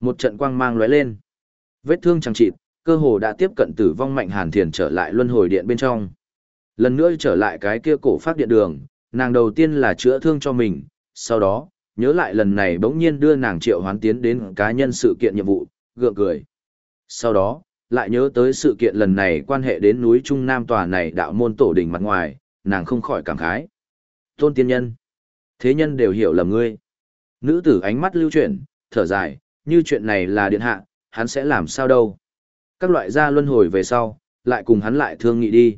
Một trận quang mang lóe lên. Vết thương chẳng chịt, cơ hồ đã tiếp cận tử vong mạnh hàn thiền trở lại luân hồi điện bên trong. Lần nữa trở lại cái kia cổ phát điện đường, nàng đầu tiên là chữa thương cho mình, sau đó, nhớ lại lần này bỗng nhiên đưa nàng triệu hoán tiến đến cá nhân sự kiện nhiệm vụ, gượng cười. Sau đó, lại nhớ tới sự kiện lần này quan hệ đến núi Trung Nam tòa này đạo môn tổ đỉnh mặt ngoài, nàng không khỏi cảm khái. Tôn tiên nhân. Thế nhân đều hiểu lầm ngươi. Nữ tử ánh mắt lưu chuyển, thở dài, như chuyện này là điện hạ, hắn sẽ làm sao đâu. Các loại gia luân hồi về sau, lại cùng hắn lại thương nghị đi.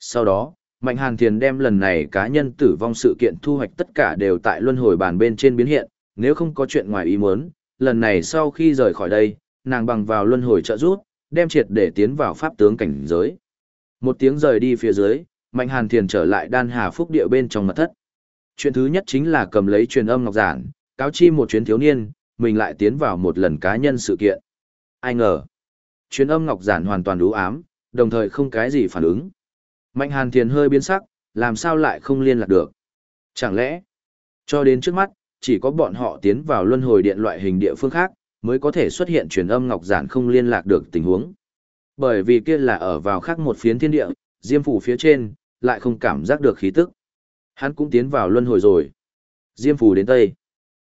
Sau đó, Mạnh Hàn Thiền đem lần này cá nhân tử vong sự kiện thu hoạch tất cả đều tại luân hồi bàn bên trên biến hiện, nếu không có chuyện ngoài ý muốn, lần này sau khi rời khỏi đây, nàng bằng vào luân hồi trợ rút, đem triệt để tiến vào pháp tướng cảnh giới. Một tiếng rời đi phía dưới, Mạnh Hàn Thiền trở lại đan hà phúc địa bên trong mật thất. Chuyện thứ nhất chính là cầm lấy truyền âm ngọc giản, cáo chi một chuyến thiếu niên, mình lại tiến vào một lần cá nhân sự kiện. Ai ngờ, truyền âm ngọc giản hoàn toàn đủ ám, đồng thời không cái gì phản ứng. Mạnh Hàn Thiền hơi biến sắc, làm sao lại không liên lạc được. Chẳng lẽ, cho đến trước mắt, chỉ có bọn họ tiến vào luân hồi điện loại hình địa phương khác, mới có thể xuất hiện truyền âm ngọc giản không liên lạc được tình huống. Bởi vì kia là ở vào khác một phiến thiên địa, diêm phủ phía trên, lại không cảm giác được khí tức. Hắn cũng tiến vào luân hồi rồi. Diêm phủ đến Tây.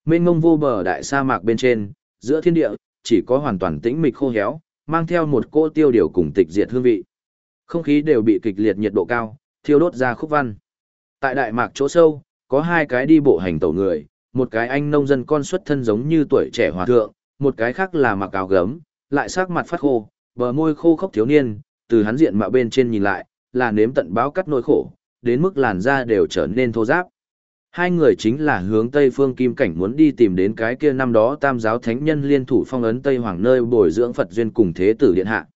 Mênh ngông vô bờ đại sa mạc bên trên, giữa thiên địa, chỉ có hoàn toàn tĩnh mịch khô héo, mang theo một cô tiêu điều cùng tịch diệt hương vị. Không khí đều bị kịch liệt nhiệt độ cao, thiêu đốt ra khúc văn. Tại đại mạc chỗ sâu, có hai cái đi bộ hành tẩu người, một cái anh nông dân con xuất thân giống như tuổi trẻ hòa thượng, một cái khác là mặc áo gấm, lại sắc mặt phát khô, bờ môi khô khốc thiếu niên, từ hắn diện mạo bên trên nhìn lại, là nếm tận báo cắt nỗi khổ, đến mức làn da đều trở nên thô ráp. Hai người chính là hướng Tây Phương Kim Cảnh muốn đi tìm đến cái kia năm đó tam giáo thánh nhân liên thủ phong ấn Tây Hoàng nơi bồi dưỡng Phật duyên cùng thế tử điện hạ.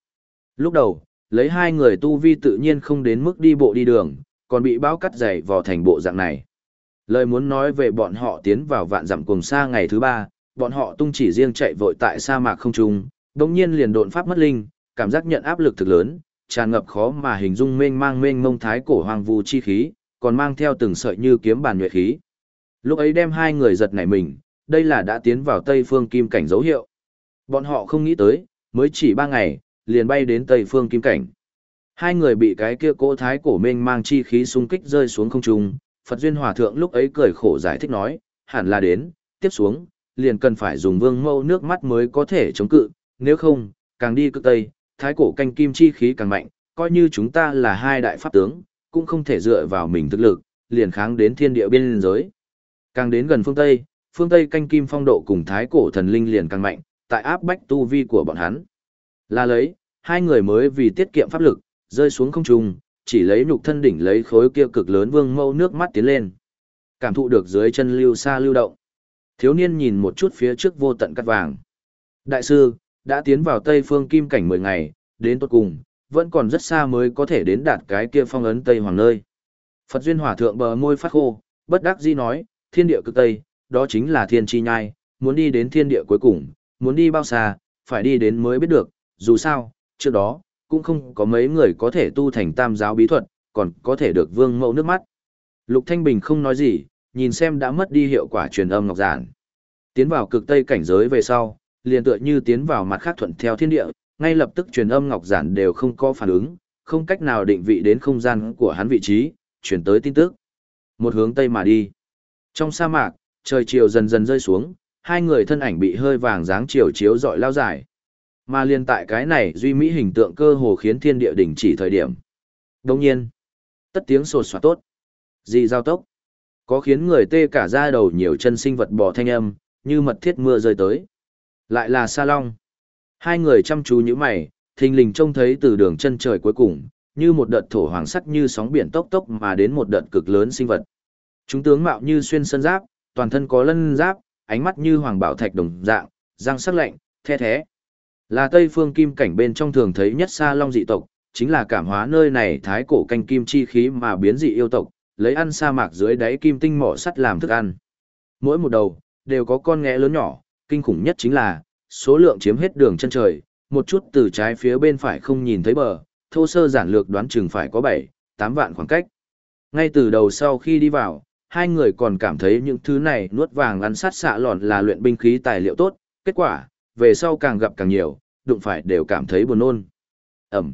Lúc đầu, lấy hai người tu vi tự nhiên không đến mức đi bộ đi đường, còn bị báo cắt dày vò thành bộ dạng này. Lời muốn nói về bọn họ tiến vào vạn dặm cùng xa ngày thứ ba, bọn họ tung chỉ riêng chạy vội tại sa mạc không trung, đồng nhiên liền độn pháp mất linh, cảm giác nhận áp lực thực lớn, tràn ngập khó mà hình dung mênh mang mênh mông thái cổ hoàng vu chi khí, còn mang theo từng sợi như kiếm bàn nhuệ khí. Lúc ấy đem hai người giật nảy mình, đây là đã tiến vào Tây Phương Kim Cảnh dấu hiệu. Bọn họ không nghĩ tới, mới chỉ ba ngày, liền bay đến Tây Phương Kim Cảnh. Hai người bị cái kia cỗ thái cổ mênh mang chi khí xung kích rơi xuống không trung, Phật Duyên Hòa Thượng lúc ấy cười khổ giải thích nói, hẳn là đến, tiếp xuống, liền cần phải dùng vương mâu nước mắt mới có thể chống cự, nếu không, càng đi cực Tây, thái cổ canh kim chi khí càng mạnh, coi như chúng ta là hai đại pháp tướng, cũng không thể dựa vào mình thực lực, liền kháng đến thiên địa biên giới. Càng đến gần phương Tây, phương Tây canh kim phong độ cùng thái cổ thần linh liền càng mạnh, tại áp bách tu vi của bọn hắn. Là lấy, hai người mới vì tiết kiệm pháp lực, rơi xuống không trung, chỉ lấy nhục thân đỉnh lấy khối kia cực lớn vương mâu nước mắt tiến lên. Cảm thụ được dưới chân lưu xa lưu động. Thiếu niên nhìn một chút phía trước vô tận cắt vàng. Đại sư, đã tiến vào Tây Phương Kim cảnh 10 ngày, đến tốt cùng, vẫn còn rất xa mới có thể đến đạt cái kia phong ấn Tây Hoàng nơi. Phật Duyên Hòa Thượng bờ môi phát khô, bất đắc dĩ nói, thiên địa cực Tây, đó chính là thiên chi nhai, muốn đi đến thiên địa cuối cùng, muốn đi bao xa, phải đi đến mới biết được, dù sao, trước đó, cũng không có mấy người có thể tu thành tam giáo bí thuật, còn có thể được vương mẫu nước mắt. Lục Thanh Bình không nói gì, nhìn xem đã mất đi hiệu quả truyền âm ngọc giản. Tiến vào cực tây cảnh giới về sau, liền tựa như tiến vào mặt khác thuận theo thiên địa, ngay lập tức truyền âm ngọc giản đều không có phản ứng, không cách nào định vị đến không gian của hắn vị trí, truyền tới tin tức. Một hướng tây mà đi. Trong sa mạc, trời chiều dần dần rơi xuống, hai người thân ảnh bị hơi vàng dáng chiều chiếu dọi lao dài. Mà liên tại cái này duy mỹ hình tượng cơ hồ khiến thiên địa đỉnh chỉ thời điểm. Đồng nhiên, tất tiếng sột soạt tốt. Dị giao tốc. Có khiến người tê cả da đầu nhiều chân sinh vật bò thanh âm, như mật thiết mưa rơi tới. Lại là Sa Long. Hai người chăm chú như mày, thình lình trông thấy từ đường chân trời cuối cùng, như một đợt thổ hoàng sắt như sóng biển tốc tốc mà đến một đợt cực lớn sinh vật. Chúng tướng mạo như xuyên sơn giáp, toàn thân có lân giáp, ánh mắt như hoàng bảo thạch đồng dạng, răng sắc lạnh, the thế. Là Tây phương kim cảnh bên trong thường thấy nhất Sa Long dị tộc, chính là cảm hóa nơi này thái cổ canh kim chi khí mà biến dị yêu tộc, lấy ăn sa mạc dưới đáy kim tinh mỏ sắt làm thức ăn. Mỗi một đầu, đều có con nghẽ lớn nhỏ, kinh khủng nhất chính là, số lượng chiếm hết đường chân trời, một chút từ trái phía bên phải không nhìn thấy bờ, thô sơ giản lược đoán chừng phải có 7, 8 vạn khoảng cách. Ngay từ đầu sau khi đi vào, hai người còn cảm thấy những thứ này nuốt vàng ăn sát xạ lòn là luyện binh khí tài liệu tốt, kết quả, về sau càng gặp càng nhiều, đụng phải đều cảm thấy buồn nôn. Ẩm.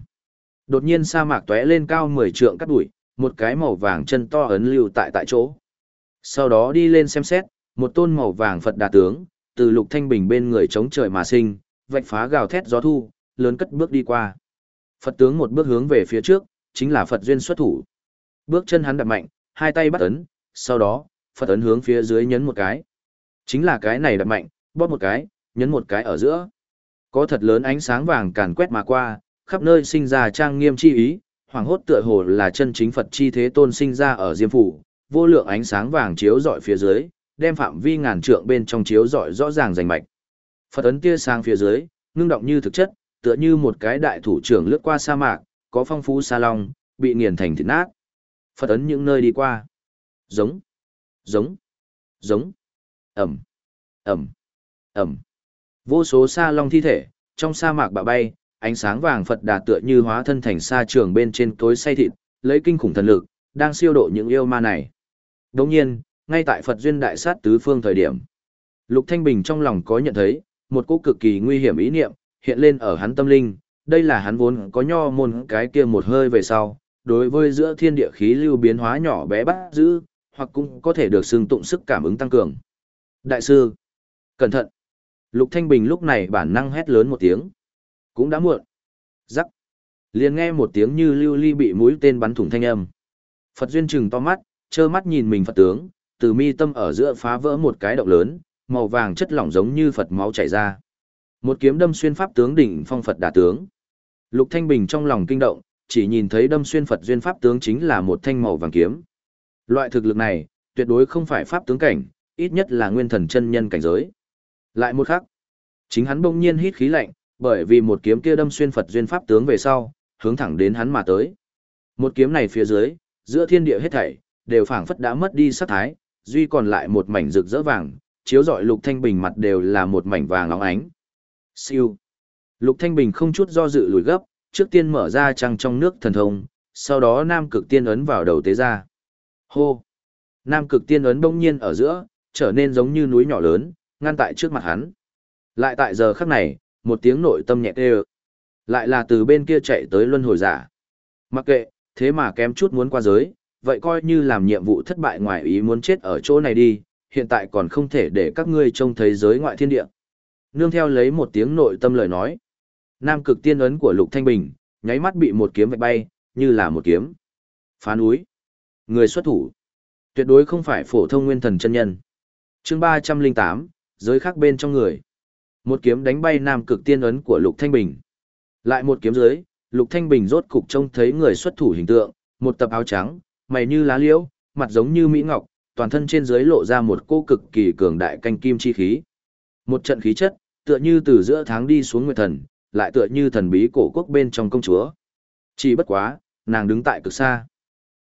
Đột nhiên sa mạc tóe lên cao 10 trượng cắt bụi, một cái màu vàng chân to ấn lưu tại tại chỗ. Sau đó đi lên xem xét, một tôn màu vàng Phật đà tướng, từ lục thanh bình bên người chống trời mà sinh, vạch phá gào thét gió thu, lớn cất bước đi qua. Phật tướng một bước hướng về phía trước, chính là Phật duyên xuất thủ. Bước chân hắn đạp mạnh, hai tay bắt ấn, sau đó, Phật ấn hướng phía dưới nhấn một cái. Chính là cái này đạp mạnh, bóp một cái, nhấn một cái ở giữa. Có thật lớn ánh sáng vàng càn quét mà qua, khắp nơi sinh ra trang nghiêm chi ý, hoàng hốt tựa hồ là chân chính Phật chi thế tôn sinh ra ở Diêm phủ, vô lượng ánh sáng vàng chiếu rọi phía dưới, đem phạm vi ngàn trượng bên trong chiếu rọi rõ ràng rành mạch. Phật ấn tia sang phía dưới, ngưng động như thực chất, tựa như một cái đại thủ trưởng lướt qua sa mạc, có phong phú sa long, bị nghiền thành thịt nát. Phật ấn những nơi đi qua. Giống, giống, giống, ẩm, ẩm, ẩm. Vô số sa long thi thể, trong sa mạc bạ bay, ánh sáng vàng Phật đà tựa như hóa thân thành sa trường bên trên tối say thịt, lấy kinh khủng thần lực, đang siêu độ những yêu ma này. Đồng nhiên, ngay tại Phật duyên đại sát tứ phương thời điểm, Lục Thanh Bình trong lòng có nhận thấy, một cỗ cực kỳ nguy hiểm ý niệm, hiện lên ở hắn tâm linh, đây là hắn vốn có nho môn cái kia một hơi về sau, đối với giữa thiên địa khí lưu biến hóa nhỏ bé bắt giữ, hoặc cũng có thể được xưng tụng sức cảm ứng tăng cường. Đại sư, cẩn thận! Lục Thanh Bình lúc này bản năng hét lớn một tiếng. Cũng đã muộn. Rắc. liền nghe một tiếng như lưu ly bị mũi tên bắn thủng thanh âm. Phật duyên trừng to mắt, trơ mắt nhìn mình Phật tướng, từ mi tâm ở giữa phá vỡ một cái động lớn, màu vàng chất lỏng giống như Phật máu chảy ra. Một kiếm đâm xuyên pháp tướng đỉnh phong Phật đả tướng. Lục Thanh Bình trong lòng kinh động, chỉ nhìn thấy đâm xuyên Phật duyên pháp tướng chính là một thanh màu vàng kiếm. Loại thực lực này, tuyệt đối không phải pháp tướng cảnh, ít nhất là nguyên thần chân nhân cảnh giới. Lại một khắc, chính hắn bỗng nhiên hít khí lạnh, bởi vì một kiếm kia đâm xuyên Phật duyên pháp tướng về sau, hướng thẳng đến hắn mà tới. Một kiếm này phía dưới, giữa thiên địa hết thảy, đều phảng phất đã mất đi sắc thái, duy còn lại một mảnh rực rỡ vàng, chiếu rọi Lục Thanh Bình mặt đều là một mảnh vàng óng ánh. Siêu. Lục Thanh Bình không chút do dự lùi gấp, trước tiên mở ra trăng trong nước thần thông, sau đó Nam Cực Tiên ấn vào đầu tế ra. Hô. Nam Cực Tiên ấn bỗng nhiên ở giữa, trở nên giống như núi nhỏ lớn, ngăn tại trước mặt hắn. Lại tại giờ khắc này, một tiếng nội tâm nhẹ tê Lại là từ bên kia chạy tới luân hồi giả. Mặc kệ, thế mà kém chút muốn qua giới, vậy coi như làm nhiệm vụ thất bại ngoài ý muốn chết ở chỗ này đi, hiện tại còn không thể để các ngươi trông thấy giới ngoại thiên địa. Nương theo lấy một tiếng nội tâm lời nói. Nam cực tiên ấn của Lục Thanh Bình, nháy mắt bị một kiếm vạch bay, như là một kiếm. Phá núi. Người xuất thủ. Tuyệt đối không phải phổ thông nguyên thần chân nhân. chương 308, giới khác bên trong người. Một kiếm đánh bay nam cực tiên ấn của Lục Thanh Bình. Lại một kiếm dưới, Lục Thanh Bình rốt cục trông thấy người xuất thủ hình tượng, một tập áo trắng, mày như lá liễu, mặt giống như mỹ ngọc, toàn thân trên dưới lộ ra một cô cực kỳ cường đại canh kim chi khí. Một trận khí chất, tựa như từ giữa tháng đi xuống nguyệt thần, lại tựa như thần bí cổ quốc bên trong công chúa. Chỉ bất quá, nàng đứng tại cực xa.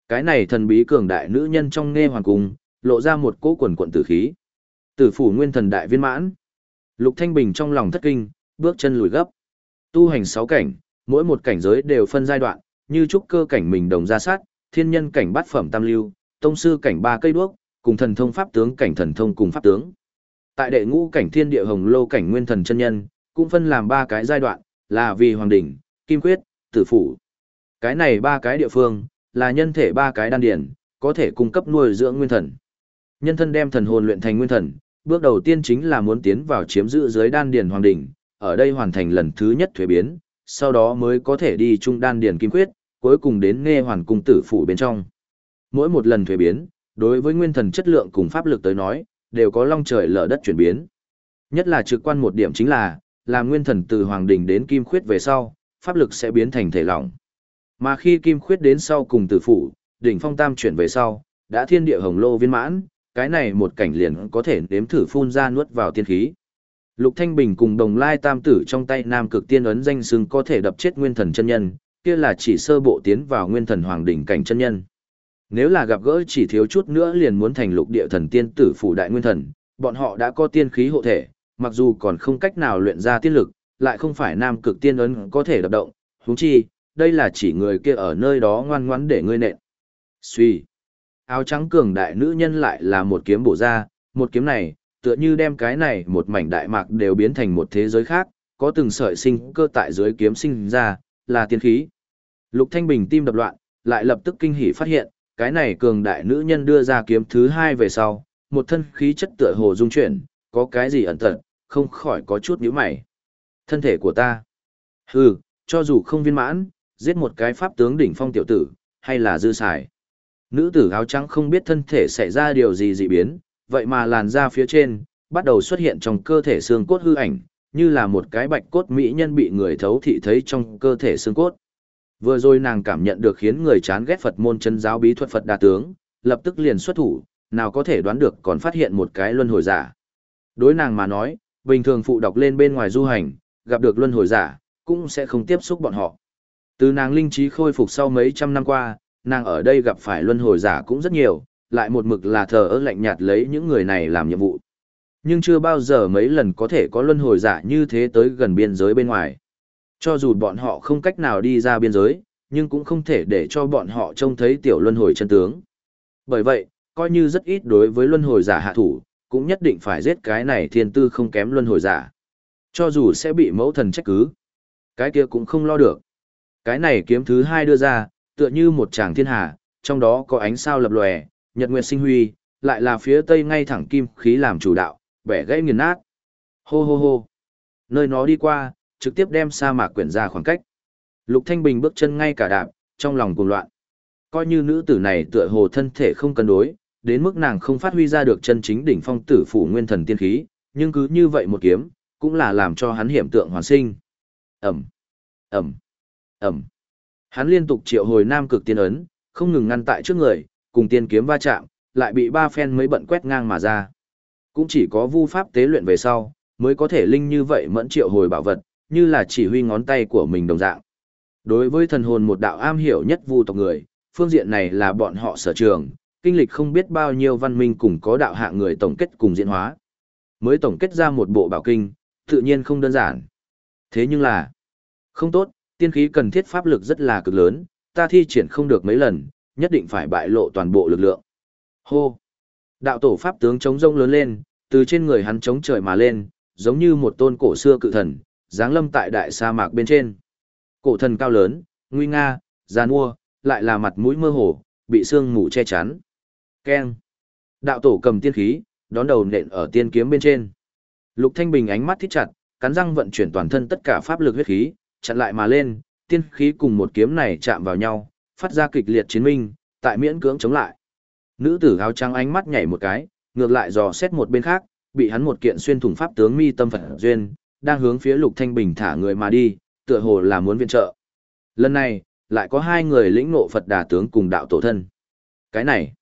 Cái này thần bí cường đại nữ nhân trong nghe hoàng cung, lộ ra một cỗ quần quận tử khí. Tử phủ nguyên thần đại viên mãn. Lục Thanh Bình trong lòng thất kinh, bước chân lùi gấp. Tu hành sáu cảnh, mỗi một cảnh giới đều phân giai đoạn, như trúc cơ cảnh mình đồng ra sát, thiên nhân cảnh bát phẩm tam lưu, tông sư cảnh ba cây đuốc, cùng thần thông pháp tướng cảnh thần thông cùng pháp tướng. Tại đệ ngũ cảnh thiên địa hồng lô cảnh nguyên thần chân nhân, cũng phân làm ba cái giai đoạn, là vì hoàng đỉnh, kim quyết, tử phủ. Cái này ba cái địa phương, là nhân thể ba cái đan điển, có thể cung cấp nuôi dưỡng nguyên thần. Nhân thân đem thần hồn luyện thành nguyên thần, bước đầu tiên chính là muốn tiến vào chiếm giữ dưới đan điển hoàng đỉnh, ở đây hoàn thành lần thứ nhất thuế biến, sau đó mới có thể đi trung đan điển kim quyết, cuối cùng đến nghe hoàn cung tử phủ bên trong. Mỗi một lần thuế biến, đối với nguyên thần chất lượng cùng pháp lực tới nói, đều có long trời lở đất chuyển biến. Nhất là trực quan một điểm chính là, làm nguyên thần từ hoàng đỉnh đến kim khuyết về sau, pháp lực sẽ biến thành thể lỏng. Mà khi kim khuyết đến sau cùng tử phủ, đỉnh phong tam chuyển về sau, đã thiên địa hồng lô viên mãn, cái này một cảnh liền có thể nếm thử phun ra nuốt vào tiên khí. Lục Thanh Bình cùng đồng lai tam tử trong tay nam cực tiên ấn danh xưng có thể đập chết nguyên thần chân nhân, kia là chỉ sơ bộ tiến vào nguyên thần hoàng đỉnh cảnh chân nhân. Nếu là gặp gỡ chỉ thiếu chút nữa liền muốn thành lục địa thần tiên tử phủ đại nguyên thần, bọn họ đã có tiên khí hộ thể, mặc dù còn không cách nào luyện ra tiên lực, lại không phải nam cực tiên ấn có thể đập động, huống chi, đây là chỉ người kia ở nơi đó ngoan ngoãn để ngươi nện. Suy áo trắng cường đại nữ nhân lại là một kiếm bổ ra, một kiếm này, tựa như đem cái này một mảnh đại mạc đều biến thành một thế giới khác, có từng sợi sinh cơ tại dưới kiếm sinh ra, là tiên khí. Lục Thanh Bình tim đập loạn, lại lập tức kinh hỉ phát hiện, cái này cường đại nữ nhân đưa ra kiếm thứ hai về sau, một thân khí chất tựa hồ dung chuyển, có cái gì ẩn tật, không khỏi có chút nhíu mày. Thân thể của ta. Hừ, cho dù không viên mãn, giết một cái pháp tướng đỉnh phong tiểu tử, hay là dư xài. Nữ tử áo trắng không biết thân thể xảy ra điều gì dị biến, vậy mà làn da phía trên, bắt đầu xuất hiện trong cơ thể xương cốt hư ảnh, như là một cái bạch cốt mỹ nhân bị người thấu thị thấy trong cơ thể xương cốt. Vừa rồi nàng cảm nhận được khiến người chán ghét Phật môn chân giáo bí thuật Phật đa tướng, lập tức liền xuất thủ, nào có thể đoán được còn phát hiện một cái luân hồi giả. Đối nàng mà nói, bình thường phụ đọc lên bên ngoài du hành, gặp được luân hồi giả, cũng sẽ không tiếp xúc bọn họ. Từ nàng linh trí khôi phục sau mấy trăm năm qua, nàng ở đây gặp phải luân hồi giả cũng rất nhiều, lại một mực là thờ ơ lạnh nhạt lấy những người này làm nhiệm vụ. Nhưng chưa bao giờ mấy lần có thể có luân hồi giả như thế tới gần biên giới bên ngoài. Cho dù bọn họ không cách nào đi ra biên giới, nhưng cũng không thể để cho bọn họ trông thấy tiểu luân hồi chân tướng. Bởi vậy, coi như rất ít đối với luân hồi giả hạ thủ, cũng nhất định phải giết cái này thiên tư không kém luân hồi giả. Cho dù sẽ bị mẫu thần trách cứ, cái kia cũng không lo được. Cái này kiếm thứ hai đưa ra, tựa như một tràng thiên hà, trong đó có ánh sao lập lòe, nhật nguyệt sinh huy, lại là phía tây ngay thẳng kim khí làm chủ đạo, bẻ gãy nghiền nát. Hô hô hô. Nơi nó đi qua, trực tiếp đem sa mạc quyển ra khoảng cách. Lục Thanh Bình bước chân ngay cả đạp, trong lòng cuồng loạn. Coi như nữ tử này tựa hồ thân thể không cân đối, đến mức nàng không phát huy ra được chân chính đỉnh phong tử phủ nguyên thần tiên khí, nhưng cứ như vậy một kiếm, cũng là làm cho hắn hiểm tượng hoàn sinh. Ẩm, Ẩm, Ẩm. Hắn liên tục triệu hồi nam cực tiên ấn, không ngừng ngăn tại trước người, cùng tiên kiếm va chạm, lại bị ba phen mới bận quét ngang mà ra. Cũng chỉ có vu pháp tế luyện về sau, mới có thể linh như vậy mẫn triệu hồi bảo vật, như là chỉ huy ngón tay của mình đồng dạng. Đối với thần hồn một đạo am hiểu nhất vu tộc người, phương diện này là bọn họ sở trường, kinh lịch không biết bao nhiêu văn minh cùng có đạo hạ người tổng kết cùng diễn hóa. Mới tổng kết ra một bộ bảo kinh, tự nhiên không đơn giản. Thế nhưng là, không tốt, tiên khí cần thiết pháp lực rất là cực lớn, ta thi triển không được mấy lần, nhất định phải bại lộ toàn bộ lực lượng. Hô! Đạo tổ pháp tướng chống rông lớn lên, từ trên người hắn chống trời mà lên, giống như một tôn cổ xưa cự thần, giáng lâm tại đại sa mạc bên trên. Cổ thần cao lớn, nguy nga, gian mua, lại là mặt mũi mơ hồ, bị sương mù che chắn. Keng! Đạo tổ cầm tiên khí, đón đầu nện ở tiên kiếm bên trên. Lục Thanh Bình ánh mắt thít chặt, cắn răng vận chuyển toàn thân tất cả pháp lực huyết khí, chặn lại mà lên, tiên khí cùng một kiếm này chạm vào nhau, phát ra kịch liệt chiến minh, tại miễn cưỡng chống lại. Nữ tử áo trắng ánh mắt nhảy một cái, ngược lại dò xét một bên khác, bị hắn một kiện xuyên thủng pháp tướng mi tâm Phật duyên, đang hướng phía Lục Thanh Bình thả người mà đi, tựa hồ là muốn viện trợ. Lần này, lại có hai người lĩnh ngộ Phật đà tướng cùng đạo tổ thân. Cái này,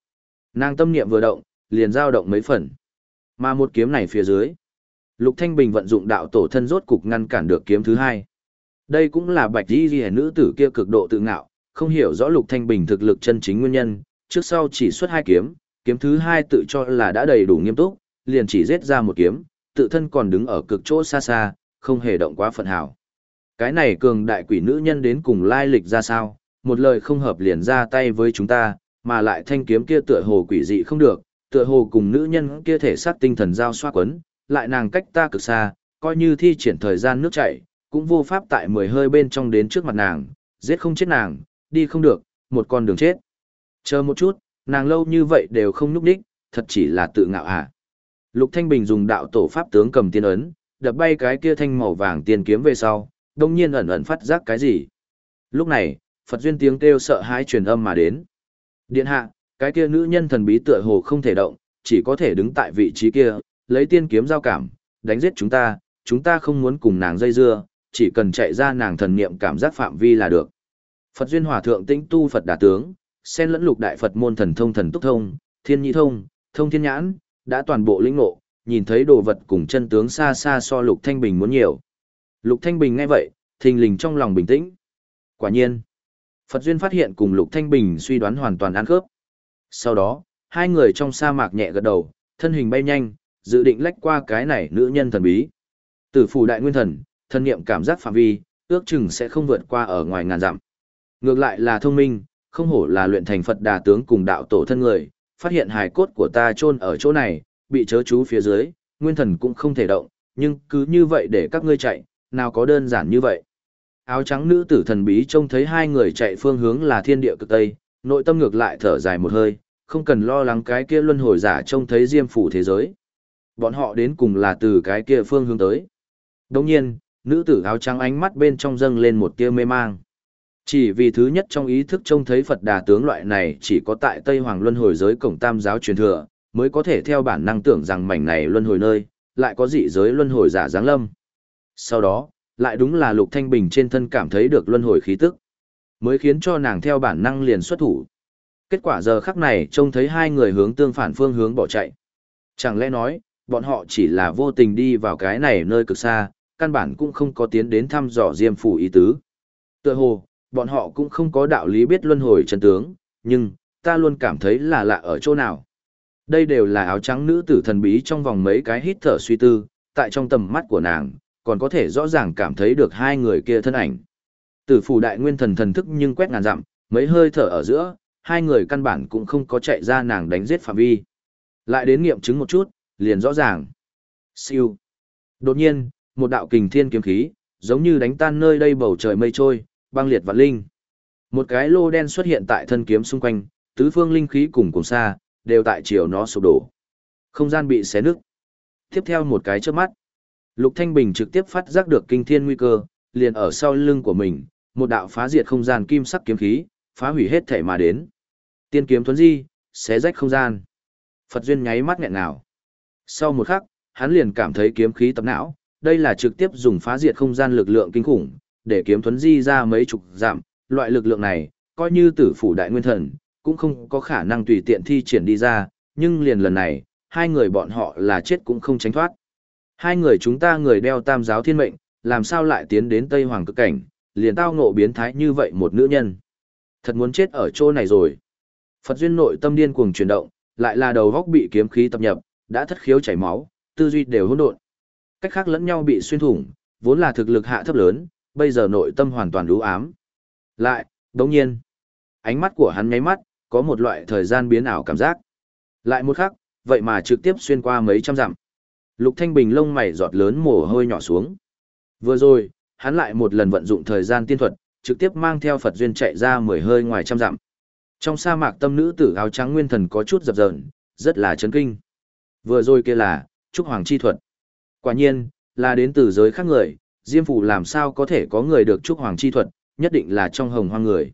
nàng tâm niệm vừa động, liền dao động mấy phần. Mà một kiếm này phía dưới, Lục Thanh Bình vận dụng đạo tổ thân rốt cục ngăn cản được kiếm thứ hai. Đây cũng là bạch di Di nữ tử kia cực độ tự ngạo, không hiểu rõ Lục Thanh Bình thực lực chân chính nguyên nhân, trước sau chỉ xuất hai kiếm, kiếm thứ hai tự cho là đã đầy đủ nghiêm túc, liền chỉ giết ra một kiếm, tự thân còn đứng ở cực chỗ xa xa, không hề động quá phận hảo. Cái này cường đại quỷ nữ nhân đến cùng lai lịch ra sao, một lời không hợp liền ra tay với chúng ta, mà lại thanh kiếm kia tựa hồ quỷ dị không được, tựa hồ cùng nữ nhân kia thể xác tinh thần giao xoa quấn, lại nàng cách ta cực xa, coi như thi triển thời gian nước chảy, cũng vô pháp tại mười hơi bên trong đến trước mặt nàng, giết không chết nàng, đi không được, một con đường chết. Chờ một chút, nàng lâu như vậy đều không núp đích, thật chỉ là tự ngạo à. Lục Thanh Bình dùng đạo tổ pháp tướng cầm tiên ấn, đập bay cái kia thanh màu vàng tiền kiếm về sau, đông nhiên ẩn ẩn phát giác cái gì. Lúc này, Phật duyên tiếng kêu sợ hãi truyền âm mà đến. Điện hạ, cái kia nữ nhân thần bí tựa hồ không thể động, chỉ có thể đứng tại vị trí kia, lấy tiên kiếm giao cảm, đánh giết chúng ta, chúng ta không muốn cùng nàng dây dưa, chỉ cần chạy ra nàng thần niệm cảm giác phạm vi là được. Phật duyên hòa thượng tĩnh tu Phật đà tướng, sen lẫn lục đại Phật môn thần thông thần túc thông, thiên nhị thông, thông thiên nhãn, đã toàn bộ lĩnh ngộ, nhìn thấy đồ vật cùng chân tướng xa xa so lục thanh bình muốn nhiều. Lục thanh bình nghe vậy, thình lình trong lòng bình tĩnh. Quả nhiên, Phật duyên phát hiện cùng lục thanh bình suy đoán hoàn toàn ăn khớp. Sau đó, hai người trong sa mạc nhẹ gật đầu, thân hình bay nhanh, dự định lách qua cái này nữ nhân thần bí. Tử phủ đại nguyên thần, thân niệm cảm giác phạm vi, ước chừng sẽ không vượt qua ở ngoài ngàn dặm. Ngược lại là thông minh, không hổ là luyện thành Phật đà tướng cùng đạo tổ thân người, phát hiện hài cốt của ta chôn ở chỗ này, bị chớ chú phía dưới, nguyên thần cũng không thể động, nhưng cứ như vậy để các ngươi chạy, nào có đơn giản như vậy. Áo trắng nữ tử thần bí trông thấy hai người chạy phương hướng là thiên địa cực tây, nội tâm ngược lại thở dài một hơi, không cần lo lắng cái kia luân hồi giả trông thấy diêm phủ thế giới. Bọn họ đến cùng là từ cái kia phương hướng tới. Đồng nhiên, nữ tử áo trắng ánh mắt bên trong dâng lên một tia mê mang. Chỉ vì thứ nhất trong ý thức trông thấy Phật đà tướng loại này chỉ có tại Tây Hoàng Luân hồi giới cổng tam giáo truyền thừa, mới có thể theo bản năng tưởng rằng mảnh này luân hồi nơi, lại có dị giới luân hồi giả giáng lâm. Sau đó, lại đúng là Lục Thanh Bình trên thân cảm thấy được luân hồi khí tức, mới khiến cho nàng theo bản năng liền xuất thủ. Kết quả giờ khắc này trông thấy hai người hướng tương phản phương hướng bỏ chạy. Chẳng lẽ nói, bọn họ chỉ là vô tình đi vào cái này nơi cực xa, căn bản cũng không có tiến đến thăm dò diêm phủ ý tứ. Tựa hồ, bọn họ cũng không có đạo lý biết luân hồi chân tướng, nhưng, ta luôn cảm thấy là lạ ở chỗ nào. Đây đều là áo trắng nữ tử thần bí trong vòng mấy cái hít thở suy tư, tại trong tầm mắt của nàng, còn có thể rõ ràng cảm thấy được hai người kia thân ảnh. Tử phủ đại nguyên thần thần thức nhưng quét ngàn dặm, mấy hơi thở ở giữa, hai người căn bản cũng không có chạy ra nàng đánh giết phạm vi. Lại đến nghiệm chứng một chút, liền rõ ràng. Siêu. Đột nhiên, một đạo kình thiên kiếm khí, giống như đánh tan nơi đây bầu trời mây trôi, băng liệt vạn linh. Một cái lô đen xuất hiện tại thân kiếm xung quanh, tứ phương linh khí cùng cùng xa, đều tại chiều nó sụp đổ. Không gian bị xé nứt. Tiếp theo một cái chớp mắt, Lục Thanh Bình trực tiếp phát giác được kinh thiên nguy cơ, liền ở sau lưng của mình, một đạo phá diệt không gian kim sắc kiếm khí, phá hủy hết thể mà đến. Tiên kiếm thuấn di, xé rách không gian. Phật duyên nháy mắt nghẹn ngào. Sau một khắc, hắn liền cảm thấy kiếm khí tập não, đây là trực tiếp dùng phá diệt không gian lực lượng kinh khủng, để kiếm thuấn di ra mấy chục giảm, loại lực lượng này, coi như tử phủ đại nguyên thần, cũng không có khả năng tùy tiện thi triển đi ra, nhưng liền lần này, hai người bọn họ là chết cũng không tránh thoát. Hai người chúng ta người đeo tam giáo thiên mệnh, làm sao lại tiến đến Tây Hoàng cực cảnh, liền tao ngộ biến thái như vậy một nữ nhân. Thật muốn chết ở chỗ này rồi. Phật duyên nội tâm điên cuồng chuyển động, lại là đầu góc bị kiếm khí tập nhập, đã thất khiếu chảy máu, tư duy đều hỗn độn. Cách khác lẫn nhau bị xuyên thủng, vốn là thực lực hạ thấp lớn, bây giờ nội tâm hoàn toàn đú ám. Lại, đống nhiên, ánh mắt của hắn nháy mắt, có một loại thời gian biến ảo cảm giác. Lại một khắc, vậy mà trực tiếp xuyên qua mấy trăm dặm. Lục Thanh Bình lông mày giọt lớn mồ hôi nhỏ xuống. Vừa rồi, hắn lại một lần vận dụng thời gian tiên thuật, trực tiếp mang theo Phật duyên chạy ra mười hơi ngoài trăm dặm. Trong sa mạc tâm nữ tử áo trắng nguyên thần có chút dập dờn, rất là chấn kinh. Vừa rồi kia là, Trúc Hoàng chi thuật. Quả nhiên, là đến từ giới khác người, Diêm Phủ làm sao có thể có người được Trúc Hoàng chi thuật, nhất định là trong hồng hoang người.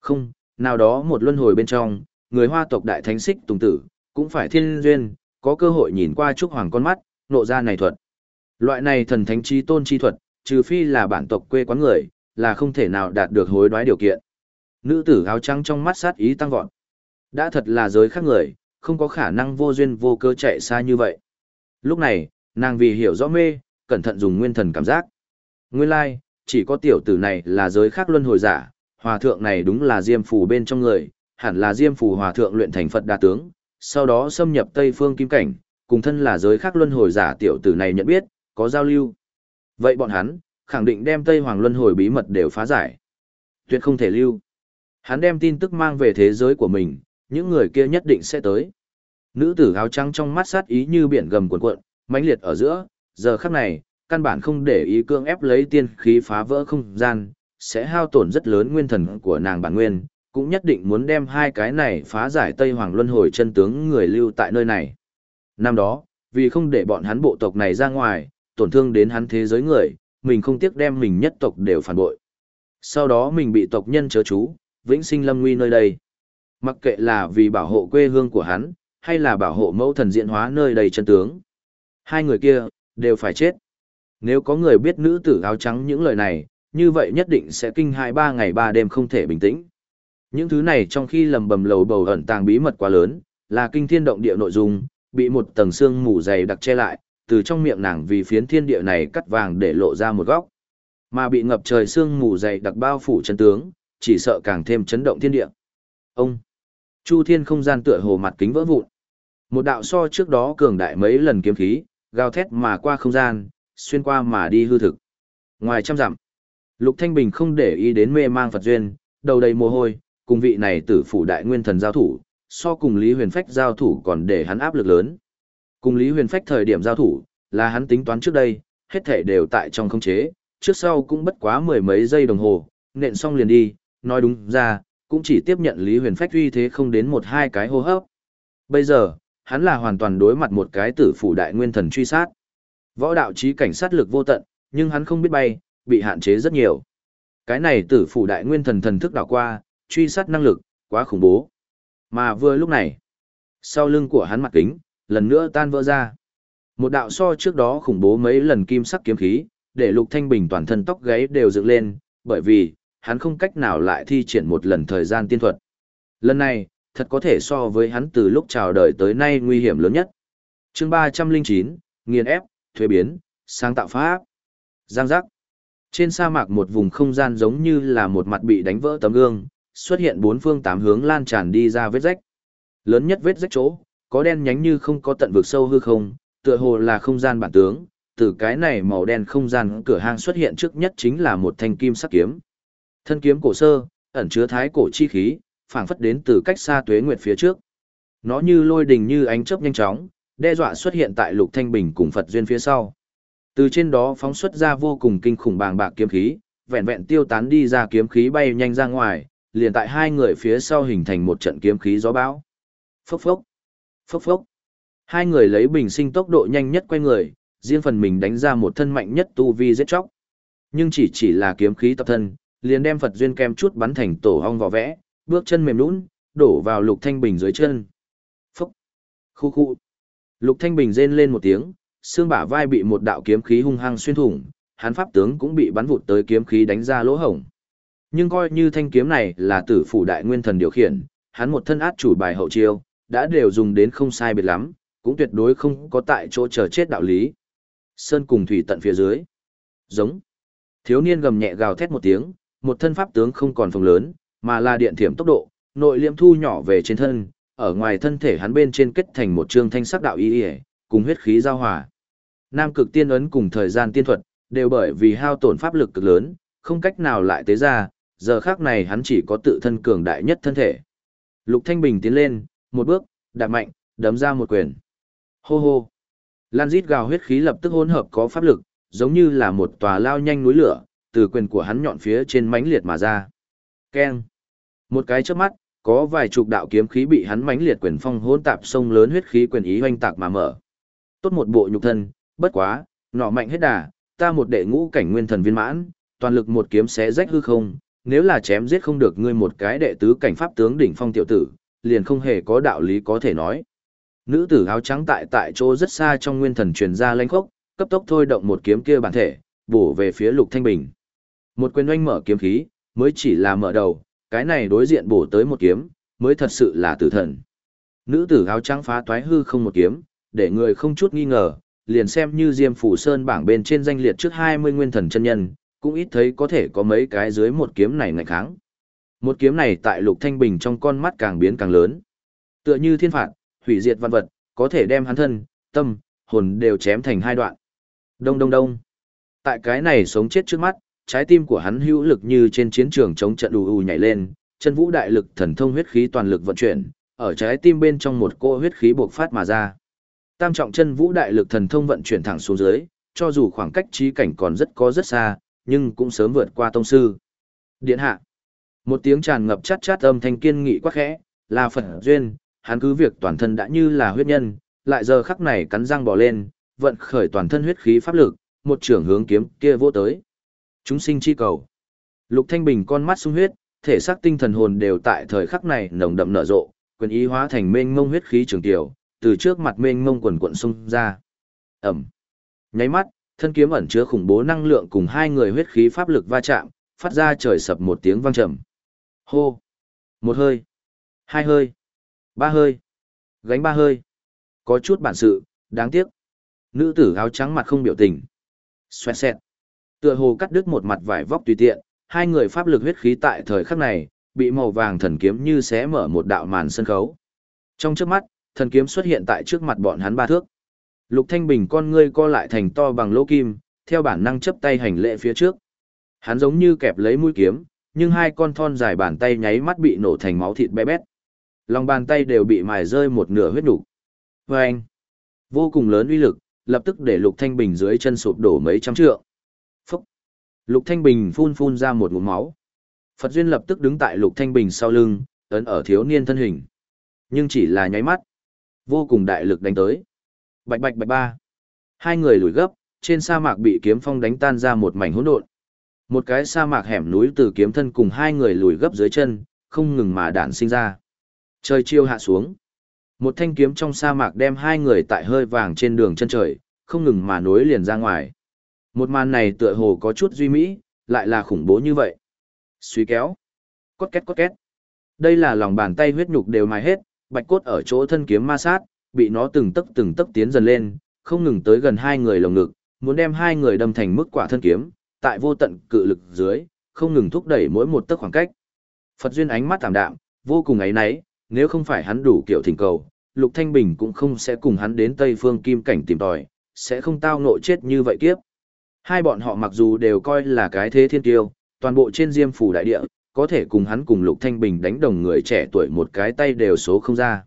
Không, nào đó một luân hồi bên trong, người hoa tộc đại thánh xích tùng tử, cũng phải thiên duyên, có cơ hội nhìn qua Trúc Hoàng con mắt, nộ ra này thuật. Loại này thần thánh chi tôn chi thuật, trừ phi là bản tộc quê quán người, là không thể nào đạt được hối đoái điều kiện. Nữ tử áo trắng trong mắt sát ý tăng vọt. Đã thật là giới khác người, không có khả năng vô duyên vô cơ chạy xa như vậy. Lúc này, nàng vì hiểu rõ mê, cẩn thận dùng nguyên thần cảm giác. Nguyên lai, like, chỉ có tiểu tử này là giới khác luân hồi giả, hòa thượng này đúng là diêm phù bên trong người, hẳn là diêm phù hòa thượng luyện thành Phật đa tướng, sau đó xâm nhập Tây phương kim cảnh, cùng thân là giới khác luân hồi giả tiểu tử này nhận biết, có giao lưu. Vậy bọn hắn, khẳng định đem Tây Hoàng luân hồi bí mật đều phá giải. Tuyệt không thể lưu. Hắn đem tin tức mang về thế giới của mình, những người kia nhất định sẽ tới. Nữ tử áo trắng trong mắt sát ý như biển gầm cuộn cuộn, mãnh liệt ở giữa, giờ khắc này, căn bản không để ý cương ép lấy tiên khí phá vỡ không gian, sẽ hao tổn rất lớn nguyên thần của nàng bản nguyên, cũng nhất định muốn đem hai cái này phá giải Tây Hoàng Luân hồi chân tướng người lưu tại nơi này. Năm đó, vì không để bọn hắn bộ tộc này ra ngoài, tổn thương đến hắn thế giới người, mình không tiếc đem mình nhất tộc đều phản bội. Sau đó mình bị tộc nhân chớ chú, vĩnh sinh lâm nguy nơi đây. Mặc kệ là vì bảo hộ quê hương của hắn, hay là bảo hộ mẫu thần diễn hóa nơi đầy chân tướng. Hai người kia, đều phải chết. Nếu có người biết nữ tử áo trắng những lời này, như vậy nhất định sẽ kinh hai ba ngày ba đêm không thể bình tĩnh. Những thứ này trong khi lầm bầm lầu bầu ẩn tàng bí mật quá lớn, là kinh thiên động địa nội dung, bị một tầng xương mù dày đặc che lại, từ trong miệng nàng vì phiến thiên địa này cắt vàng để lộ ra một góc. Mà bị ngập trời xương mù dày đặc bao phủ chân tướng, chỉ sợ càng thêm chấn động thiên địa. Ông! Chu thiên không gian tựa hồ mặt kính vỡ vụn. Một đạo so trước đó cường đại mấy lần kiếm khí, gào thét mà qua không gian, xuyên qua mà đi hư thực. Ngoài trăm dặm, Lục Thanh Bình không để ý đến mê mang Phật duyên, đầu đầy mồ hôi, cùng vị này tử phủ đại nguyên thần giao thủ, so cùng Lý Huyền Phách giao thủ còn để hắn áp lực lớn. Cùng Lý Huyền Phách thời điểm giao thủ, là hắn tính toán trước đây, hết thể đều tại trong khống chế, trước sau cũng bất quá mười mấy giây đồng hồ, nện xong liền đi, nói đúng ra, cũng chỉ tiếp nhận Lý Huyền Phách uy thế không đến một hai cái hô hấp. Bây giờ, hắn là hoàn toàn đối mặt một cái tử phủ đại nguyên thần truy sát. Võ đạo trí cảnh sát lực vô tận, nhưng hắn không biết bay, bị hạn chế rất nhiều. Cái này tử phủ đại nguyên thần thần thức đảo qua, truy sát năng lực, quá khủng bố. Mà vừa lúc này, sau lưng của hắn mặt kính, lần nữa tan vỡ ra. Một đạo so trước đó khủng bố mấy lần kim sắc kiếm khí, để Lục Thanh Bình toàn thân tóc gáy đều dựng lên, bởi vì, hắn không cách nào lại thi triển một lần thời gian tiên thuật. Lần này, thật có thể so với hắn từ lúc chào đời tới nay nguy hiểm lớn nhất. chương 309, nghiền ép, thuế biến, sáng tạo pháp. Giang giác. Trên sa mạc một vùng không gian giống như là một mặt bị đánh vỡ tấm gương, xuất hiện bốn phương tám hướng lan tràn đi ra vết rách. Lớn nhất vết rách chỗ, có đen nhánh như không có tận vực sâu hư không, tựa hồ là không gian bản tướng, từ cái này màu đen không gian cửa hang xuất hiện trước nhất chính là một thanh kim sắc kiếm. Thân kiếm cổ sơ, ẩn chứa thái cổ chi khí, phảng phất đến từ cách xa tuế nguyệt phía trước. Nó như lôi đình như ánh chớp nhanh chóng, đe dọa xuất hiện tại Lục Thanh Bình cùng Phật duyên phía sau. Từ trên đó phóng xuất ra vô cùng kinh khủng bàng bạc kiếm khí, vẹn vẹn tiêu tán đi ra kiếm khí bay nhanh ra ngoài, liền tại hai người phía sau hình thành một trận kiếm khí gió bão. Phốc phốc, phốc phốc. Hai người lấy bình sinh tốc độ nhanh nhất quay người, riêng phần mình đánh ra một thân mạnh nhất tu vi giết chóc. Nhưng chỉ chỉ là kiếm khí tập thân, liền đem Phật duyên kem chút bắn thành tổ ong vỏ vẽ, bước chân mềm lún đổ vào Lục Thanh Bình dưới chân. Phốc. Khu khu. Lục Thanh Bình rên lên một tiếng, xương bả vai bị một đạo kiếm khí hung hăng xuyên thủng, hắn pháp tướng cũng bị bắn vụt tới kiếm khí đánh ra lỗ hổng. Nhưng coi như thanh kiếm này là tử phủ đại nguyên thần điều khiển, hắn một thân át chủ bài hậu chiêu, đã đều dùng đến không sai biệt lắm, cũng tuyệt đối không có tại chỗ chờ chết đạo lý. Sơn cùng thủy tận phía dưới. Giống. Thiếu niên gầm nhẹ gào thét một tiếng, một thân pháp tướng không còn phồng lớn, mà là điện thiểm tốc độ, nội liêm thu nhỏ về trên thân, ở ngoài thân thể hắn bên trên kết thành một trương thanh sắc đạo y ỉa cùng huyết khí giao hòa. Nam cực tiên ấn cùng thời gian tiên thuật, đều bởi vì hao tổn pháp lực cực lớn, không cách nào lại tế ra, giờ khác này hắn chỉ có tự thân cường đại nhất thân thể. Lục Thanh Bình tiến lên, một bước, đạp mạnh, đấm ra một quyền. Hô hô. Lan rít gào huyết khí lập tức hỗn hợp có pháp lực, giống như là một tòa lao nhanh núi lửa, từ quyền của hắn nhọn phía trên mãnh liệt mà ra. Keng. Một cái chớp mắt, có vài chục đạo kiếm khí bị hắn mãnh liệt quyền phong hỗn tạp sông lớn huyết khí quyền ý hoành tạc mà mở. Tốt một bộ nhục thân, bất quá, nọ mạnh hết đà, ta một đệ ngũ cảnh nguyên thần viên mãn, toàn lực một kiếm xé rách hư không, nếu là chém giết không được ngươi một cái đệ tứ cảnh pháp tướng đỉnh phong tiểu tử, liền không hề có đạo lý có thể nói. Nữ tử áo trắng tại tại chỗ rất xa trong nguyên thần truyền ra lanh khốc, cấp tốc thôi động một kiếm kia bản thể, bổ về phía Lục Thanh Bình. Một quyền oanh mở kiếm khí, mới chỉ là mở đầu, cái này đối diện bổ tới một kiếm, mới thật sự là tử thần. Nữ tử áo trắng phá toái hư không một kiếm, để người không chút nghi ngờ, liền xem như Diêm Phủ Sơn bảng bên trên danh liệt trước 20 nguyên thần chân nhân, cũng ít thấy có thể có mấy cái dưới một kiếm này ngạch kháng. Một kiếm này tại Lục Thanh Bình trong con mắt càng biến càng lớn. Tựa như thiên phạt, hủy diệt văn vật, có thể đem hắn thân, tâm, hồn đều chém thành hai đoạn. Đông đông đông. Tại cái này sống chết trước mắt, trái tim của hắn hữu lực như trên chiến trường chống trận đù ù nhảy lên, chân vũ đại lực thần thông huyết khí toàn lực vận chuyển, ở trái tim bên trong một cô huyết khí bộc phát mà ra. Tam trọng chân vũ đại lực thần thông vận chuyển thẳng xuống dưới, cho dù khoảng cách trí cảnh còn rất có rất xa, nhưng cũng sớm vượt qua tông sư. Điện hạ. Một tiếng tràn ngập chát chát âm thanh kiên nghị quá khẽ, là Phật duyên, hắn cứ việc toàn thân đã như là huyết nhân, lại giờ khắc này cắn răng bỏ lên, vận khởi toàn thân huyết khí pháp lực, một trưởng hướng kiếm kia vô tới. Chúng sinh chi cầu. Lục Thanh Bình con mắt sung huyết, thể xác tinh thần hồn đều tại thời khắc này nồng đậm nở rộ, quyền ý hóa thành mênh mông huyết khí trường tiểu, từ trước mặt mênh mông quần quận xung ra. Ẩm. Nháy mắt, thân kiếm ẩn chứa khủng bố năng lượng cùng hai người huyết khí pháp lực va chạm, phát ra trời sập một tiếng vang trầm. Hô. Một hơi. Hai hơi. Ba hơi. Gánh ba hơi. Có chút bản sự, đáng tiếc. Nữ tử áo trắng mặt không biểu tình. Xoẹt xẹt. Tựa hồ cắt đứt một mặt vải vóc tùy tiện, hai người pháp lực huyết khí tại thời khắc này, bị màu vàng thần kiếm như xé mở một đạo màn sân khấu. Trong trước mắt, thần kiếm xuất hiện tại trước mặt bọn hắn ba thước. Lục Thanh Bình con ngươi co lại thành to bằng lỗ kim, theo bản năng chấp tay hành lễ phía trước. Hắn giống như kẹp lấy mũi kiếm, nhưng hai con thon dài bàn tay nháy mắt bị nổ thành máu thịt bé bét. Lòng bàn tay đều bị mài rơi một nửa huyết đủ. Vâng! Vô cùng lớn uy lực, lập tức để Lục Thanh Bình dưới chân sụp đổ mấy trăm trượng. Lục Thanh Bình phun phun ra một ngụm máu. Phật Duyên lập tức đứng tại Lục Thanh Bình sau lưng, ấn ở thiếu niên thân hình. Nhưng chỉ là nháy mắt. Vô cùng đại lực đánh tới. Bạch bạch bạch ba. Hai người lùi gấp, trên sa mạc bị kiếm phong đánh tan ra một mảnh hỗn độn. Một cái sa mạc hẻm núi từ kiếm thân cùng hai người lùi gấp dưới chân, không ngừng mà đạn sinh ra. Trời chiêu hạ xuống. Một thanh kiếm trong sa mạc đem hai người tại hơi vàng trên đường chân trời, không ngừng mà nối liền ra ngoài. Một màn này tựa hồ có chút duy mỹ, lại là khủng bố như vậy. Suy kéo. Cốt két cốt két. Đây là lòng bàn tay huyết nhục đều mài hết, bạch cốt ở chỗ thân kiếm ma sát, bị nó từng tấc từng tấc tiến dần lên, không ngừng tới gần hai người lồng ngực, muốn đem hai người đâm thành mức quả thân kiếm, tại vô tận cự lực dưới, không ngừng thúc đẩy mỗi một tấc khoảng cách. Phật duyên ánh mắt tạm đạm, vô cùng ấy náy, nếu không phải hắn đủ kiểu thỉnh cầu, Lục Thanh Bình cũng không sẽ cùng hắn đến Tây Phương Kim Cảnh tìm tòi, sẽ không tao ngộ chết như vậy kiếp. Hai bọn họ mặc dù đều coi là cái thế thiên tiêu, toàn bộ trên diêm phủ đại địa, có thể cùng hắn cùng Lục Thanh Bình đánh đồng người trẻ tuổi một cái tay đều số không ra.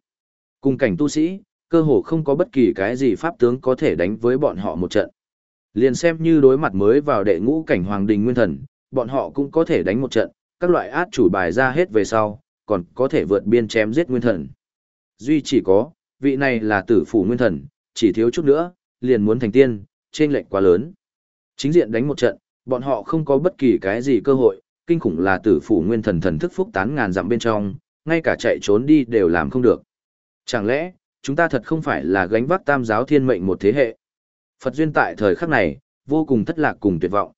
Cùng cảnh tu sĩ, cơ hồ không có bất kỳ cái gì pháp tướng có thể đánh với bọn họ một trận. Liền xem như đối mặt mới vào đệ ngũ cảnh hoàng đình nguyên thần, bọn họ cũng có thể đánh một trận, các loại át chủ bài ra hết về sau, còn có thể vượt biên chém giết nguyên thần. Duy chỉ có, vị này là tử phủ nguyên thần, chỉ thiếu chút nữa, liền muốn thành tiên, trên lệnh quá lớn. Chính diện đánh một trận, bọn họ không có bất kỳ cái gì cơ hội, kinh khủng là tử phủ nguyên thần thần thức phúc tán ngàn dặm bên trong, ngay cả chạy trốn đi đều làm không được. Chẳng lẽ, chúng ta thật không phải là gánh vác tam giáo thiên mệnh một thế hệ? Phật duyên tại thời khắc này, vô cùng thất lạc cùng tuyệt vọng.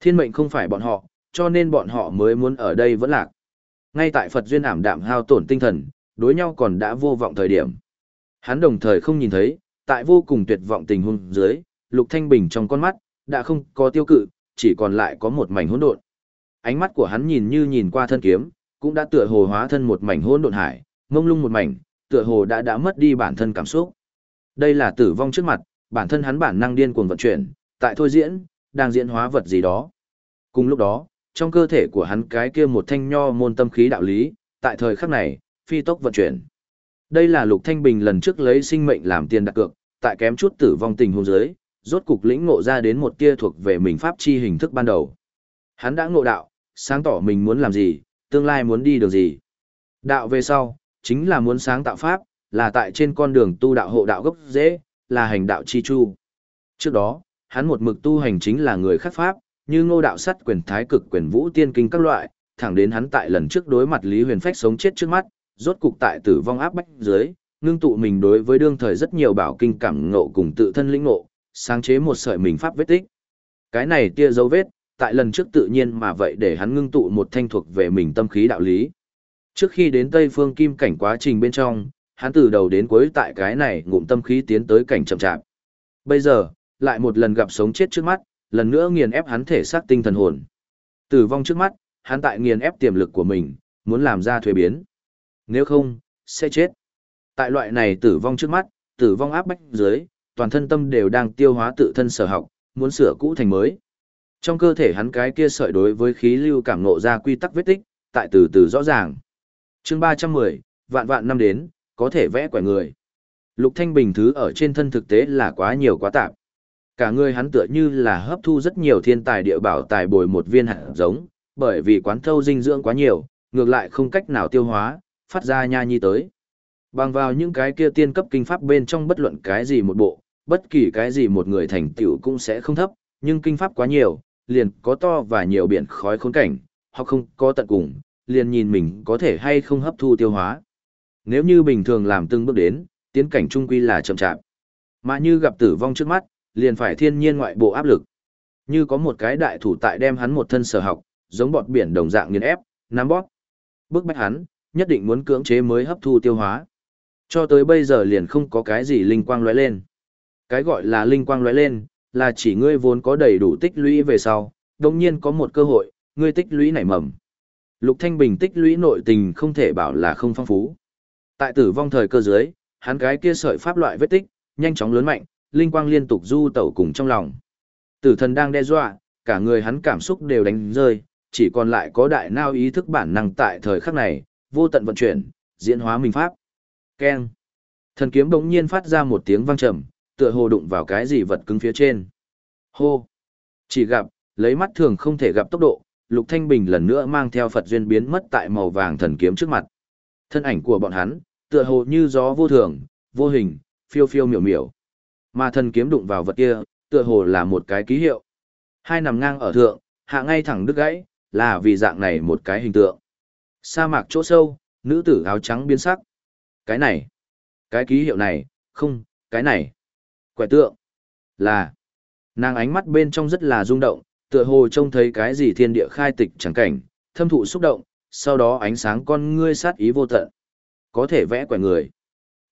Thiên mệnh không phải bọn họ, cho nên bọn họ mới muốn ở đây vẫn lạc. Ngay tại Phật duyên ảm đạm hao tổn tinh thần, đối nhau còn đã vô vọng thời điểm. Hắn đồng thời không nhìn thấy, tại vô cùng tuyệt vọng tình huống dưới, Lục Thanh Bình trong con mắt đã không có tiêu cự, chỉ còn lại có một mảnh hỗn độn. Ánh mắt của hắn nhìn như nhìn qua thân kiếm, cũng đã tựa hồ hóa thân một mảnh hỗn độn hải, mông lung một mảnh, tựa hồ đã đã mất đi bản thân cảm xúc. Đây là tử vong trước mặt, bản thân hắn bản năng điên cuồng vận chuyển, tại thôi diễn, đang diễn hóa vật gì đó. Cùng lúc đó, trong cơ thể của hắn cái kia một thanh nho môn tâm khí đạo lý, tại thời khắc này, phi tốc vận chuyển. Đây là Lục Thanh Bình lần trước lấy sinh mệnh làm tiền đặt cược, tại kém chút tử vong tình huống dưới, rốt cục lĩnh ngộ ra đến một tia thuộc về mình pháp chi hình thức ban đầu. Hắn đã ngộ đạo, sáng tỏ mình muốn làm gì, tương lai muốn đi đường gì. Đạo về sau, chính là muốn sáng tạo pháp, là tại trên con đường tu đạo hộ đạo gốc dễ, là hành đạo chi chu. Trước đó, hắn một mực tu hành chính là người khác pháp, như ngô đạo sắt quyền thái cực quyền vũ tiên kinh các loại, thẳng đến hắn tại lần trước đối mặt Lý Huyền Phách sống chết trước mắt, rốt cục tại tử vong áp bách dưới, ngưng tụ mình đối với đương thời rất nhiều bảo kinh cảm ngộ cùng tự thân lĩnh ngộ, sáng chế một sợi mình pháp vết tích. Cái này tia dấu vết, tại lần trước tự nhiên mà vậy để hắn ngưng tụ một thanh thuộc về mình tâm khí đạo lý. Trước khi đến Tây Phương Kim cảnh quá trình bên trong, hắn từ đầu đến cuối tại cái này ngụm tâm khí tiến tới cảnh chậm chạp. Bây giờ, lại một lần gặp sống chết trước mắt, lần nữa nghiền ép hắn thể xác tinh thần hồn. Tử vong trước mắt, hắn tại nghiền ép tiềm lực của mình, muốn làm ra thuế biến. Nếu không, sẽ chết. Tại loại này tử vong trước mắt, tử vong áp bách dưới, toàn thân tâm đều đang tiêu hóa tự thân sở học, muốn sửa cũ thành mới. Trong cơ thể hắn cái kia sợi đối với khí lưu cảm ngộ ra quy tắc vết tích, tại từ từ rõ ràng. chương 310, vạn vạn năm đến, có thể vẽ quẻ người. Lục Thanh Bình thứ ở trên thân thực tế là quá nhiều quá tạp. Cả người hắn tựa như là hấp thu rất nhiều thiên tài địa bảo tài bồi một viên hạt giống, bởi vì quán thâu dinh dưỡng quá nhiều, ngược lại không cách nào tiêu hóa, phát ra nha nhi tới. Bằng vào những cái kia tiên cấp kinh pháp bên trong bất luận cái gì một bộ, bất kỳ cái gì một người thành tựu cũng sẽ không thấp, nhưng kinh pháp quá nhiều, liền có to và nhiều biển khói khốn cảnh, hoặc không có tận cùng, liền nhìn mình có thể hay không hấp thu tiêu hóa. Nếu như bình thường làm từng bước đến, tiến cảnh trung quy là chậm chạp. Mà như gặp tử vong trước mắt, liền phải thiên nhiên ngoại bộ áp lực. Như có một cái đại thủ tại đem hắn một thân sở học, giống bọt biển đồng dạng nghiền ép, nắm bóp. Bước bách hắn, nhất định muốn cưỡng chế mới hấp thu tiêu hóa. Cho tới bây giờ liền không có cái gì linh quang lóe lên. Cái gọi là linh quang lóe lên, là chỉ ngươi vốn có đầy đủ tích lũy về sau, đồng nhiên có một cơ hội, ngươi tích lũy nảy mầm. Lục Thanh Bình tích lũy nội tình không thể bảo là không phong phú. Tại tử vong thời cơ dưới, hắn cái kia sợi pháp loại vết tích, nhanh chóng lớn mạnh, linh quang liên tục du tẩu cùng trong lòng. Tử thần đang đe dọa, cả người hắn cảm xúc đều đánh rơi, chỉ còn lại có đại nao ý thức bản năng tại thời khắc này, vô tận vận chuyển, diễn hóa mình pháp. Keng. Thần kiếm bỗng nhiên phát ra một tiếng vang trầm, tựa hồ đụng vào cái gì vật cứng phía trên. Hô! Chỉ gặp, lấy mắt thường không thể gặp tốc độ, Lục Thanh Bình lần nữa mang theo Phật duyên biến mất tại màu vàng thần kiếm trước mặt. Thân ảnh của bọn hắn, tựa hồ như gió vô thường, vô hình, phiêu phiêu miểu miểu. Mà thần kiếm đụng vào vật kia, tựa hồ là một cái ký hiệu. Hai nằm ngang ở thượng, hạ ngay thẳng đứt gãy, là vì dạng này một cái hình tượng. Sa mạc chỗ sâu, nữ tử áo trắng biến sắc. Cái này, cái ký hiệu này, không, cái này. Quẻ tượng, là. Nàng ánh mắt bên trong rất là rung động, tựa hồ trông thấy cái gì thiên địa khai tịch chẳng cảnh, thâm thụ xúc động, sau đó ánh sáng con ngươi sát ý vô tận. Có thể vẽ quẻ người.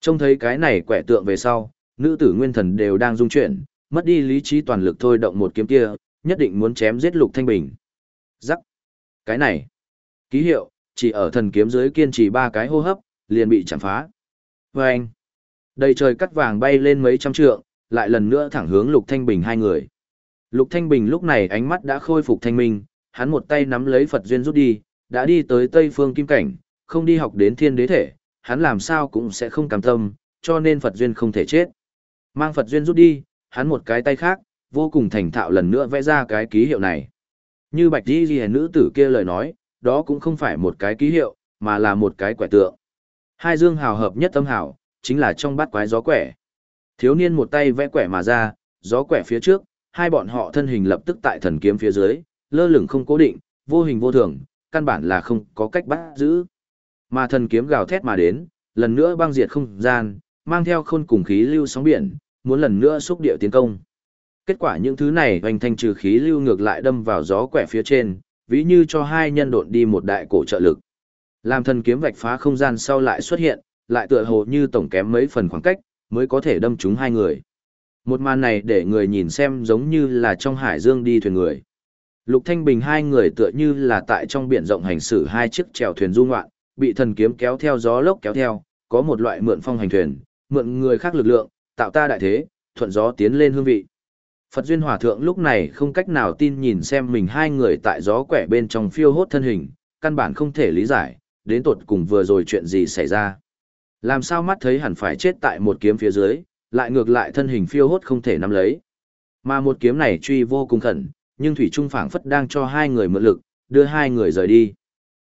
Trông thấy cái này quẻ tượng về sau, nữ tử nguyên thần đều đang rung chuyển, mất đi lý trí toàn lực thôi động một kiếm kia, nhất định muốn chém giết Lục Thanh Bình. Rắc. Cái này. Ký hiệu, chỉ ở thần kiếm dưới kiên trì ba cái hô hấp, liền bị chạm phá. Vâng. Đầy trời cắt vàng bay lên mấy trăm trượng, lại lần nữa thẳng hướng Lục Thanh Bình hai người. Lục Thanh Bình lúc này ánh mắt đã khôi phục thanh minh, hắn một tay nắm lấy Phật duyên rút đi, đã đi tới Tây Phương Kim Cảnh, không đi học đến thiên đế thể, hắn làm sao cũng sẽ không cảm tâm, cho nên Phật duyên không thể chết. Mang Phật duyên rút đi, hắn một cái tay khác, vô cùng thành thạo lần nữa vẽ ra cái ký hiệu này. Như Bạch Di Di nữ tử kia lời nói, đó cũng không phải một cái ký hiệu, mà là một cái quẻ tượng. Hai dương hào hợp nhất tâm hào, chính là trong bát quái gió quẻ. Thiếu niên một tay vẽ quẻ mà ra, gió quẻ phía trước, hai bọn họ thân hình lập tức tại thần kiếm phía dưới, lơ lửng không cố định, vô hình vô thường, căn bản là không có cách bắt giữ. Mà thần kiếm gào thét mà đến, lần nữa băng diệt không gian, mang theo khôn cùng khí lưu sóng biển, muốn lần nữa xúc địa tiến công. Kết quả những thứ này hoành thành trừ khí lưu ngược lại đâm vào gió quẻ phía trên, ví như cho hai nhân độn đi một đại cổ trợ lực. Làm thần kiếm vạch phá không gian sau lại xuất hiện, lại tựa hồ như tổng kém mấy phần khoảng cách, mới có thể đâm trúng hai người. Một màn này để người nhìn xem giống như là trong hải dương đi thuyền người. Lục Thanh Bình hai người tựa như là tại trong biển rộng hành xử hai chiếc chèo thuyền du ngoạn, bị thần kiếm kéo theo gió lốc kéo theo, có một loại mượn phong hành thuyền, mượn người khác lực lượng, tạo ta đại thế, thuận gió tiến lên hương vị. Phật Duyên Hòa Thượng lúc này không cách nào tin nhìn xem mình hai người tại gió quẻ bên trong phiêu hốt thân hình, căn bản không thể lý giải, đến tột cùng vừa rồi chuyện gì xảy ra. Làm sao mắt thấy hẳn phải chết tại một kiếm phía dưới, lại ngược lại thân hình phiêu hốt không thể nắm lấy. Mà một kiếm này truy vô cùng khẩn, nhưng Thủy Trung phảng phất đang cho hai người mượn lực, đưa hai người rời đi.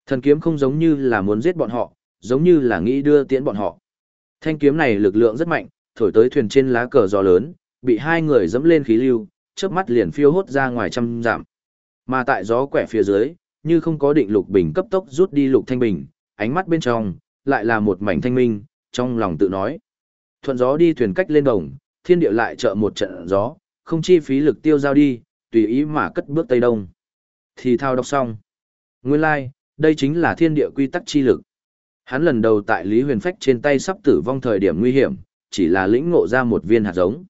Thần kiếm không giống như là muốn giết bọn họ, giống như là nghĩ đưa tiễn bọn họ. Thanh kiếm này lực lượng rất mạnh, thổi tới thuyền trên lá cờ gió lớn, bị hai người dẫm lên khí lưu, chớp mắt liền phiêu hốt ra ngoài trăm dặm. Mà tại gió quẻ phía dưới, như không có định lục bình cấp tốc rút đi lục thanh bình, ánh mắt bên trong lại là một mảnh thanh minh, trong lòng tự nói: Thuận gió đi thuyền cách lên đồng, thiên địa lại trợ một trận gió, không chi phí lực tiêu giao đi, tùy ý mà cất bước tây đông. Thì thao đọc xong. Nguyên lai, like, đây chính là thiên địa quy tắc chi lực. Hắn lần đầu tại Lý Huyền Phách trên tay sắp tử vong thời điểm nguy hiểm, chỉ là lĩnh ngộ ra một viên hạt giống.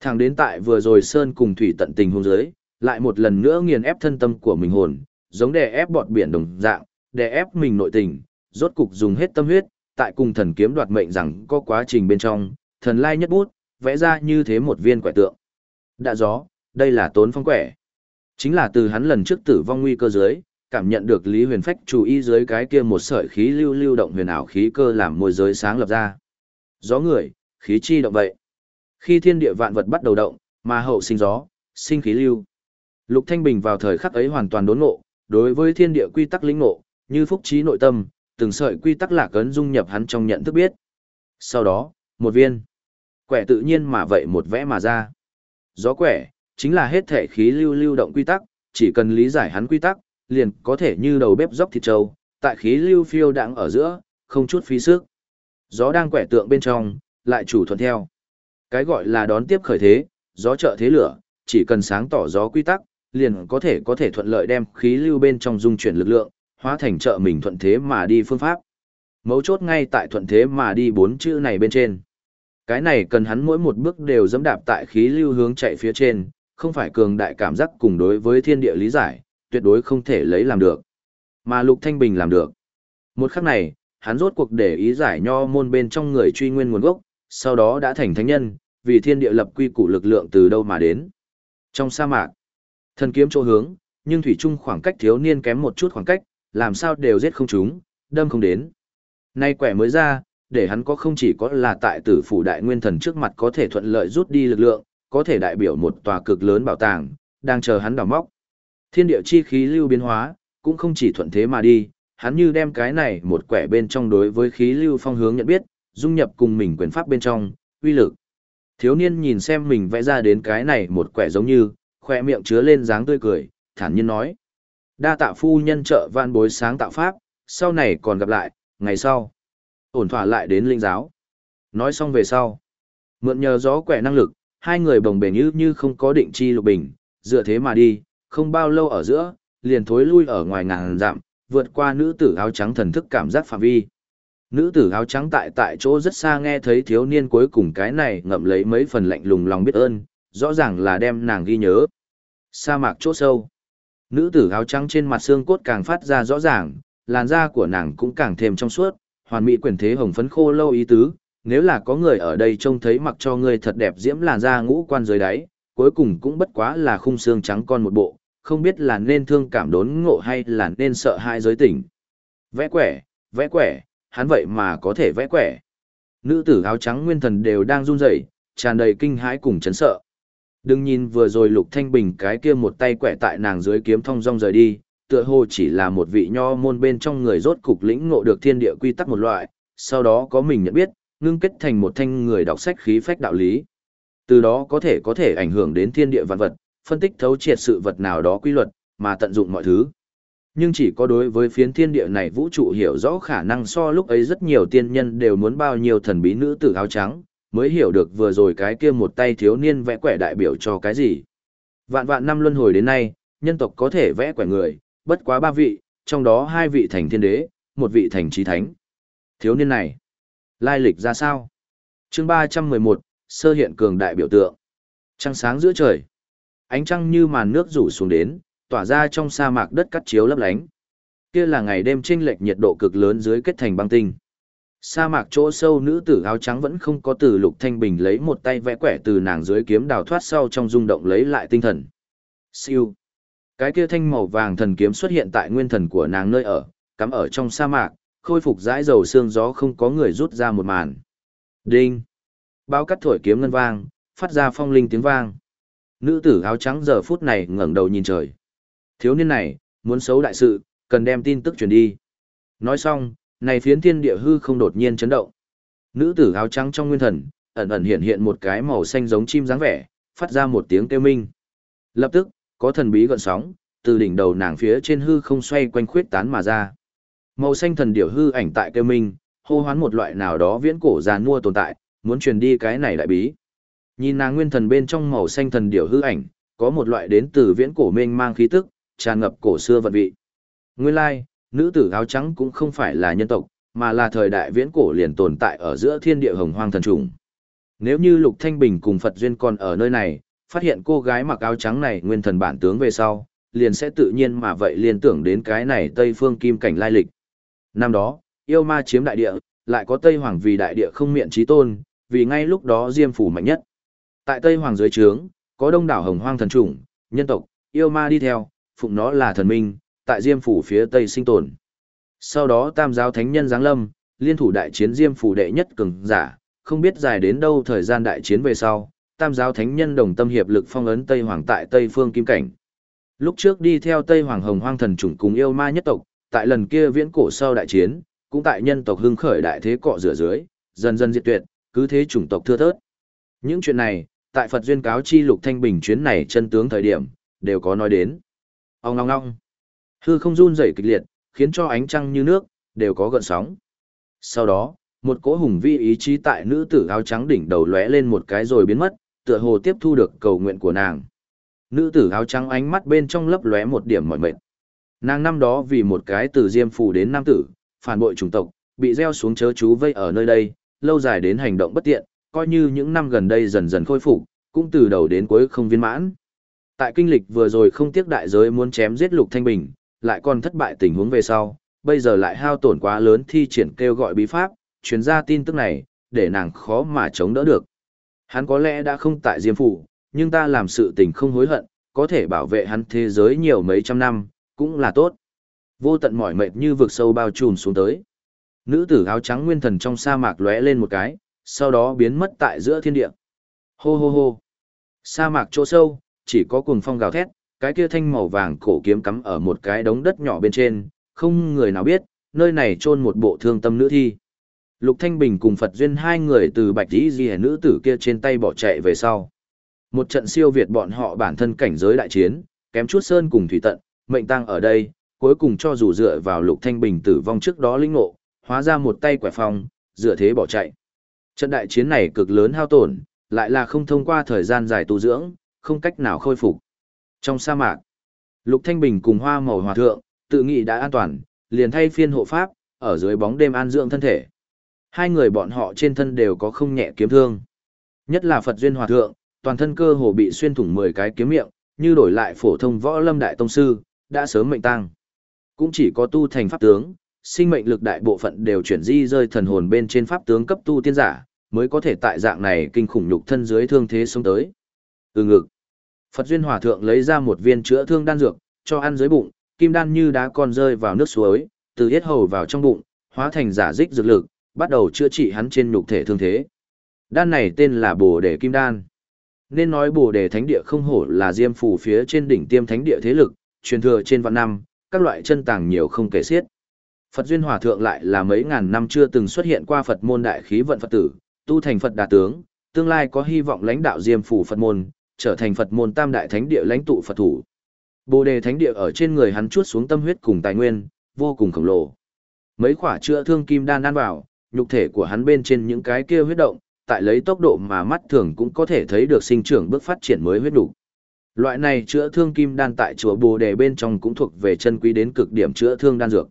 Thằng đến tại vừa rồi Sơn cùng Thủy tận tình hôn giới, lại một lần nữa nghiền ép thân tâm của mình hồn, giống đè ép bọt biển đồng dạng, đè ép mình nội tình, rốt cục dùng hết tâm huyết, tại cùng thần kiếm đoạt mệnh rằng có quá trình bên trong, thần lai nhất bút, vẽ ra như thế một viên quẻ tượng. Đã gió, đây là tốn phong quẻ. Chính là từ hắn lần trước tử vong nguy cơ dưới, cảm nhận được Lý Huyền Phách chú ý dưới cái kia một sợi khí lưu lưu động huyền ảo khí cơ làm môi giới sáng lập ra. Gió người, khí chi động vậy. Khi thiên địa vạn vật bắt đầu động, mà hậu sinh gió, sinh khí lưu. Lục Thanh Bình vào thời khắc ấy hoàn toàn đốn ngộ, đối với thiên địa quy tắc lĩnh ngộ, như phúc trí nội tâm, từng sợi quy tắc lạc ấn dung nhập hắn trong nhận thức biết. Sau đó, một viên quẻ tự nhiên mà vậy một vẽ mà ra. Gió quẻ, chính là hết thể khí lưu lưu động quy tắc, chỉ cần lý giải hắn quy tắc, liền có thể như đầu bếp dốc thịt trâu, tại khí lưu phiêu đang ở giữa, không chút phí sức. Gió đang quẻ tượng bên trong, lại chủ thuận theo. Cái gọi là đón tiếp khởi thế, gió trợ thế lửa, chỉ cần sáng tỏ gió quy tắc, liền có thể có thể thuận lợi đem khí lưu bên trong dung chuyển lực lượng, hóa thành trợ mình thuận thế mà đi phương pháp. Mấu chốt ngay tại thuận thế mà đi bốn chữ này bên trên. Cái này cần hắn mỗi một bước đều dẫm đạp tại khí lưu hướng chạy phía trên, không phải cường đại cảm giác cùng đối với thiên địa lý giải, tuyệt đối không thể lấy làm được. Mà Lục Thanh Bình làm được. Một khắc này, hắn rốt cuộc để ý giải nho môn bên trong người truy nguyên nguồn gốc, sau đó đã thành thánh nhân, vì thiên địa lập quy củ lực lượng từ đâu mà đến. Trong sa mạc, thần kiếm chỗ hướng, nhưng thủy trung khoảng cách thiếu niên kém một chút khoảng cách, làm sao đều giết không chúng, đâm không đến. Nay quẻ mới ra, để hắn có không chỉ có là tại tử phủ đại nguyên thần trước mặt có thể thuận lợi rút đi lực lượng, có thể đại biểu một tòa cực lớn bảo tàng, đang chờ hắn đào móc. Thiên địa chi khí lưu biến hóa, cũng không chỉ thuận thế mà đi, hắn như đem cái này một quẻ bên trong đối với khí lưu phong hướng nhận biết, dung nhập cùng mình quyền pháp bên trong, uy lực. Thiếu niên nhìn xem mình vẽ ra đến cái này một quẻ giống như, khoe miệng chứa lên dáng tươi cười, thản nhiên nói. Đa tạ phu nhân trợ van bối sáng tạo pháp, sau này còn gặp lại, ngày sau. Ổn thỏa lại đến linh giáo. Nói xong về sau. Mượn nhờ gió quẻ năng lực, hai người bồng bềnh như như không có định chi lục bình, dựa thế mà đi, không bao lâu ở giữa, liền thối lui ở ngoài ngàn dặm, vượt qua nữ tử áo trắng thần thức cảm giác phạm vi. Nữ tử áo trắng tại tại chỗ rất xa nghe thấy thiếu niên cuối cùng cái này ngậm lấy mấy phần lạnh lùng lòng biết ơn, rõ ràng là đem nàng ghi nhớ. Sa mạc chỗ sâu. Nữ tử áo trắng trên mặt xương cốt càng phát ra rõ ràng, làn da của nàng cũng càng thêm trong suốt, hoàn mỹ quyền thế hồng phấn khô lâu ý tứ, nếu là có người ở đây trông thấy mặc cho ngươi thật đẹp diễm làn da ngũ quan dưới đáy, cuối cùng cũng bất quá là khung xương trắng con một bộ, không biết là nên thương cảm đốn ngộ hay là nên sợ hai giới tỉnh. Vẽ quẻ, vẽ quẻ, hắn vậy mà có thể vẽ quẻ. Nữ tử áo trắng nguyên thần đều đang run rẩy, tràn đầy kinh hãi cùng chấn sợ. Đừng nhìn vừa rồi Lục Thanh Bình cái kia một tay quẻ tại nàng dưới kiếm thông dong rời đi, tựa hồ chỉ là một vị nho môn bên trong người rốt cục lĩnh ngộ được thiên địa quy tắc một loại, sau đó có mình nhận biết, ngưng kết thành một thanh người đọc sách khí phách đạo lý. Từ đó có thể có thể ảnh hưởng đến thiên địa vạn vật, phân tích thấu triệt sự vật nào đó quy luật, mà tận dụng mọi thứ. Nhưng chỉ có đối với phiến thiên địa này vũ trụ hiểu rõ khả năng so lúc ấy rất nhiều tiên nhân đều muốn bao nhiêu thần bí nữ tử áo trắng, mới hiểu được vừa rồi cái kia một tay thiếu niên vẽ quẻ đại biểu cho cái gì. Vạn vạn năm luân hồi đến nay, nhân tộc có thể vẽ quẻ người, bất quá ba vị, trong đó hai vị thành thiên đế, một vị thành trí thánh. Thiếu niên này, lai lịch ra sao? chương 311, sơ hiện cường đại biểu tượng. Trăng sáng giữa trời. Ánh trăng như màn nước rủ xuống đến, tỏa ra trong sa mạc đất cắt chiếu lấp lánh. Kia là ngày đêm chênh lệch nhiệt độ cực lớn dưới kết thành băng tinh. Sa mạc chỗ sâu nữ tử áo trắng vẫn không có từ Lục Thanh Bình lấy một tay vẽ quẻ từ nàng dưới kiếm đào thoát sau trong rung động lấy lại tinh thần. Siêu. Cái kia thanh màu vàng thần kiếm xuất hiện tại nguyên thần của nàng nơi ở, cắm ở trong sa mạc, khôi phục dãi dầu xương gió không có người rút ra một màn. Đinh. Bao cắt thổi kiếm ngân vang, phát ra phong linh tiếng vang. Nữ tử áo trắng giờ phút này ngẩng đầu nhìn trời. Thiếu niên này, muốn xấu đại sự, cần đem tin tức truyền đi. Nói xong, này phiến thiên địa hư không đột nhiên chấn động. Nữ tử áo trắng trong nguyên thần, ẩn ẩn hiện hiện một cái màu xanh giống chim dáng vẻ, phát ra một tiếng kêu minh. Lập tức, có thần bí gợn sóng, từ đỉnh đầu nàng phía trên hư không xoay quanh khuyết tán mà ra. Màu xanh thần điểu hư ảnh tại kêu minh, hô hoán một loại nào đó viễn cổ giàn mua tồn tại, muốn truyền đi cái này đại bí. Nhìn nàng nguyên thần bên trong màu xanh thần điểu hư ảnh, có một loại đến từ viễn cổ mênh mang khí tức, tràn ngập cổ xưa vận vị. Nguyên lai, nữ tử áo trắng cũng không phải là nhân tộc, mà là thời đại viễn cổ liền tồn tại ở giữa thiên địa hồng hoang thần trùng. Nếu như Lục Thanh Bình cùng Phật Duyên còn ở nơi này, phát hiện cô gái mặc áo trắng này nguyên thần bản tướng về sau, liền sẽ tự nhiên mà vậy liên tưởng đến cái này Tây Phương Kim Cảnh lai lịch. Năm đó, yêu ma chiếm đại địa, lại có Tây Hoàng vì đại địa không miệng trí tôn, vì ngay lúc đó Diêm Phủ mạnh nhất. Tại Tây Hoàng dưới trướng, có đông đảo hồng hoang thần trùng nhân tộc, yêu ma đi theo, phụng nó là thần minh, tại Diêm Phủ phía Tây sinh tồn. Sau đó tam giáo thánh nhân giáng lâm, liên thủ đại chiến Diêm Phủ đệ nhất cường giả, không biết dài đến đâu thời gian đại chiến về sau, tam giáo thánh nhân đồng tâm hiệp lực phong ấn Tây Hoàng tại Tây Phương Kim Cảnh. Lúc trước đi theo Tây Hoàng Hồng Hoang thần chủng cùng yêu ma nhất tộc, tại lần kia viễn cổ sau đại chiến, cũng tại nhân tộc hưng khởi đại thế cọ rửa dưới, dần dần diệt tuyệt, cứ thế chủng tộc thưa thớt. Những chuyện này, tại Phật duyên cáo chi lục thanh bình chuyến này chân tướng thời điểm, đều có nói đến. Ông ngong ngong. Hư không run rẩy kịch liệt, khiến cho ánh trăng như nước, đều có gợn sóng. Sau đó, một cỗ hùng vi ý chí tại nữ tử áo trắng đỉnh đầu lóe lên một cái rồi biến mất, tựa hồ tiếp thu được cầu nguyện của nàng. Nữ tử áo trắng ánh mắt bên trong lấp lóe một điểm mỏi mệt. Nàng năm đó vì một cái từ diêm phù đến nam tử, phản bội chủng tộc, bị gieo xuống chớ chú vây ở nơi đây, lâu dài đến hành động bất tiện, coi như những năm gần đây dần dần khôi phục, cũng từ đầu đến cuối không viên mãn. Tại kinh lịch vừa rồi không tiếc đại giới muốn chém giết Lục Thanh Bình, lại còn thất bại tình huống về sau, bây giờ lại hao tổn quá lớn thi triển kêu gọi bí pháp, truyền ra tin tức này, để nàng khó mà chống đỡ được. Hắn có lẽ đã không tại Diêm Phủ, nhưng ta làm sự tình không hối hận, có thể bảo vệ hắn thế giới nhiều mấy trăm năm, cũng là tốt. Vô tận mỏi mệt như vực sâu bao trùm xuống tới. Nữ tử áo trắng nguyên thần trong sa mạc lóe lên một cái, sau đó biến mất tại giữa thiên địa. Hô hô hô. Sa mạc chỗ sâu, chỉ có cuồng phong gào thét, cái kia thanh màu vàng cổ kiếm cắm ở một cái đống đất nhỏ bên trên, không người nào biết, nơi này chôn một bộ thương tâm nữ thi. Lục Thanh Bình cùng Phật Duyên hai người từ bạch tí ghi nữ tử kia trên tay bỏ chạy về sau. Một trận siêu việt bọn họ bản thân cảnh giới đại chiến, kém chút sơn cùng thủy tận, mệnh tăng ở đây, cuối cùng cho dù dựa vào Lục Thanh Bình tử vong trước đó linh ngộ, hóa ra một tay quẻ phong, dựa thế bỏ chạy. Trận đại chiến này cực lớn hao tổn, lại là không thông qua thời gian dài tu dưỡng, không cách nào khôi phục. Trong sa mạc, Lục Thanh Bình cùng Hoa Màu Hòa Thượng, tự nghĩ đã an toàn, liền thay phiên hộ pháp, ở dưới bóng đêm an dưỡng thân thể. Hai người bọn họ trên thân đều có không nhẹ kiếm thương. Nhất là Phật Duyên Hòa Thượng, toàn thân cơ hồ bị xuyên thủng 10 cái kiếm miệng, như đổi lại phổ thông võ lâm đại tông sư, đã sớm mệnh tăng. Cũng chỉ có tu thành pháp tướng, sinh mệnh lực đại bộ phận đều chuyển di rơi thần hồn bên trên pháp tướng cấp tu tiên giả, mới có thể tại dạng này kinh khủng nhục thân dưới thương thế sống tới. Từ ngực. Phật Duyên Hòa Thượng lấy ra một viên chữa thương đan dược, cho ăn dưới bụng, kim đan như đá con rơi vào nước suối, từ hết hầu vào trong bụng, hóa thành giả dích dược lực, bắt đầu chữa trị hắn trên nhục thể thương thế. Đan này tên là Bồ Đề Kim Đan. Nên nói Bồ Đề Thánh Địa không hổ là diêm phủ phía trên đỉnh tiêm thánh địa thế lực, truyền thừa trên vạn năm, các loại chân tàng nhiều không kể xiết. Phật duyên hòa thượng lại là mấy ngàn năm chưa từng xuất hiện qua Phật môn đại khí vận Phật tử, tu thành Phật đà tướng, tương lai có hy vọng lãnh đạo diêm phủ Phật môn, trở thành Phật môn tam đại thánh địa lãnh tụ Phật thủ. Bồ đề thánh địa ở trên người hắn chuốt xuống tâm huyết cùng tài nguyên, vô cùng khổng lồ. Mấy khỏa chữa thương kim đan ăn vào, nhục thể của hắn bên trên những cái kia huyết động, tại lấy tốc độ mà mắt thường cũng có thể thấy được sinh trưởng bước phát triển mới huyết đủ. Loại này chữa thương kim đan tại chùa Bồ đề bên trong cũng thuộc về chân quý đến cực điểm chữa thương đan dược.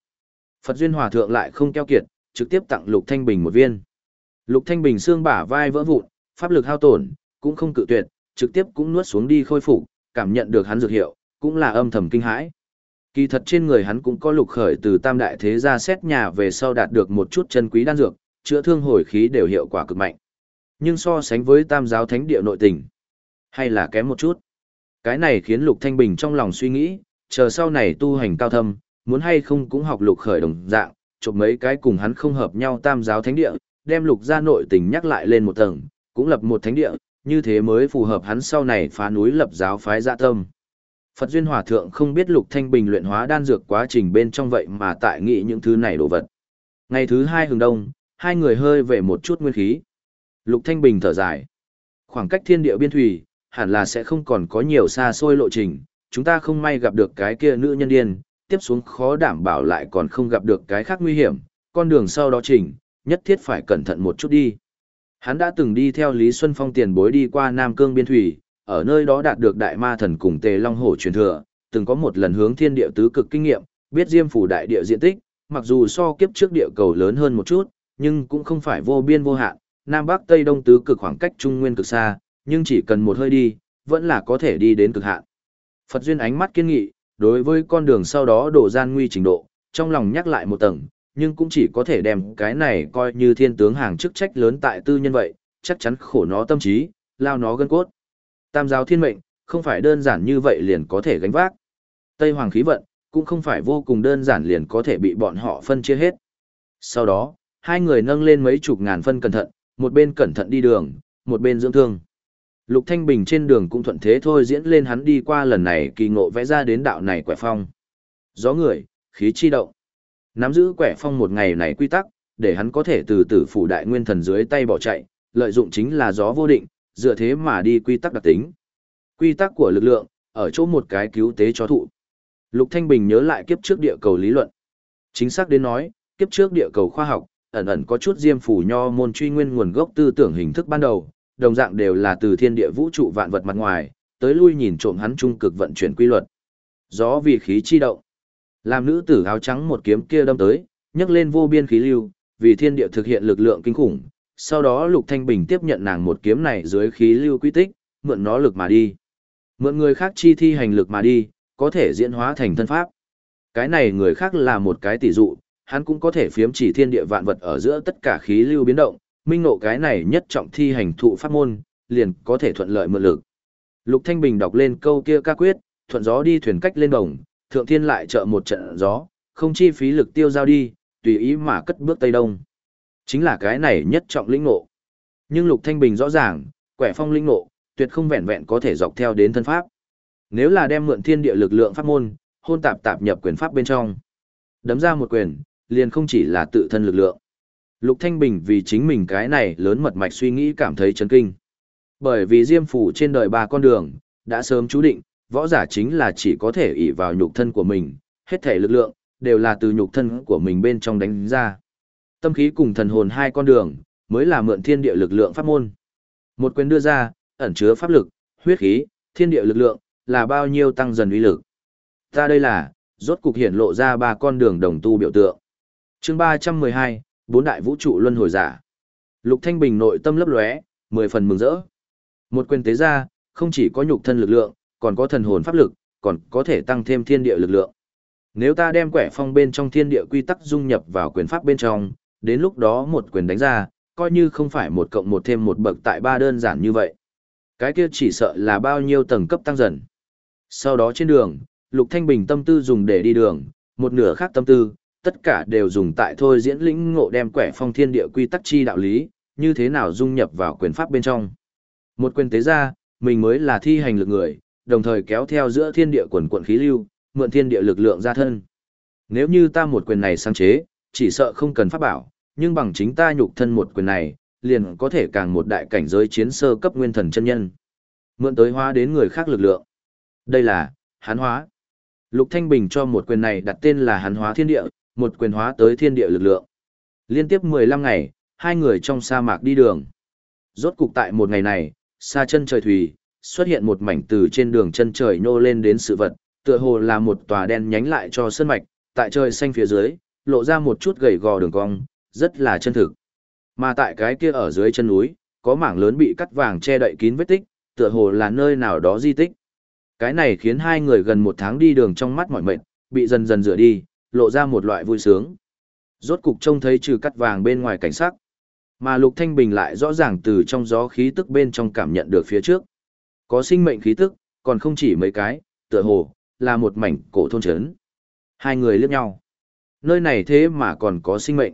Phật duyên hòa thượng lại không keo kiệt, trực tiếp tặng Lục Thanh Bình một viên. Lục Thanh Bình xương bả vai vỡ vụn, pháp lực hao tổn, cũng không cự tuyệt, trực tiếp cũng nuốt xuống đi khôi phục, cảm nhận được hắn dược hiệu, cũng là âm thầm kinh hãi. Kỳ thật trên người hắn cũng có lục khởi từ tam đại thế gia xét nhà về sau đạt được một chút chân quý đan dược, chữa thương hồi khí đều hiệu quả cực mạnh. Nhưng so sánh với tam giáo thánh địa nội tình, hay là kém một chút. Cái này khiến Lục Thanh Bình trong lòng suy nghĩ, chờ sau này tu hành cao thâm, muốn hay không cũng học lục khởi đồng dạng, chụp mấy cái cùng hắn không hợp nhau tam giáo thánh địa, đem lục gia nội tình nhắc lại lên một tầng, cũng lập một thánh địa, như thế mới phù hợp hắn sau này phá núi lập giáo phái dạ tâm. Phật Duyên Hòa Thượng không biết Lục Thanh Bình luyện hóa đan dược quá trình bên trong vậy mà tại nghĩ những thứ này đồ vật. Ngày thứ hai hừng đông, hai người hơi về một chút nguyên khí. Lục Thanh Bình thở dài. Khoảng cách thiên địa biên thủy, hẳn là sẽ không còn có nhiều xa xôi lộ trình, chúng ta không may gặp được cái kia nữ nhân điên, tiếp xuống khó đảm bảo lại còn không gặp được cái khác nguy hiểm, con đường sau đó trình nhất thiết phải cẩn thận một chút đi. Hắn đã từng đi theo Lý Xuân Phong tiền bối đi qua Nam Cương Biên Thủy, ở nơi đó đạt được đại ma thần cùng tề long hổ truyền thừa, từng có một lần hướng thiên địa tứ cực kinh nghiệm, biết diêm phủ đại địa diện tích, mặc dù so kiếp trước địa cầu lớn hơn một chút, nhưng cũng không phải vô biên vô hạn, Nam Bắc Tây Đông tứ cực khoảng cách trung nguyên cực xa, nhưng chỉ cần một hơi đi, vẫn là có thể đi đến cực hạn. Phật duyên ánh mắt kiên nghị, đối với con đường sau đó đổ gian nguy trình độ, trong lòng nhắc lại một tầng, nhưng cũng chỉ có thể đem cái này coi như thiên tướng hàng chức trách lớn tại tư nhân vậy, chắc chắn khổ nó tâm trí, lao nó gân cốt. Tam giáo thiên mệnh, không phải đơn giản như vậy liền có thể gánh vác. Tây Hoàng khí vận, cũng không phải vô cùng đơn giản liền có thể bị bọn họ phân chia hết. Sau đó, hai người nâng lên mấy chục ngàn phân cẩn thận, một bên cẩn thận đi đường, một bên dưỡng thương. Lục Thanh Bình trên đường cũng thuận thế thôi diễn lên hắn đi qua lần này kỳ ngộ vẽ ra đến đạo này quẻ phong. Gió người, khí chi động. Nắm giữ quẻ phong một ngày này quy tắc, để hắn có thể từ tử phủ đại nguyên thần dưới tay bỏ chạy, lợi dụng chính là gió vô định, dựa thế mà đi quy tắc đặc tính. Quy tắc của lực lượng, ở chỗ một cái cứu tế cho thụ. Lục Thanh Bình nhớ lại kiếp trước địa cầu lý luận. Chính xác đến nói, kiếp trước địa cầu khoa học, ẩn ẩn có chút diêm phủ nho môn truy nguyên nguồn gốc tư tưởng hình thức ban đầu, đồng dạng đều là từ thiên địa vũ trụ vạn vật mặt ngoài, tới lui nhìn trộm hắn trung cực vận chuyển quy luật. Gió vì khí chi động. Làm nữ tử áo trắng một kiếm kia đâm tới, nhấc lên vô biên khí lưu, vì thiên địa thực hiện lực lượng kinh khủng. Sau đó Lục Thanh Bình tiếp nhận nàng một kiếm này dưới khí lưu quy tích, mượn nó lực mà đi. Mượn người khác chi thi hành lực mà đi, có thể diễn hóa thành thân pháp. Cái này người khác là một cái tỷ dụ, hắn cũng có thể phiếm chỉ thiên địa vạn vật ở giữa tất cả khí lưu biến động, minh nộ cái này nhất trọng thi hành thụ pháp môn, liền có thể thuận lợi mượn lực. Lục Thanh Bình đọc lên câu kia ca quyết, thuận gió đi thuyền cách lên đồng, thượng thiên lại trợ một trận gió, không chi phí lực tiêu giao đi, tùy ý mà cất bước Tây Đông. Chính là cái này nhất trọng lĩnh ngộ. Nhưng Lục Thanh Bình rõ ràng, quẻ phong lĩnh ngộ, tuyệt không vẹn vẹn có thể dọc theo đến thân pháp. Nếu là đem mượn thiên địa lực lượng pháp môn, hôn tạp tạp nhập quyền pháp bên trong. Đấm ra một quyền, liền không chỉ là tự thân lực lượng. Lục Thanh Bình vì chính mình cái này lớn mật mạch suy nghĩ cảm thấy chấn kinh. Bởi vì Diêm Phủ trên đời ba con đường, đã sớm chú định, võ giả chính là chỉ có thể ỷ vào nhục thân của mình, hết thể lực lượng, đều là từ nhục thân của mình bên trong đánh ra. Tâm khí cùng thần hồn hai con đường, mới là mượn thiên địa lực lượng pháp môn. Một quyền đưa ra, ẩn chứa pháp lực, huyết khí, thiên địa lực lượng, là bao nhiêu tăng dần uy lực. Ta đây là, rốt cục hiển lộ ra ba con đường đồng tu biểu tượng. chương 312, bốn đại vũ trụ luân hồi giả. Lục Thanh Bình nội tâm lấp lóe, mười phần mừng rỡ. Một quyền tế ra, không chỉ có nhục thân lực lượng, còn có thần hồn pháp lực, còn có thể tăng thêm thiên địa lực lượng. Nếu ta đem quẻ phong bên trong thiên địa quy tắc dung nhập vào quyền pháp bên trong, đến lúc đó một quyền đánh ra, coi như không phải một cộng một thêm một bậc tại ba đơn giản như vậy. Cái kia chỉ sợ là bao nhiêu tầng cấp tăng dần. Sau đó trên đường, Lục Thanh Bình tâm tư dùng để đi đường, một nửa khác tâm tư, tất cả đều dùng tại thôi diễn lĩnh ngộ đem quẻ phong thiên địa quy tắc chi đạo lý, như thế nào dung nhập vào quyền pháp bên trong. Một quyền tế ra, mình mới là thi hành lực người, đồng thời kéo theo giữa thiên địa quần quận khí lưu, mượn thiên địa lực lượng ra thân. Nếu như ta một quyền này sáng chế, chỉ sợ không cần pháp bảo, nhưng bằng chính ta nhục thân một quyền này, liền có thể càng một đại cảnh giới chiến sơ cấp nguyên thần chân nhân. Mượn tới hóa đến người khác lực lượng. Đây là, hán hóa. Lục Thanh Bình cho một quyền này đặt tên là hán hóa thiên địa, một quyền hóa tới thiên địa lực lượng. Liên tiếp 15 ngày, hai người trong sa mạc đi đường. Rốt cục tại một ngày này, xa chân trời thủy, xuất hiện một mảnh từ trên đường chân trời nô lên đến sự vật, tựa hồ là một tòa đen nhánh lại cho sơn mạch, tại trời xanh phía dưới, lộ ra một chút gầy gò đường cong, rất là chân thực. Mà tại cái kia ở dưới chân núi, có mảng lớn bị cắt vàng che đậy kín vết tích, tựa hồ là nơi nào đó di tích. Cái này khiến hai người gần một tháng đi đường trong mắt mỏi mệt, bị dần dần rửa đi, lộ ra một loại vui sướng. Rốt cục trông thấy trừ cắt vàng bên ngoài cảnh sắc. Mà Lục Thanh Bình lại rõ ràng từ trong gió khí tức bên trong cảm nhận được phía trước. Có sinh mệnh khí tức, còn không chỉ mấy cái, tựa hồ, là một mảnh cổ thôn trấn. Hai người liếc nhau. Nơi này thế mà còn có sinh mệnh.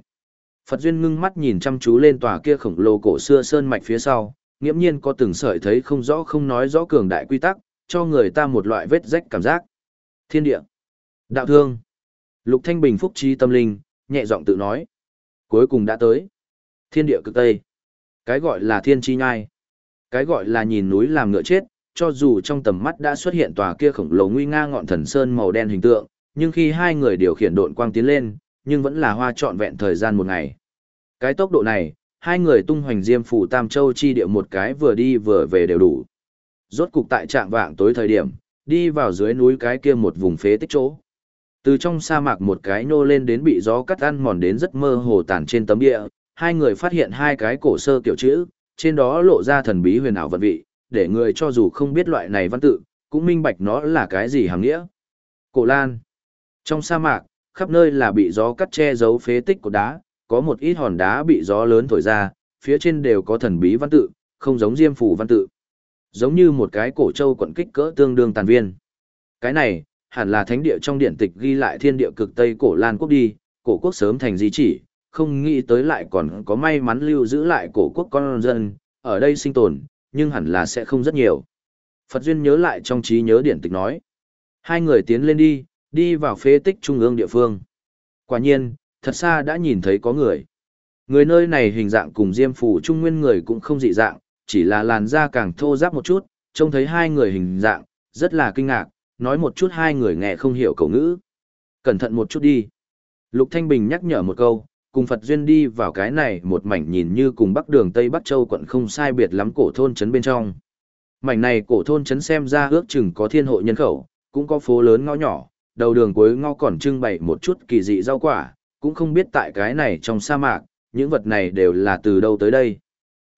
Phật Duyên ngưng mắt nhìn chăm chú lên tòa kia khổng lồ cổ xưa sơn mạch phía sau, nghiễm nhiên có từng sợi thấy không rõ không nói rõ cường đại quy tắc, cho người ta một loại vết rách cảm giác. Thiên địa. Đạo thương. Lục Thanh Bình phúc trí tâm linh, nhẹ giọng tự nói. Cuối cùng đã tới. Thiên địa cực tây. Cái gọi là thiên chi nhai. Cái gọi là nhìn núi làm ngựa chết, cho dù trong tầm mắt đã xuất hiện tòa kia khổng lồ nguy nga ngọn thần sơn màu đen hình tượng, nhưng khi hai người điều khiển độn quang tiến lên, nhưng vẫn là hoa trọn vẹn thời gian một ngày. Cái tốc độ này, hai người tung hoành diêm phủ Tam Châu chi địa một cái vừa đi vừa về đều đủ. Rốt cục tại trạng vạng tối thời điểm, đi vào dưới núi cái kia một vùng phế tích chỗ. Từ trong sa mạc một cái nô lên đến bị gió cắt ăn mòn đến rất mơ hồ tàn trên tấm địa, hai người phát hiện hai cái cổ sơ kiểu chữ, trên đó lộ ra thần bí huyền ảo vận vị, để người cho dù không biết loại này văn tự, cũng minh bạch nó là cái gì hàng nghĩa. Cổ Lan Trong sa mạc, khắp nơi là bị gió cắt che giấu phế tích của đá, có một ít hòn đá bị gió lớn thổi ra, phía trên đều có thần bí văn tự, không giống diêm phủ văn tự. Giống như một cái cổ châu quận kích cỡ tương đương tàn viên. Cái này, hẳn là thánh địa trong điện tịch ghi lại thiên địa cực Tây cổ Lan quốc đi, cổ quốc sớm thành di chỉ, không nghĩ tới lại còn có may mắn lưu giữ lại cổ quốc con dân, ở đây sinh tồn, nhưng hẳn là sẽ không rất nhiều. Phật Duyên nhớ lại trong trí nhớ điển tịch nói. Hai người tiến lên đi, đi vào phế tích trung ương địa phương. Quả nhiên, thật xa đã nhìn thấy có người. Người nơi này hình dạng cùng diêm phủ trung nguyên người cũng không dị dạng, chỉ là làn da càng thô ráp một chút, trông thấy hai người hình dạng, rất là kinh ngạc, nói một chút hai người nghe không hiểu cầu ngữ. Cẩn thận một chút đi. Lục Thanh Bình nhắc nhở một câu, cùng Phật Duyên đi vào cái này một mảnh nhìn như cùng bắc đường Tây Bắc Châu quận không sai biệt lắm cổ thôn trấn bên trong. Mảnh này cổ thôn trấn xem ra ước chừng có thiên hộ nhân khẩu, cũng có phố lớn ngõ nhỏ, đầu đường cuối ngõ còn trưng bày một chút kỳ dị rau quả, cũng không biết tại cái này trong sa mạc, những vật này đều là từ đâu tới đây.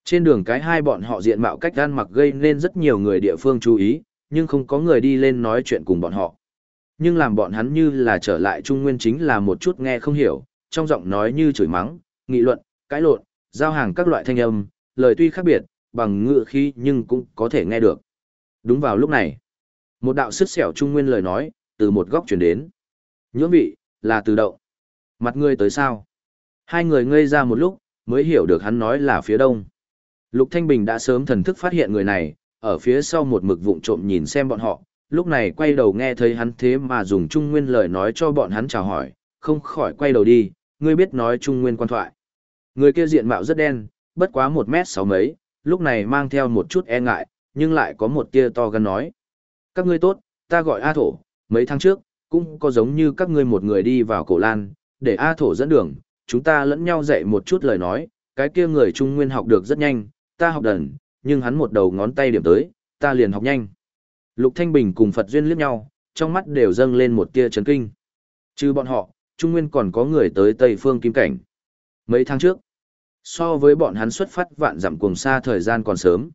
Trên đường cái hai bọn họ diện mạo cách ăn mặc gây nên rất nhiều người địa phương chú ý, nhưng không có người đi lên nói chuyện cùng bọn họ. Nhưng làm bọn hắn như là trở lại trung nguyên chính là một chút nghe không hiểu, trong giọng nói như chửi mắng, nghị luận, cãi lộn, giao hàng các loại thanh âm, lời tuy khác biệt, bằng ngựa khí nhưng cũng có thể nghe được. Đúng vào lúc này, một đạo sứt xẻo trung nguyên lời nói, từ một góc chuyển đến. Nhưỡng vị, là từ đậu. Mặt ngươi tới sao? Hai người ngây ra một lúc, mới hiểu được hắn nói là phía đông. Lục Thanh Bình đã sớm thần thức phát hiện người này, ở phía sau một mực vụng trộm nhìn xem bọn họ, lúc này quay đầu nghe thấy hắn thế mà dùng trung nguyên lời nói cho bọn hắn chào hỏi, không khỏi quay đầu đi, ngươi biết nói trung nguyên quan thoại. Người kia diện mạo rất đen, bất quá một mét sáu mấy, lúc này mang theo một chút e ngại, nhưng lại có một tia to gan nói. Các ngươi tốt, ta gọi A Thổ, mấy tháng trước, cũng có giống như các ngươi một người đi vào cổ lan, để A Thổ dẫn đường, chúng ta lẫn nhau dạy một chút lời nói, cái kia người Trung Nguyên học được rất nhanh, ta học đần, nhưng hắn một đầu ngón tay điểm tới, ta liền học nhanh. Lục Thanh Bình cùng Phật Duyên liếc nhau, trong mắt đều dâng lên một tia chấn kinh. Chứ bọn họ, Trung Nguyên còn có người tới Tây Phương Kim Cảnh. Mấy tháng trước, so với bọn hắn xuất phát vạn dặm cùng xa thời gian còn sớm.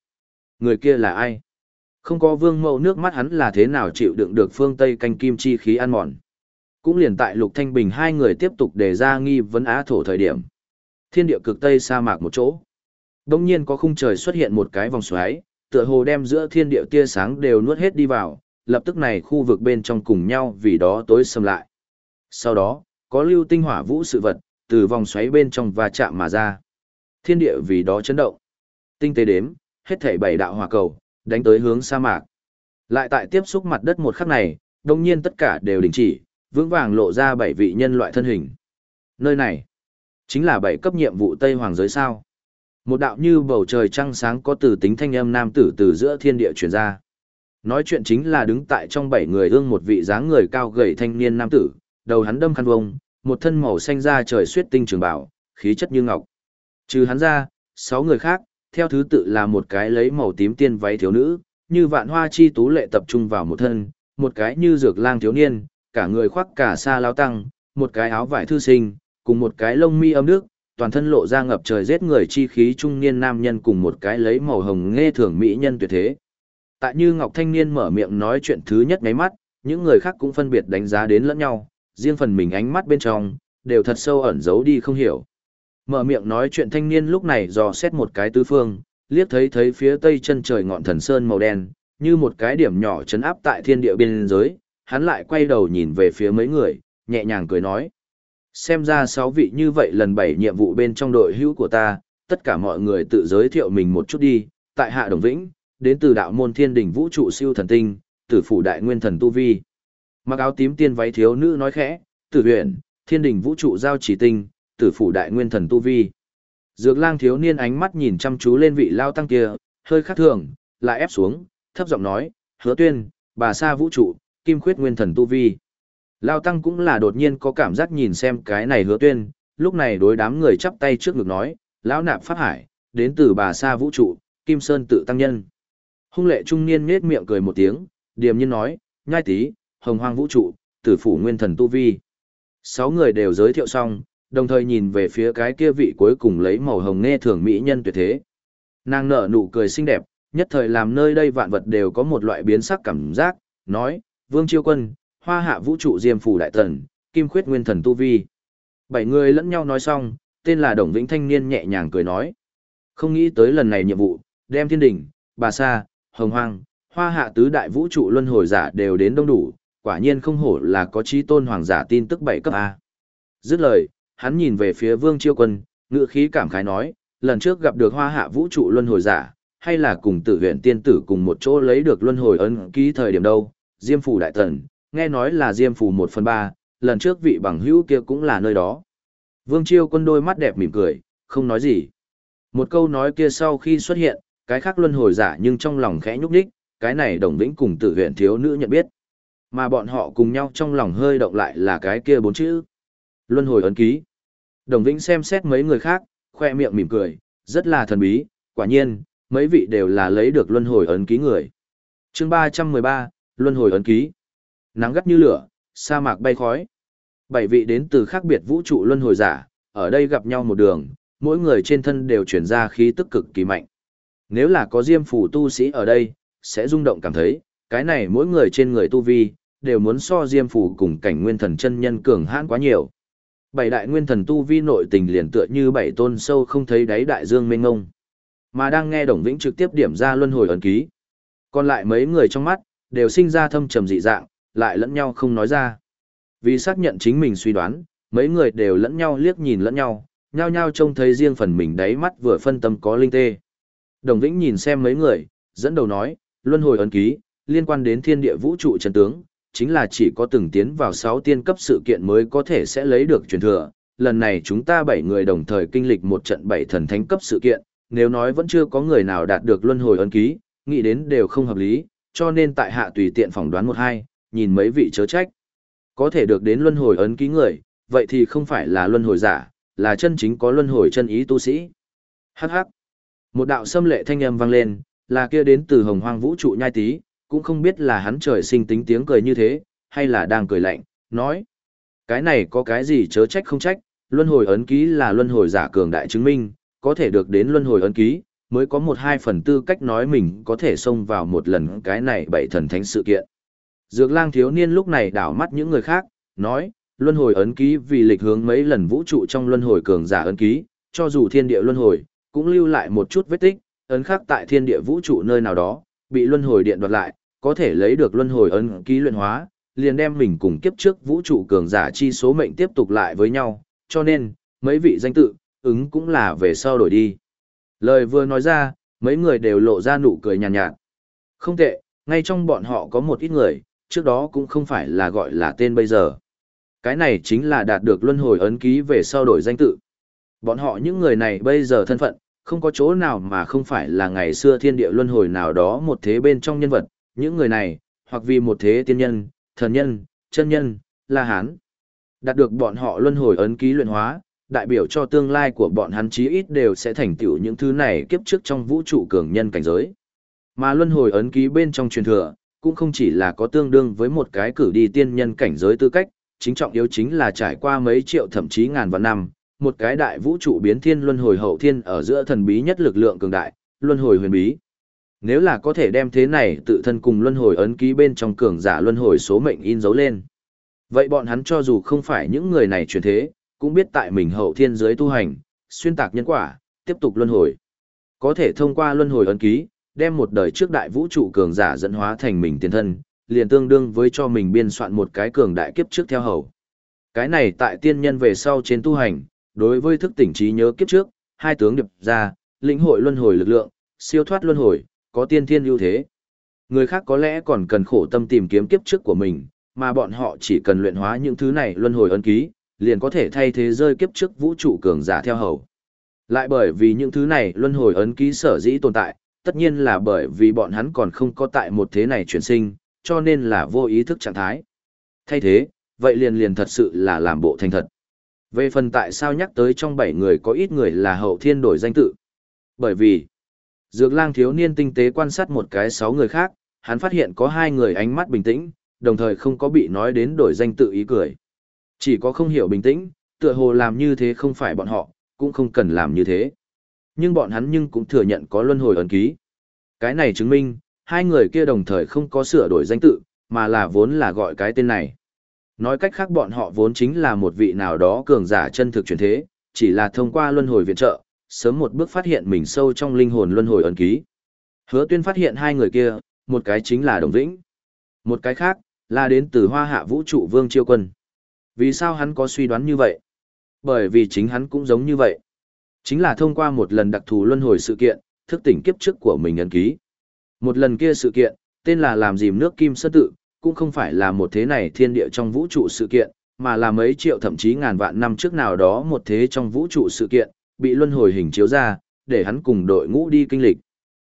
Người kia là ai? Không có vương mẫu nước mắt hắn là thế nào chịu đựng được phương Tây canh kim chi khí ăn mòn. Cũng liền tại Lục Thanh Bình hai người tiếp tục đề ra nghi vấn á thổ thời điểm. Thiên địa cực Tây sa mạc một chỗ. Đông nhiên có khung trời xuất hiện một cái vòng xoáy, tựa hồ đem giữa thiên địa tia sáng đều nuốt hết đi vào, lập tức này khu vực bên trong cùng nhau vì đó tối sầm lại. Sau đó, có lưu tinh hỏa vũ sự vật, từ vòng xoáy bên trong và chạm mà ra. Thiên địa vì đó chấn động. Tinh tế đếm, hết thảy bảy đạo hỏa cầu, đánh tới hướng sa mạc. Lại tại tiếp xúc mặt đất một khắc này, đồng nhiên tất cả đều đình chỉ, vững vàng lộ ra bảy vị nhân loại thân hình. Nơi này, chính là bảy cấp nhiệm vụ Tây Hoàng giới sao. Một đạo như bầu trời trăng sáng có từ tính thanh âm nam tử từ giữa thiên địa truyền ra. Nói chuyện chính là đứng tại trong bảy người ương một vị dáng người cao gầy thanh niên nam tử, đầu hắn đâm khăn vông, một thân màu xanh da trời suyết tinh trường bảo, khí chất như ngọc. Trừ hắn ra, sáu người khác, theo thứ tự là một cái lấy màu tím tiên váy thiếu nữ, như vạn hoa chi tú lệ tập trung vào một thân, một cái như dược lang thiếu niên, cả người khoác cả sa lao tăng, một cái áo vải thư sinh, cùng một cái lông mi âm nước, toàn thân lộ ra ngập trời giết người chi khí trung niên nam nhân cùng một cái lấy màu hồng nghe thưởng mỹ nhân tuyệt thế. Tại như Ngọc Thanh Niên mở miệng nói chuyện thứ nhất ngáy mắt, những người khác cũng phân biệt đánh giá đến lẫn nhau, riêng phần mình ánh mắt bên trong, đều thật sâu ẩn giấu đi không hiểu. Mở miệng nói chuyện thanh niên lúc này dò xét một cái tứ phương, liếc thấy thấy phía tây chân trời ngọn thần sơn màu đen, như một cái điểm nhỏ chấn áp tại thiên địa biên giới, hắn lại quay đầu nhìn về phía mấy người, nhẹ nhàng cười nói. Xem ra sáu vị như vậy lần bảy nhiệm vụ bên trong đội hữu của ta, tất cả mọi người tự giới thiệu mình một chút đi, tại Hạ Đồng Vĩnh, đến từ đạo môn thiên đỉnh vũ trụ siêu thần tinh, tử phủ đại nguyên thần tu vi. Mặc áo tím tiên váy thiếu nữ nói khẽ, tử huyện, thiên đình vũ trụ giao chỉ tinh, tử phủ đại nguyên thần tu vi. Dược lang thiếu niên ánh mắt nhìn chăm chú lên vị lao tăng kia, hơi khác thường, lại ép xuống, thấp giọng nói, hứa tuyên, bà sa vũ trụ, kim khuyết nguyên thần tu vi. Lao tăng cũng là đột nhiên có cảm giác nhìn xem cái này hứa tuyên, lúc này đối đám người chắp tay trước ngực nói, lão nạp pháp hải, đến từ bà sa vũ trụ, kim sơn tự tăng nhân. Hung lệ trung niên nhết miệng cười một tiếng, điềm nhiên nói, nhai tí, hồng hoang vũ trụ, tử phủ nguyên thần tu vi. Sáu người đều giới thiệu xong, đồng thời nhìn về phía cái kia vị cuối cùng lấy màu hồng nghe thường mỹ nhân tuyệt thế. Nàng nở nụ cười xinh đẹp, nhất thời làm nơi đây vạn vật đều có một loại biến sắc cảm giác, nói, Vương Chiêu Quân, Hoa Hạ Vũ trụ Diêm Phủ Đại Tần, Kim Khuyết Nguyên Thần Tu Vi. Bảy người lẫn nhau nói xong, tên là Đồng Vĩnh Thanh Niên nhẹ nhàng cười nói. Không nghĩ tới lần này nhiệm vụ, đem thiên đỉnh, bà sa, hồng hoang, hoa hạ tứ đại vũ trụ luân hồi giả đều đến đông đủ, quả nhiên không hổ là có trí tôn hoàng giả tin tức bảy cấp A. Dứt lời, hắn nhìn về phía vương chiêu quân, ngự khí cảm khái nói, lần trước gặp được hoa hạ vũ trụ luân hồi giả, hay là cùng tử huyện tiên tử cùng một chỗ lấy được luân hồi ấn ký thời điểm đâu, diêm phủ đại thần, nghe nói là diêm phủ một phần ba, lần trước vị bằng hữu kia cũng là nơi đó. Vương chiêu quân đôi mắt đẹp mỉm cười, không nói gì. Một câu nói kia sau khi xuất hiện, cái khác luân hồi giả nhưng trong lòng khẽ nhúc nhích, cái này đồng vĩnh cùng tử huyện thiếu nữ nhận biết. Mà bọn họ cùng nhau trong lòng hơi động lại là cái kia bốn chữ. Luân hồi ấn ký. Đồng Vĩnh xem xét mấy người khác, khoe miệng mỉm cười, rất là thần bí, quả nhiên, mấy vị đều là lấy được luân hồi ấn ký người. chương 313, luân hồi ấn ký. Nắng gắt như lửa, sa mạc bay khói. Bảy vị đến từ khác biệt vũ trụ luân hồi giả, ở đây gặp nhau một đường, mỗi người trên thân đều chuyển ra khí tức cực kỳ mạnh. Nếu là có diêm phủ tu sĩ ở đây, sẽ rung động cảm thấy, cái này mỗi người trên người tu vi, đều muốn so diêm phủ cùng cảnh nguyên thần chân nhân cường hãn quá nhiều bảy đại nguyên thần tu vi nội tình liền tựa như bảy tôn sâu không thấy đáy đại dương mênh ngông. Mà đang nghe Đồng Vĩnh trực tiếp điểm ra luân hồi ấn ký. Còn lại mấy người trong mắt, đều sinh ra thâm trầm dị dạng, lại lẫn nhau không nói ra. Vì xác nhận chính mình suy đoán, mấy người đều lẫn nhau liếc nhìn lẫn nhau, nhao nhao trông thấy riêng phần mình đáy mắt vừa phân tâm có linh tê. Đồng Vĩnh nhìn xem mấy người, dẫn đầu nói, luân hồi ấn ký, liên quan đến thiên địa vũ trụ chân tướng, chính là chỉ có từng tiến vào 6 tiên cấp sự kiện mới có thể sẽ lấy được truyền thừa. Lần này chúng ta 7 người đồng thời kinh lịch một trận 7 thần thánh cấp sự kiện, nếu nói vẫn chưa có người nào đạt được luân hồi ấn ký, nghĩ đến đều không hợp lý, cho nên tại hạ tùy tiện phỏng đoán một hai, nhìn mấy vị chớ trách. Có thể được đến luân hồi ấn ký người, vậy thì không phải là luân hồi giả, là chân chính có luân hồi chân ý tu sĩ. Hắc hắc. Một đạo xâm lệ thanh âm vang lên, là kia đến từ hồng hoang vũ trụ nhai tí, cũng không biết là hắn trời sinh tính tiếng cười như thế, hay là đang cười lạnh, nói. Cái này có cái gì chớ trách không trách, luân hồi ấn ký là luân hồi giả cường đại chứng minh, có thể được đến luân hồi ấn ký, mới có một hai phần tư cách nói mình có thể xông vào một lần cái này bảy thần thánh sự kiện. Dược lang thiếu niên lúc này đảo mắt những người khác, nói, luân hồi ấn ký vì lịch hướng mấy lần vũ trụ trong luân hồi cường giả ấn ký, cho dù thiên địa luân hồi, cũng lưu lại một chút vết tích, ấn khắc tại thiên địa vũ trụ nơi nào đó, bị luân hồi điện đoạt lại, có thể lấy được luân hồi ấn ký luyện hóa, liền đem mình cùng kiếp trước vũ trụ cường giả chi số mệnh tiếp tục lại với nhau, cho nên, mấy vị danh tự, ứng cũng là về sau đổi đi. Lời vừa nói ra, mấy người đều lộ ra nụ cười nhàn nhạt, nhạt. Không tệ, ngay trong bọn họ có một ít người, trước đó cũng không phải là gọi là tên bây giờ. Cái này chính là đạt được luân hồi ấn ký về sau đổi danh tự. Bọn họ những người này bây giờ thân phận, không có chỗ nào mà không phải là ngày xưa thiên địa luân hồi nào đó một thế bên trong nhân vật, những người này, hoặc vì một thế tiên nhân, thần nhân, chân nhân, la hán. Đạt được bọn họ luân hồi ấn ký luyện hóa, đại biểu cho tương lai của bọn hắn chí ít đều sẽ thành tựu những thứ này kiếp trước trong vũ trụ cường nhân cảnh giới. Mà luân hồi ấn ký bên trong truyền thừa, cũng không chỉ là có tương đương với một cái cử đi tiên nhân cảnh giới tư cách, chính trọng yếu chính là trải qua mấy triệu thậm chí ngàn vạn năm, một cái đại vũ trụ biến thiên luân hồi hậu thiên ở giữa thần bí nhất lực lượng cường đại, luân hồi huyền bí. Nếu là có thể đem thế này tự thân cùng luân hồi ấn ký bên trong cường giả luân hồi số mệnh in dấu lên. Vậy bọn hắn cho dù không phải những người này truyền thế, cũng biết tại mình hậu thiên giới tu hành, xuyên tạc nhân quả, tiếp tục luân hồi. Có thể thông qua luân hồi ấn ký, đem một đời trước đại vũ trụ cường giả dẫn hóa thành mình tiền thân, liền tương đương với cho mình biên soạn một cái cường đại kiếp trước theo hầu. Cái này tại tiên nhân về sau trên tu hành, đối với thức tỉnh trí nhớ kiếp trước, hai tướng điệp ra, lĩnh hội luân hồi lực lượng, siêu thoát luân hồi, có tiên thiên ưu thế. Người khác có lẽ còn cần khổ tâm tìm kiếm kiếp trước của mình, mà bọn họ chỉ cần luyện hóa những thứ này luân hồi ấn ký, liền có thể thay thế rơi kiếp trước vũ trụ cường giả theo hầu. Lại bởi vì những thứ này luân hồi ấn ký sở dĩ tồn tại, tất nhiên là bởi vì bọn hắn còn không có tại một thế này chuyển sinh, cho nên là vô ý thức trạng thái. Thay thế, vậy liền liền thật sự là làm bộ thành thật. Về phần tại sao nhắc tới trong 7 người có ít người là hậu thiên đổi danh tự. Bởi vì, Dược lang thiếu niên tinh tế quan sát một cái sáu người khác, hắn phát hiện có hai người ánh mắt bình tĩnh, đồng thời không có bị nói đến đổi danh tự ý cười. Chỉ có không hiểu bình tĩnh, tựa hồ làm như thế không phải bọn họ, cũng không cần làm như thế. Nhưng bọn hắn nhưng cũng thừa nhận có luân hồi ấn ký. Cái này chứng minh, hai người kia đồng thời không có sửa đổi danh tự, mà là vốn là gọi cái tên này. Nói cách khác bọn họ vốn chính là một vị nào đó cường giả chân thực chuyển thế, chỉ là thông qua luân hồi viện trợ, sớm một bước phát hiện mình sâu trong linh hồn luân hồi ấn ký. Hứa tuyên phát hiện hai người kia, một cái chính là Đồng Vĩnh. Một cái khác, là đến từ hoa hạ vũ trụ vương chiêu quân. Vì sao hắn có suy đoán như vậy? Bởi vì chính hắn cũng giống như vậy. Chính là thông qua một lần đặc thù luân hồi sự kiện, thức tỉnh kiếp trước của mình ấn ký. Một lần kia sự kiện, tên là làm dìm nước kim sơn tự, cũng không phải là một thế này thiên địa trong vũ trụ sự kiện, mà là mấy triệu thậm chí ngàn vạn năm trước nào đó một thế trong vũ trụ sự kiện, bị luân hồi hình chiếu ra, để hắn cùng đội ngũ đi kinh lịch.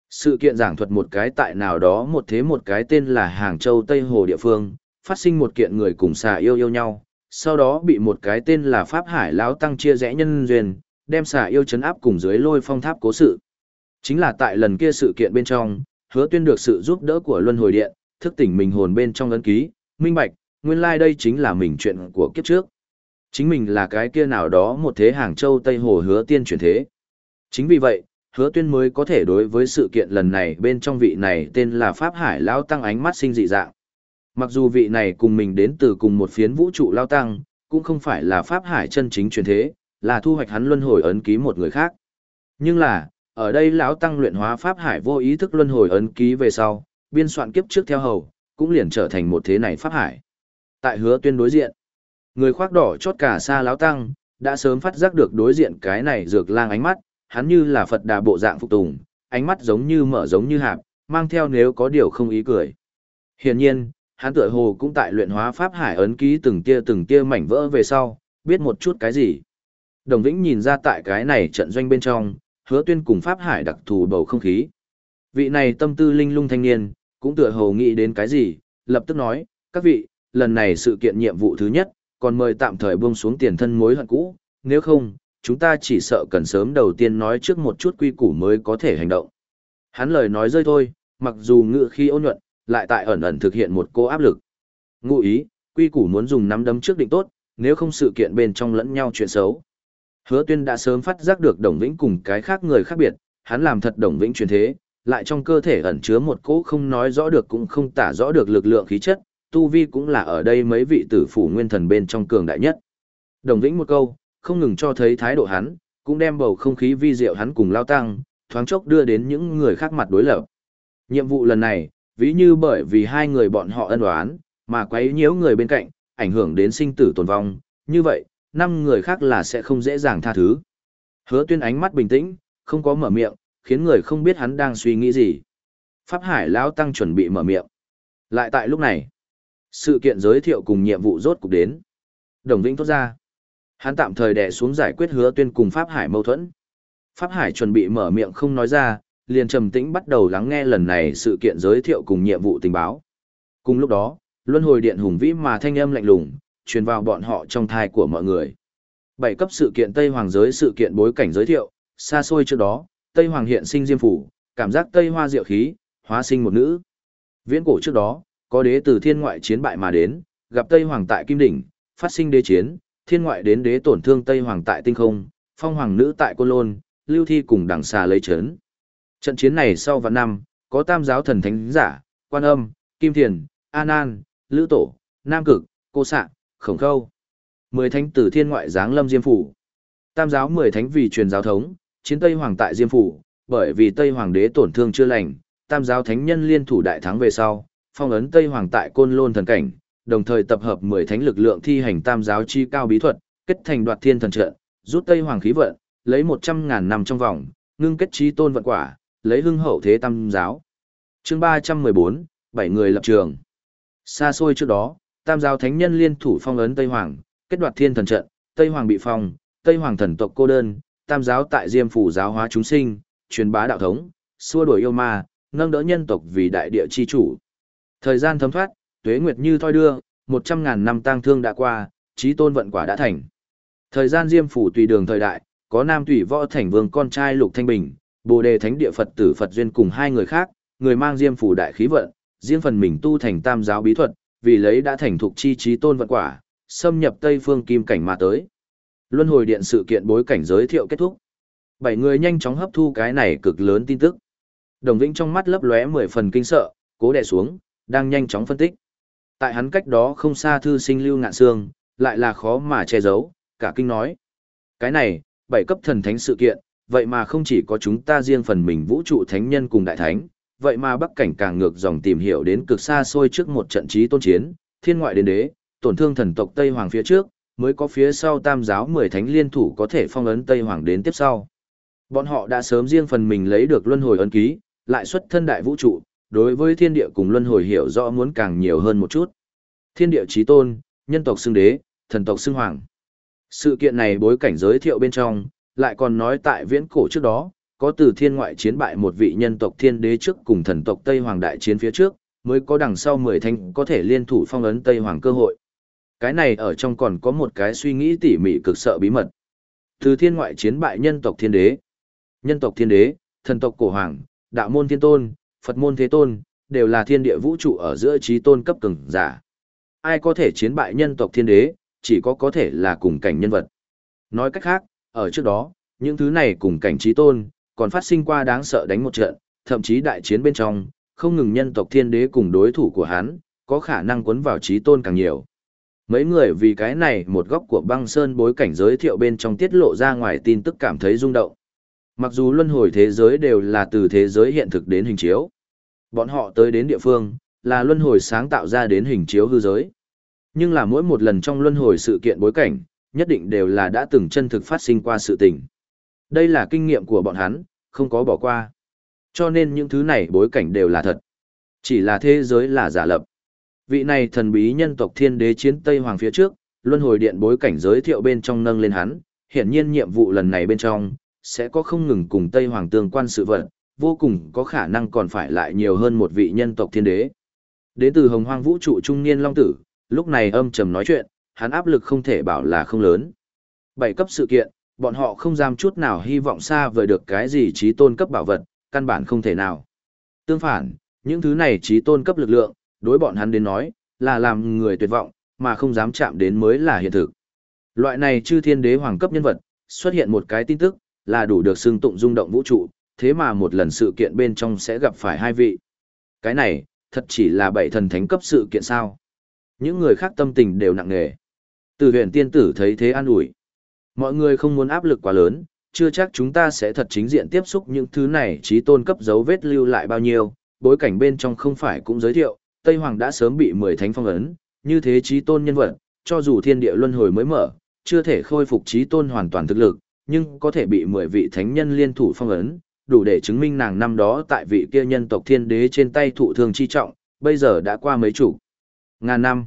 Sự kiện giảng thuật một cái tại nào đó một thế một cái tên là Hàng Châu Tây Hồ địa phương, phát sinh một kiện người cùng xà yêu yêu nhau, sau đó bị một cái tên là Pháp Hải Lão Tăng chia rẽ nhân duyên, đem xà yêu chấn áp cùng dưới lôi phong tháp cố sự. Chính là tại lần kia sự kiện bên trong, hứa tuyên được sự giúp đỡ của Luân Hồi Điện, thức tỉnh mình hồn bên trong ấn ký, minh bạch, nguyên lai like đây chính là mình chuyện của kiếp trước. Chính mình là cái kia nào đó một thế Hàng Châu Tây Hồ hứa tiên chuyển thế. Chính vì vậy, hứa tuyên mới có thể đối với sự kiện lần này bên trong vị này tên là Pháp Hải Lao Tăng ánh mắt sinh dị dạng. Mặc dù vị này cùng mình đến từ cùng một phiến vũ trụ Lao Tăng, cũng không phải là Pháp Hải chân chính chuyển thế, là thu hoạch hắn luân hồi ấn ký một người khác. Nhưng là, ở đây lão Tăng luyện hóa Pháp Hải vô ý thức luân hồi ấn ký về sau, biên soạn kiếp trước theo hầu, cũng liền trở thành một thế này Pháp Hải. Tại hứa tuyên đối diện, Người khoác đỏ chót cả xa láo tăng, đã sớm phát giác được đối diện cái này dược lang ánh mắt, hắn như là Phật đà bộ dạng phục tùng, ánh mắt giống như mở giống như hạp, mang theo nếu có điều không ý cười. Hiển nhiên, hắn tựa hồ cũng tại luyện hóa pháp hải ấn ký từng tia từng tia mảnh vỡ về sau, biết một chút cái gì. Đồng Vĩnh nhìn ra tại cái này trận doanh bên trong, hứa tuyên cùng pháp hải đặc thù bầu không khí. Vị này tâm tư linh lung thanh niên, cũng tựa hồ nghĩ đến cái gì, lập tức nói, các vị, lần này sự kiện nhiệm vụ thứ nhất, còn mời tạm thời buông xuống tiền thân mối hận cũ, nếu không, chúng ta chỉ sợ cần sớm đầu tiên nói trước một chút quy củ mới có thể hành động. Hắn lời nói rơi thôi, mặc dù ngựa khi ôn nhuận, lại tại ẩn ẩn thực hiện một cô áp lực. Ngụ ý, quy củ muốn dùng nắm đấm trước định tốt, nếu không sự kiện bên trong lẫn nhau chuyện xấu. Hứa tuyên đã sớm phát giác được Đồng Vĩnh cùng cái khác người khác biệt, hắn làm thật Đồng Vĩnh truyền thế, lại trong cơ thể ẩn chứa một cỗ không nói rõ được cũng không tả rõ được lực lượng khí chất, tu vi cũng là ở đây mấy vị tử phủ nguyên thần bên trong cường đại nhất. Đồng Vĩnh một câu, không ngừng cho thấy thái độ hắn, cũng đem bầu không khí vi diệu hắn cùng lao tăng, thoáng chốc đưa đến những người khác mặt đối lập. Nhiệm vụ lần này, ví như bởi vì hai người bọn họ ân oán, mà quấy nhiễu người bên cạnh, ảnh hưởng đến sinh tử tồn vong, như vậy, năm người khác là sẽ không dễ dàng tha thứ. Hứa tuyên ánh mắt bình tĩnh, không có mở miệng, khiến người không biết hắn đang suy nghĩ gì. Pháp Hải lão tăng chuẩn bị mở miệng. Lại tại lúc này, sự kiện giới thiệu cùng nhiệm vụ rốt cục đến. Đồng Vĩnh thốt ra. Hắn tạm thời đè xuống giải quyết hứa tuyên cùng Pháp Hải mâu thuẫn. Pháp Hải chuẩn bị mở miệng không nói ra, liền trầm tĩnh bắt đầu lắng nghe lần này sự kiện giới thiệu cùng nhiệm vụ tình báo. Cùng lúc đó, luân hồi điện hùng vĩ mà thanh âm lạnh lùng, truyền vào bọn họ trong thai của mọi người. Bảy cấp sự kiện Tây Hoàng giới sự kiện bối cảnh giới thiệu, xa xôi trước đó, Tây Hoàng hiện sinh diêm phủ, cảm giác Tây Hoa diệu khí, hóa sinh một nữ. Viễn cổ trước đó, có đế từ thiên ngoại chiến bại mà đến, gặp Tây Hoàng tại Kim Đỉnh, phát sinh đế chiến, thiên ngoại đến đế tổn thương Tây Hoàng tại Tinh Không, phong hoàng nữ tại Côn Lôn, lưu thi cùng đằng xà lấy chấn. Trận chiến này sau vạn năm, có tam giáo thần thánh giả, quan âm, kim thiền, an an, lữ tổ, nam cực, cô sạ, khổng khâu. Mười thánh tử thiên ngoại giáng lâm diêm phủ. Tam giáo mười thánh vì truyền giáo thống, chiến Tây Hoàng tại diêm phủ, bởi vì Tây Hoàng đế tổn thương chưa lành, tam giáo thánh nhân liên thủ đại thắng về sau, phong ấn Tây Hoàng tại côn lôn thần cảnh, đồng thời tập hợp mười thánh lực lượng thi hành tam giáo chi cao bí thuật, kết thành đoạt thiên thần trận, rút Tây Hoàng khí vận, lấy một trăm ngàn năm trong vòng, ngưng kết trí tôn vận quả, lấy hưng hậu thế tam giáo. Chương ba trăm mười bốn bảy người lập trường. Xa xôi trước đó, tam giáo thánh nhân liên thủ phong ấn Tây Hoàng, kết đoạt thiên thần trận, Tây Hoàng bị phong, Tây Hoàng thần tộc cô đơn, tam giáo tại Diêm phủ giáo hóa chúng sinh, truyền bá đạo thống, xua đuổi yêu ma, nâng đỡ nhân tộc vì đại địa chi chủ. Thời gian thấm thoát, tuế nguyệt như thoi đưa, một trăm ngàn năm tang thương đã qua, trí tôn vận quả đã thành. Thời gian Diêm phủ tùy đường thời đại, có nam tùy võ thành vương con trai Lục Thanh Bình, Bồ đề thánh địa Phật tử Phật duyên cùng hai người khác, người mang Diêm phủ đại khí vận, riêng phần mình tu thành tam giáo bí thuật, vì lấy đã thành thục chi trí tôn vận quả, xâm nhập Tây phương kim cảnh mà tới. Luân hồi điện sự kiện bối cảnh giới thiệu kết thúc. Bảy người nhanh chóng hấp thu cái này cực lớn tin tức. Đồng Vĩnh trong mắt lấp lóe mười phần kinh sợ, cố đè xuống, đang nhanh chóng phân tích. Tại hắn cách đó không xa thư sinh lưu ngạn xương, lại là khó mà che giấu, cả kinh nói. Cái này, bảy cấp thần thánh sự kiện, vậy mà không chỉ có chúng ta riêng phần mình vũ trụ thánh nhân cùng đại thánh, vậy mà bắc cảnh càng ngược dòng tìm hiểu đến cực xa xôi trước một trận trí tôn chiến, thiên ngoại đến đế, tổn thương thần tộc Tây Hoàng phía trước, mới có phía sau tam giáo mười thánh liên thủ có thể phong ấn Tây Hoàng đến tiếp sau. Bọn họ đã sớm riêng phần mình lấy được luân hồi ấn ký, lại xuất thân đại vũ trụ, đối với thiên địa cùng luân hồi hiểu rõ muốn càng nhiều hơn một chút. Thiên địa chí tôn, nhân tộc xưng đế, thần tộc xưng hoàng. Sự kiện này bối cảnh giới thiệu bên trong, lại còn nói tại viễn cổ trước đó, có từ thiên ngoại chiến bại một vị nhân tộc thiên đế trước cùng thần tộc Tây Hoàng đại chiến phía trước, mới có đằng sau mười thanh có thể liên thủ phong ấn Tây Hoàng cơ hội. Cái này ở trong còn có một cái suy nghĩ tỉ mỉ cực sợ bí mật. Từ thiên ngoại chiến bại nhân tộc thiên đế, nhân tộc thiên đế, thần tộc cổ hoàng, đạo môn thiên tôn, Phật môn thế tôn, đều là thiên địa vũ trụ ở giữa trí tôn cấp cường giả. Ai có thể chiến bại nhân tộc thiên đế, chỉ có có thể là cùng cảnh nhân vật. Nói cách khác, ở trước đó, những thứ này cùng cảnh trí tôn, còn phát sinh qua đáng sợ đánh một trận, thậm chí đại chiến bên trong, không ngừng nhân tộc thiên đế cùng đối thủ của hắn, có khả năng cuốn vào trí tôn càng nhiều. Mấy người vì cái này một góc của băng sơn bối cảnh giới thiệu bên trong tiết lộ ra ngoài tin tức cảm thấy rung động. Mặc dù luân hồi thế giới đều là từ thế giới hiện thực đến hình chiếu. Bọn họ tới đến địa phương, là luân hồi sáng tạo ra đến hình chiếu hư giới. Nhưng là mỗi một lần trong luân hồi sự kiện bối cảnh, nhất định đều là đã từng chân thực phát sinh qua sự tình. Đây là kinh nghiệm của bọn hắn, không có bỏ qua. Cho nên những thứ này bối cảnh đều là thật. Chỉ là thế giới là giả lập. Vị này thần bí nhân tộc thiên đế chiến Tây Hoàng phía trước, luân hồi điện bối cảnh giới thiệu bên trong nâng lên hắn, hiển nhiên nhiệm vụ lần này bên trong, sẽ có không ngừng cùng Tây Hoàng tương quan sự vật, vô cùng có khả năng còn phải lại nhiều hơn một vị nhân tộc thiên đế. Đến từ hồng hoang vũ trụ trung niên long tử, lúc này âm trầm nói chuyện, hắn áp lực không thể bảo là không lớn. Bảy cấp sự kiện, bọn họ không dám chút nào hy vọng xa vời được cái gì trí tôn cấp bảo vật, căn bản không thể nào. Tương phản, những thứ này trí tôn cấp lực lượng, đối bọn hắn đến nói, là làm người tuyệt vọng, mà không dám chạm đến mới là hiện thực. Loại này chư thiên đế hoàng cấp nhân vật, xuất hiện một cái tin tức, là đủ được xưng tụng rung động vũ trụ, thế mà một lần sự kiện bên trong sẽ gặp phải hai vị. Cái này, thật chỉ là bảy thần thánh cấp sự kiện sao. Những người khác tâm tình đều nặng nề. Từ huyền tiên tử thấy thế an ủi. Mọi người không muốn áp lực quá lớn, chưa chắc chúng ta sẽ thật chính diện tiếp xúc những thứ này trí tôn cấp dấu vết lưu lại bao nhiêu, bối cảnh bên trong không phải cũng giới thiệu, Tây Hoàng đã sớm bị mười thánh phong ấn, như thế trí tôn nhân vật, cho dù thiên địa luân hồi mới mở, chưa thể khôi phục trí tôn hoàn toàn thực lực, nhưng có thể bị mười vị thánh nhân liên thủ phong ấn, đủ để chứng minh nàng năm đó tại vị kia nhân tộc thiên đế trên tay thụ thương chi trọng, bây giờ đã qua mấy chủ. Ngàn năm.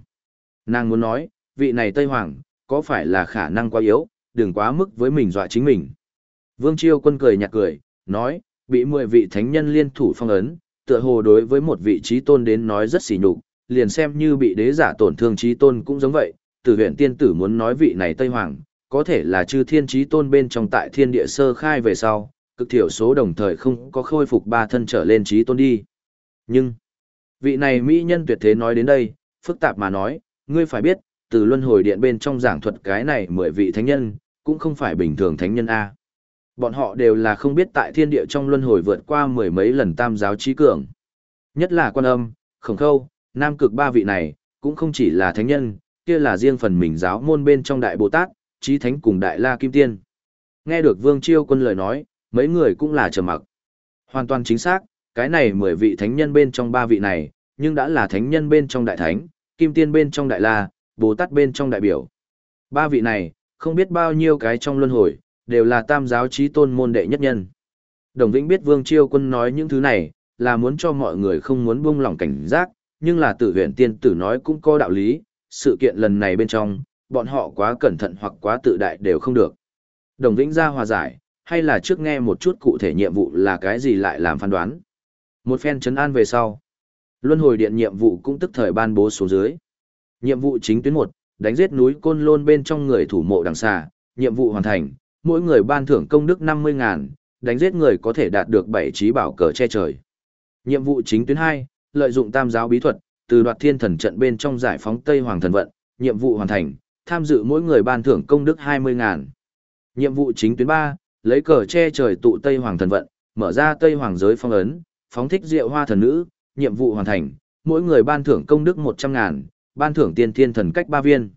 Nàng muốn nói, vị này Tây Hoàng, có phải là khả năng quá yếu, đừng quá mức với mình dọa chính mình. Vương Chiêu quân cười nhạt cười, nói, bị mười vị thánh nhân liên thủ phong ấn, tựa hồ đối với một vị trí tôn đến nói rất xỉ nhục, liền xem như bị đế giả tổn thương trí tôn cũng giống vậy, tử huyện tiên tử muốn nói vị này Tây Hoàng, có thể là chư thiên trí tôn bên trong tại thiên địa sơ khai về sau, cực thiểu số đồng thời không có khôi phục ba thân trở lên trí tôn đi. Nhưng, vị này Mỹ nhân tuyệt thế nói đến đây, phức tạp mà nói, ngươi phải biết, từ luân hồi điện bên trong giảng thuật cái này mười vị thánh nhân, cũng không phải bình thường thánh nhân A. Bọn họ đều là không biết tại thiên địa trong luân hồi vượt qua mười mấy lần tam giáo trí cường. Nhất là quan âm, khổng khâu, nam cực ba vị này, cũng không chỉ là thánh nhân, kia là riêng phần mình giáo môn bên trong đại Bồ Tát, trí thánh cùng đại la kim tiên. Nghe được vương chiêu quân lời nói, mấy người cũng là trầm mặc. Hoàn toàn chính xác, cái này mười vị thánh nhân bên trong ba vị này, nhưng đã là thánh nhân bên trong đại thánh, kim tiên bên trong đại la, Bồ Tát bên trong đại biểu. Ba vị này, không biết bao nhiêu cái trong luân hồi, đều là tam giáo trí tôn môn đệ nhất nhân. Đồng Vĩnh biết Vương Chiêu Quân nói những thứ này, là muốn cho mọi người không muốn buông lỏng cảnh giác, nhưng là tử huyện tiên tử nói cũng có đạo lý, sự kiện lần này bên trong, bọn họ quá cẩn thận hoặc quá tự đại đều không được. Đồng Vĩnh ra hòa giải, hay là trước nghe một chút cụ thể nhiệm vụ là cái gì lại làm phán đoán. Một phen chấn an về sau. Luân hồi điện nhiệm vụ cũng tức thời ban bố số dưới. Nhiệm vụ chính tuyến 1, đánh giết núi Côn Lôn bên trong người thủ mộ đằng xà, nhiệm vụ hoàn thành, mỗi người ban thưởng công đức 50 ngàn, đánh giết người có thể đạt được 7 trí bảo cờ che trời. Nhiệm vụ chính tuyến 2, lợi dụng tam giáo bí thuật, từ đoạt thiên thần trận bên trong giải phóng Tây Hoàng thần vận, nhiệm vụ hoàn thành, tham dự mỗi người ban thưởng công đức 20 ngàn. Nhiệm vụ chính tuyến 3, lấy cờ che trời tụ Tây Hoàng thần vận, mở ra Tây Hoàng giới phong ấn, phóng thích diệu hoa thần nữ, nhiệm vụ hoàn thành, mỗi người ban thưởng công đức 100 ngàn, ban thưởng tiên thiên thần cách ba viên.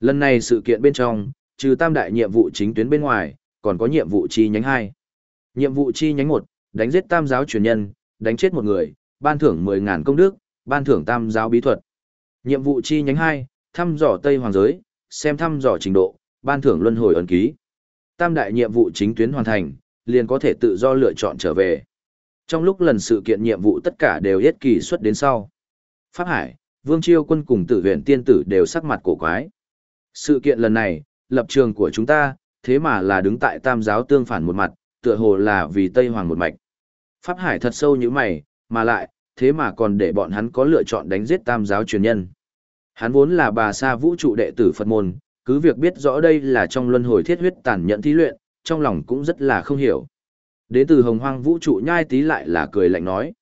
Lần này sự kiện bên trong, trừ tam đại nhiệm vụ chính tuyến bên ngoài, còn có nhiệm vụ chi nhánh 2. Nhiệm vụ chi nhánh 1, đánh giết tam giáo truyền nhân, đánh chết một người, ban thưởng 10.000 công đức, ban thưởng tam giáo bí thuật. Nhiệm vụ chi nhánh 2, thăm dò Tây Hoàng giới, xem thăm dò trình độ, ban thưởng luân hồi ấn ký. Tam đại nhiệm vụ chính tuyến hoàn thành, liền có thể tự do lựa chọn trở về. Trong lúc lần sự kiện nhiệm vụ tất cả đều hết kỳ xuất đến sau. Pháp Hải, Vương Chiêu quân cùng tử huyện tiên tử đều sắc mặt cổ quái. Sự kiện lần này, lập trường của chúng ta, thế mà là đứng tại tam giáo tương phản một mặt, tựa hồ là vì Tây Hoàng một mạch. Pháp Hải thật sâu như mày, mà lại, thế mà còn để bọn hắn có lựa chọn đánh giết tam giáo truyền nhân. Hắn vốn là bà sa vũ trụ đệ tử Phật môn, cứ việc biết rõ đây là trong luân hồi thiết huyết tàn nhẫn thí luyện, trong lòng cũng rất là không hiểu. Đến từ hồng hoang vũ trụ nhai tí lại là cười lạnh nói.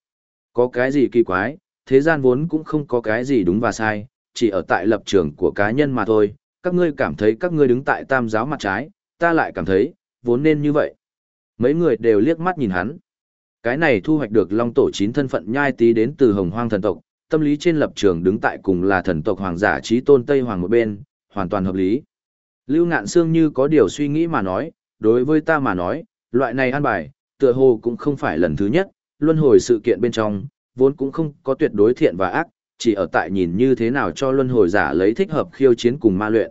Có cái gì kỳ quái, thế gian vốn cũng không có cái gì đúng và sai, chỉ ở tại lập trường của cá nhân mà thôi, các ngươi cảm thấy các ngươi đứng tại tam giáo mặt trái, ta lại cảm thấy, vốn nên như vậy. Mấy người đều liếc mắt nhìn hắn. Cái này thu hoạch được long tổ chín thân phận nhai tí đến từ hồng hoang thần tộc, tâm lý trên lập trường đứng tại cùng là thần tộc hoàng giả trí tôn Tây Hoàng một bên, hoàn toàn hợp lý. Lưu ngạn xương như có điều suy nghĩ mà nói, đối với ta mà nói, loại này an bài, tựa hồ cũng không phải lần thứ nhất, luân hồi sự kiện bên trong, vốn cũng không có tuyệt đối thiện và ác, chỉ ở tại nhìn như thế nào cho luân hồi giả lấy thích hợp khiêu chiến cùng ma luyện.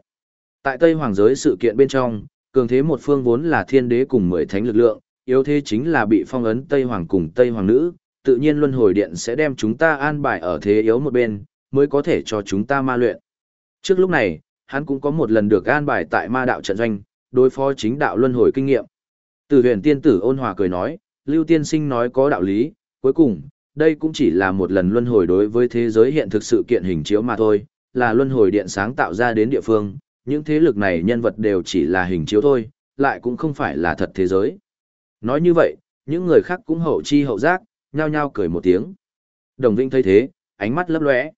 Tại Tây Hoàng giới sự kiện bên trong, cường thế một phương vốn là thiên đế cùng mười thánh lực lượng, yếu thế chính là bị phong ấn Tây Hoàng cùng Tây Hoàng nữ, tự nhiên luân hồi điện sẽ đem chúng ta an bài ở thế yếu một bên, mới có thể cho chúng ta ma luyện. Trước lúc này, hắn cũng có một lần được an bài tại ma đạo trận doanh, đối phó chính đạo luân hồi kinh nghiệm. Từ huyền tiên tử ôn hòa cười nói, Lưu Tiên Sinh nói có đạo lý, cuối cùng, đây cũng chỉ là một lần luân hồi đối với thế giới hiện thực sự kiện hình chiếu mà thôi, là luân hồi điện sáng tạo ra đến địa phương, những thế lực này nhân vật đều chỉ là hình chiếu thôi, lại cũng không phải là thật thế giới. Nói như vậy, những người khác cũng hậu chi hậu giác, nhao nhao cười một tiếng. Đồng Vinh thấy thế, ánh mắt lấp lóe.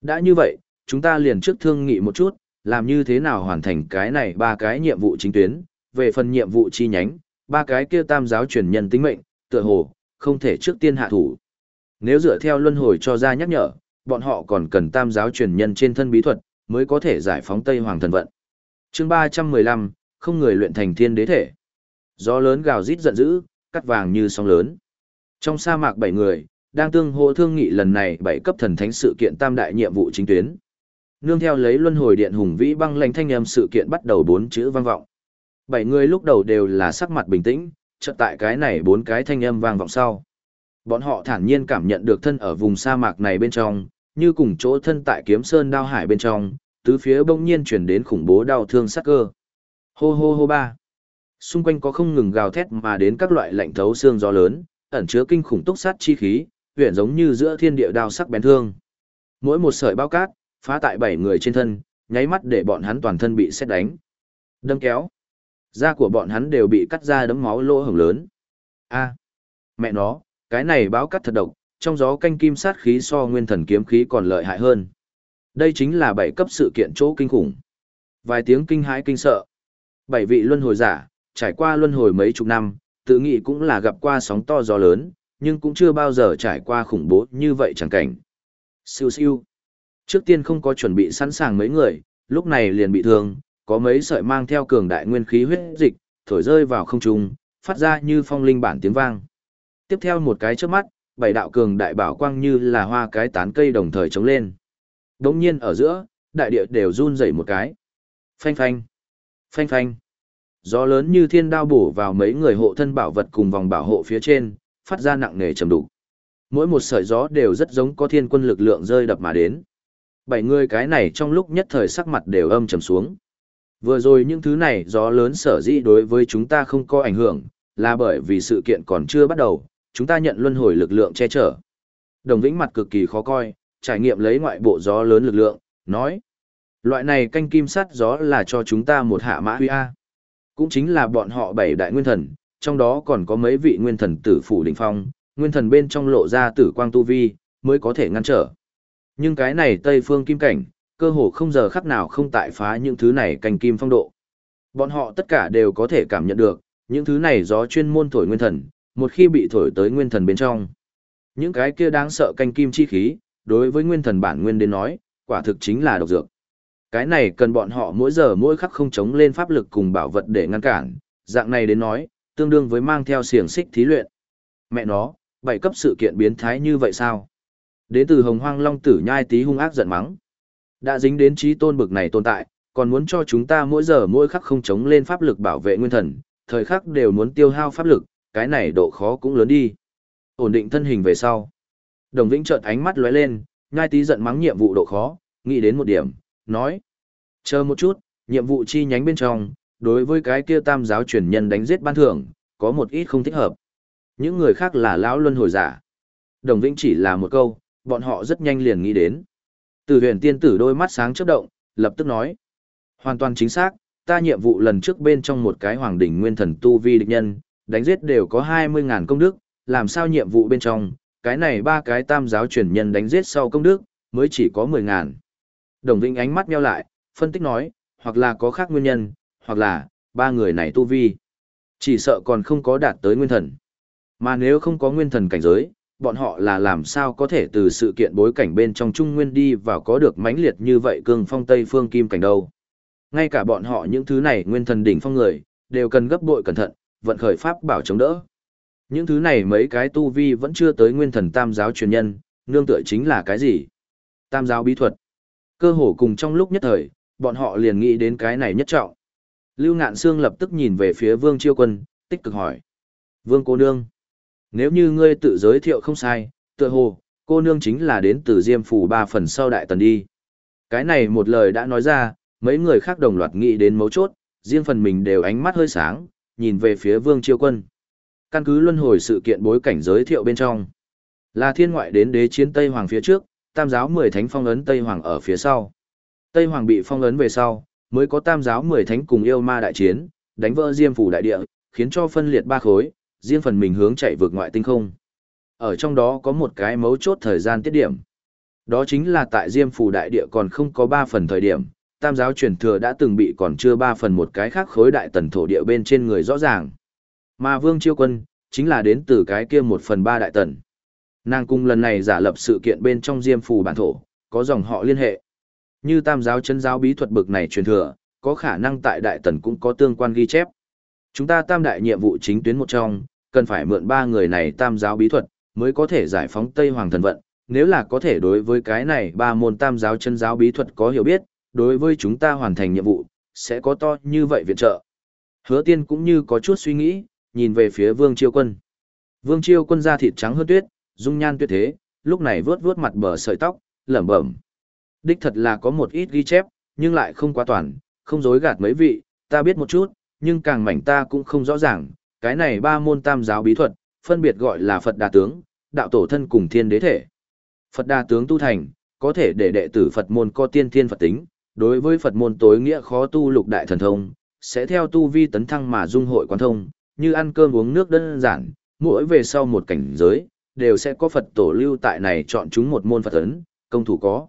Đã như vậy, chúng ta liền trước thương nghị một chút, làm như thế nào hoàn thành cái này ba cái nhiệm vụ chính tuyến, về phần nhiệm vụ chi nhánh, ba cái kia tam giáo truyền nhân tính mệnh, tựa hồ, không thể trước tiên hạ thủ. Nếu dựa theo luân hồi cho ra nhắc nhở, bọn họ còn cần tam giáo truyền nhân trên thân bí thuật, mới có thể giải phóng Tây Hoàng thần vận. chương 315, không người luyện thành thiên đế thể. Gió lớn gào rít giận dữ, cắt vàng như sóng lớn. Trong sa mạc bảy người, đang tương hỗ thương nghị lần này bảy cấp thần thánh sự kiện tam đại nhiệm vụ chính tuyến. Nương theo lấy luân hồi điện hùng vĩ băng lãnh thanh âm sự kiện bắt đầu bốn chữ vang vọng. Bảy người lúc đầu đều là sắc mặt bình tĩnh, chợt tại cái này bốn cái thanh âm vang vọng sau. Bọn họ thản nhiên cảm nhận được thân ở vùng sa mạc này bên trong, như cùng chỗ thân tại kiếm sơn đao hải bên trong, tứ phía bỗng nhiên chuyển đến khủng bố đau thương sắc cơ. Hô hô hô ba. Xung quanh có không ngừng gào thét mà đến các loại lạnh thấu xương gió lớn, ẩn chứa kinh khủng túc sát chi khí, huyền giống như giữa thiên địa đao sắc bén thương. Mỗi một sợi bao cát, phá tại bảy người trên thân, nháy mắt để bọn hắn toàn thân bị xét đánh. Đâm kéo. Da của bọn hắn đều bị cắt ra đấm máu lỗ hổng lớn. A, mẹ nó, cái này báo cắt thật độc, trong gió canh kim sát khí so nguyên thần kiếm khí còn lợi hại hơn. Đây chính là bảy cấp sự kiện chỗ kinh khủng. Vài tiếng kinh hãi kinh sợ. Bảy vị luân hồi giả, trải qua luân hồi mấy chục năm, tự nghĩ cũng là gặp qua sóng to gió lớn, nhưng cũng chưa bao giờ trải qua khủng bố như vậy chẳng cảnh. Siêu siêu. Trước tiên không có chuẩn bị sẵn sàng mấy người, lúc này liền bị thương, có mấy sợi mang theo cường đại nguyên khí huyết dịch, thổi rơi vào không trung, phát ra như phong linh bản tiếng vang. Tiếp theo một cái chớp mắt, bảy đạo cường đại bảo quang như là hoa cái tán cây đồng thời chống lên. Đống nhiên ở giữa, đại địa đều run rẩy một cái. Phanh phanh, phanh phanh. Gió lớn như thiên đao bổ vào mấy người hộ thân bảo vật cùng vòng bảo hộ phía trên, phát ra nặng nề trầm đục. Mỗi một sợi gió đều rất giống có thiên quân lực lượng rơi đập mà đến. Bảy người cái này trong lúc nhất thời sắc mặt đều âm trầm xuống. Vừa rồi những thứ này gió lớn sở dĩ đối với chúng ta không có ảnh hưởng, là bởi vì sự kiện còn chưa bắt đầu, chúng ta nhận luân hồi lực lượng che chở. Đồng Vĩnh mặt cực kỳ khó coi, trải nghiệm lấy ngoại bộ gió lớn lực lượng, nói. Loại này canh kim sắt gió là cho chúng ta một hạ mã huy A. Cũng chính là bọn họ bảy đại nguyên thần, trong đó còn có mấy vị nguyên thần tử phủ đỉnh phong, nguyên thần bên trong lộ ra tử quang tu vi, mới có thể ngăn trở. Nhưng cái này Tây Phương Kim Cảnh, cơ hồ không giờ khắc nào không tại phá những thứ này canh kim phong độ. Bọn họ tất cả đều có thể cảm nhận được, những thứ này gió chuyên môn thổi nguyên thần, một khi bị thổi tới nguyên thần bên trong. Những cái kia đáng sợ canh kim chi khí, đối với nguyên thần bản nguyên đến nói, quả thực chính là độc dược. Cái này cần bọn họ mỗi giờ mỗi khắc không chống lên pháp lực cùng bảo vật để ngăn cản, dạng này đến nói, tương đương với mang theo xiềng xích thí luyện. Mẹ nó, bảy cấp sự kiện biến thái như vậy sao? Đến từ hồng hoang long tử nhai tí hung ác giận mắng. Đã dính đến trí tôn bực này tồn tại, còn muốn cho chúng ta mỗi giờ mỗi khắc không chống lên pháp lực bảo vệ nguyên thần, thời khắc đều muốn tiêu hao pháp lực, cái này độ khó cũng lớn đi. Ổn định thân hình về sau. Đồng Vĩnh chợt ánh mắt lóe lên, nhai tí giận mắng nhiệm vụ độ khó, nghĩ đến một điểm, nói. Chờ một chút, nhiệm vụ chi nhánh bên trong, đối với cái kia tam giáo truyền nhân đánh giết ban thưởng, có một ít không thích hợp. Những người khác là lão luân hồi giả. Đồng Vĩnh chỉ là một câu, bọn họ rất nhanh liền nghĩ đến. Từ huyền tiên tử đôi mắt sáng chớp động, lập tức nói. Hoàn toàn chính xác, ta nhiệm vụ lần trước bên trong một cái hoàng đỉnh nguyên thần tu vi địch nhân, đánh giết đều có 20.000 công đức, làm sao nhiệm vụ bên trong, cái này ba cái tam giáo truyền nhân đánh giết sau công đức, mới chỉ có 10.000. Đồng Vĩnh ánh mắt nheo lại, phân tích nói, hoặc là có khác nguyên nhân, hoặc là, ba người này tu vi. Chỉ sợ còn không có đạt tới nguyên thần. Mà nếu không có nguyên thần cảnh giới, bọn họ là làm sao có thể từ sự kiện bối cảnh bên trong Trung Nguyên đi vào có được mãnh liệt như vậy cương phong Tây phương kim cảnh đâu. Ngay cả bọn họ những thứ này nguyên thần đỉnh phong người, đều cần gấp bội cẩn thận, vận khởi pháp bảo chống đỡ. Những thứ này mấy cái tu vi vẫn chưa tới nguyên thần tam giáo truyền nhân, nương tựa chính là cái gì? Tam giáo bí thuật. Cơ hồ cùng trong lúc nhất thời, bọn họ liền nghĩ đến cái này nhất trọng. Lưu Ngạn Sương lập tức nhìn về phía Vương Chiêu Quân, tích cực hỏi. Vương cô nương, nếu như ngươi tự giới thiệu không sai, tựa hồ, cô nương chính là đến từ Diêm Phủ ba phần sau Đại Tần đi. Cái này một lời đã nói ra, mấy người khác đồng loạt nghĩ đến mấu chốt, riêng phần mình đều ánh mắt hơi sáng, nhìn về phía Vương Chiêu Quân. Căn cứ luân hồi sự kiện bối cảnh giới thiệu bên trong. Là thiên ngoại đến đế chiến Tây Hoàng phía trước, tam giáo mười thánh phong ấn Tây Hoàng ở phía sau. Tây Hoàng bị phong ấn về sau, mới có tam giáo mười thánh cùng yêu ma đại chiến, đánh vỡ diêm phủ đại địa, khiến cho phân liệt ba khối, riêng phần mình hướng chạy vượt ngoại tinh không. Ở trong đó có một cái mấu chốt thời gian tiết điểm. Đó chính là tại diêm phủ đại địa còn không có ba phần thời điểm, tam giáo truyền thừa đã từng bị còn chưa ba phần một cái khác khối đại tần thổ địa bên trên người rõ ràng. Mà Vương Chiêu Quân, chính là đến từ cái kia một phần ba đại tần. Nàng cung lần này giả lập sự kiện bên trong diêm phù bản thổ, có dòng họ liên hệ. Như tam giáo chân giáo bí thuật bực này truyền thừa, có khả năng tại đại tần cũng có tương quan ghi chép. Chúng ta tam đại nhiệm vụ chính tuyến một trong, cần phải mượn ba người này tam giáo bí thuật, mới có thể giải phóng Tây Hoàng thần vận. Nếu là có thể đối với cái này ba môn tam giáo chân giáo bí thuật có hiểu biết, đối với chúng ta hoàn thành nhiệm vụ, sẽ có to như vậy viện trợ. Hứa tiên cũng như có chút suy nghĩ, nhìn về phía vương chiêu quân. Vương chiêu quân da thịt trắng hơn tuyết, dung nhan tuyệt thế, lúc này vướt vướt mặt bờ sợi tóc, lẩm bẩm. Đích thật là có một ít ghi chép, nhưng lại không quá toàn, không dối gạt mấy vị, ta biết một chút, nhưng càng mảnh ta cũng không rõ ràng, cái này ba môn tam giáo bí thuật, phân biệt gọi là Phật Đà Tướng, Đạo Tổ Thân cùng Thiên Đế Thể. Phật Đà Tướng tu thành, có thể để đệ tử Phật môn có tiên thiên Phật tính, đối với Phật môn tối nghĩa khó tu lục đại thần thông, sẽ theo tu vi tấn thăng mà dung hội quan thông, như ăn cơm uống nước đơn giản, mỗi về sau một cảnh giới, đều sẽ có Phật tổ lưu tại này chọn chúng một môn Phật ấn, công thủ có.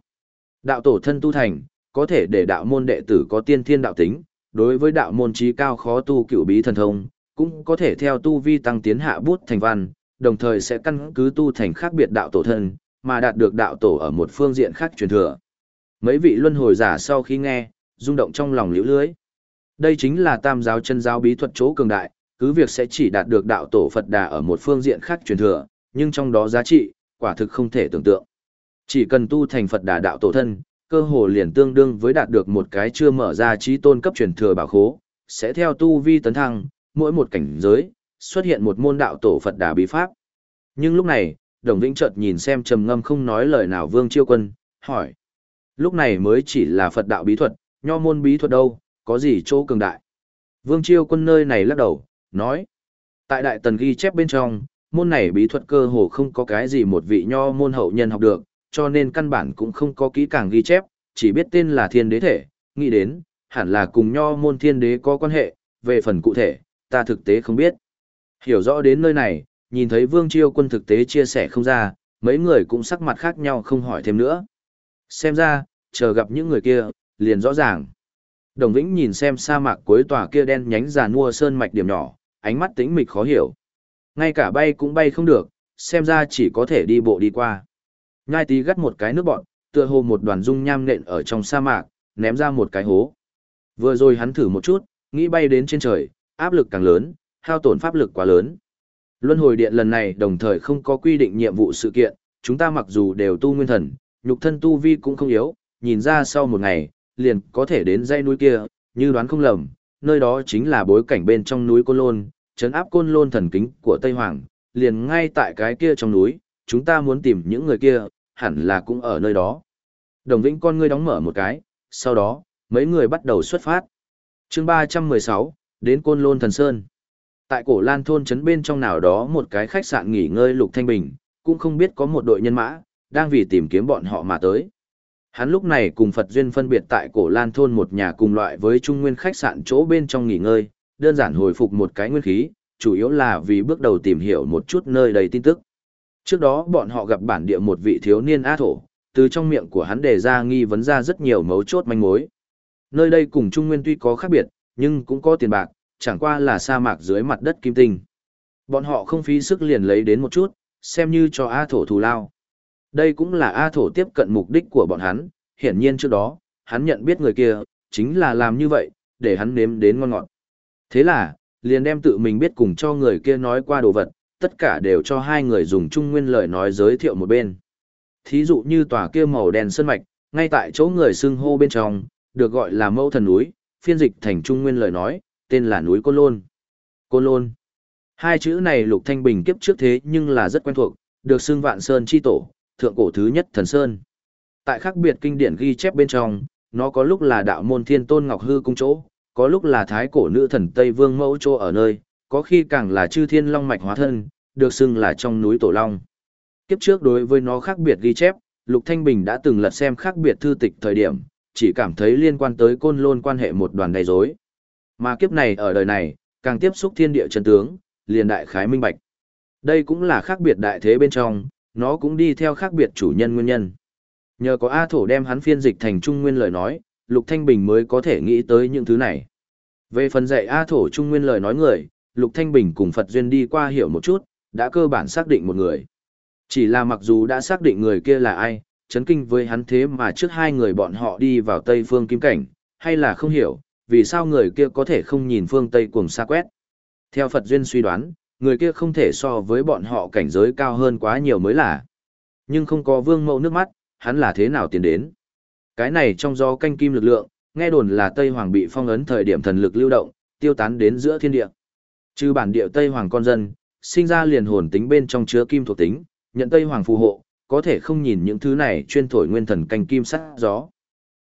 Đạo tổ thân tu thành, có thể để đạo môn đệ tử có tiên thiên đạo tính, đối với đạo môn trí cao khó tu cựu bí thần thông, cũng có thể theo tu vi tăng tiến hạ bút thành văn, đồng thời sẽ căn cứ tu thành khác biệt đạo tổ thân, mà đạt được đạo tổ ở một phương diện khác truyền thừa. Mấy vị luân hồi giả sau khi nghe, rung động trong lòng liễu lưới. Đây chính là tam giáo chân giáo bí thuật chỗ cường đại, cứ việc sẽ chỉ đạt được đạo tổ Phật Đà ở một phương diện khác truyền thừa, nhưng trong đó giá trị, quả thực không thể tưởng tượng. Chỉ cần tu thành Phật Đà đạo tổ thân, cơ hồ liền tương đương với đạt được một cái chưa mở ra trí tôn cấp truyền thừa bảo khố, sẽ theo tu vi tấn thăng, mỗi một cảnh giới, xuất hiện một môn đạo tổ Phật Đà bí pháp. Nhưng lúc này, Đồng Vĩnh chợt nhìn xem trầm ngâm không nói lời nào Vương Chiêu Quân, hỏi: Lúc này mới chỉ là Phật đạo bí thuật, nho môn bí thuật đâu, có gì chỗ cường đại? Vương Chiêu Quân nơi này lắc đầu, nói: Tại Đại Tần ghi chép bên trong, môn này bí thuật cơ hồ không có cái gì một vị nho môn hậu nhân học được, cho nên căn bản cũng không có kỹ càng ghi chép, chỉ biết tên là thiên đế thể, nghĩ đến, hẳn là cùng nho môn thiên đế có quan hệ, về phần cụ thể, ta thực tế không biết. Hiểu rõ đến nơi này, nhìn thấy Vương Chiêu quân thực tế chia sẻ không ra, mấy người cũng sắc mặt khác nhau không hỏi thêm nữa. Xem ra, chờ gặp những người kia, liền rõ ràng. Đồng Vĩnh nhìn xem sa mạc cuối tòa kia đen nhánh già nua sơn mạch điểm nhỏ, ánh mắt tĩnh mịch khó hiểu. Ngay cả bay cũng bay không được, xem ra chỉ có thể đi bộ đi qua. Ngai tí gắt một cái nước bọn, tựa hồ một đoàn dung nham nện ở trong sa mạc, ném ra một cái hố. Vừa rồi hắn thử một chút, nghĩ bay đến trên trời, áp lực càng lớn, hao tổn pháp lực quá lớn. Luân hồi điện lần này đồng thời không có quy định nhiệm vụ sự kiện, chúng ta mặc dù đều tu nguyên thần, nhục thân tu vi cũng không yếu, nhìn ra sau một ngày, liền có thể đến dãy núi kia, như đoán không lầm, nơi đó chính là bối cảnh bên trong núi Côn Lôn, trấn áp Côn Lôn thần kính của Tây Hoàng, liền ngay tại cái kia trong núi, chúng ta muốn tìm những người kia, hẳn là cũng ở nơi đó. Đồng Vĩnh con ngươi đóng mở một cái, sau đó, mấy người bắt đầu xuất phát. chương 316, đến Côn Lôn Thần Sơn. Tại cổ Lan thôn trấn bên trong nào đó một cái khách sạn nghỉ ngơi Lục Thanh Bình, cũng không biết có một đội nhân mã, đang vì tìm kiếm bọn họ mà tới. Hắn lúc này cùng Phật Duyên phân biệt tại cổ Lan thôn một nhà cùng loại với trung nguyên khách sạn chỗ bên trong nghỉ ngơi, đơn giản hồi phục một cái nguyên khí, chủ yếu là vì bước đầu tìm hiểu một chút nơi đầy tin tức. Trước đó bọn họ gặp bản địa một vị thiếu niên A thổ, từ trong miệng của hắn đề ra nghi vấn ra rất nhiều mấu chốt manh mối. Nơi đây cùng Trung Nguyên tuy có khác biệt, nhưng cũng có tiền bạc, chẳng qua là sa mạc dưới mặt đất kim tinh. Bọn họ không phí sức liền lấy đến một chút, xem như cho A thổ thù lao. Đây cũng là A thổ tiếp cận mục đích của bọn hắn, hiển nhiên trước đó, hắn nhận biết người kia, chính là làm như vậy, để hắn nếm đến ngon ngọt. Thế là, liền đem tự mình biết cùng cho người kia nói qua đồ vật, tất cả đều cho hai người dùng chung nguyên lời nói giới thiệu một bên. Thí dụ như tòa kia màu đen sơn mạch, ngay tại chỗ người xưng hô bên trong, được gọi là mẫu thần núi, phiên dịch thành trung nguyên lời nói, tên là núi Côn Lôn. Côn Lôn. Hai chữ này Lục Thanh Bình kiếp trước thế nhưng là rất quen thuộc, được xưng vạn sơn chi tổ, thượng cổ thứ nhất thần sơn. Tại khác biệt kinh điển ghi chép bên trong, nó có lúc là đạo môn thiên tôn ngọc hư cung chỗ, có lúc là thái cổ nữ thần Tây Vương mẫu chỗ ở nơi, có khi càng là chư thiên long mạch hóa thân, được xưng là trong núi Tổ Long. Kiếp trước đối với nó khác biệt ghi chép, Lục Thanh Bình đã từng lật xem khác biệt thư tịch thời điểm, chỉ cảm thấy liên quan tới côn lôn quan hệ một đoàn đầy rối. Mà kiếp này ở đời này, càng tiếp xúc thiên địa chân tướng, liền đại khái minh bạch. Đây cũng là khác biệt đại thế bên trong, nó cũng đi theo khác biệt chủ nhân nguyên nhân. Nhờ có A Thổ đem hắn phiên dịch thành trung nguyên lời nói, Lục Thanh Bình mới có thể nghĩ tới những thứ này. Về phần dạy A Thổ trung nguyên lời nói người, Lục Thanh Bình cùng Phật Duyên đi qua hiểu một chút, đã cơ bản xác định một người. Chỉ là mặc dù đã xác định người kia là ai, chấn kinh với hắn thế mà trước hai người bọn họ đi vào Tây Phương Kim Cảnh, hay là không hiểu, vì sao người kia có thể không nhìn phương Tây cuồng xa quét. Theo Phật Duyên suy đoán, người kia không thể so với bọn họ cảnh giới cao hơn quá nhiều mới là. Nhưng không có vương mẫu nước mắt, hắn là thế nào tiến đến. Cái này trong do canh kim lực lượng, nghe đồn là Tây Hoàng bị phong ấn thời điểm thần lực lưu động, tiêu tán đến giữa thiên địa. Trừ bản địa Tây Hoàng con dân, sinh ra liền hồn tính bên trong chứa kim thuộc tính, nhận Tây Hoàng phù hộ, có thể không nhìn những thứ này chuyên thổi nguyên thần canh kim sắt gió.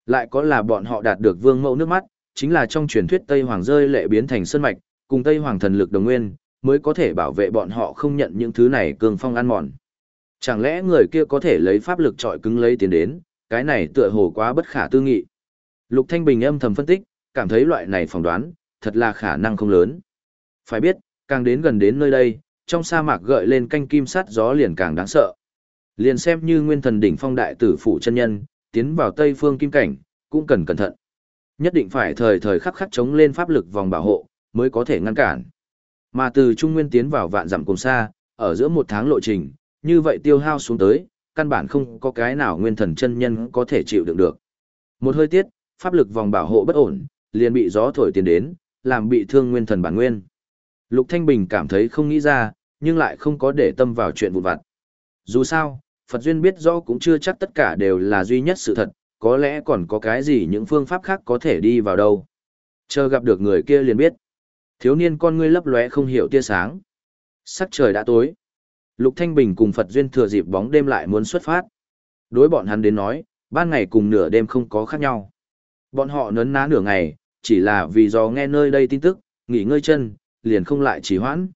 Lại có là bọn họ đạt được vương mẫu nước mắt, chính là trong truyền thuyết Tây Hoàng rơi lệ biến thành sơn mạch, cùng Tây Hoàng thần lực đồng nguyên, mới có thể bảo vệ bọn họ không nhận những thứ này cường phong ăn mòn. Chẳng lẽ người kia có thể lấy pháp lực trọi cứng lấy tiền đến, cái này tựa hồ quá bất khả tư nghị. Lục Thanh Bình âm thầm phân tích, cảm thấy loại này phỏng đoán, thật là khả năng không lớn. Phải biết, càng đến gần đến nơi đây, trong sa mạc gợi lên canh kim sắt gió liền càng đáng sợ. Liền xem như nguyên thần đỉnh phong đại tử phụ chân nhân, tiến vào tây phương kim cảnh, cũng cần cẩn thận. Nhất định phải thời thời khắc khắc chống lên pháp lực vòng bảo hộ, mới có thể ngăn cản. Mà từ trung nguyên tiến vào vạn dặm cùng xa, ở giữa một tháng lộ trình, như vậy tiêu hao xuống tới, căn bản không có cái nào nguyên thần chân nhân có thể chịu đựng được. Một hơi tiết, pháp lực vòng bảo hộ bất ổn, liền bị gió thổi tiến đến, làm bị thương nguyên thần bản nguyên. Lục Thanh Bình cảm thấy không nghĩ ra, nhưng lại không có để tâm vào chuyện vụn vặt. Dù sao, Phật Duyên biết rõ cũng chưa chắc tất cả đều là duy nhất sự thật, có lẽ còn có cái gì những phương pháp khác có thể đi vào đâu. Chờ gặp được người kia liền biết. Thiếu niên con ngươi lấp lóe không hiểu tia sáng. Sắc trời đã tối. Lục Thanh Bình cùng Phật Duyên thừa dịp bóng đêm lại muốn xuất phát. Đối bọn hắn đến nói, ban ngày cùng nửa đêm không có khác nhau. Bọn họ nấn ná nửa ngày, chỉ là vì do nghe nơi đây tin tức, nghỉ ngơi chân, liền không lại trì hoãn.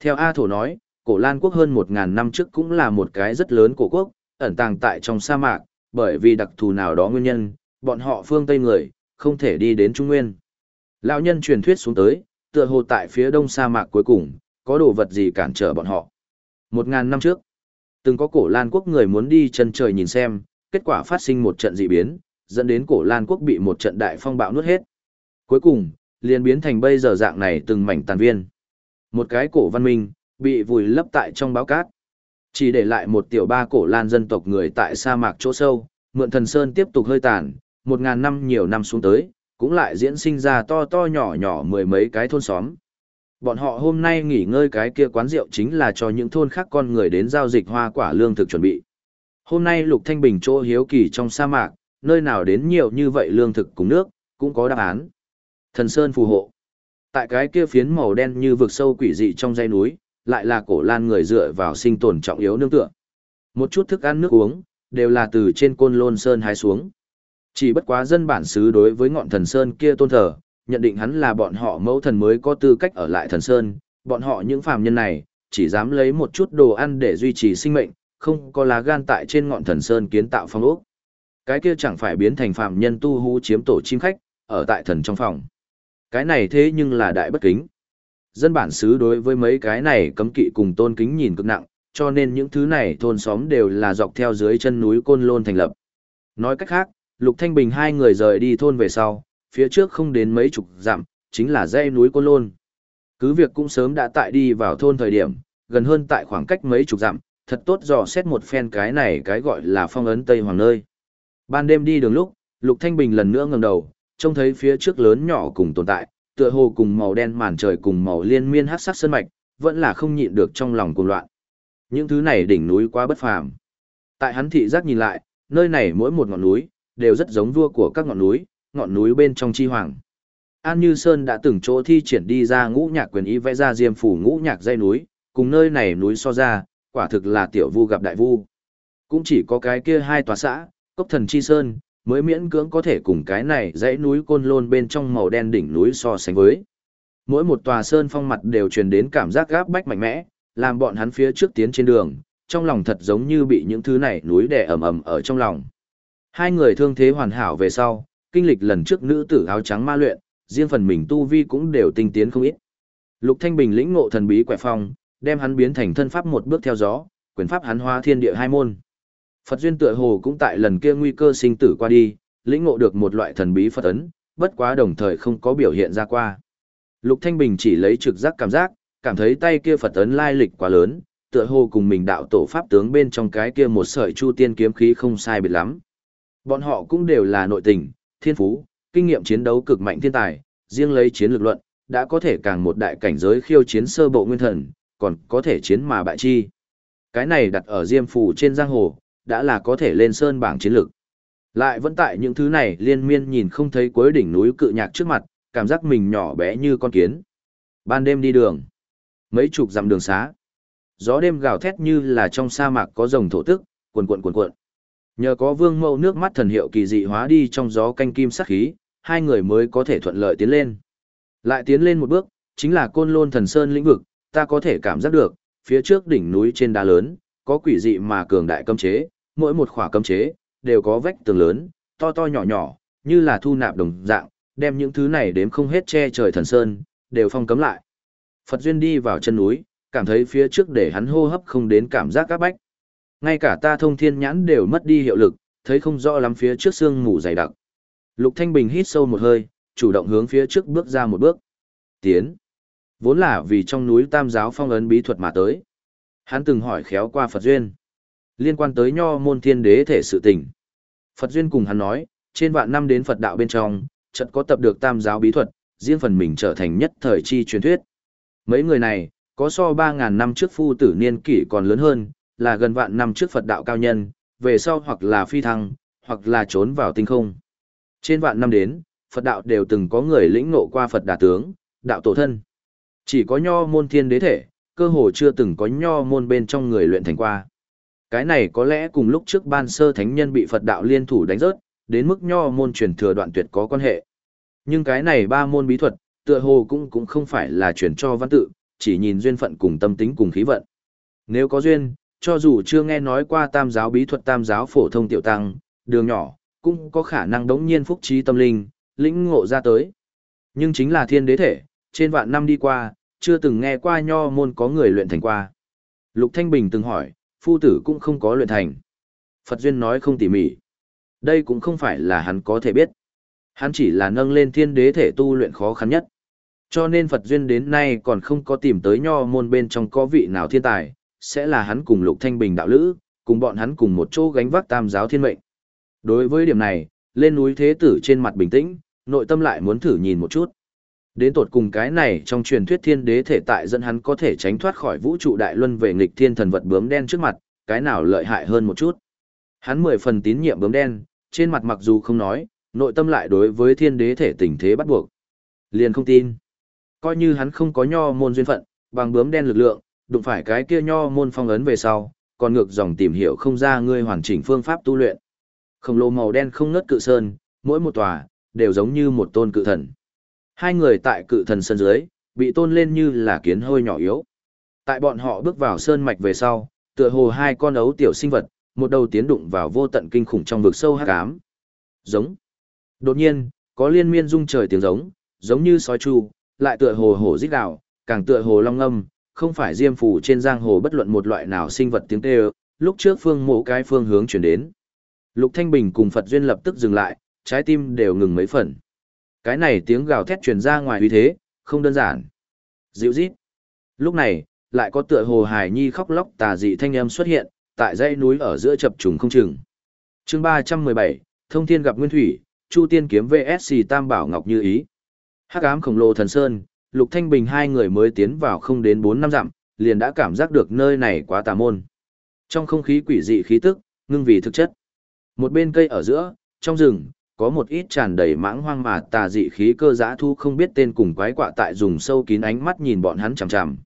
Theo A Thổ nói, cổ Lan quốc hơn 1.000 năm trước cũng là một cái rất lớn cổ quốc, ẩn tàng tại trong sa mạc, bởi vì đặc thù nào đó nguyên nhân, bọn họ phương Tây người, không thể đi đến Trung Nguyên. Lão nhân truyền thuyết xuống tới, tựa hồ tại phía đông sa mạc cuối cùng, có đồ vật gì cản trở bọn họ. Một ngàn năm trước, từng có cổ Lan quốc người muốn đi chân trời nhìn xem, kết quả phát sinh một trận dị biến, dẫn đến cổ Lan quốc bị một trận đại phong bạo nuốt hết. Cuối cùng, liền biến thành bây giờ dạng này từng mảnh tàn viên. Một cái cổ văn minh, bị vùi lấp tại trong báo cát. Chỉ để lại một tiểu ba cổ Lan dân tộc người tại sa mạc chỗ sâu, mượn thần sơn tiếp tục hơi tàn, một ngàn năm nhiều năm xuống tới, cũng lại diễn sinh ra to to nhỏ nhỏ mười mấy cái thôn xóm. Bọn họ hôm nay nghỉ ngơi cái kia quán rượu chính là cho những thôn khác con người đến giao dịch hoa quả lương thực chuẩn bị. Hôm nay Lục Thanh Bình chỗ hiếu kỳ trong sa mạc, nơi nào đến nhiều như vậy lương thực cùng nước, cũng có đáp án. Thần Sơn phù hộ. Tại cái kia phiến màu đen như vực sâu quỷ dị trong dãy núi, lại là cổ lan người dựa vào sinh tồn trọng yếu nương tựa. Một chút thức ăn nước uống, đều là từ trên côn lôn sơn hái xuống. Chỉ bất quá dân bản xứ đối với ngọn thần sơn kia tôn thờ, nhận định hắn là bọn họ mẫu thần mới có tư cách ở lại thần sơn, bọn họ những phàm nhân này, chỉ dám lấy một chút đồ ăn để duy trì sinh mệnh, không có lá gan tại trên ngọn thần sơn kiến tạo phong ốc. Cái kia chẳng phải biến thành phàm nhân tu hú chiếm tổ chim khách, ở tại thần trong phòng. Cái này thế nhưng là đại bất kính. Dân bản xứ đối với mấy cái này cấm kỵ cùng tôn kính nhìn cực nặng, cho nên những thứ này thôn xóm đều là dọc theo dưới chân núi Côn Lôn thành lập. Nói cách khác, Lục Thanh Bình hai người rời đi thôn về sau, phía trước không đến mấy chục dặm, chính là dãy núi Côn Lôn. Cứ việc cũng sớm đã tại đi vào thôn thời điểm, gần hơn tại khoảng cách mấy chục dặm, thật tốt dò xét một phen cái này cái gọi là phong ấn Tây Hoàng nơi. Ban đêm đi đường lúc, Lục Thanh Bình lần nữa ngẩng đầu, trông thấy phía trước lớn nhỏ cùng tồn tại, tựa hồ cùng màu đen màn trời cùng màu liên miên hắc sắc sơn mạch, vẫn là không nhịn được trong lòng cuồng loạn. Những thứ này đỉnh núi quá bất phàm. Tại hắn thị giác nhìn lại, nơi này mỗi một ngọn núi, đều rất giống vua của các ngọn núi, ngọn núi bên trong chi hoàng. An Như Sơn đã từng chỗ thi triển đi ra ngũ nhạc quyền ý vẽ ra diêm phủ ngũ nhạc dây núi, cùng nơi này núi so ra, quả thực là tiểu vu gặp đại vu. Cũng chỉ có cái kia hai tòa xã, cốc thần chi sơn, mới miễn cưỡng có thể cùng cái này dãy núi côn lôn bên trong màu đen đỉnh núi so sánh với. Mỗi một tòa sơn phong mặt đều truyền đến cảm giác gáp bách mạnh mẽ, làm bọn hắn phía trước tiến trên đường, trong lòng thật giống như bị những thứ này núi đè ầm ầm ở trong lòng. Hai người thương thế hoàn hảo về sau, kinh lịch lần trước nữ tử áo trắng ma luyện, riêng phần mình tu vi cũng đều tinh tiến không ít. Lục Thanh Bình lĩnh ngộ thần bí quẻ phong, đem hắn biến thành thân pháp một bước theo gió, quyền pháp hắn hóa thiên địa hai môn. Phật duyên tựa hồ cũng tại lần kia nguy cơ sinh tử qua đi, lĩnh ngộ được một loại thần bí Phật ấn, bất quá đồng thời không có biểu hiện ra qua. Lục Thanh Bình chỉ lấy trực giác cảm giác, cảm thấy tay kia Phật ấn lai lịch quá lớn, tựa hồ cùng mình đạo tổ pháp tướng bên trong cái kia một sợi chu tiên kiếm khí không sai biệt lắm. Bọn họ cũng đều là nội tình, thiên phú, kinh nghiệm chiến đấu cực mạnh thiên tài, riêng lấy chiến lược luận, đã có thể càng một đại cảnh giới khiêu chiến sơ bộ nguyên thần, còn có thể chiến mà bại chi. Cái này đặt ở Diêm Phủ trên giang hồ, đã là có thể lên sơn bảng chiến lược. Lại vẫn tại những thứ này liên miên nhìn không thấy cuối đỉnh núi cự nhạc trước mặt, cảm giác mình nhỏ bé như con kiến. Ban đêm đi đường, mấy chục dặm đường xá. Gió đêm gào thét như là trong sa mạc có rồng thổ tức, cuồn cuộn cuồn cuộn. Nhờ có vương mẫu nước mắt thần hiệu kỳ dị hóa đi trong gió canh kim sắc khí, hai người mới có thể thuận lợi tiến lên. Lại tiến lên một bước, chính là côn lôn thần sơn lĩnh vực, ta có thể cảm giác được, phía trước đỉnh núi trên đá lớn, có quỷ dị mà cường đại cấm chế, mỗi một khỏa cấm chế, đều có vách tường lớn, to to nhỏ nhỏ, như là thu nạp đồng dạng, đem những thứ này đếm không hết che trời thần sơn, đều phong cấm lại. Phật Duyên đi vào chân núi, cảm thấy phía trước để hắn hô hấp không đến cảm giác áp bách. Ngay cả ta thông thiên nhãn đều mất đi hiệu lực, thấy không rõ lắm phía trước xương mù dày đặc. Lục Thanh Bình hít sâu một hơi, chủ động hướng phía trước bước ra một bước. Tiến. Vốn là vì trong núi tam giáo phong ấn bí thuật mà tới. Hắn từng hỏi khéo qua Phật Duyên. Liên quan tới nho môn thiên đế thể sự tình. Phật Duyên cùng hắn nói, trên vạn năm đến Phật đạo bên trong, chợt có tập được tam giáo bí thuật, riêng phần mình trở thành nhất thời chi truyền thuyết. Mấy người này, có so 3.000 năm trước phu tử niên kỷ còn lớn hơn, là gần vạn năm trước Phật đạo cao nhân, về sau hoặc là phi thăng, hoặc là trốn vào tinh không. Trên vạn năm đến, Phật đạo đều từng có người lĩnh ngộ qua Phật đà tướng, đạo tổ thân. Chỉ có nho môn thiên đế thể, cơ hồ chưa từng có nho môn bên trong người luyện thành qua. Cái này có lẽ cùng lúc trước ban sơ thánh nhân bị Phật đạo liên thủ đánh rớt, đến mức nho môn truyền thừa đoạn tuyệt có quan hệ. Nhưng cái này ba môn bí thuật, tựa hồ cũng cũng không phải là truyền cho văn tự, chỉ nhìn duyên phận cùng tâm tính cùng khí vận. Nếu có duyên, cho dù chưa nghe nói qua tam giáo bí thuật tam giáo phổ thông tiểu tăng, đường nhỏ, cũng có khả năng đống nhiên phúc trí tâm linh, lĩnh ngộ ra tới. Nhưng chính là thiên đế thể, trên vạn năm đi qua, chưa từng nghe qua nho môn có người luyện thành qua. Lục Thanh Bình từng hỏi, phu tử cũng không có luyện thành. Phật Duyên nói không tỉ mỉ. Đây cũng không phải là hắn có thể biết. Hắn chỉ là nâng lên thiên đế thể tu luyện khó khăn nhất. Cho nên Phật Duyên đến nay còn không có tìm tới nho môn bên trong có vị nào thiên tài, sẽ là hắn cùng Lục Thanh Bình đạo lữ, cùng bọn hắn cùng một chỗ gánh vác tam giáo thiên mệnh. Đối với điểm này, lên núi thế tử trên mặt bình tĩnh, nội tâm lại muốn thử nhìn một chút. Đến tột cùng cái này trong truyền thuyết thiên đế thể tại dẫn hắn có thể tránh thoát khỏi vũ trụ đại luân về nghịch thiên thần vật bướm đen trước mặt, cái nào lợi hại hơn một chút. Hắn mười phần tín nhiệm bướm đen, trên mặt mặc dù không nói, nội tâm lại đối với thiên đế thể tình thế bắt buộc. Liền không tin. Coi như hắn không có nho môn duyên phận, bằng bướm đen lực lượng, đụng phải cái kia nho môn phong ấn về sau, còn ngược dòng tìm hiểu không ra ngươi hoàn chỉnh phương pháp tu luyện. Khổng lồ màu đen không ngớt cự sơn, mỗi một tòa, đều giống như một tôn cự thần. Hai người tại cự thần sơn dưới, bị tôn lên như là kiến hơi nhỏ yếu. Tại bọn họ bước vào sơn mạch về sau, tựa hồ hai con ấu tiểu sinh vật, một đầu tiến đụng vào vô tận kinh khủng trong vực sâu hắc ám. Giống. Đột nhiên, có liên miên rung trời tiếng giống, giống như sói chu, lại tựa hồ hổ rít gào, càng tựa hồ long ngâm, không phải diêm phủ trên giang hồ bất luận một loại nào sinh vật tiếng kêu, lúc trước phương mộ cái phương hướng chuyển đến. Lục Thanh Bình cùng Phật Duyên lập tức dừng lại, trái tim đều ngừng mấy phần. Cái này tiếng gào thét truyền ra ngoài uy thế, không đơn giản. Dịu rít. Lúc này, lại có tựa hồ hài nhi khóc lóc tà dị thanh âm xuất hiện, tại dãy núi ở giữa chập trùng không chừng. Chương 317, Thông Thiên gặp Nguyên Thủy, Chu Tiên kiếm VSC Tam Bảo Ngọc Như Ý. Hắc ám khổng lồ thần sơn, Lục Thanh Bình hai người mới tiến vào không đến 4 năm dặm, liền đã cảm giác được nơi này quá tà môn. Trong không khí quỷ dị khí tức, Ngưng vì thực chất. Một bên cây ở giữa, trong rừng, có một ít tràn đầy mãng hoang mà tà dị khí cơ giã thu không biết tên cùng quái quạ tại dùng sâu kín ánh mắt nhìn bọn hắn chằm chằm.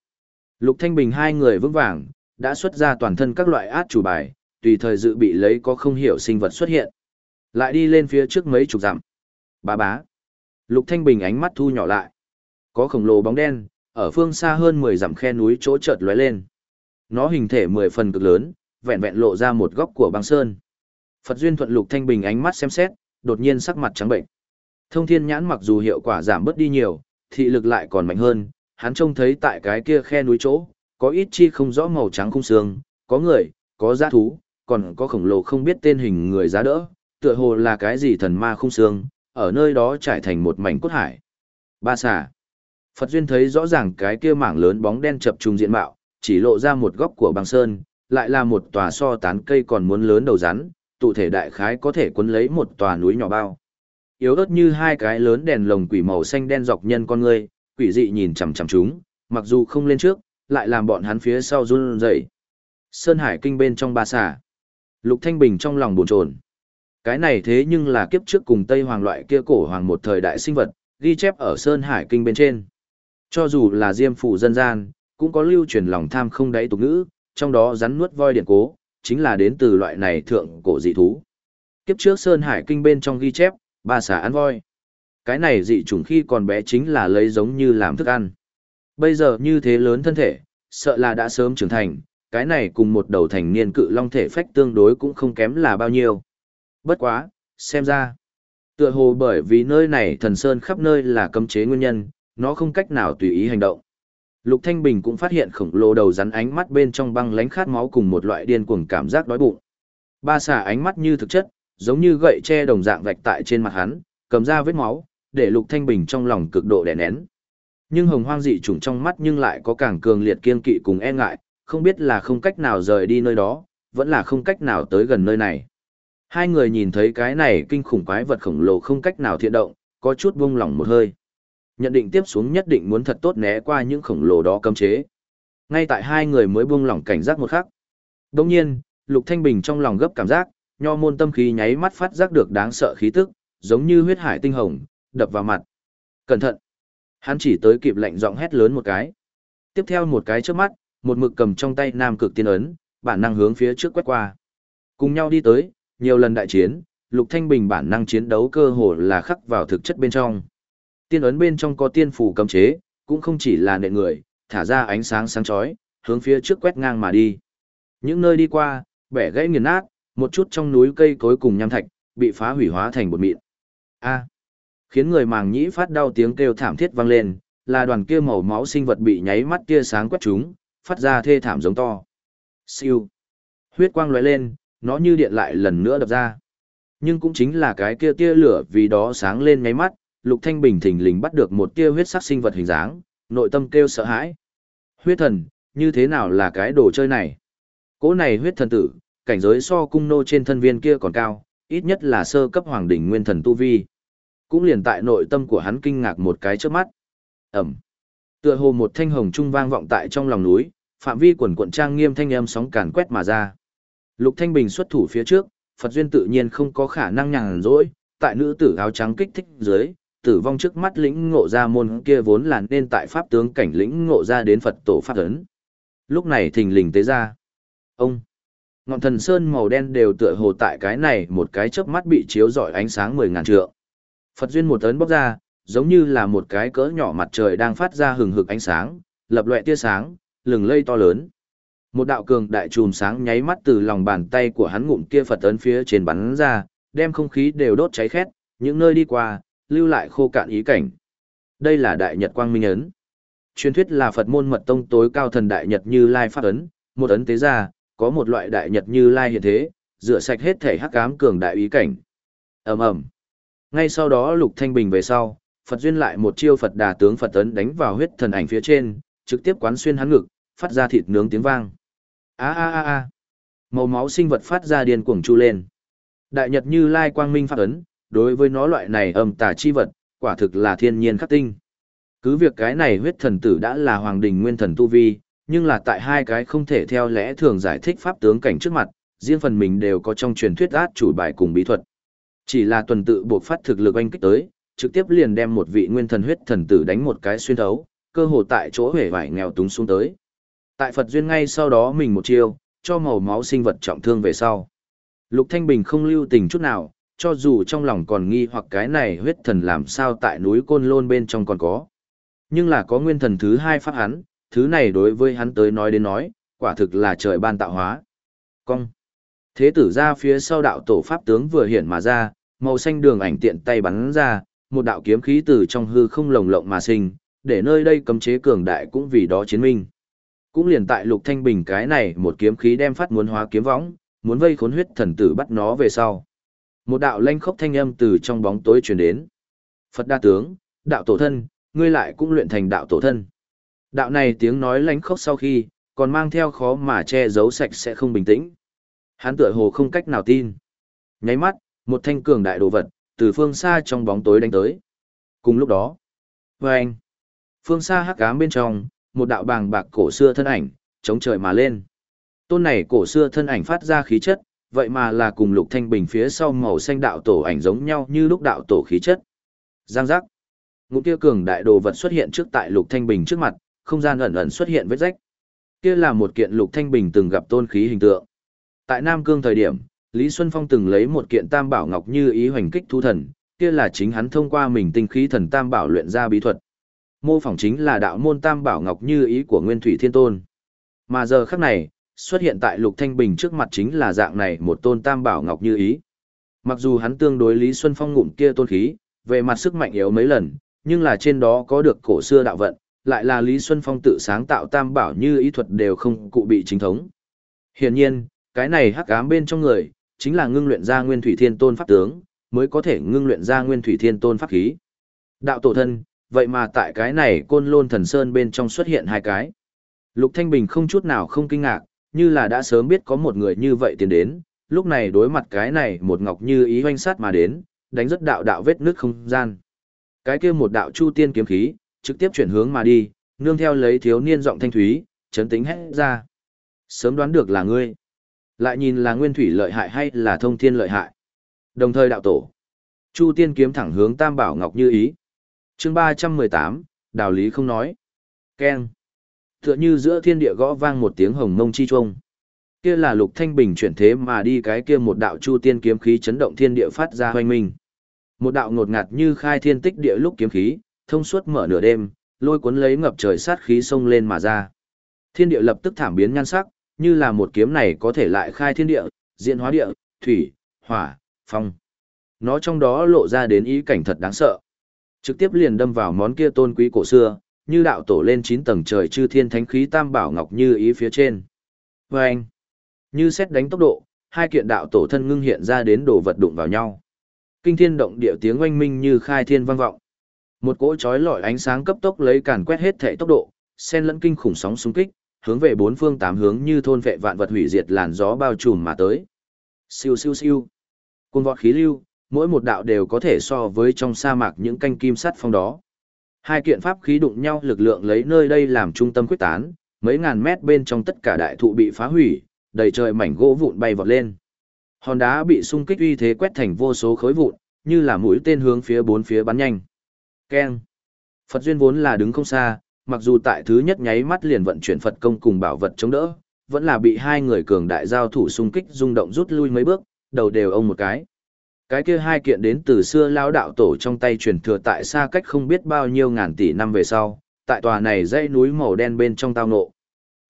Lục Thanh Bình hai người vững vàng, đã xuất ra toàn thân các loại át chủ bài, tùy thời dự bị lấy có không hiểu sinh vật xuất hiện. Lại đi lên phía trước mấy chục dặm. Bá bá. Lục Thanh Bình ánh mắt thu nhỏ lại. Có khổng lồ bóng đen, ở phương xa hơn 10 dặm khe núi chỗ chợt lóe lên. Nó hình thể 10 phần cực lớn, vẹn vẹn lộ ra một góc của băng sơn. Phật duyên thuận Lục Thanh Bình ánh mắt xem xét, đột nhiên sắc mặt trắng bệnh. Thông thiên nhãn mặc dù hiệu quả giảm bớt đi nhiều, thị lực lại còn mạnh hơn, hắn trông thấy tại cái kia khe núi chỗ, có ít chi không rõ màu trắng khung xương, có người, có giá thú, còn có khổng lồ không biết tên hình người giá đỡ, tựa hồ là cái gì thần ma khung xương, ở nơi đó trải thành một mảnh cốt hải. Ba xà. Phật Duyên thấy rõ ràng cái kia mảng lớn bóng đen chập trùng diện mạo, chỉ lộ ra một góc của băng sơn, lại là một tòa so tán cây còn muốn lớn đầu rắn, tụ thể đại khái có thể cuốn lấy một tòa núi nhỏ bao. Yếu ớt như hai cái lớn đèn lồng quỷ màu xanh đen dọc nhân con người, quỷ dị nhìn chằm chằm chúng, mặc dù không lên trước, lại làm bọn hắn phía sau run rẩy. Sơn Hải kinh bên trong ba xà. Lục Thanh Bình trong lòng buồn chồn. Cái này thế nhưng là kiếp trước cùng Tây Hoàng loại kia cổ hoàng một thời đại sinh vật, ghi chép ở Sơn Hải kinh bên trên. Cho dù là diêm phủ dân gian, cũng có lưu truyền lòng tham không đáy tục ngữ, trong đó rắn nuốt voi điện cố, chính là đến từ loại này thượng cổ dị thú. Kiếp trước Sơn Hải kinh bên trong ghi chép, ba xà ăn voi. Cái này dị chủng khi còn bé chính là lấy giống như làm thức ăn. Bây giờ như thế lớn thân thể, sợ là đã sớm trưởng thành, cái này cùng một đầu thành niên cự long thể phách tương đối cũng không kém là bao nhiêu. Bất quá, xem ra, tựa hồ bởi vì nơi này thần sơn khắp nơi là cấm chế nguyên nhân, nó không cách nào tùy ý hành động. Lục Thanh Bình cũng phát hiện khổng lồ đầu rắn ánh mắt bên trong băng lánh khát máu cùng một loại điên cuồng cảm giác đói bụng. Ba xà ánh mắt như thực chất, giống như gậy tre đồng dạng vạch tại trên mặt hắn, cầm ra vết máu, để Lục Thanh Bình trong lòng cực độ đè nén. Nhưng hồng hoang dị trùng trong mắt nhưng lại có càng cường liệt kiên kỵ cùng e ngại, không biết là không cách nào rời đi nơi đó, vẫn là không cách nào tới gần nơi này. Hai người nhìn thấy cái này kinh khủng quái vật khổng lồ không cách nào thiện động, có chút buông lỏng một hơi. Nhận định tiếp xuống nhất định muốn thật tốt né qua những khổng lồ đó cấm chế. Ngay tại hai người mới buông lỏng cảnh giác một khắc. Đồng nhiên, Lục Thanh Bình trong lòng gấp cảm giác, nho môn tâm khí nháy mắt phát giác được đáng sợ khí tức, giống như huyết hải tinh hồng, đập vào mặt. Cẩn thận! Hắn chỉ tới kịp lạnh giọng hét lớn một cái. Tiếp theo một cái trước mắt, một mực cầm trong tay nam cực tiên ấn, bản năng hướng phía trước quét qua. Cùng nhau đi tới, nhiều lần đại chiến, Lục Thanh Bình bản năng chiến đấu cơ hồ là khắc vào thực chất bên trong. Tiên ấn bên trong có tiên phủ cấm chế, cũng không chỉ là nệ người, thả ra ánh sáng sáng chói, hướng phía trước quét ngang mà đi. Những nơi đi qua, bẻ gãy nghiền nát, một chút trong núi cây cối cùng nham thạch, bị phá hủy hóa thành bột mịn. A khiến người màng nhĩ phát đau tiếng kêu thảm thiết vang lên, là đoàn kia màu máu sinh vật bị nháy mắt tia sáng quét chúng, phát ra thê thảm giống to. Siêu. Huyết quang lóe lên, nó như điện lại lần nữa đập ra. Nhưng cũng chính là cái kia tia lửa vì đó sáng lên nháy mắt, Lục Thanh Bình thình lình bắt được một tia huyết sắc sinh vật hình dáng, nội tâm kêu sợ hãi. Huyết thần, như thế nào là cái đồ chơi này? Cố này huyết thần tử, cảnh giới so cung nô trên thân viên kia còn cao, ít nhất là sơ cấp hoàng đỉnh nguyên thần tu vi cũng liền tại nội tâm của hắn kinh ngạc một cái trước mắt. Ẩm. Tựa hồ một thanh hồng trung vang vọng tại trong lòng núi, phạm vi quần quận trang nghiêm thanh âm sóng càn quét mà ra. Lục Thanh Bình xuất thủ phía trước, Phật duyên tự nhiên không có khả năng nhàn rỗi, tại nữ tử áo trắng kích thích dưới, tử vong trước mắt lĩnh ngộ ra môn kia vốn là nên tại pháp tướng cảnh lĩnh ngộ ra đến Phật tổ pháp ấn. Lúc này thình lình tế ra. Ông Ngọn thần sơn màu đen đều tựa hồ tại cái này một cái chớp mắt bị chiếu rọi ánh sáng mười ngàn trượng. Phật duyên một ấn bóc ra, giống như là một cái cỡ nhỏ mặt trời đang phát ra hừng hực ánh sáng, lập loè tia sáng, lừng lây to lớn. Một đạo cường đại chùm sáng nháy mắt từ lòng bàn tay của hắn ngụm kia Phật ấn phía trên bắn ra, đem không khí đều đốt cháy khét, những nơi đi qua, lưu lại khô cạn ý cảnh. Đây là đại nhật quang minh ấn. Truyền thuyết là Phật môn mật tông tối cao thần đại nhật như lai pháp ấn, một ấn tế ra, có một loại đại nhật như lai hiện thế, rửa sạch hết thể hắc ám cường đại ý cảnh. Ầm ầm. Ngay sau đó Lục Thanh Bình về sau, Phật duyên lại một chiêu Phật đà tướng Phật tấn đánh vào huyết thần ảnh phía trên, trực tiếp quán xuyên hắn ngực, phát ra thịt nướng tiếng vang. A a a a. Màu máu sinh vật phát ra điên cuồng chu lên. Đại Nhật Như Lai Quang Minh pháp ấn, đối với nó loại này âm tà chi vật, quả thực là thiên nhiên khắc tinh. Cứ việc cái này huyết thần tử đã là hoàng đình nguyên thần tu vi, nhưng là tại hai cái không thể theo lẽ thường giải thích pháp tướng cảnh trước mặt, riêng phần mình đều có trong truyền thuyết át chủ bài cùng bí thuật. Chỉ là tuần tự buộc phát thực lực anh kích tới, trực tiếp liền đem một vị nguyên thần huyết thần tử đánh một cái xuyên thấu, cơ hồ tại chỗ hể vải nghèo túng xuống tới. Tại Phật duyên ngay sau đó mình một chiêu, cho màu máu sinh vật trọng thương về sau. Lục Thanh Bình không lưu tình chút nào, cho dù trong lòng còn nghi hoặc cái này huyết thần làm sao tại núi Côn Lôn bên trong còn có. Nhưng là có nguyên thần thứ hai phát hắn, thứ này đối với hắn tới nói đến nói, quả thực là trời ban tạo hóa. Cong. Thế tử ra phía sau đạo tổ pháp tướng vừa hiện mà ra, màu xanh đường ảnh tiện tay bắn ra, một đạo kiếm khí từ trong hư không lồng lộng mà sinh, để nơi đây cấm chế cường đại cũng vì đó chiến minh. Cũng liền tại Lục Thanh Bình cái này một kiếm khí đem phát muốn hóa kiếm võng, muốn vây khốn huyết thần tử bắt nó về sau. Một đạo lanh khốc thanh âm từ trong bóng tối truyền đến. Phật đa tướng, đạo tổ thân, ngươi lại cũng luyện thành đạo tổ thân. Đạo này tiếng nói lanh khốc sau khi, còn mang theo khó mà che giấu sạch sẽ không bình tĩnh. Hắn tựa hồ không cách nào tin. Nháy mắt, một thanh cường đại đồ vật, từ phương xa trong bóng tối đánh tới. Cùng lúc đó, vâng, phương xa hắc ám bên trong, một đạo bàng bạc cổ xưa thân ảnh, chống trời mà lên. Tôn này cổ xưa thân ảnh phát ra khí chất, vậy mà là cùng lục thanh bình phía sau màu xanh đạo tổ ảnh giống nhau như lúc đạo tổ khí chất. Giang giác. Ngũ kia cường đại đồ vật xuất hiện trước tại lục thanh bình trước mặt, không gian ẩn ẩn xuất hiện vết rách. Kia là một kiện lục thanh bình từng gặp tôn khí hình tượng. Tại Nam Cương thời điểm, Lý Xuân Phong từng lấy một kiện tam bảo ngọc như ý hoành kích thu thần, kia là chính hắn thông qua mình tinh khí thần tam bảo luyện ra bí thuật. Mô phỏng chính là đạo môn tam bảo ngọc như ý của Nguyên Thủy Thiên Tôn. Mà giờ khắc này, xuất hiện tại Lục Thanh Bình trước mặt chính là dạng này một tôn tam bảo ngọc như ý. Mặc dù hắn tương đối Lý Xuân Phong ngụm kia tôn khí, về mặt sức mạnh yếu mấy lần, nhưng là trên đó có được cổ xưa đạo vận, lại là Lý Xuân Phong tự sáng tạo tam bảo như ý thuật đều không cụ bị chính thống. Hiển nhiên, cái này hắc ám bên trong người, chính là ngưng luyện ra Nguyên Thủy Thiên Tôn pháp tướng, mới có thể ngưng luyện ra Nguyên Thủy Thiên Tôn pháp khí. Đạo tổ thân, vậy mà tại cái này Côn Lôn Thần Sơn bên trong xuất hiện hai cái. Lục Thanh Bình không chút nào không kinh ngạc, như là đã sớm biết có một người như vậy tiến đến, lúc này đối mặt cái này một ngọc như ý hoanh sát mà đến, đánh rất đạo đạo vết nước không gian. Cái kia một đạo chu tiên kiếm khí, trực tiếp chuyển hướng mà đi, nương theo lấy thiếu niên giọng thanh thúy, chấn tính hết ra. Sớm đoán được là ngươi. Lại nhìn là nguyên thủy lợi hại hay là thông thiên lợi hại. Đồng thời đạo tổ. Chu tiên kiếm thẳng hướng tam bảo ngọc như ý. chương ba trăm mười tám đạo lý không nói. Keng. Tựa như giữa thiên địa gõ vang một tiếng hồng mông chi chuông. Kia là lục thanh bình chuyển thế mà đi cái kia một đạo chu tiên kiếm khí chấn động thiên địa phát ra hoành minh. Một đạo ngột ngạt như khai thiên tích địa lúc kiếm khí, thông suốt mở nửa đêm, lôi cuốn lấy ngập trời sát khí xông lên mà ra. Thiên địa lập tức thảm biến nhan sắc, như là một kiếm này có thể lại khai thiên địa, diễn hóa địa, thủy, hỏa, phong. Nó trong đó lộ ra đến ý cảnh thật đáng sợ. Trực tiếp liền đâm vào món kia tôn quý cổ xưa, như đạo tổ lên chín tầng trời chư thiên thánh khí tam bảo ngọc như ý phía trên. Và anh, như xét đánh tốc độ, hai kiện đạo tổ thân ngưng hiện ra đến đồ vật đụng vào nhau. Kinh thiên động địa tiếng oanh minh như khai thiên vang vọng. Một cỗ chói lọi ánh sáng cấp tốc lấy càn quét hết thể tốc độ, xen lẫn kinh khủng sóng xung kích, hướng về bốn phương tám hướng như thôn vệ vạn vật hủy diệt làn gió bao trùm mà tới. Siêu siêu siêu. Côn vọt khí lưu, mỗi một đạo đều có thể so với trong sa mạc những canh kim sắt phong đó. Hai kiện pháp khí đụng nhau lực lượng lấy nơi đây làm trung tâm quyết tán, mấy ngàn mét bên trong tất cả đại thụ bị phá hủy, đầy trời mảnh gỗ vụn bay vọt lên. Hòn đá bị xung kích uy thế quét thành vô số khối vụn, như là mũi tên hướng phía bốn phía bắn nhanh. Keng. Phật duyên vốn là đứng không xa, mặc dù tại thứ nhất nháy mắt liền vận chuyển Phật công cùng bảo vật chống đỡ, vẫn là bị hai người cường đại giao thủ xung kích rung động rút lui mấy bước, đầu đều ông một cái. Cái kia hai kiện đến từ xưa lao đạo tổ trong tay truyền thừa tại xa cách không biết bao nhiêu ngàn tỷ năm về sau, tại tòa này dãy núi màu đen bên trong tao nộ.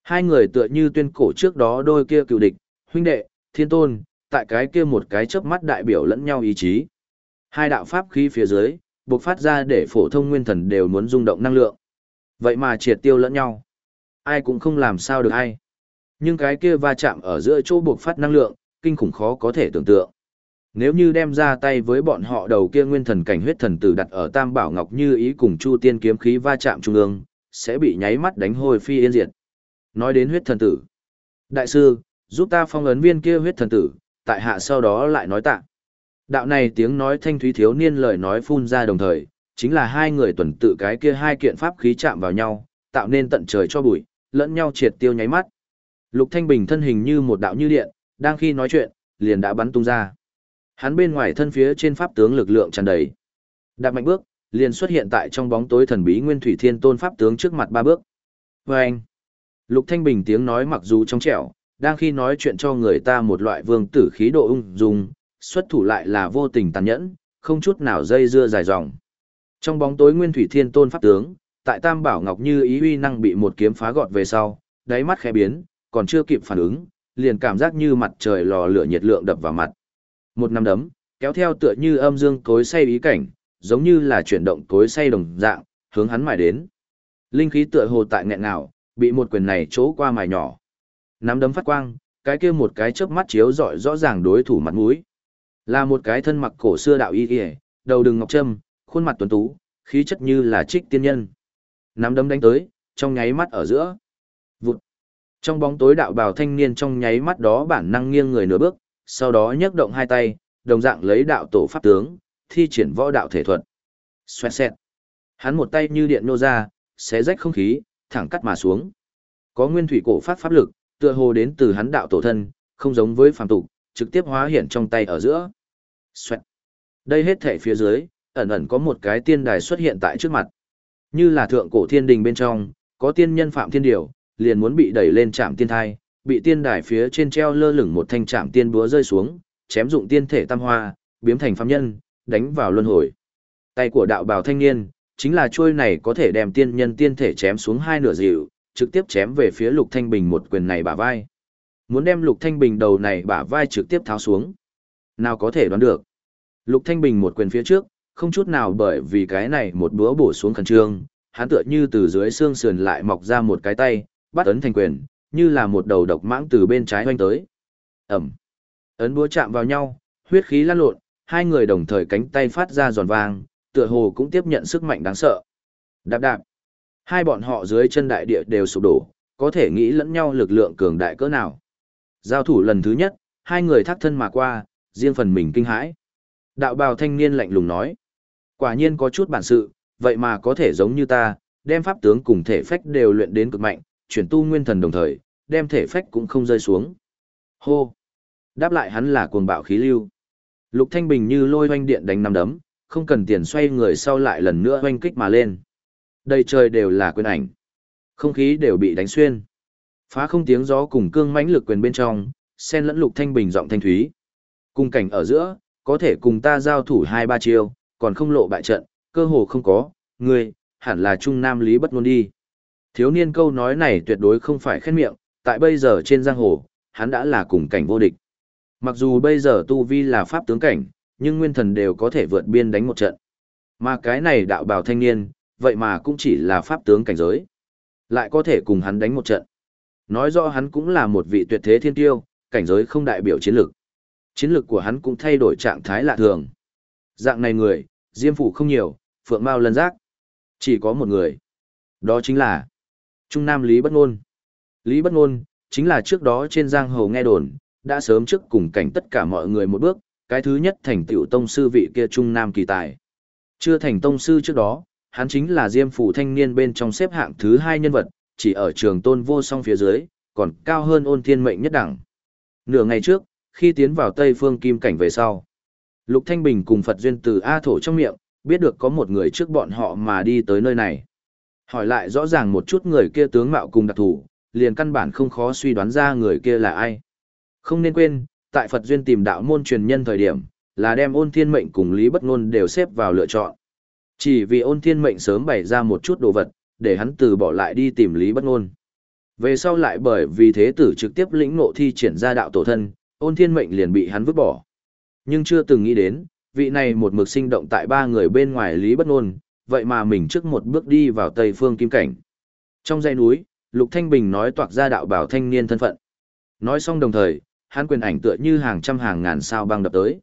Hai người tựa như tuyên cổ trước đó đôi kia cựu địch, huynh đệ, thiên tôn, tại cái kia một cái chớp mắt đại biểu lẫn nhau ý chí. Hai đạo pháp khí phía dưới, bộc phát ra để phổ thông nguyên thần đều muốn rung động năng lượng. Vậy mà triệt tiêu lẫn nhau. Ai cũng không làm sao được ai. Nhưng cái kia va chạm ở giữa chỗ bộc phát năng lượng, kinh khủng khó có thể tưởng tượng. Nếu như đem ra tay với bọn họ đầu kia nguyên thần cảnh huyết thần tử đặt ở Tam Bảo Ngọc như ý cùng Chu Tiên kiếm khí va chạm trung ương, sẽ bị nháy mắt đánh hồi phi yên diệt. Nói đến huyết thần tử. Đại sư, giúp ta phong ấn viên kia huyết thần tử, tại hạ sau đó lại nói tạ. Đạo này tiếng nói thanh thúy thiếu niên lời nói phun ra đồng thời, chính là hai người tuần tự cái kia hai kiện pháp khí chạm vào nhau, tạo nên tận trời cho bụi, lẫn nhau triệt tiêu nháy mắt. Lục Thanh Bình thân hình như một đạo như điện, Đang khi nói chuyện, liền đã bắn tung ra. Hắn bên ngoài thân phía trên pháp tướng lực lượng tràn đầy. Đạp mạnh bước, liền xuất hiện tại trong bóng tối thần bí Nguyên Thủy Thiên Tôn pháp tướng trước mặt ba bước. Và anh, Lục Thanh Bình tiếng nói mặc dù trong trẻo, đang khi nói chuyện cho người ta một loại vương tử khí độ ung dung, xuất thủ lại là vô tình tàn nhẫn, không chút nào dây dưa dài dòng. Trong bóng tối Nguyên Thủy Thiên Tôn pháp tướng, tại Tam Bảo Ngọc Như ý uy năng bị một kiếm phá gọt về sau, đáy mắt khẽ biến, còn chưa kịp phản ứng, liền cảm giác như mặt trời lò lửa nhiệt lượng đập vào mặt. Một năm đấm, kéo theo tựa như âm dương cối say ý cảnh, giống như là chuyển động cối say đồng dạng, hướng hắn mài đến. Linh khí tựa hồ tại nghẹn nào, bị một quyền này chỗ qua mài nhỏ. Nắm đấm phát quang, cái kia một cái chớp mắt chiếu rọi rõ ràng đối thủ mặt mũi. Là một cái thân mặc cổ xưa đạo y y, đầu đừng ngọc trâm, khuôn mặt tuấn tú, khí chất như là trích tiên nhân. Nắm đấm đánh tới, trong nháy mắt ở giữa. Vụt. Trong bóng tối đạo bào thanh niên trong nháy mắt đó bản năng nghiêng người nửa bước, sau đó nhấc động hai tay, đồng dạng lấy đạo tổ pháp tướng, thi triển võ đạo thể thuật. Xoẹt xẹt. Hắn một tay như điện nô ra, xé rách không khí, thẳng cắt mà xuống. Có nguyên thủy cổ pháp pháp lực, tựa hồ đến từ hắn đạo tổ thân, không giống với phàm tục, trực tiếp hóa hiện trong tay ở giữa. Xoẹt. Đây hết thể phía dưới, ẩn ẩn có một cái tiên đài xuất hiện tại trước mặt. Như là thượng cổ thiên đình bên trong, có tiên nhân phạm thiên điều, liền muốn bị đẩy lên trạm tiên thai, bị tiên đài phía trên treo lơ lửng một thanh trạm tiên búa rơi xuống, chém dụng tiên thể tam hoa, biến thành phàm nhân, đánh vào luân hồi. Tay của đạo bào thanh niên, chính là chuôi này có thể đem tiên nhân tiên thể chém xuống hai nửa dịu, trực tiếp chém về phía Lục Thanh Bình một quyền này bả vai. Muốn đem Lục Thanh Bình đầu này bả vai trực tiếp tháo xuống. Nào có thể đoán được. Lục Thanh Bình một quyền phía trước, không chút nào bởi vì cái này một búa bổ xuống khẩn trương, hắn tựa như từ dưới xương sườn lại mọc ra một cái tay, bắt ấn thành quyền, như là một đầu độc mãng từ bên trái hoanh tới. Ẩm. Ấn búa chạm vào nhau, huyết khí lan lộn, hai người đồng thời cánh tay phát ra giòn vang, tựa hồ cũng tiếp nhận sức mạnh đáng sợ. Đạp đạp. Hai bọn họ dưới chân đại địa đều sụp đổ, có thể nghĩ lẫn nhau lực lượng cường đại cỡ nào. Giao thủ lần thứ nhất, hai người thác thân mà qua, riêng phần mình kinh hãi. Đạo bào thanh niên lạnh lùng nói. Quả nhiên có chút bản sự, vậy mà có thể giống như ta, đem pháp tướng cùng thể phách đều luyện đến cực mạnh, chuyển tu nguyên thần đồng thời, đem thể phách cũng không rơi xuống. Hô! Đáp lại hắn là cuồng bạo khí lưu. Lục Thanh Bình như lôi hoanh điện đánh năm đấm, không cần tiền xoay người sau lại lần nữa hoanh kích mà lên. Đây trời đều là quyền ảnh. Không khí đều bị đánh xuyên. Phá không tiếng gió cùng cương mãnh lực quyền bên trong, xen lẫn Lục Thanh Bình giọng thanh thúy. Cùng cảnh ở giữa, có thể cùng ta giao thủ hai ba chiêu, còn không lộ bại trận, cơ hồ không có, ngươi, hẳn là trung nam lý bất ngôn đi. Thiếu niên câu nói này tuyệt đối không phải khen miệng, tại bây giờ trên giang hồ, hắn đã là cùng cảnh vô địch. Mặc dù bây giờ tu vi là pháp tướng cảnh, nhưng nguyên thần đều có thể vượt biên đánh một trận. Mà cái này đạo bào thanh niên, vậy mà cũng chỉ là pháp tướng cảnh giới. Lại có thể cùng hắn đánh một trận. Nói rõ hắn cũng là một vị tuyệt thế thiên tiêu, cảnh giới không đại biểu chiến lược. Chiến lược của hắn cũng thay đổi trạng thái lạ thường. Dạng này người, diêm phủ không nhiều, phượng mao lân giác. Chỉ có một người. Đó chính là Trung Nam Lý Bất Ngôn. Lý Bất Ngôn, chính là trước đó trên giang hồ nghe đồn, đã sớm trước cùng cảnh tất cả mọi người một bước, cái thứ nhất thành tiểu tông sư vị kia Trung Nam kỳ tài. Chưa thành tông sư trước đó, hắn chính là diêm phủ thanh niên bên trong xếp hạng thứ hai nhân vật, chỉ ở trường tôn vô song phía dưới, còn cao hơn ôn thiên mệnh nhất đẳng. Nửa ngày trước, khi tiến vào Tây Phương Kim Cảnh về sau. Lục Thanh Bình cùng Phật Duyên từ A Thổ trong miệng, biết được có một người trước bọn họ mà đi tới nơi này. Hỏi lại rõ ràng một chút người kia tướng mạo cùng đặc thủ, liền căn bản không khó suy đoán ra người kia là ai. Không nên quên, tại Phật Duyên tìm đạo môn truyền nhân thời điểm, là đem ôn thiên mệnh cùng Lý Bất Ngôn đều xếp vào lựa chọn. Chỉ vì ôn thiên mệnh sớm bày ra một chút đồ vật, để hắn từ bỏ lại đi tìm Lý Bất Ngôn. Về sau lại bởi vì thế tử trực tiếp lĩnh ngộ thi triển ra đạo tổ thân, ôn thiên mệnh liền bị hắn vứt bỏ. Nhưng chưa từng nghĩ đến, vị này một mực sinh động tại ba người bên ngoài Lý Bất Ngôn, vậy mà mình trước một bước đi vào Tây Phương Kim Cảnh. Trong dãy núi, Lục Thanh Bình nói toạc ra đạo bảo thanh niên thân phận. Nói xong đồng thời, hắn quyền ảnh tựa như hàng trăm hàng ngàn sao băng đập tới.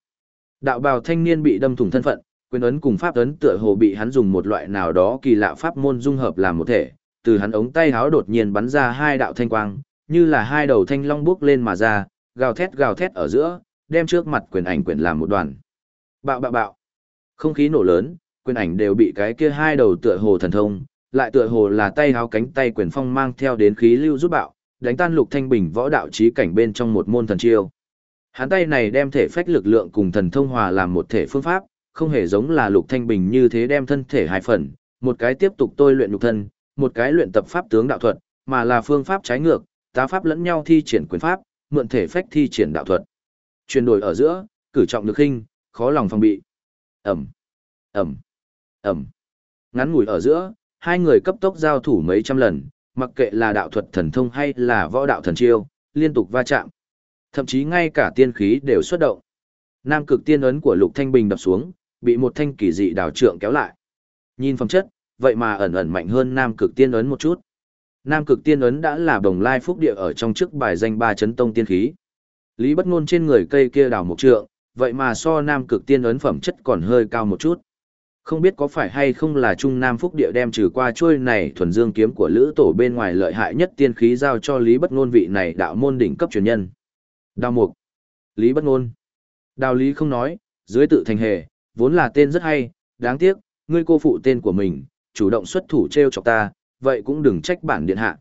Đạo bào thanh niên bị đâm thủng thân phận, quyền ấn cùng pháp ấn tựa hồ bị hắn dùng một loại nào đó kỳ lạ pháp môn dung hợp làm một thể, từ hắn ống tay háo đột nhiên bắn ra hai đạo thanh quang, như là hai đầu thanh long bước lên mà ra, gào thét gào thét ở giữa, đem trước mặt quyền ảnh quyền làm một đoàn. Bạo bạo bạo. Không khí nổ lớn, quyền ảnh đều bị cái kia hai đầu tựa hồ thần thông, lại tựa hồ là tay háo cánh tay quyền phong mang theo đến khí lưu giúp bạo, đánh tan lục thanh bình võ đạo trí cảnh bên trong một môn thần chiêu. Hắn tay này đem thể phách lực lượng cùng thần thông hòa làm một thể phương pháp, không hề giống là Lục Thanh Bình như thế đem thân thể hai phần, một cái tiếp tục tôi luyện nhục thân, một cái luyện tập pháp tướng đạo thuật, mà là phương pháp trái ngược, tá pháp lẫn nhau thi triển quyền pháp, mượn thể phách thi triển đạo thuật. Chuyển đổi ở giữa, cử trọng lực hình, khó lòng phòng bị. Ẩm, Ẩm, Ẩm. Ngắn ngủi ở giữa, hai người cấp tốc giao thủ mấy trăm lần, mặc kệ là đạo thuật thần thông hay là võ đạo thần chiêu, liên tục va chạm. Thậm chí ngay cả tiên khí đều xuất động. Nam cực tiên ấn của Lục Thanh Bình đập xuống, bị một thanh kỳ dị đào trượng kéo lại. Nhìn phẩm chất, vậy mà ẩn ẩn mạnh hơn Nam cực tiên ấn một chút. Nam cực tiên ấn đã là đồng lai phúc địa ở trong trước bài danh ba chấn tông tiên khí. Lý bất ngôn trên người cây kia đào một trượng, vậy mà so Nam cực tiên ấn phẩm chất còn hơi cao một chút. Không biết có phải hay không là Trung Nam Phúc Địa đem trừ qua chuôi này thuần dương kiếm của Lữ Tổ bên ngoài lợi hại nhất tiên khí giao cho Lý Bất Ngôn vị này đạo môn đỉnh cấp truyền nhân. Đào mục. Lý Bất Ngôn. Đào Lý không nói, dưới tự thành hề, vốn là tên rất hay, đáng tiếc, ngươi cô phụ tên của mình, chủ động xuất thủ treo chọc ta, vậy cũng đừng trách bản điện hạ.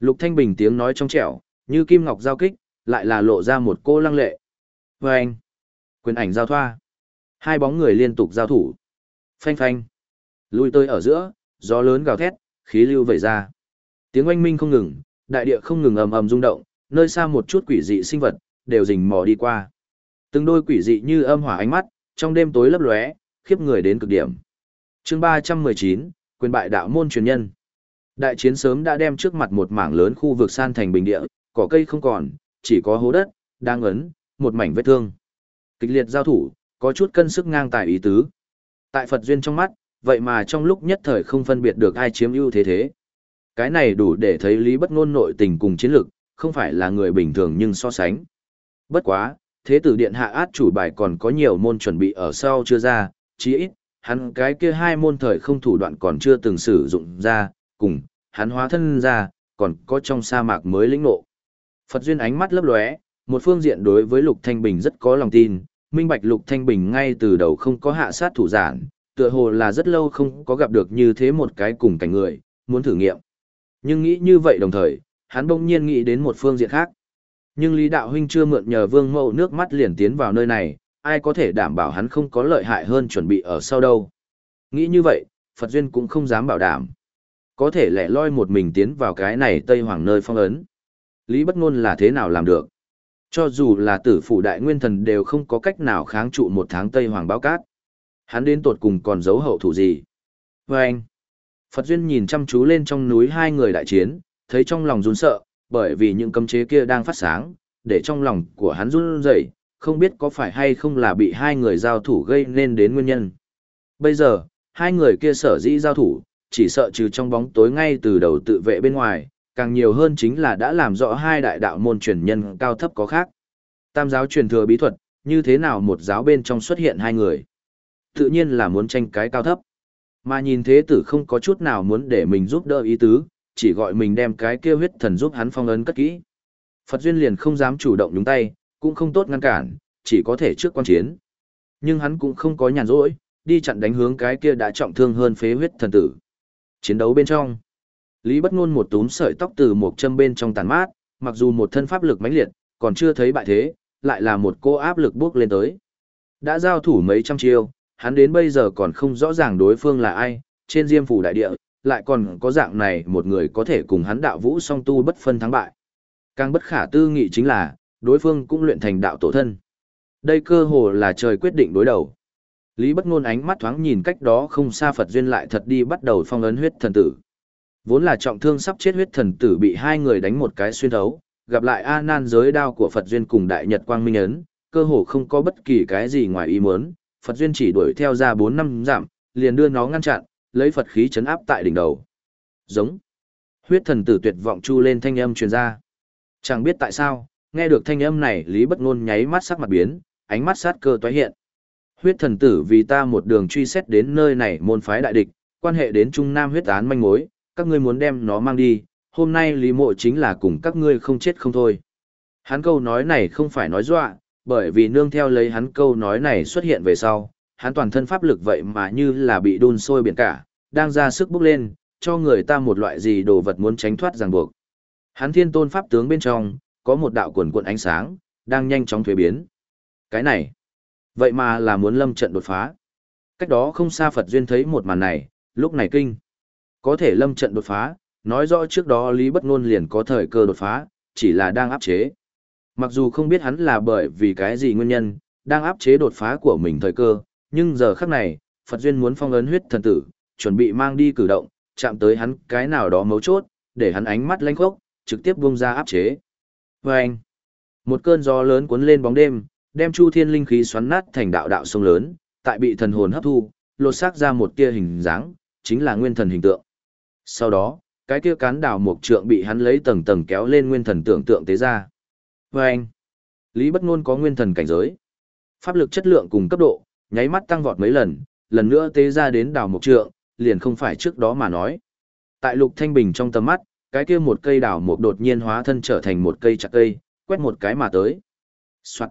Lục Thanh Bình tiếng nói trong trẻo, như kim ngọc giao kích, lại là lộ ra một cô lăng lệ. Và anh, quyền ảnh giao thoa. Hai bóng người liên tục giao thủ. Phanh phanh. Lui tới ở giữa, gió lớn gào thét, khí lưu vẩy ra. Tiếng oanh minh không ngừng, đại địa không ngừng ầm ầm rung động, nơi xa một chút quỷ dị sinh vật, đều rình mò đi qua. Từng đôi quỷ dị như âm hỏa ánh mắt, trong đêm tối lấp lóe, khiếp người đến cực điểm. Chương 319, quyền bại đạo môn truyền nhân. Đại chiến sớm đã đem trước mặt một mảng lớn khu vực san thành bình địa, cỏ cây không còn, chỉ có hố đất, đang ấn, một mảnh vết thương. Kịch liệt giao thủ, có chút cân sức ngang tài ý tứ. Tại Phật duyên trong mắt, vậy mà trong lúc nhất thời không phân biệt được ai chiếm ưu thế thế. Cái này đủ để thấy lý bất ngôn nội tình cùng chiến lược, không phải là người bình thường nhưng so sánh. Bất quá, thế tử điện hạ át chủ bài còn có nhiều môn chuẩn bị ở sau chưa ra, chí ít, hắn cái kia hai môn thời không thủ đoạn còn chưa từng sử dụng ra, cùng, hắn hóa thân ra, còn có trong sa mạc mới lĩnh ngộ. Phật duyên ánh mắt lấp lóe, một phương diện đối với Lục Thanh Bình rất có lòng tin, minh bạch Lục Thanh Bình ngay từ đầu không có hạ sát thủ giản, tựa hồ là rất lâu không có gặp được như thế một cái cùng cảnh người, muốn thử nghiệm. Nhưng nghĩ như vậy đồng thời, hắn bỗng nhiên nghĩ đến một phương diện khác. Nhưng Lý Đạo Huynh chưa mượn nhờ vương mẫu nước mắt liền tiến vào nơi này, ai có thể đảm bảo hắn không có lợi hại hơn chuẩn bị ở sau đâu. Nghĩ như vậy, Phật Duyên cũng không dám bảo đảm. Có thể lẻ loi một mình tiến vào cái này Tây Hoàng nơi phong ấn. Lý bất ngôn là thế nào làm được? Cho dù là tử phủ đại nguyên thần đều không có cách nào kháng trụ một tháng Tây Hoàng báo cát. Hắn đến tột cùng còn giấu hậu thủ gì? Và anh, Phật Duyên nhìn chăm chú lên trong núi hai người đại chiến, thấy trong lòng run sợ, bởi vì những cấm chế kia đang phát sáng, để trong lòng của hắn run rẩy, không biết có phải hay không là bị hai người giao thủ gây nên đến nguyên nhân. Bây giờ, hai người kia sở dĩ giao thủ, chỉ sợ trừ trong bóng tối ngay từ đầu tự vệ bên ngoài, càng nhiều hơn chính là đã làm rõ hai đại đạo môn truyền nhân cao thấp có khác. Tam giáo truyền thừa bí thuật, như thế nào một giáo bên trong xuất hiện hai người. Tự nhiên là muốn tranh cái cao thấp. Mà nhìn thế tử không có chút nào muốn để mình giúp đỡ ý tứ, chỉ gọi mình đem cái kia huyết thần giúp hắn phong ấn cất kỹ. Phật Duyên liền không dám chủ động nhúng tay, cũng không tốt ngăn cản, chỉ có thể trước quan chiến. Nhưng hắn cũng không có nhàn rỗi, đi chặn đánh hướng cái kia đã trọng thương hơn phế huyết thần tử. Chiến đấu bên trong, Lý Bất nôn một túm sợi tóc từ một châm bên trong tàn mát, mặc dù một thân pháp lực mãnh liệt, còn chưa thấy bại thế, lại là một cô áp lực bước lên tới. Đã giao thủ mấy trăm chiêu, hắn đến bây giờ còn không rõ ràng đối phương là ai, trên diêm phủ đại địa, lại còn có dạng này một người có thể cùng hắn đạo vũ song tu bất phân thắng bại. Càng bất khả tư nghị chính là, đối phương cũng luyện thành đạo tổ thân. Đây cơ hồ là trời quyết định đối đầu. Lý bất ngôn ánh mắt thoáng nhìn cách đó không xa Phật duyên lại thật đi bắt đầu phong ấn huyết thần tử. Vốn là trọng thương sắp chết huyết thần tử bị hai người đánh một cái xuyên thấu, gặp lại A Nan giới đao của Phật duyên cùng đại nhật quang minh ấn, cơ hồ không có bất kỳ cái gì ngoài ý muốn, Phật duyên chỉ đuổi theo ra 4 năm giảm, liền đưa nó ngăn chặn, lấy Phật khí chấn áp tại đỉnh đầu. Giống. Huyết thần tử tuyệt vọng chu lên thanh âm truyền ra. Chẳng biết tại sao, nghe được thanh âm này Lý Bất Ngôn nháy mắt sắc mặt biến, ánh mắt sát cơ tóe hiện. Huyết thần tử vì ta một đường truy xét đến nơi này môn phái đại địch, quan hệ đến Trung Nam huyết án manh mối, các ngươi muốn đem nó mang đi, hôm nay Lý Mộ chính là cùng các ngươi không chết không thôi. Hắn câu nói này không phải nói dọa, bởi vì nương theo lấy hắn câu nói này xuất hiện về sau, hắn toàn thân pháp lực vậy mà như là bị đun sôi biển cả, đang ra sức bốc lên, cho người ta một loại gì đồ vật muốn tránh thoát ràng buộc. Hắn thiên tôn pháp tướng bên trong, có một đạo quần cuộn ánh sáng, đang nhanh chóng thuế biến. Cái này, vậy mà là muốn lâm trận đột phá. Cách đó không xa Phật Duyên thấy một màn này, lúc này kinh. Có thể lâm trận đột phá, nói rõ trước đó Lý Bất nôn liền có thời cơ đột phá, chỉ là đang áp chế. Mặc dù không biết hắn là bởi vì cái gì nguyên nhân, đang áp chế đột phá của mình thời cơ, nhưng giờ khắc này, Phật Duyên muốn phong ấn huyết thần tử, chuẩn bị mang đi cử động, chạm tới hắn cái nào đó mấu chốt, để hắn ánh mắt lanh khốc, trực tiếp buông ra áp chế. Vâng! Một cơn gió lớn cuốn lên bóng đêm, đem chu thiên linh khí xoắn nát thành đạo đạo sông lớn, tại bị thần hồn hấp thu, lột xác ra một tia hình dáng, chính là nguyên thần hình tượng. Sau đó, cái kia cán đào mục trượng bị hắn lấy tầng tầng kéo lên nguyên thần tưởng tượng tế ra. anh Lý bất ngôn có nguyên thần cảnh giới. Pháp lực chất lượng cùng cấp độ, nháy mắt tăng vọt mấy lần, lần nữa tế ra đến đào mục trượng, liền không phải trước đó mà nói. Tại Lục Thanh Bình trong tầm mắt, cái kia một cây đào mục đột nhiên hóa thân trở thành một cây chặt cây, quét một cái mà tới. Soạn.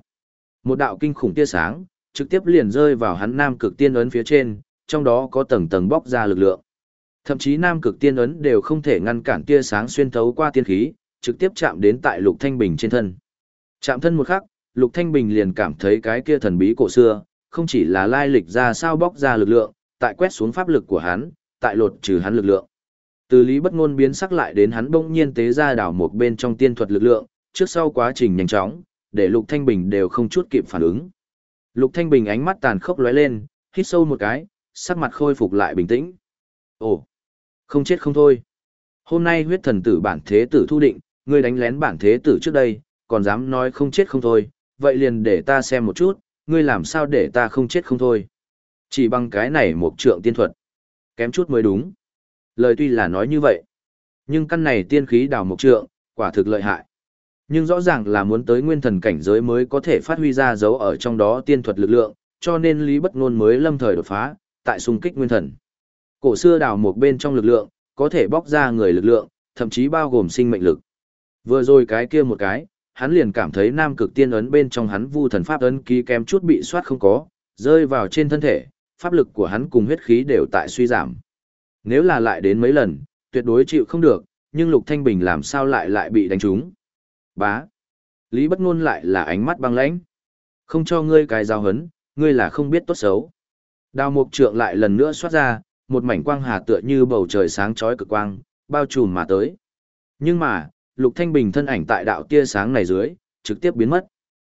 Một đạo kinh khủng tia sáng, trực tiếp liền rơi vào hắn nam cực tiên ấn phía trên, trong đó có tầng tầng bóc ra lực lượng. Thậm chí nam cực tiên ấn đều không thể ngăn cản tia sáng xuyên thấu qua tiên khí, trực tiếp chạm đến tại Lục Thanh Bình trên thân. Chạm thân một khắc, Lục Thanh Bình liền cảm thấy cái kia thần bí cổ xưa, không chỉ là lai lịch ra sao bóc ra lực lượng, tại quét xuống pháp lực của hắn, tại lột trừ hắn lực lượng. Từ lý bất ngôn biến sắc lại đến hắn bỗng nhiên tế ra đảo một bên trong tiên thuật lực lượng, trước sau quá trình nhanh chóng, để Lục Thanh Bình đều không chút kịp phản ứng. Lục Thanh Bình ánh mắt tàn khốc lóe lên, hít sâu một cái, sắc mặt khôi phục lại bình tĩnh. Ồ, không chết không thôi. Hôm nay huyết thần tử bản thế tử thu định, ngươi đánh lén bản thế tử trước đây, còn dám nói không chết không thôi, vậy liền để ta xem một chút, ngươi làm sao để ta không chết không thôi. Chỉ bằng cái này một trượng tiên thuật. Kém chút mới đúng. Lời tuy là nói như vậy, nhưng căn này tiên khí đào một trượng, quả thực lợi hại. Nhưng rõ ràng là muốn tới nguyên thần cảnh giới mới có thể phát huy ra dấu ở trong đó tiên thuật lực lượng, cho nên Lý Bất Ngôn mới lâm thời đột phá, tại xung kích nguyên thần. Cổ xưa đào một bên trong lực lượng, có thể bóc ra người lực lượng, thậm chí bao gồm sinh mệnh lực. Vừa rồi cái kia một cái, hắn liền cảm thấy nam cực tiên ấn bên trong hắn vu thần pháp ấn ký kém chút bị soát không có, rơi vào trên thân thể, pháp lực của hắn cùng huyết khí đều tại suy giảm. Nếu là lại đến mấy lần, tuyệt đối chịu không được, nhưng Lục Thanh Bình làm sao lại lại bị đánh trúng. Bá. Lý bất ngôn lại là ánh mắt băng lãnh. Không cho ngươi cái giao hấn, ngươi là không biết tốt xấu. Đào mục trượng lại lần nữa xoát ra, một mảnh quang hà tựa như bầu trời sáng chói cực quang, bao trùm mà tới. Nhưng mà, Lục Thanh Bình thân ảnh tại đạo tia sáng này dưới, trực tiếp biến mất.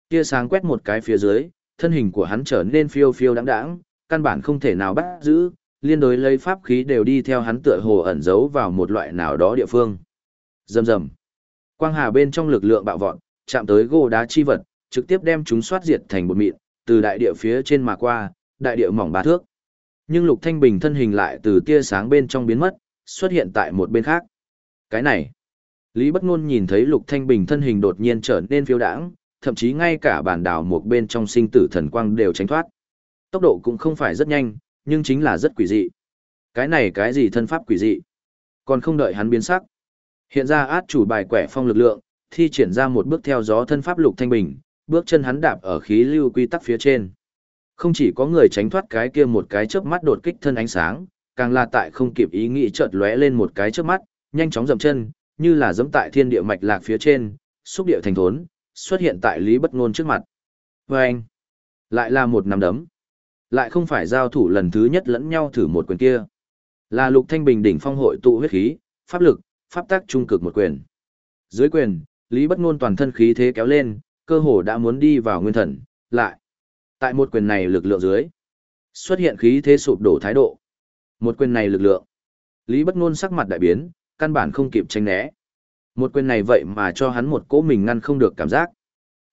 Tia sáng quét một cái phía dưới, thân hình của hắn trở nên phiêu phiêu đáng đáng, căn bản không thể nào bắt giữ, liên đối lấy pháp khí đều đi theo hắn tựa hồ ẩn giấu vào một loại nào đó địa phương. Rầm rầm. Quang hà bên trong lực lượng bạo vọt, chạm tới gỗ đá chi vật, trực tiếp đem chúng xoát diệt thành bột mịn, từ đại địa phía trên mà qua, đại địa mỏng ba thước. Nhưng Lục Thanh Bình thân hình lại từ tia sáng bên trong biến mất, xuất hiện tại một bên khác. Cái này, Lý Bất Ngôn nhìn thấy Lục Thanh Bình thân hình đột nhiên trở nên phiêu đãng, thậm chí ngay cả bản đảo một bên trong sinh tử thần quang đều tránh thoát. Tốc độ cũng không phải rất nhanh, nhưng chính là rất quỷ dị. Cái này cái gì thân pháp quỷ dị? Còn không đợi hắn biến sắc. Hiện ra át chủ bài quẻ phong lực lượng, thi triển ra một bước theo gió thân pháp Lục Thanh Bình, bước chân hắn đạp ở khí lưu quy tắc phía trên. Không chỉ có người tránh thoát cái kia một cái chớp mắt đột kích thân ánh sáng, càng là tại không kịp ý nghĩ chợt lóe lên một cái chớp mắt, nhanh chóng dậm chân, như là dẫm tại thiên địa mạch lạc phía trên, xúc địa thành thốn, xuất hiện tại Lý Bất Ngôn trước mặt. Và anh, lại là một nắm đấm. Lại không phải giao thủ lần thứ nhất lẫn nhau thử một quyền kia. Là Lục Thanh Bình đỉnh phong hội tụ huyết khí, pháp lực, pháp tác trung cực một quyền. Dưới quyền, Lý Bất Ngôn toàn thân khí thế kéo lên, cơ hồ đã muốn đi vào nguyên thần, lại. Tại một quyền này lực lượng dưới, xuất hiện khí thế sụp đổ thái độ. Một quyền này lực lượng. Lý Bất Ngôn sắc mặt đại biến, căn bản không kịp tranh né. Một quyền này vậy mà cho hắn một cỗ mình ngăn không được cảm giác.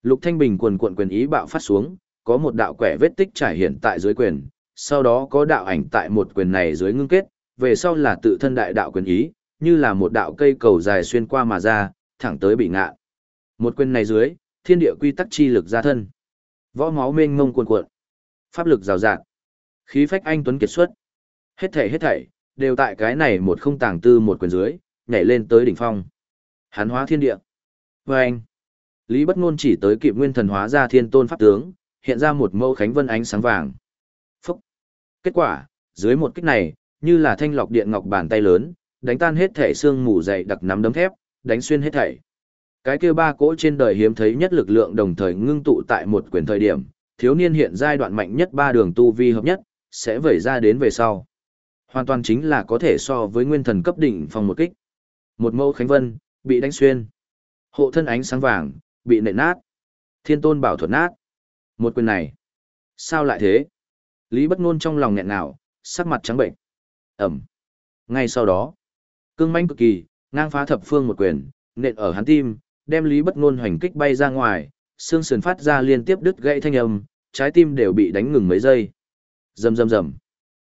Lục Thanh Bình quần cuộn quyền ý bạo phát xuống, có một đạo quẻ vết tích trải hiện tại dưới quyền, sau đó có đạo ảnh tại một quyền này dưới ngưng kết, về sau là tự thân đại đạo quyền ý, như là một đạo cây cầu dài xuyên qua mà ra, thẳng tới bị ngạ. Một quyền này dưới, thiên địa quy tắc chi lực ra thân. Võ máu mênh mông cuồn cuộn. Pháp lực rào rạt. Khí phách anh tuấn kiệt xuất. Hết thảy hết thảy, đều tại cái này một không tàng tư một quyền dưới, nhảy lên tới đỉnh phong. Hán hóa thiên địa. Và anh, Lý Bất Ngôn chỉ tới kịp nguyên thần hóa ra thiên tôn pháp tướng, hiện ra một mâu khánh vân ánh sáng vàng. Phúc. Kết quả, dưới một kích này, như là thanh lọc điện ngọc bàn tay lớn, đánh tan hết thể xương mù dày đặc nắm đấm thép, đánh xuyên hết thảy. Cái kia ba cỗ trên đời hiếm thấy nhất lực lượng đồng thời ngưng tụ tại một quyền thời điểm, thiếu niên hiện giai đoạn mạnh nhất ba đường tu vi hợp nhất, sẽ vẩy ra đến về sau. Hoàn toàn chính là có thể so với nguyên thần cấp đỉnh phòng một kích. Một mẫu khánh vân, bị đánh xuyên. Hộ thân ánh sáng vàng, bị nện nát. Thiên tôn bảo thuật nát. Một quyền này. Sao lại thế? Lý bất ngôn trong lòng nghẹn nào, sắc mặt trắng bệnh. Ẩm. Ngay sau đó, cương manh cực kỳ, ngang phá thập phương một quyền, nện ở hắn tim, đem Lý bất ngôn hoành kích bay ra ngoài, xương sườn phát ra liên tiếp đứt gãy thanh âm, trái tim đều bị đánh ngừng mấy giây. Rầm rầm rầm.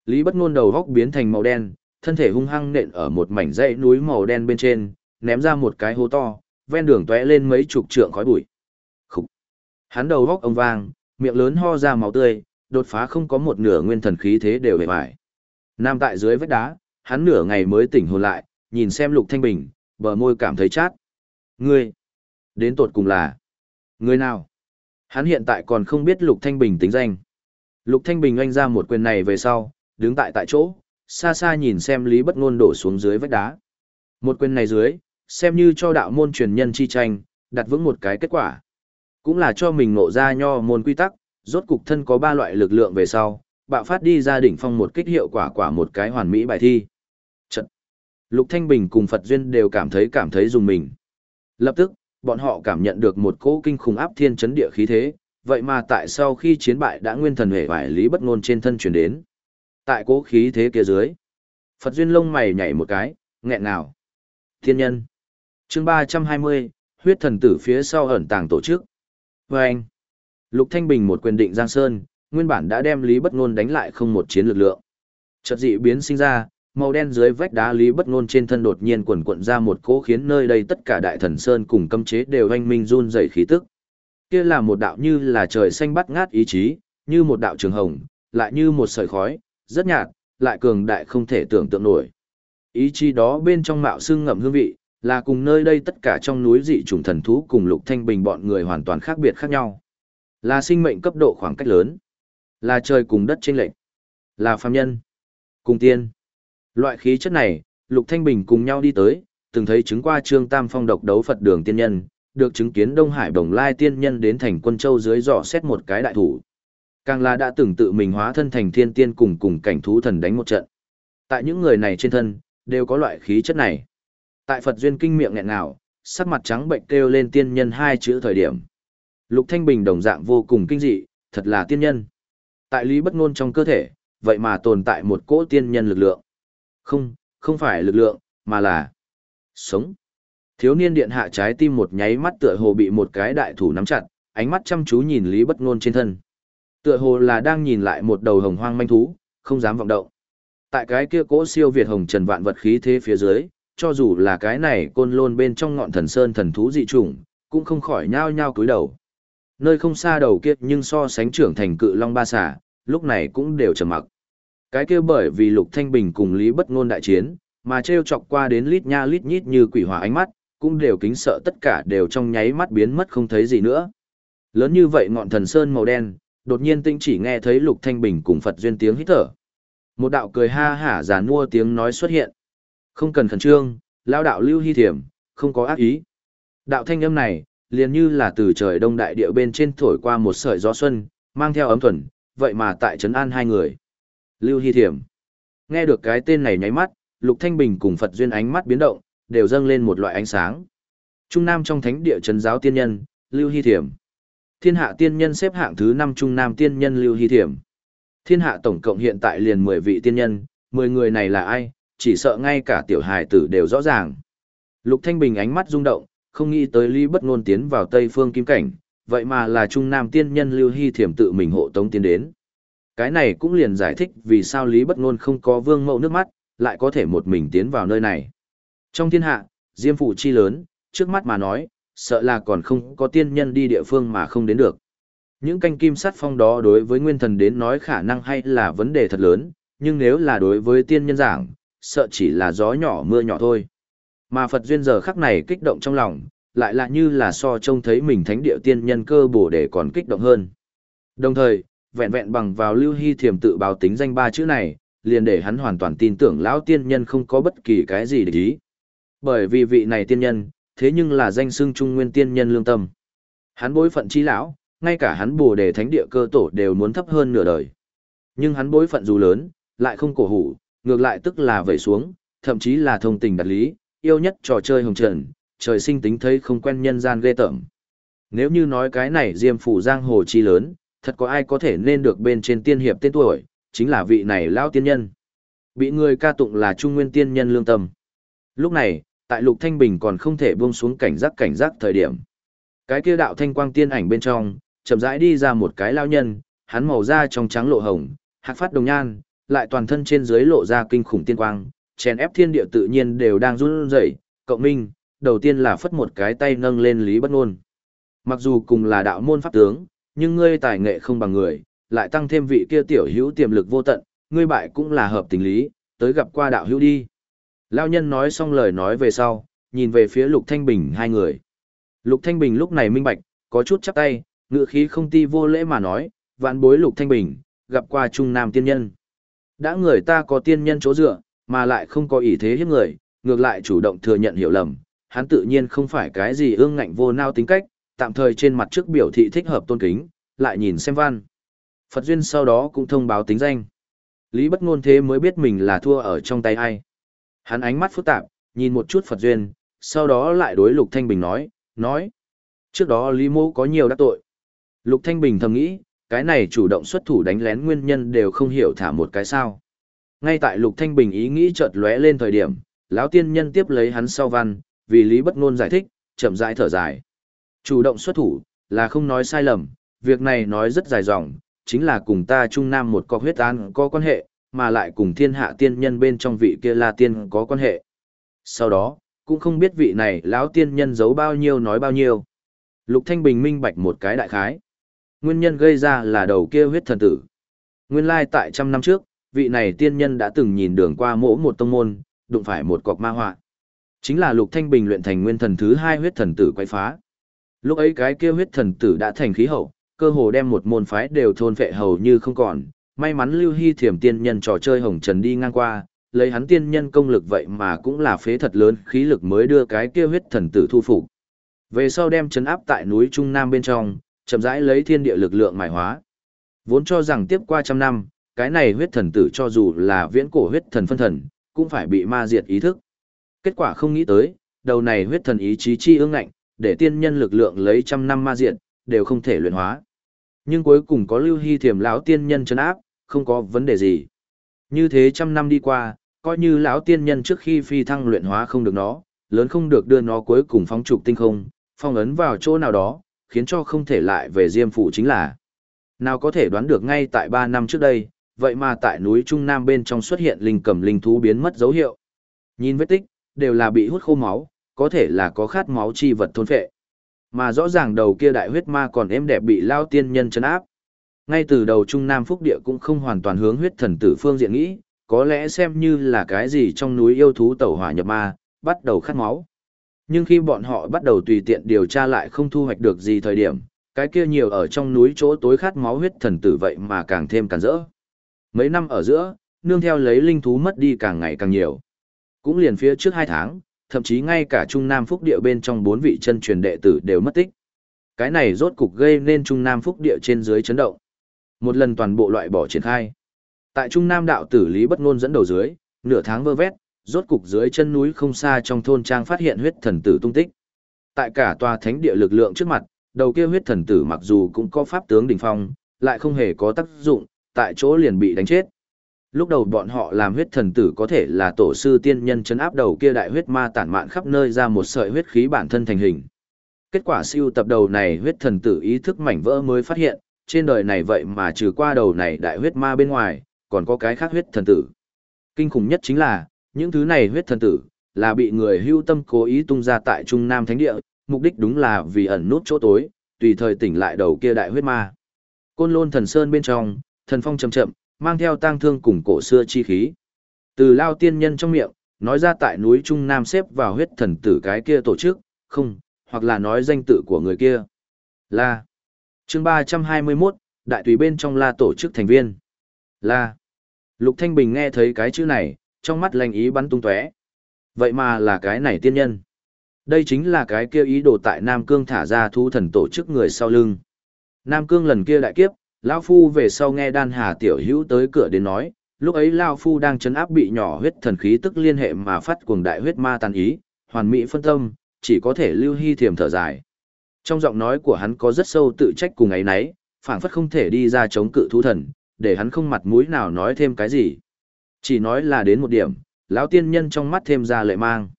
Lý bất ngôn đầu góc biến thành màu đen, thân thể hung hăng nện ở một mảnh dãy núi màu đen bên trên, ném ra một cái hố to, ven đường tóe lên mấy chục trượng khói bụi. Khục. Hắn đầu góc ông vang, miệng lớn ho ra máu tươi, đột phá không có một nửa nguyên thần khí thế đều bề bại. Nam tại dưới vách đá, hắn nửa ngày mới tỉnh hồn lại, nhìn xem Lục Thanh Bình, bờ môi cảm thấy chát. Ngươi, đến tột cùng là, ngươi nào? Hắn hiện tại còn không biết Lục Thanh Bình tính danh. Lục Thanh Bình oanh ra một quyền này về sau, đứng tại tại chỗ, xa xa nhìn xem Lý Bất Ngôn đổ xuống dưới vách đá. Một quyền này dưới, xem như cho đạo môn truyền nhân chi tranh, đặt vững một cái kết quả. Cũng là cho mình ngộ ra nho môn quy tắc, rốt cục thân có ba loại lực lượng về sau, bạo phát đi ra đỉnh phong một kích hiệu quả quả một cái hoàn mỹ bài thi. Trận. Lục Thanh Bình cùng Phật Duyên đều cảm thấy cảm thấy dùng mình. Lập tức, bọn họ cảm nhận được một cỗ kinh khủng áp thiên chấn địa khí thế, vậy mà tại sau khi chiến bại đã nguyên thần hề vải lý bất ngôn trên thân truyền đến. Tại cỗ khí thế kia dưới, Phật Duyên lông mày nhảy một cái, nghẹn nào. Thiên nhân. Chương 320, huyết thần tử phía sau ẩn tàng tổ chức. Và anh. Lục Thanh Bình một quyền định Giang Sơn, nguyên bản đã đem Lý Bất Nôn đánh lại không một chiến lực lượng. Chợt dị biến sinh ra, màu đen dưới vách đá Lý Bất ngôn trên thân đột nhiên quần quận ra một cỗ khiến nơi đây tất cả đại thần sơn cùng cấm chế đều anh minh run rẩy khí tức. Kia là một đạo như là trời xanh bắt ngát ý chí, như một đạo trường hồng, lại như một sợi khói, rất nhạt, lại cường đại không thể tưởng tượng nổi. Ý chí đó bên trong mạo xương ngậm hương vị, là cùng nơi đây tất cả trong núi dị trùng thần thú cùng Lục Thanh Bình bọn người hoàn toàn khác biệt khác nhau. Là sinh mệnh cấp độ khoảng cách lớn. Là trời cùng đất chênh lệch. Là phàm nhân. Cùng tiên. Loại khí chất này, Lục Thanh Bình cùng nhau đi tới, từng thấy chứng qua trương tam phong độc đấu Phật đường tiên nhân, được chứng kiến Đông Hải Đồng Lai tiên nhân đến thành quân châu dưới dò xét một cái đại thủ. Càng là đã từng tự mình hóa thân thành thiên tiên cùng cùng cảnh thú thần đánh một trận. Tại những người này trên thân, đều có loại khí chất này. Tại Phật duyên kinh miệng nghẹn ngào, sắc mặt trắng bệnh kêu lên tiên nhân hai chữ thời điểm. Lục Thanh Bình đồng dạng vô cùng kinh dị, thật là tiên nhân. Tại lý bất ngôn trong cơ thể, vậy mà tồn tại một cỗ tiên nhân lực lượng. Không, không phải lực lượng, mà là sống. Thiếu niên điện hạ trái tim một nháy mắt tựa hồ bị một cái đại thủ nắm chặt, ánh mắt chăm chú nhìn Lý Bất Ngôn trên thân. Tựa hồ là đang nhìn lại một đầu hồng hoang manh thú, không dám vọng động. Tại cái kia cỗ siêu việt hồng trần vạn vật khí thế phía dưới, cho dù là cái này côn lôn bên trong ngọn thần sơn thần thú dị chủng, cũng không khỏi nhao nhao cúi đầu. Nơi không xa đầu kia nhưng so sánh trưởng thành cự long ba xà, lúc này cũng đều trầm mặc. Cái kia bởi vì Lục Thanh Bình cùng Lý Bất Ngôn đại chiến, mà treo chọc qua đến lít nha lít nhít như quỷ hỏa ánh mắt, cũng đều kính sợ tất cả đều trong nháy mắt biến mất không thấy gì nữa. Lớn như vậy ngọn thần sơn màu đen, đột nhiên tinh chỉ nghe thấy Lục Thanh Bình cùng Phật duyên tiếng hít thở. Một đạo cười ha hả giàn mua tiếng nói xuất hiện. Không cần khẩn trương, lao đạo lưu hy thiểm, không có ác ý. Đạo thanh âm này, liền như là từ trời đông đại địa bên trên thổi qua một sợi gió xuân, mang theo ấm thuần, vậy mà tại trấn an hai người. Lưu Hy Thiểm. Nghe được cái tên này nháy mắt, Lục Thanh Bình cùng Phật duyên ánh mắt biến động, đều dâng lên một loại ánh sáng. Trung Nam trong thánh địa trấn giáo tiên nhân, Lưu Hy Thiểm. Thiên hạ tiên nhân xếp hạng thứ 5 Trung Nam tiên nhân Lưu Hy Thiểm. Thiên hạ tổng cộng hiện tại liền 10 vị tiên nhân, 10 người này là ai, chỉ sợ ngay cả tiểu hài tử đều rõ ràng. Lục Thanh Bình ánh mắt rung động, không nghĩ tới Lý Bất Ngôn tiến vào Tây Phương Kim Cảnh, vậy mà là Trung Nam tiên nhân Lưu Hy Thiểm tự mình hộ tống tiến đến. Cái này cũng liền giải thích vì sao Lý Bất Ngôn không có vương mẫu nước mắt, lại có thể một mình tiến vào nơi này. Trong thiên hạ, Diêm phụ chi lớn, trước mắt mà nói, sợ là còn không có tiên nhân đi địa phương mà không đến được. Những canh kim sắt phong đó đối với nguyên thần đến nói khả năng hay là vấn đề thật lớn, nhưng nếu là đối với tiên nhân giảng, sợ chỉ là gió nhỏ mưa nhỏ thôi. Mà Phật duyên giờ khắc này kích động trong lòng, lại là như là so trông thấy mình thánh địa tiên nhân cơ bổ để còn kích động hơn. Đồng thời, vẹn vẹn bằng vào lưu hy thiềm tự báo tính danh ba chữ này, liền để hắn hoàn toàn tin tưởng lão tiên nhân không có bất kỳ cái gì để ý. Bởi vì vị này tiên nhân, thế nhưng là danh xưng trung nguyên tiên nhân lương tâm. Hắn bối phận trí lão, ngay cả hắn bồ đề thánh địa cơ tổ đều muốn thấp hơn nửa đời. Nhưng hắn bối phận dù lớn, lại không cổ hủ, ngược lại tức là vẩy xuống, thậm chí là thông tình đặt lý, yêu nhất trò chơi hồng trần, trời sinh tính thấy không quen nhân gian ghê tởm. Nếu như nói cái này diêm phủ giang hồ chi lớn, thật có ai có thể nên được bên trên tiên hiệp tên tuổi, chính là vị này lao tiên nhân. Bị người ca tụng là trung nguyên tiên nhân lương tâm. Lúc này, tại lục thanh bình còn không thể buông xuống cảnh giác cảnh giác thời điểm. Cái kia đạo thanh quang tiên ảnh bên trong, chậm rãi đi ra một cái lao nhân, hắn màu da trong trắng lộ hồng, hạc phát đồng nhan, lại toàn thân trên dưới lộ ra kinh khủng tiên quang, chèn ép thiên địa tự nhiên đều đang run rẩy, cộng minh, đầu tiên là phất một cái tay nâng lên lý bất ngôn. Mặc dù cùng là đạo môn pháp tướng, nhưng ngươi tài nghệ không bằng người, lại tăng thêm vị kia tiểu hữu tiềm lực vô tận, ngươi bại cũng là hợp tình lý, tới gặp qua đạo hữu đi. Lao nhân nói xong lời nói về sau, nhìn về phía Lục Thanh Bình hai người. Lục Thanh Bình lúc này minh bạch, có chút chắp tay, ngựa khí không ti vô lễ mà nói, vạn bối Lục Thanh Bình, gặp qua Trung Nam tiên nhân. Đã người ta có tiên nhân chỗ dựa, mà lại không có ý thế hiếp người, ngược lại chủ động thừa nhận hiểu lầm, hắn tự nhiên không phải cái gì ương ngạnh vô nao tính cách, tạm thời trên mặt trước biểu thị thích hợp tôn kính, lại nhìn xem văn. Phật Duyên sau đó cũng thông báo tính danh. Lý bất ngôn thế mới biết mình là thua ở trong tay ai. Hắn ánh mắt phức tạp, nhìn một chút Phật Duyên, sau đó lại đối Lục Thanh Bình nói, nói. Trước đó Lý Mô có nhiều đắc tội. Lục Thanh Bình thầm nghĩ, cái này chủ động xuất thủ đánh lén nguyên nhân đều không hiểu thả một cái sao. Ngay tại Lục Thanh Bình ý nghĩ chợt lóe lên thời điểm, lão tiên nhân tiếp lấy hắn sau văn, vì Lý Bất Nôn giải thích, chậm rãi thở dài. Chủ động xuất thủ, là không nói sai lầm, việc này nói rất dài dòng, chính là cùng ta Trung Nam một cọc huyết án có quan hệ, mà lại cùng thiên hạ tiên nhân bên trong vị kia là tiên có quan hệ. Sau đó, cũng không biết vị này lão tiên nhân giấu bao nhiêu nói bao nhiêu. Lục Thanh Bình minh bạch một cái đại khái. Nguyên nhân gây ra là đầu kia huyết thần tử. Nguyên lai tại trăm năm trước, vị này tiên nhân đã từng nhìn đường qua mỗ một tông môn, đụng phải một cọc ma họa. Chính là Lục Thanh Bình luyện thành nguyên thần thứ hai huyết thần tử quay phá. Lúc ấy cái kia huyết thần tử đã thành khí hậu, cơ hồ đem một môn phái đều thôn phệ hầu như không còn. May mắn Lưu Hy Thiểm tiên nhân trò chơi hồng trần đi ngang qua, lấy hắn tiên nhân công lực vậy mà cũng là phế thật lớn khí lực mới đưa cái kia huyết thần tử thu phục. Về sau đem chấn áp tại núi Trung Nam bên trong, chậm rãi lấy thiên địa lực lượng mài hóa. Vốn cho rằng tiếp qua trăm năm, cái này huyết thần tử cho dù là viễn cổ huyết thần phân thần, cũng phải bị ma diệt ý thức. Kết quả không nghĩ tới, đầu này huyết thần ý chí chi ương ngạnh, để tiên nhân lực lượng lấy trăm năm ma diện đều không thể luyện hóa. Nhưng cuối cùng có lưu hy thiềm lão tiên nhân chấn áp, không có vấn đề gì. Như thế trăm năm đi qua, coi như lão tiên nhân trước khi phi thăng luyện hóa không được nó, lớn không được đưa nó cuối cùng phóng trục tinh không, phong ấn vào chỗ nào đó, khiến cho không thể lại về diêm phủ chính là. Nào có thể đoán được ngay tại 3 năm trước đây, vậy mà tại núi Trung Nam bên trong xuất hiện linh cầm linh thú biến mất dấu hiệu. Nhìn vết tích, đều là bị hút khô máu, có thể là có khát máu chi vật thôn phệ. Mà rõ ràng đầu kia đại huyết ma còn êm đẹp bị lao tiên nhân chấn áp. Ngay từ đầu Trung Nam Phúc Địa cũng không hoàn toàn hướng huyết thần tử phương diện nghĩ, có lẽ xem như là cái gì trong núi yêu thú tẩu hỏa nhập ma, bắt đầu khát máu. Nhưng khi bọn họ bắt đầu tùy tiện điều tra lại không thu hoạch được gì thời điểm, cái kia nhiều ở trong núi chỗ tối khát máu huyết thần tử vậy mà càng thêm càng rỡ. Mấy năm ở giữa, nương theo lấy linh thú mất đi càng ngày càng nhiều. Cũng liền phía trước hai tháng, thậm chí ngay cả Trung Nam Phúc Địa bên trong bốn vị chân truyền đệ tử đều mất tích. Cái này rốt cục gây nên Trung Nam Phúc Địa trên dưới chấn động. Một lần toàn bộ loại bỏ triển khai. Tại Trung Nam đạo tử Lý Bất Ngôn dẫn đầu dưới, nửa tháng vơ vét, rốt cục dưới chân núi không xa trong thôn trang phát hiện huyết thần tử tung tích. Tại cả tòa thánh địa lực lượng trước mặt, đầu kia huyết thần tử mặc dù cũng có pháp tướng đỉnh phong, lại không hề có tác dụng, tại chỗ liền bị đánh chết. Lúc đầu bọn họ làm huyết thần tử có thể là tổ sư tiên nhân chấn áp đầu kia đại huyết ma tản mạn khắp nơi ra một sợi huyết khí bản thân thành hình. Kết quả siêu tập đầu này huyết thần tử ý thức mảnh vỡ mới phát hiện, trên đời này vậy mà trừ qua đầu này đại huyết ma bên ngoài, còn có cái khác huyết thần tử. Kinh khủng nhất chính là, những thứ này huyết thần tử, là bị người hưu tâm cố ý tung ra tại Trung Nam Thánh Địa, mục đích đúng là vì ẩn nút chỗ tối, tùy thời tỉnh lại đầu kia đại huyết ma. Côn lôn thần sơn bên trong, thần phong chậm chậm, mang theo tang thương cùng cổ xưa chi khí. Từ lao tiên nhân trong miệng, nói ra tại núi Trung Nam xếp vào huyết thần tử cái kia tổ chức, không, hoặc là nói danh tự của người kia. Là. chương 321, đại tùy bên trong la tổ chức thành viên. Là. Lục Thanh Bình nghe thấy cái chữ này, trong mắt lành ý bắn tung tóe. Vậy mà là cái này tiên nhân. Đây chính là cái kia ý đồ tại Nam Cương thả ra thu thần tổ chức người sau lưng. Nam Cương lần kia đại kiếp, lão Phu về sau nghe đan hà tiểu hữu tới cửa đến nói, lúc ấy Lao Phu đang chấn áp bị nhỏ huyết thần khí tức liên hệ mà phát cuồng đại huyết ma tàn ý, hoàn mỹ phân tâm, chỉ có thể lưu hy thiềm thở dài. Trong giọng nói của hắn có rất sâu tự trách cùng ấy nấy, phảng phất không thể đi ra chống cự thú thần, để hắn không mặt mũi nào nói thêm cái gì. Chỉ nói là đến một điểm, lão tiên nhân trong mắt thêm ra lệ mang.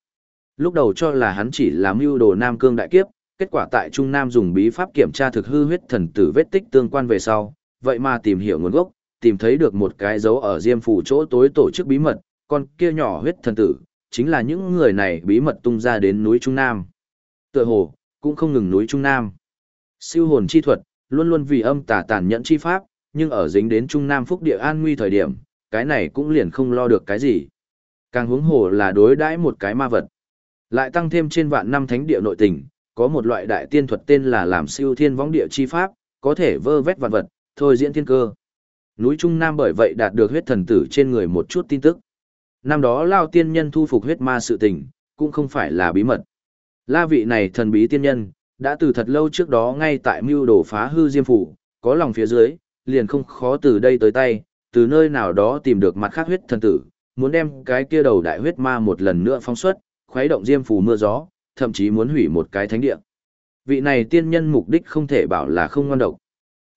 Lúc đầu cho là hắn chỉ là mưu đồ Nam Cương đại kiếp, kết quả tại Trung Nam dùng bí pháp kiểm tra thực hư huyết thần tử vết tích tương quan về sau, vậy mà tìm hiểu nguồn gốc, tìm thấy được một cái dấu ở diêm phủ chỗ tối tổ chức bí mật, con kia nhỏ huyết thần tử, chính là những người này bí mật tung ra đến núi Trung Nam. Tựa hồ, cũng không ngừng núi Trung Nam. Siêu hồn chi thuật, luôn luôn vì âm tà tàn nhẫn chi pháp, nhưng ở dính đến Trung Nam Phúc địa an nguy thời điểm, cái này cũng liền không lo được cái gì. Càng hướng hồ là đối đãi một cái ma vật. Lại tăng thêm trên vạn năm thánh địa nội tình, có một loại đại tiên thuật tên là làm siêu thiên võng địa chi pháp, có thể vơ vét vạn vật, thôi diễn thiên cơ. Núi Trung Nam bởi vậy đạt được huyết thần tử trên người một chút tin tức. Năm đó Lao tiên nhân thu phục huyết ma sự tình, cũng không phải là bí mật. La vị này thần bí tiên nhân, đã từ thật lâu trước đó ngay tại mưu đổ phá hư diêm phủ, có lòng phía dưới, liền không khó từ đây tới tay, từ nơi nào đó tìm được mặt khác huyết thần tử, muốn đem cái kia đầu đại huyết ma một lần nữa phóng xuất, khuấy động diêm phủ mưa gió, thậm chí muốn hủy một cái thánh địa. Vị này tiên nhân mục đích không thể bảo là không ngon độc.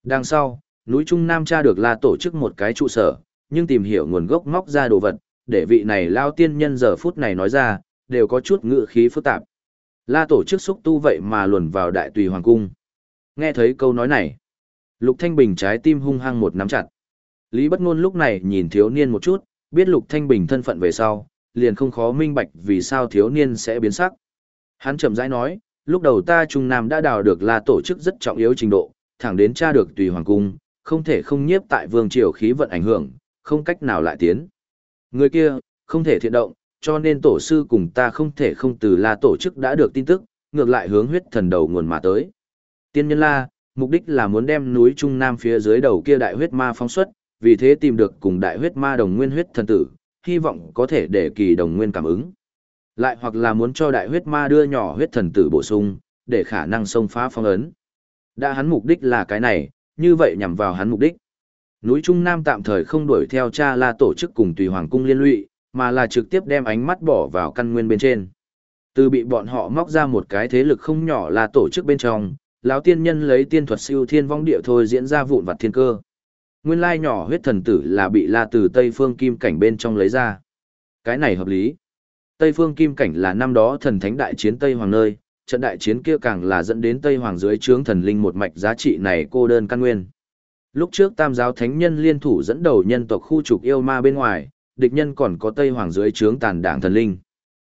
Đằng sau, núi Trung Nam tra được là tổ chức một cái trụ sở, nhưng tìm hiểu nguồn gốc móc ra đồ vật, để vị này lao tiên nhân giờ phút này nói ra, đều có chút ngự khí phức tạp. La tổ chức xúc tu vậy mà luồn vào đại tùy hoàng cung. Nghe thấy câu nói này, Lục Thanh Bình trái tim hung hăng một nắm chặt. Lý Bất Ngôn lúc này nhìn thiếu niên một chút, biết Lục Thanh Bình thân phận về sau, liền không khó minh bạch vì sao thiếu niên sẽ biến sắc. Hắn chậm rãi nói, lúc đầu ta Trung Nam đã đào được là tổ chức rất trọng yếu trình độ, thẳng đến tra được tùy hoàng cung, không thể không nhiếp tại vương triều khí vận ảnh hưởng, không cách nào lại tiến. Người kia, không thể thiện động, cho nên tổ sư cùng ta không thể không từ la tổ chức đã được tin tức, ngược lại hướng huyết thần đầu nguồn mà tới. Tiên nhân la, mục đích là muốn đem núi Trung Nam phía dưới đầu kia đại huyết ma phóng xuất, vì thế tìm được cùng đại huyết ma đồng nguyên huyết thần tử, hy vọng có thể để kỳ đồng nguyên cảm ứng. Lại hoặc là muốn cho đại huyết ma đưa nhỏ huyết thần tử bổ sung, để khả năng xông phá phong ấn. Đã hắn mục đích là cái này, như vậy nhằm vào hắn mục đích. Núi Trung Nam tạm thời không đuổi theo cha la tổ chức cùng tùy hoàng cung liên lụy, mà là trực tiếp đem ánh mắt bỏ vào căn nguyên bên trên. Từ bị bọn họ móc ra một cái thế lực không nhỏ là tổ chức bên trong, lão tiên nhân lấy tiên thuật siêu thiên vong địa thôi diễn ra vụn vặt thiên cơ. Nguyên lai nhỏ huyết thần tử là bị la từ Tây phương kim cảnh bên trong lấy ra. Cái này hợp lý. Tây phương kim cảnh là năm đó thần thánh đại chiến Tây Hoàng nơi, trận đại chiến kia càng là dẫn đến Tây Hoàng dưới trướng thần linh một mạch giá trị này cô đơn căn nguyên. Lúc trước tam giáo thánh nhân liên thủ dẫn đầu nhân tộc khu trục yêu ma bên ngoài, địch nhân còn có Tây Hoàng dưới trướng tàn đảng thần linh.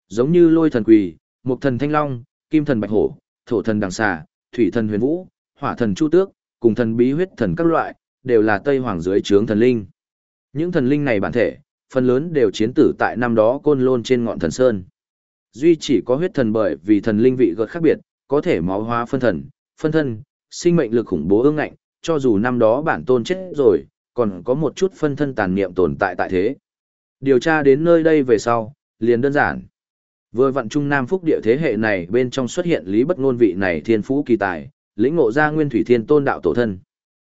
Giống như lôi thần quỳ, mục thần thanh long, kim thần bạch hổ, thổ thần đằng xà, thủy thần huyền vũ, hỏa thần chu tước, cùng thần bí huyết thần các loại, đều là Tây Hoàng dưới trướng thần linh. Những thần linh này bản thể, phần lớn đều chiến tử tại năm đó côn lôn trên ngọn thần sơn. Duy chỉ có huyết thần bởi vì thần linh vị gợt khác biệt, có thể máu hóa phân thần, phân thân, sinh mệnh lực khủng bố ương ngạnh, cho dù năm đó bản tôn chết rồi, còn có một chút phân thân tàn niệm tồn tại tại thế. Điều tra đến nơi đây về sau, liền đơn giản. Vừa vận trung Nam Phúc địa thế hệ này bên trong xuất hiện lý bất ngôn vị này thiên phú kỳ tài, lĩnh ngộ ra nguyên thủy thiên tôn đạo tổ thân.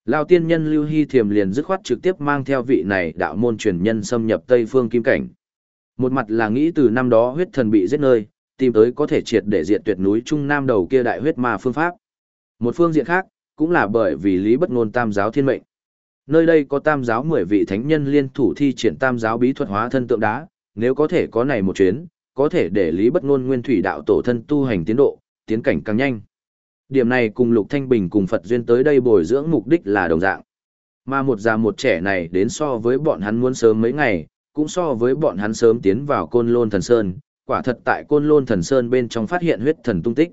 Lão tiên nhân Lưu Hy Thiềm liền dứt khoát trực tiếp mang theo vị này đạo môn truyền nhân xâm nhập Tây Phương Kim Cảnh. Một mặt là nghĩ từ năm đó huyết thần bị giết nơi, tìm tới có thể triệt để diệt tuyệt núi Trung Nam đầu kia đại huyết ma phương pháp. Một phương diện khác, cũng là bởi vì lý bất ngôn tam giáo thiên mệnh. Nơi đây có tam giáo 10 vị thánh nhân liên thủ thi triển tam giáo bí thuật hóa thân tượng đá, nếu có thể có này một chuyến, có thể để lý bất ngôn nguyên thủy đạo tổ thân tu hành tiến độ, tiến cảnh càng nhanh. Điểm này cùng Lục Thanh Bình cùng Phật duyên tới đây bồi dưỡng mục đích là đồng dạng. Mà một già một trẻ này đến so với bọn hắn muốn sớm mấy ngày, cũng so với bọn hắn sớm tiến vào Côn Lôn Thần Sơn, quả thật tại Côn Lôn Thần Sơn bên trong phát hiện huyết thần tung tích.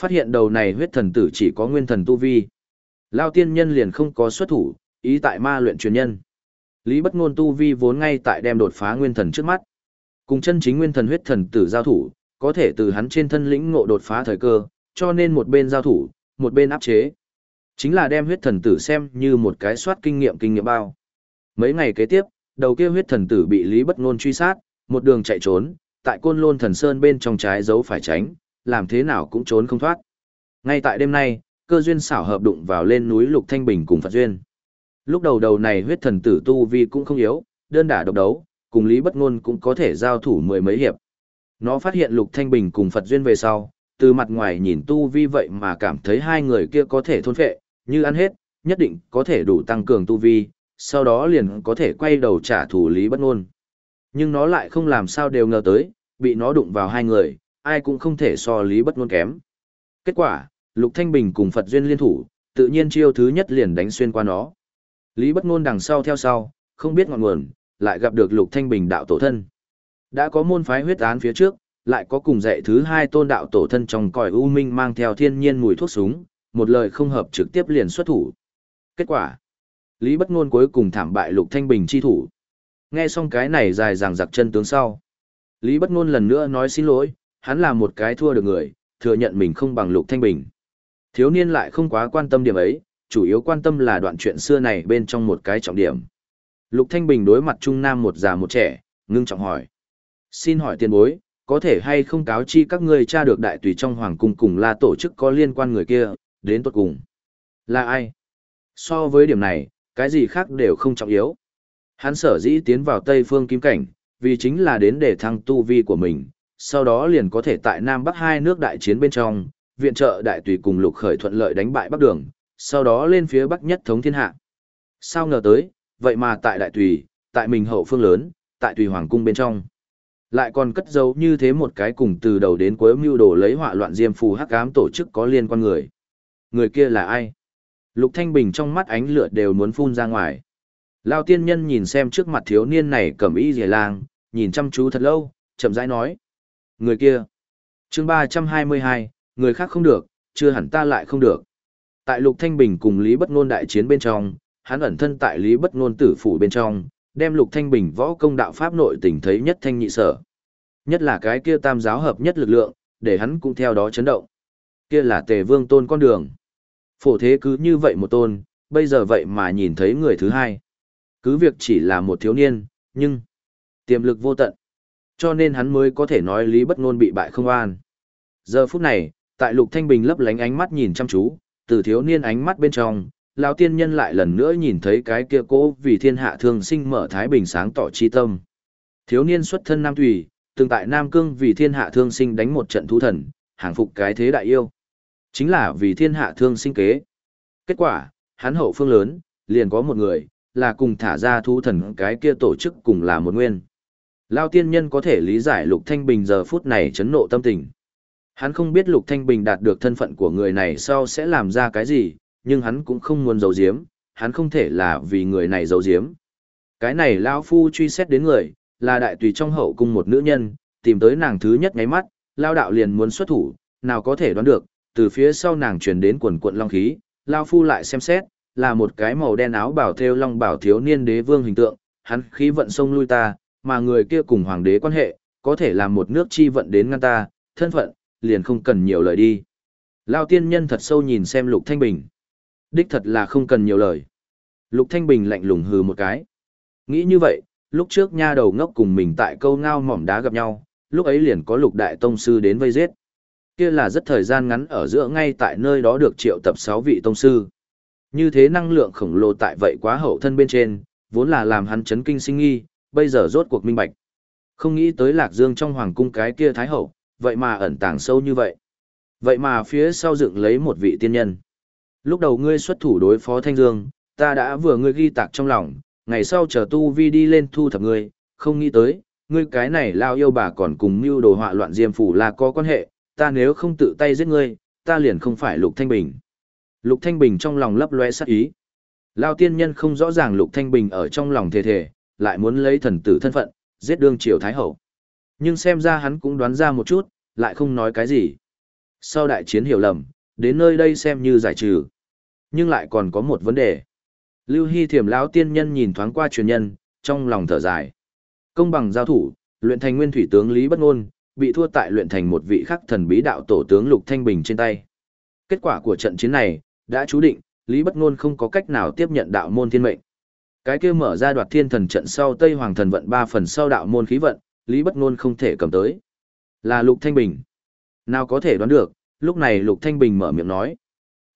Phát hiện đầu này huyết thần tử chỉ có nguyên thần tu vi. Lao tiên nhân liền không có xuất thủ, ý tại ma luyện truyền nhân. Lý bất ngôn tu vi vốn ngay tại đem đột phá nguyên thần trước mắt. Cùng chân chính nguyên thần huyết thần tử giao thủ, có thể từ hắn trên thân lĩnh ngộ đột phá thời cơ, cho nên một bên giao thủ, một bên áp chế. Chính là đem huyết thần tử xem như một cái soát kinh nghiệm kinh nghiệm bao. Mấy ngày kế tiếp, đầu kia huyết thần tử bị Lý Bất Nôn truy sát, một đường chạy trốn, tại Côn Lôn Thần Sơn bên trong trái giấu phải tránh, làm thế nào cũng trốn không thoát. Ngay tại đêm nay, cơ duyên xảo hợp đụng vào lên núi Lục Thanh Bình cùng Phật Duyên. Lúc đầu đầu này huyết thần tử tu vi cũng không yếu, đơn đả độc đấu, cùng Lý Bất Ngôn cũng có thể giao thủ mười mấy hiệp. Nó phát hiện Lục Thanh Bình cùng Phật Duyên về sau, từ mặt ngoài nhìn tu vi vậy mà cảm thấy hai người kia có thể thôn phệ, như ăn hết, nhất định có thể đủ tăng cường tu vi, sau đó liền có thể quay đầu trả thù Lý Bất Ngôn. Nhưng nó lại không làm sao đều ngờ tới, bị nó đụng vào hai người, ai cũng không thể so Lý Bất Ngôn kém. Kết quả, Lục Thanh Bình cùng Phật Duyên liên thủ, tự nhiên chiêu thứ nhất liền đánh xuyên qua nó. Lý Bất Ngôn đằng sau theo sau, không biết ngọn nguồn, lại gặp được Lục Thanh Bình đạo tổ thân. Đã có môn phái huyết án phía trước, lại có cùng dạy thứ hai tôn đạo tổ thân trong cõi u minh mang theo thiên nhiên mùi thuốc súng, một lời không hợp trực tiếp liền xuất thủ. Kết quả, Lý Bất Ngôn cuối cùng thảm bại Lục Thanh Bình chi thủ. Nghe xong cái này dài dằng dặc chân tướng sau, Lý Bất Ngôn lần nữa nói xin lỗi, hắn là một cái thua được người, thừa nhận mình không bằng Lục Thanh Bình. Thiếu niên lại không quá quan tâm điểm ấy, chủ yếu quan tâm là đoạn chuyện xưa này bên trong một cái trọng điểm. Lục Thanh Bình đối mặt Trung Nam một già một trẻ, ngưng trọng hỏi. Xin hỏi tiền bối, có thể hay không cáo chi các ngươi tra được đại tùy trong hoàng cung cùng là tổ chức có liên quan người kia, đến tuột cùng. Là ai? So với điểm này, cái gì khác đều không trọng yếu. Hắn sở dĩ tiến vào Tây Phương Kim Cảnh, vì chính là đến để thăng tu vi của mình, sau đó liền có thể tại Nam Bắc hai nước đại chiến bên trong, viện trợ đại tùy cùng lục khởi thuận lợi đánh bại Bắc Đường, sau đó lên phía Bắc nhất thống thiên hạ. Sao ngờ tới, vậy mà tại đại tùy, tại mình hậu phương lớn, tại tùy hoàng cung bên trong. Lại còn cất giấu như thế một cái cùng từ đầu đến cuối mưu đồ lấy họa loạn diêm phù hắc ám tổ chức có liên quan người. Người kia là ai? Lục Thanh Bình trong mắt ánh lửa đều muốn phun ra ngoài. Lão tiên nhân nhìn xem trước mặt thiếu niên này cầm y rìa lang, nhìn chăm chú thật lâu, chậm rãi nói. Người kia. chương 322, người khác không được, chưa hẳn ta lại không được. Tại Lục Thanh Bình cùng Lý Bất Nôn đại chiến bên trong, hắn ẩn thân tại Lý Bất Nôn tử phủ bên trong, đem Lục Thanh Bình võ công đạo pháp nội tình thấy nhất thanh nhị sở. Nhất là cái kia tam giáo hợp nhất lực lượng, để hắn cũng theo đó chấn động. Kia là Tề Vương tôn con đường. Phổ thế cứ như vậy một tôn, bây giờ vậy mà nhìn thấy người thứ hai. Cứ việc chỉ là một thiếu niên, nhưng tiềm lực vô tận. Cho nên hắn mới có thể nói Lý Bất ngôn bị bại không an. Giờ phút này, tại Lục Thanh Bình lấp lánh ánh mắt nhìn chăm chú, từ thiếu niên ánh mắt bên trong, lão tiên nhân lại lần nữa nhìn thấy cái kia cố vì thiên hạ thương sinh mở thái bình sáng tỏ chi tâm. Thiếu niên xuất thân Nam Tùy, từng tại Nam Cương vì thiên hạ thương sinh đánh một trận thú thần, hàng phục cái thế đại yêu. Chính là vì thiên hạ thương sinh kế. Kết quả, hắn hậu phương lớn, liền có một người, là cùng thả ra thú thần cái kia tổ chức cùng là một nguyên. Lao tiên nhân có thể lý giải Lục Thanh Bình giờ phút này chấn nộ tâm tình. Hắn không biết Lục Thanh Bình đạt được thân phận của người này sau sẽ làm ra cái gì, nhưng hắn cũng không muốn giấu giếm, hắn không thể là vì người này giấu giếm. Cái này Lao Phu truy xét đến người, là đại tùy trong hậu cung một nữ nhân, tìm tới nàng thứ nhất ngáy mắt, Lao đạo liền muốn xuất thủ, nào có thể đoán được, từ phía sau nàng truyền đến quần quận long khí, Lao Phu lại xem xét, là một cái màu đen áo bảo theo long bảo thiếu niên đế vương hình tượng, hắn khí vận sông lui ta, mà người kia cùng hoàng đế quan hệ, có thể làm một nước chi vận đến ngăn ta, thân phận, liền không cần nhiều lời đi. Lao tiên nhân thật sâu nhìn xem Lục Thanh Bình. Đích thật là không cần nhiều lời. Lục Thanh Bình lạnh lùng hừ một cái. Nghĩ như vậy, lúc trước nha đầu ngốc cùng mình tại câu ngao mỏm đá gặp nhau, lúc ấy liền có lục đại tông sư đến vây giết. Kia là rất thời gian ngắn ở giữa ngay tại nơi đó được triệu tập 6 vị tông sư. Như thế năng lượng khổng lồ tại vậy quá hậu thân bên trên, vốn là làm hắn chấn kinh sinh nghi, bây giờ rốt cuộc minh bạch. Không nghĩ tới Lạc Dương trong hoàng cung cái kia thái hậu, vậy mà ẩn tàng sâu như vậy. Vậy mà phía sau dựng lấy một vị tiên nhân. Lúc đầu ngươi xuất thủ đối phó Thanh Dương, ta đã vừa ngươi ghi tạc trong lòng, ngày sau chờ tu vi đi lên thu thập ngươi, không nghĩ tới, ngươi cái này lao yêu bà còn cùng mưu đồ họa loạn diêm phủ là có quan hệ, ta nếu không tự tay giết ngươi, ta liền không phải Lục Thanh Bình. Lục Thanh Bình trong lòng lấp loe sát ý. Lao tiên nhân không rõ ràng Lục Thanh Bình ở trong lòng thề thề, lại muốn lấy thần tử thân phận, giết đương triều thái hậu. Nhưng xem ra hắn cũng đoán ra một chút, lại không nói cái gì. Sau đại chiến hiểu lầm, đến nơi đây xem như giải trừ. Nhưng lại còn có một vấn đề. Lưu Hy Thiểm lão tiên nhân nhìn thoáng qua truyền nhân, trong lòng thở dài. Công bằng giao thủ, luyện thành nguyên thủy tướng Lý Bất Ngôn, bị thua tại luyện thành một vị khắc thần bí đạo tổ tướng Lục Thanh Bình trên tay. Kết quả của trận chiến này, đã chú định, Lý Bất Ngôn không có cách nào tiếp nhận đạo môn thiên mệnh. Cái kia mở ra đoạt thiên thần trận sau Tây Hoàng thần vận ba phần sau đạo môn khí vận, Lý Bất Ngôn không thể cầm tới. Là Lục Thanh Bình. Nào có thể đoán được, lúc này Lục Thanh Bình mở miệng nói.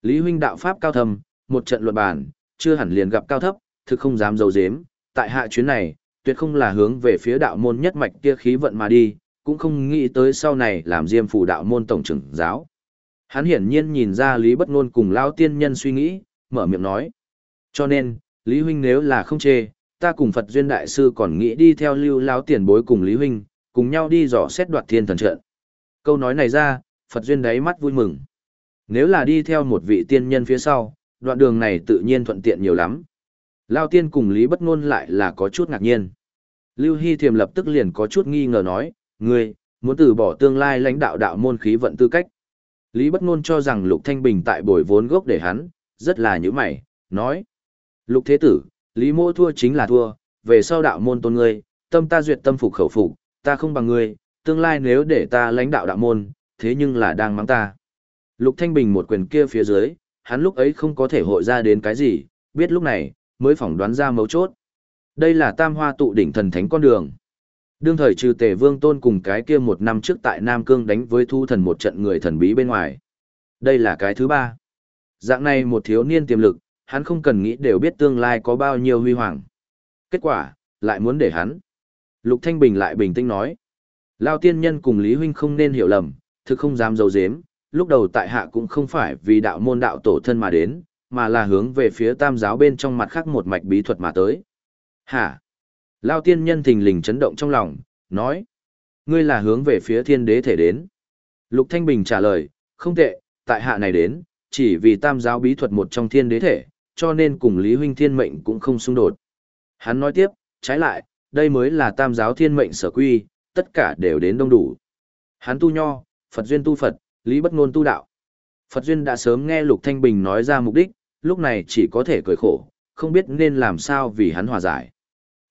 Lý huynh đạo pháp cao thâm, một trận luận bàn, chưa hẳn liền gặp cao thấp, thực không dám dầu dếm, tại hạ chuyến này, tuyệt không là hướng về phía đạo môn nhất mạch kia khí vận mà đi, cũng không nghĩ tới sau này làm diêm phủ đạo môn tổng trưởng giáo. Hắn hiển nhiên nhìn ra Lý Bất Nôn cùng lao tiên nhân suy nghĩ, mở miệng nói. Cho nên, Lý Huynh nếu là không chê, ta cùng Phật Duyên Đại Sư còn nghĩ đi theo lưu lao tiền bối cùng Lý Huynh, cùng nhau đi dò xét đoạt thiên thần trận. Câu nói này ra, Phật Duyên đáy mắt vui mừng. Nếu là đi theo một vị tiên nhân phía sau, đoạn đường này tự nhiên thuận tiện nhiều lắm. Lao tiên cùng Lý Bất Nôn lại là có chút ngạc nhiên. Lưu Hy Thiềm lập tức liền có chút nghi ngờ nói, ngươi, muốn từ bỏ tương lai lãnh đạo đạo môn khí vận tư cách. Lý Bất Nôn cho rằng Lục Thanh Bình tại bồi vốn gốc để hắn, rất là nhíu mày, nói. Lục Thế Tử, Lý Mô thua chính là thua, về sau đạo môn tôn ngươi, tâm ta duyệt tâm phục khẩu phục, ta không bằng ngươi, tương lai nếu để ta lãnh đạo đạo môn, thế nhưng là đang mắng ta. Lục Thanh Bình một quyền kia phía dưới, hắn lúc ấy không có thể hội ra đến cái gì, biết lúc này, mới phỏng đoán ra mấu chốt. Đây là tam hoa tụ đỉnh thần thánh con đường. Đương thời trừ tề vương tôn cùng cái kia một năm trước tại Nam Cương đánh với thu thần một trận người thần bí bên ngoài. Đây là cái thứ ba. Dạng này một thiếu niên tiềm lực, hắn không cần nghĩ đều biết tương lai có bao nhiêu huy hoàng. Kết quả, lại muốn để hắn. Lục Thanh Bình lại bình tĩnh nói. Lao tiên nhân cùng Lý Huynh không nên hiểu lầm, thực không dám dấu dếm, lúc đầu tại hạ cũng không phải vì đạo môn đạo tổ thân mà đến, mà là hướng về phía tam giáo bên trong mặt khác một mạch bí thuật mà tới. Hả? Lao tiên nhân thình lình chấn động trong lòng, nói. Ngươi là hướng về phía thiên đế thể đến. Lục Thanh Bình trả lời, không tệ, tại hạ này đến, chỉ vì tam giáo bí thuật một trong thiên đế thể, cho nên cùng Lý Huynh thiên mệnh cũng không xung đột. Hắn nói tiếp, trái lại, đây mới là tam giáo thiên mệnh sở quy, tất cả đều đến đông đủ. Hắn tu nho, Phật duyên tu Phật, Lý bất ngôn tu đạo. Phật duyên đã sớm nghe Lục Thanh Bình nói ra mục đích, lúc này chỉ có thể cười khổ, không biết nên làm sao vì hắn hòa giải.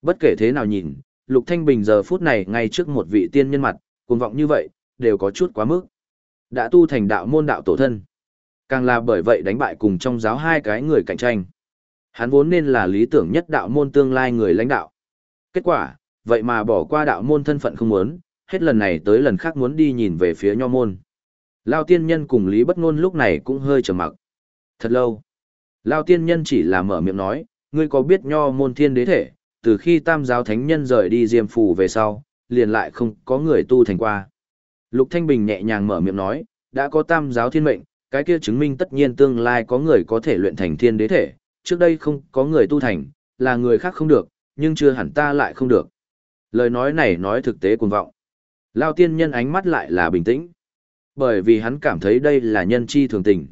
Bất kể thế nào nhìn, Lục Thanh Bình giờ phút này ngay trước một vị tiên nhân mặt, cuồng vọng như vậy, đều có chút quá mức. Đã tu thành đạo môn đạo tổ thân. Càng là bởi vậy đánh bại cùng trong giáo hai cái người cạnh tranh. Hắn vốn nên là lý tưởng nhất đạo môn tương lai người lãnh đạo. Kết quả, vậy mà bỏ qua đạo môn thân phận không muốn, hết lần này tới lần khác muốn đi nhìn về phía nho môn. Lao tiên nhân cùng Lý Bất Ngôn lúc này cũng hơi trầm mặc. Thật lâu. Lao tiên nhân chỉ là mở miệng nói, ngươi có biết nho môn thiên đế thể, từ khi tam giáo thánh nhân rời đi diêm phù về sau, liền lại không có người tu thành qua. Lục Thanh Bình nhẹ nhàng mở miệng nói, đã có tam giáo thiên mệnh, cái kia chứng minh tất nhiên tương lai có người có thể luyện thành thiên đế thể, trước đây không có người tu thành, là người khác không được, nhưng chưa hẳn ta lại không được. Lời nói này nói thực tế cuồng vọng. Lao tiên nhân ánh mắt lại là bình tĩnh. Bởi vì hắn cảm thấy đây là nhân chi thường tình.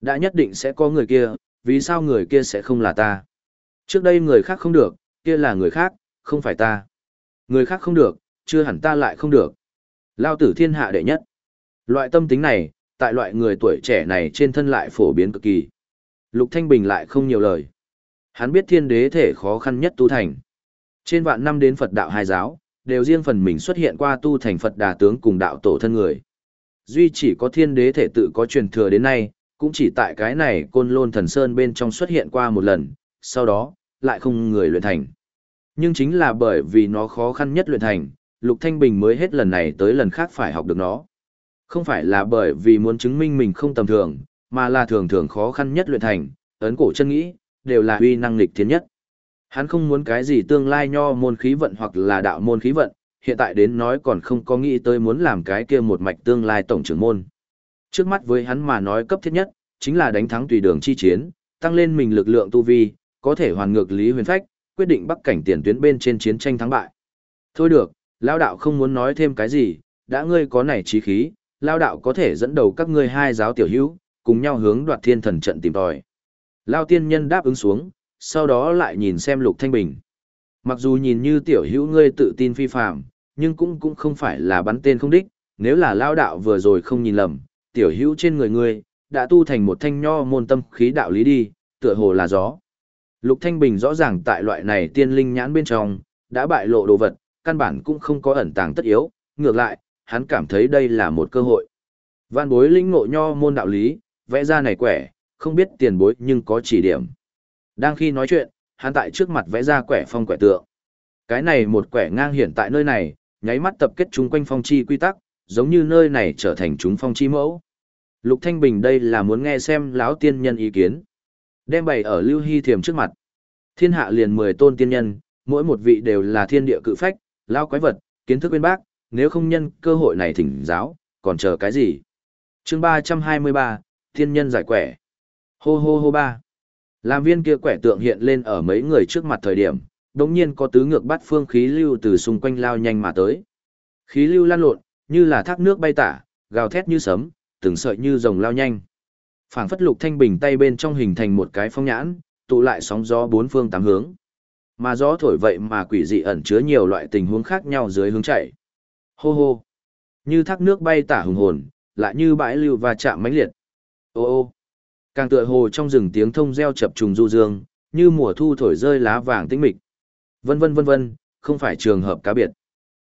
Đã nhất định sẽ có người kia, vì sao người kia sẽ không là ta? Trước đây người khác không được, kia là người khác, không phải ta. Người khác không được, chưa hẳn ta lại không được. Lao tử thiên hạ đệ nhất. Loại tâm tính này, tại loại người tuổi trẻ này trên thân lại phổ biến cực kỳ. Lục Thanh Bình lại không nhiều lời. Hắn biết thiên đế thể khó khăn nhất tu thành. Trên vạn năm đến Phật đạo hai giáo, đều riêng phần mình xuất hiện qua tu thành Phật đà tướng cùng đạo tổ thân người. Duy chỉ có thiên đế thể tự có truyền thừa đến nay, cũng chỉ tại cái này côn lôn thần sơn bên trong xuất hiện qua một lần, sau đó, lại không người luyện thành. Nhưng chính là bởi vì nó khó khăn nhất luyện thành, Lục Thanh Bình mới hết lần này tới lần khác phải học được nó. Không phải là bởi vì muốn chứng minh mình không tầm thường, mà là thường thường khó khăn nhất luyện thành, ấn cổ chân nghĩ, đều là uy năng lịch thiên nhất. Hắn không muốn cái gì tương lai nho môn khí vận hoặc là đạo môn khí vận, hiện tại đến nói còn không có nghĩ tới muốn làm cái kia một mạch tương lai tổng trưởng môn. Trước mắt với hắn mà nói cấp thiết nhất, chính là đánh thắng tùy đường chi chiến, tăng lên mình lực lượng tu vi, có thể hoàn ngược Lý Huyền Phách, quyết định bắc cảnh tiền tuyến bên trên chiến tranh thắng bại. Thôi được, lao đạo không muốn nói thêm cái gì, đã ngươi có này trí khí, lao đạo có thể dẫn đầu các ngươi hai giáo tiểu hữu, cùng nhau hướng đoạt thiên thần trận tìm tòi. Lao tiên nhân đáp ứng xuống, sau đó lại nhìn xem Lục Thanh Bình. Mặc dù nhìn như tiểu hữu ngươi tự tin phi phạm, nhưng cũng cũng không phải là bắn tên không đích, nếu là lao đạo vừa rồi không nhìn lầm, tiểu hữu trên người ngươi, đã tu thành một thanh nho môn tâm khí đạo lý đi, tựa hồ là gió. Lục Thanh Bình rõ ràng tại loại này tiên linh nhãn bên trong, đã bại lộ đồ vật, căn bản cũng không có ẩn tàng tất yếu, ngược lại, hắn cảm thấy đây là một cơ hội. Văn bối linh ngộ nho môn đạo lý, vẽ ra này quẻ, không biết tiền bối nhưng có chỉ điểm. Đang khi nói chuyện, hắn tại trước mặt vẽ ra quẻ phong quẻ tượng. Cái này một quẻ ngang hiển tại nơi này, nháy mắt tập kết chúng quanh phong chi quy tắc, giống như nơi này trở thành chúng phong chi mẫu. Lục Thanh Bình đây là muốn nghe xem lão tiên nhân ý kiến. Đem bày ở Lưu Hy Thiềm trước mặt. Thiên hạ liền 10 tôn tiên nhân, mỗi một vị đều là thiên địa cự phách, lao quái vật, kiến thức bên bác, nếu không nhân cơ hội này thỉnh giáo, còn chờ cái gì? chương 323, thiên nhân giải quẻ. Hô hô hô ba. Làm viên kia quẻ tượng hiện lên ở mấy người trước mặt thời điểm, đống nhiên có tứ ngược bắt phương khí lưu từ xung quanh lao nhanh mà tới. Khí lưu lan lộn, như là thác nước bay tả, gào thét như sấm, từng sợi như rồng lao nhanh. Phảng phất lục thanh bình tay bên trong hình thành một cái phong nhãn, tụ lại sóng gió bốn phương tám hướng. Mà gió thổi vậy mà quỷ dị ẩn chứa nhiều loại tình huống khác nhau dưới hướng chảy. Hô hô. Như thác nước bay tả hùng hồn, lại như bãi lưu và chạm mãnh liệt. Ô ô. Càng tựa hồ trong rừng tiếng thông reo chập trùng du dương, như mùa thu thổi rơi lá vàng tĩnh mịch. Vân vân vân vân, không phải trường hợp cá biệt.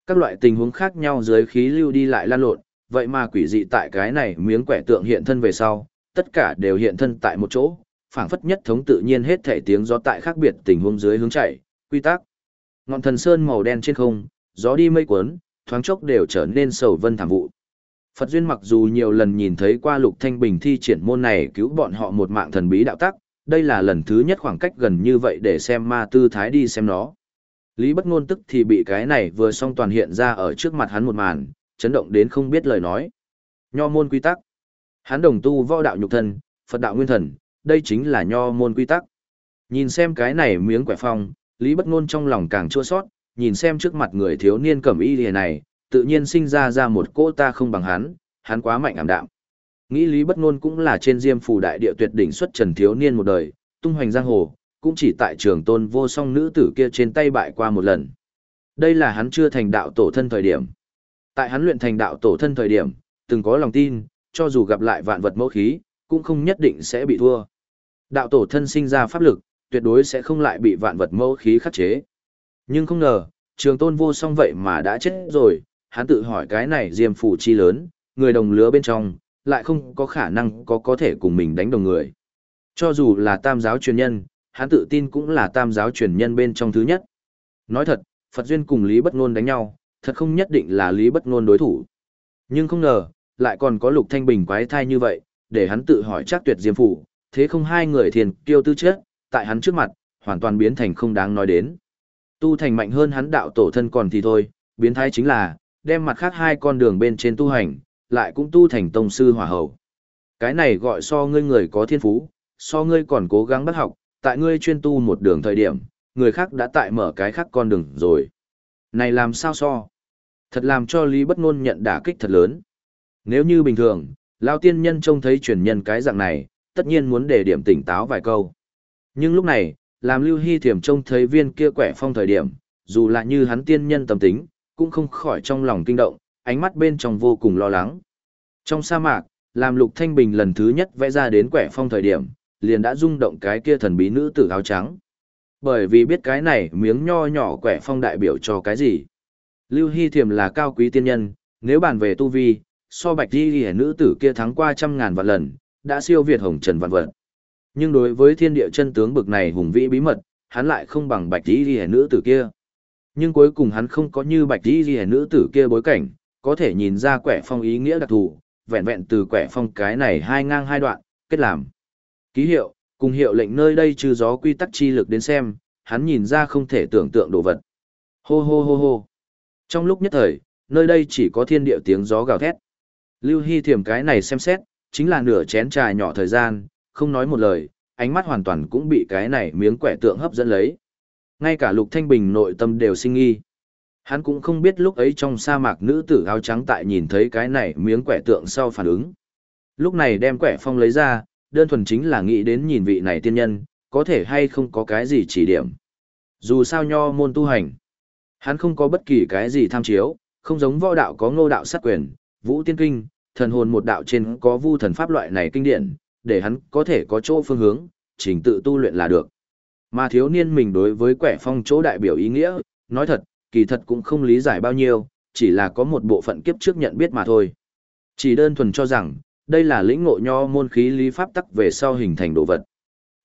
Các loại tình huống khác nhau dưới khí lưu đi lại lan lộn, vậy mà quỷ dị tại cái này miếng quẻ tượng hiện thân về sau, tất cả đều hiện thân tại một chỗ, phảng phất nhất thống tự nhiên hết thể tiếng gió tại khác biệt tình huống dưới hướng chạy, quy tắc. Ngọn thần sơn màu đen trên không, gió đi mây cuốn, thoáng chốc đều trở nên sầu vân thảm vụ. Phật Duyên mặc dù nhiều lần nhìn thấy qua Lục Thanh Bình thi triển môn này cứu bọn họ một mạng thần bí đạo tắc, đây là lần thứ nhất khoảng cách gần như vậy để xem ma tư thái đi xem nó. Lý bất ngôn tức thì bị cái này vừa xong toàn hiện ra ở trước mặt hắn một màn, chấn động đến không biết lời nói. Nho môn quy tắc. Hắn đồng tu võ đạo nhục thân, Phật đạo nguyên thần, đây chính là nho môn quy tắc. Nhìn xem cái này miếng quẻ phong, Lý bất ngôn trong lòng càng chua xót, nhìn xem trước mặt người thiếu niên cẩm y liề này, tự nhiên sinh ra ra một cô ta không bằng hắn, hắn quá mạnh ảm đạm. Nghĩ Lý bất ngôn cũng là trên diêm phù đại địa tuyệt đỉnh xuất trần thiếu niên một đời, tung hoành giang hồ, cũng chỉ tại trường tôn vô song nữ tử kia trên tay bại qua một lần. Đây là hắn chưa thành đạo tổ thân thời điểm. Tại hắn luyện thành đạo tổ thân thời điểm, từng có lòng tin, cho dù gặp lại vạn vật mẫu khí, cũng không nhất định sẽ bị thua. Đạo tổ thân sinh ra pháp lực, tuyệt đối sẽ không lại bị vạn vật mẫu khí khắc chế. Nhưng không ngờ, trường tôn vô song vậy mà đã chết rồi, hắn tự hỏi cái này diêm phủ chi lớn, người đồng lứa bên trong, lại không có khả năng có có thể cùng mình đánh đồng người. Cho dù là tam giáo truyền nhân, hắn tự tin cũng là tam giáo truyền nhân bên trong thứ nhất. Nói thật, Phật Duyên cùng Lý Bất ngôn đánh nhau, thật không nhất định là Lý Bất ngôn đối thủ. Nhưng không ngờ, lại còn có Lục Thanh Bình quái thai như vậy, để hắn tự hỏi chắc tuyệt diêm phủ, thế không hai người thiền kiêu tư chết tại hắn trước mặt, hoàn toàn biến thành không đáng nói đến. Tu thành mạnh hơn hắn đạo tổ thân còn thì thôi, biến thái chính là, đem mặt khác hai con đường bên trên tu hành, lại cũng tu thành tông sư hỏa hậu. Cái này gọi so ngươi người có thiên phú, so ngươi còn cố gắng bắt học, tại ngươi chuyên tu một đường thời điểm, người khác đã tại mở cái khác con đường rồi. Này làm sao so? Thật làm cho Lý Bất Nôn nhận đả kích thật lớn. Nếu như bình thường, Lão tiên nhân trông thấy truyền nhân cái dạng này, tất nhiên muốn để điểm tỉnh táo vài câu. Nhưng lúc này, làm Lưu Hy Thiểm trông thấy viên kia quẻ phong thời điểm, dù là như hắn tiên nhân tâm tính, cũng không khỏi trong lòng kinh động, ánh mắt bên trong vô cùng lo lắng. Trong sa mạc, làm Lục Thanh Bình lần thứ nhất vẽ ra đến quẻ phong thời điểm, liền đã rung động cái kia thần bí nữ tử áo trắng. Bởi vì biết cái này miếng nho nhỏ quẻ phong đại biểu cho cái gì. Lưu Hy Thiểm là cao quý tiên nhân, nếu bàn về tu vi, so bạch di ghi nữ tử kia thắng qua trăm ngàn vạn lần, đã siêu việt hồng trần vạn vật. Nhưng đối với thiên địa chân tướng bực này hùng vĩ bí mật, hắn lại không bằng bạch di ghi nữ tử kia. Nhưng cuối cùng hắn không có như bạch di ghi nữ tử kia bối cảnh, có thể nhìn ra quẻ phong ý nghĩa đặc thù, vẹn vẹn từ quẻ phong cái này hai ngang hai đoạn, kết làm. Ký hiệu, cùng hiệu lệnh nơi đây trừ gió quy tắc chi lực đến xem, hắn nhìn ra không thể tưởng tượng đồ vật. Hô hô hô hô. Trong lúc nhất thời, nơi đây chỉ có thiên địa tiếng gió gào thét. Lưu Hy Thiểm cái này xem xét, chính là nửa chén trà nhỏ thời gian, không nói một lời, ánh mắt hoàn toàn cũng bị cái này miếng quẻ tượng hấp dẫn lấy. Ngay cả Lục Thanh Bình nội tâm đều sinh nghi. Hắn cũng không biết lúc ấy trong sa mạc nữ tử áo trắng tại nhìn thấy cái này miếng quẻ tượng sau phản ứng. Lúc này đem quẻ phong lấy ra, đơn thuần chính là nghĩ đến nhìn vị này tiên nhân, có thể hay không có cái gì chỉ điểm. Dù sao nho môn tu hành, hắn không có bất kỳ cái gì tham chiếu, không giống võ đạo có ngô đạo sát quyền, vũ tiên kinh, thần hồn một đạo trên có vu thần pháp loại này kinh điển, để hắn có thể có chỗ phương hướng, trình tự tu luyện là được. Mà thiếu niên mình đối với quẻ phong chỗ đại biểu ý nghĩa, nói thật, kỳ thật cũng không lý giải bao nhiêu, chỉ là có một bộ phận kiếp trước nhận biết mà thôi. Chỉ đơn thuần cho rằng, đây là lĩnh ngộ nho môn khí lý pháp tắc về sau hình thành đồ vật.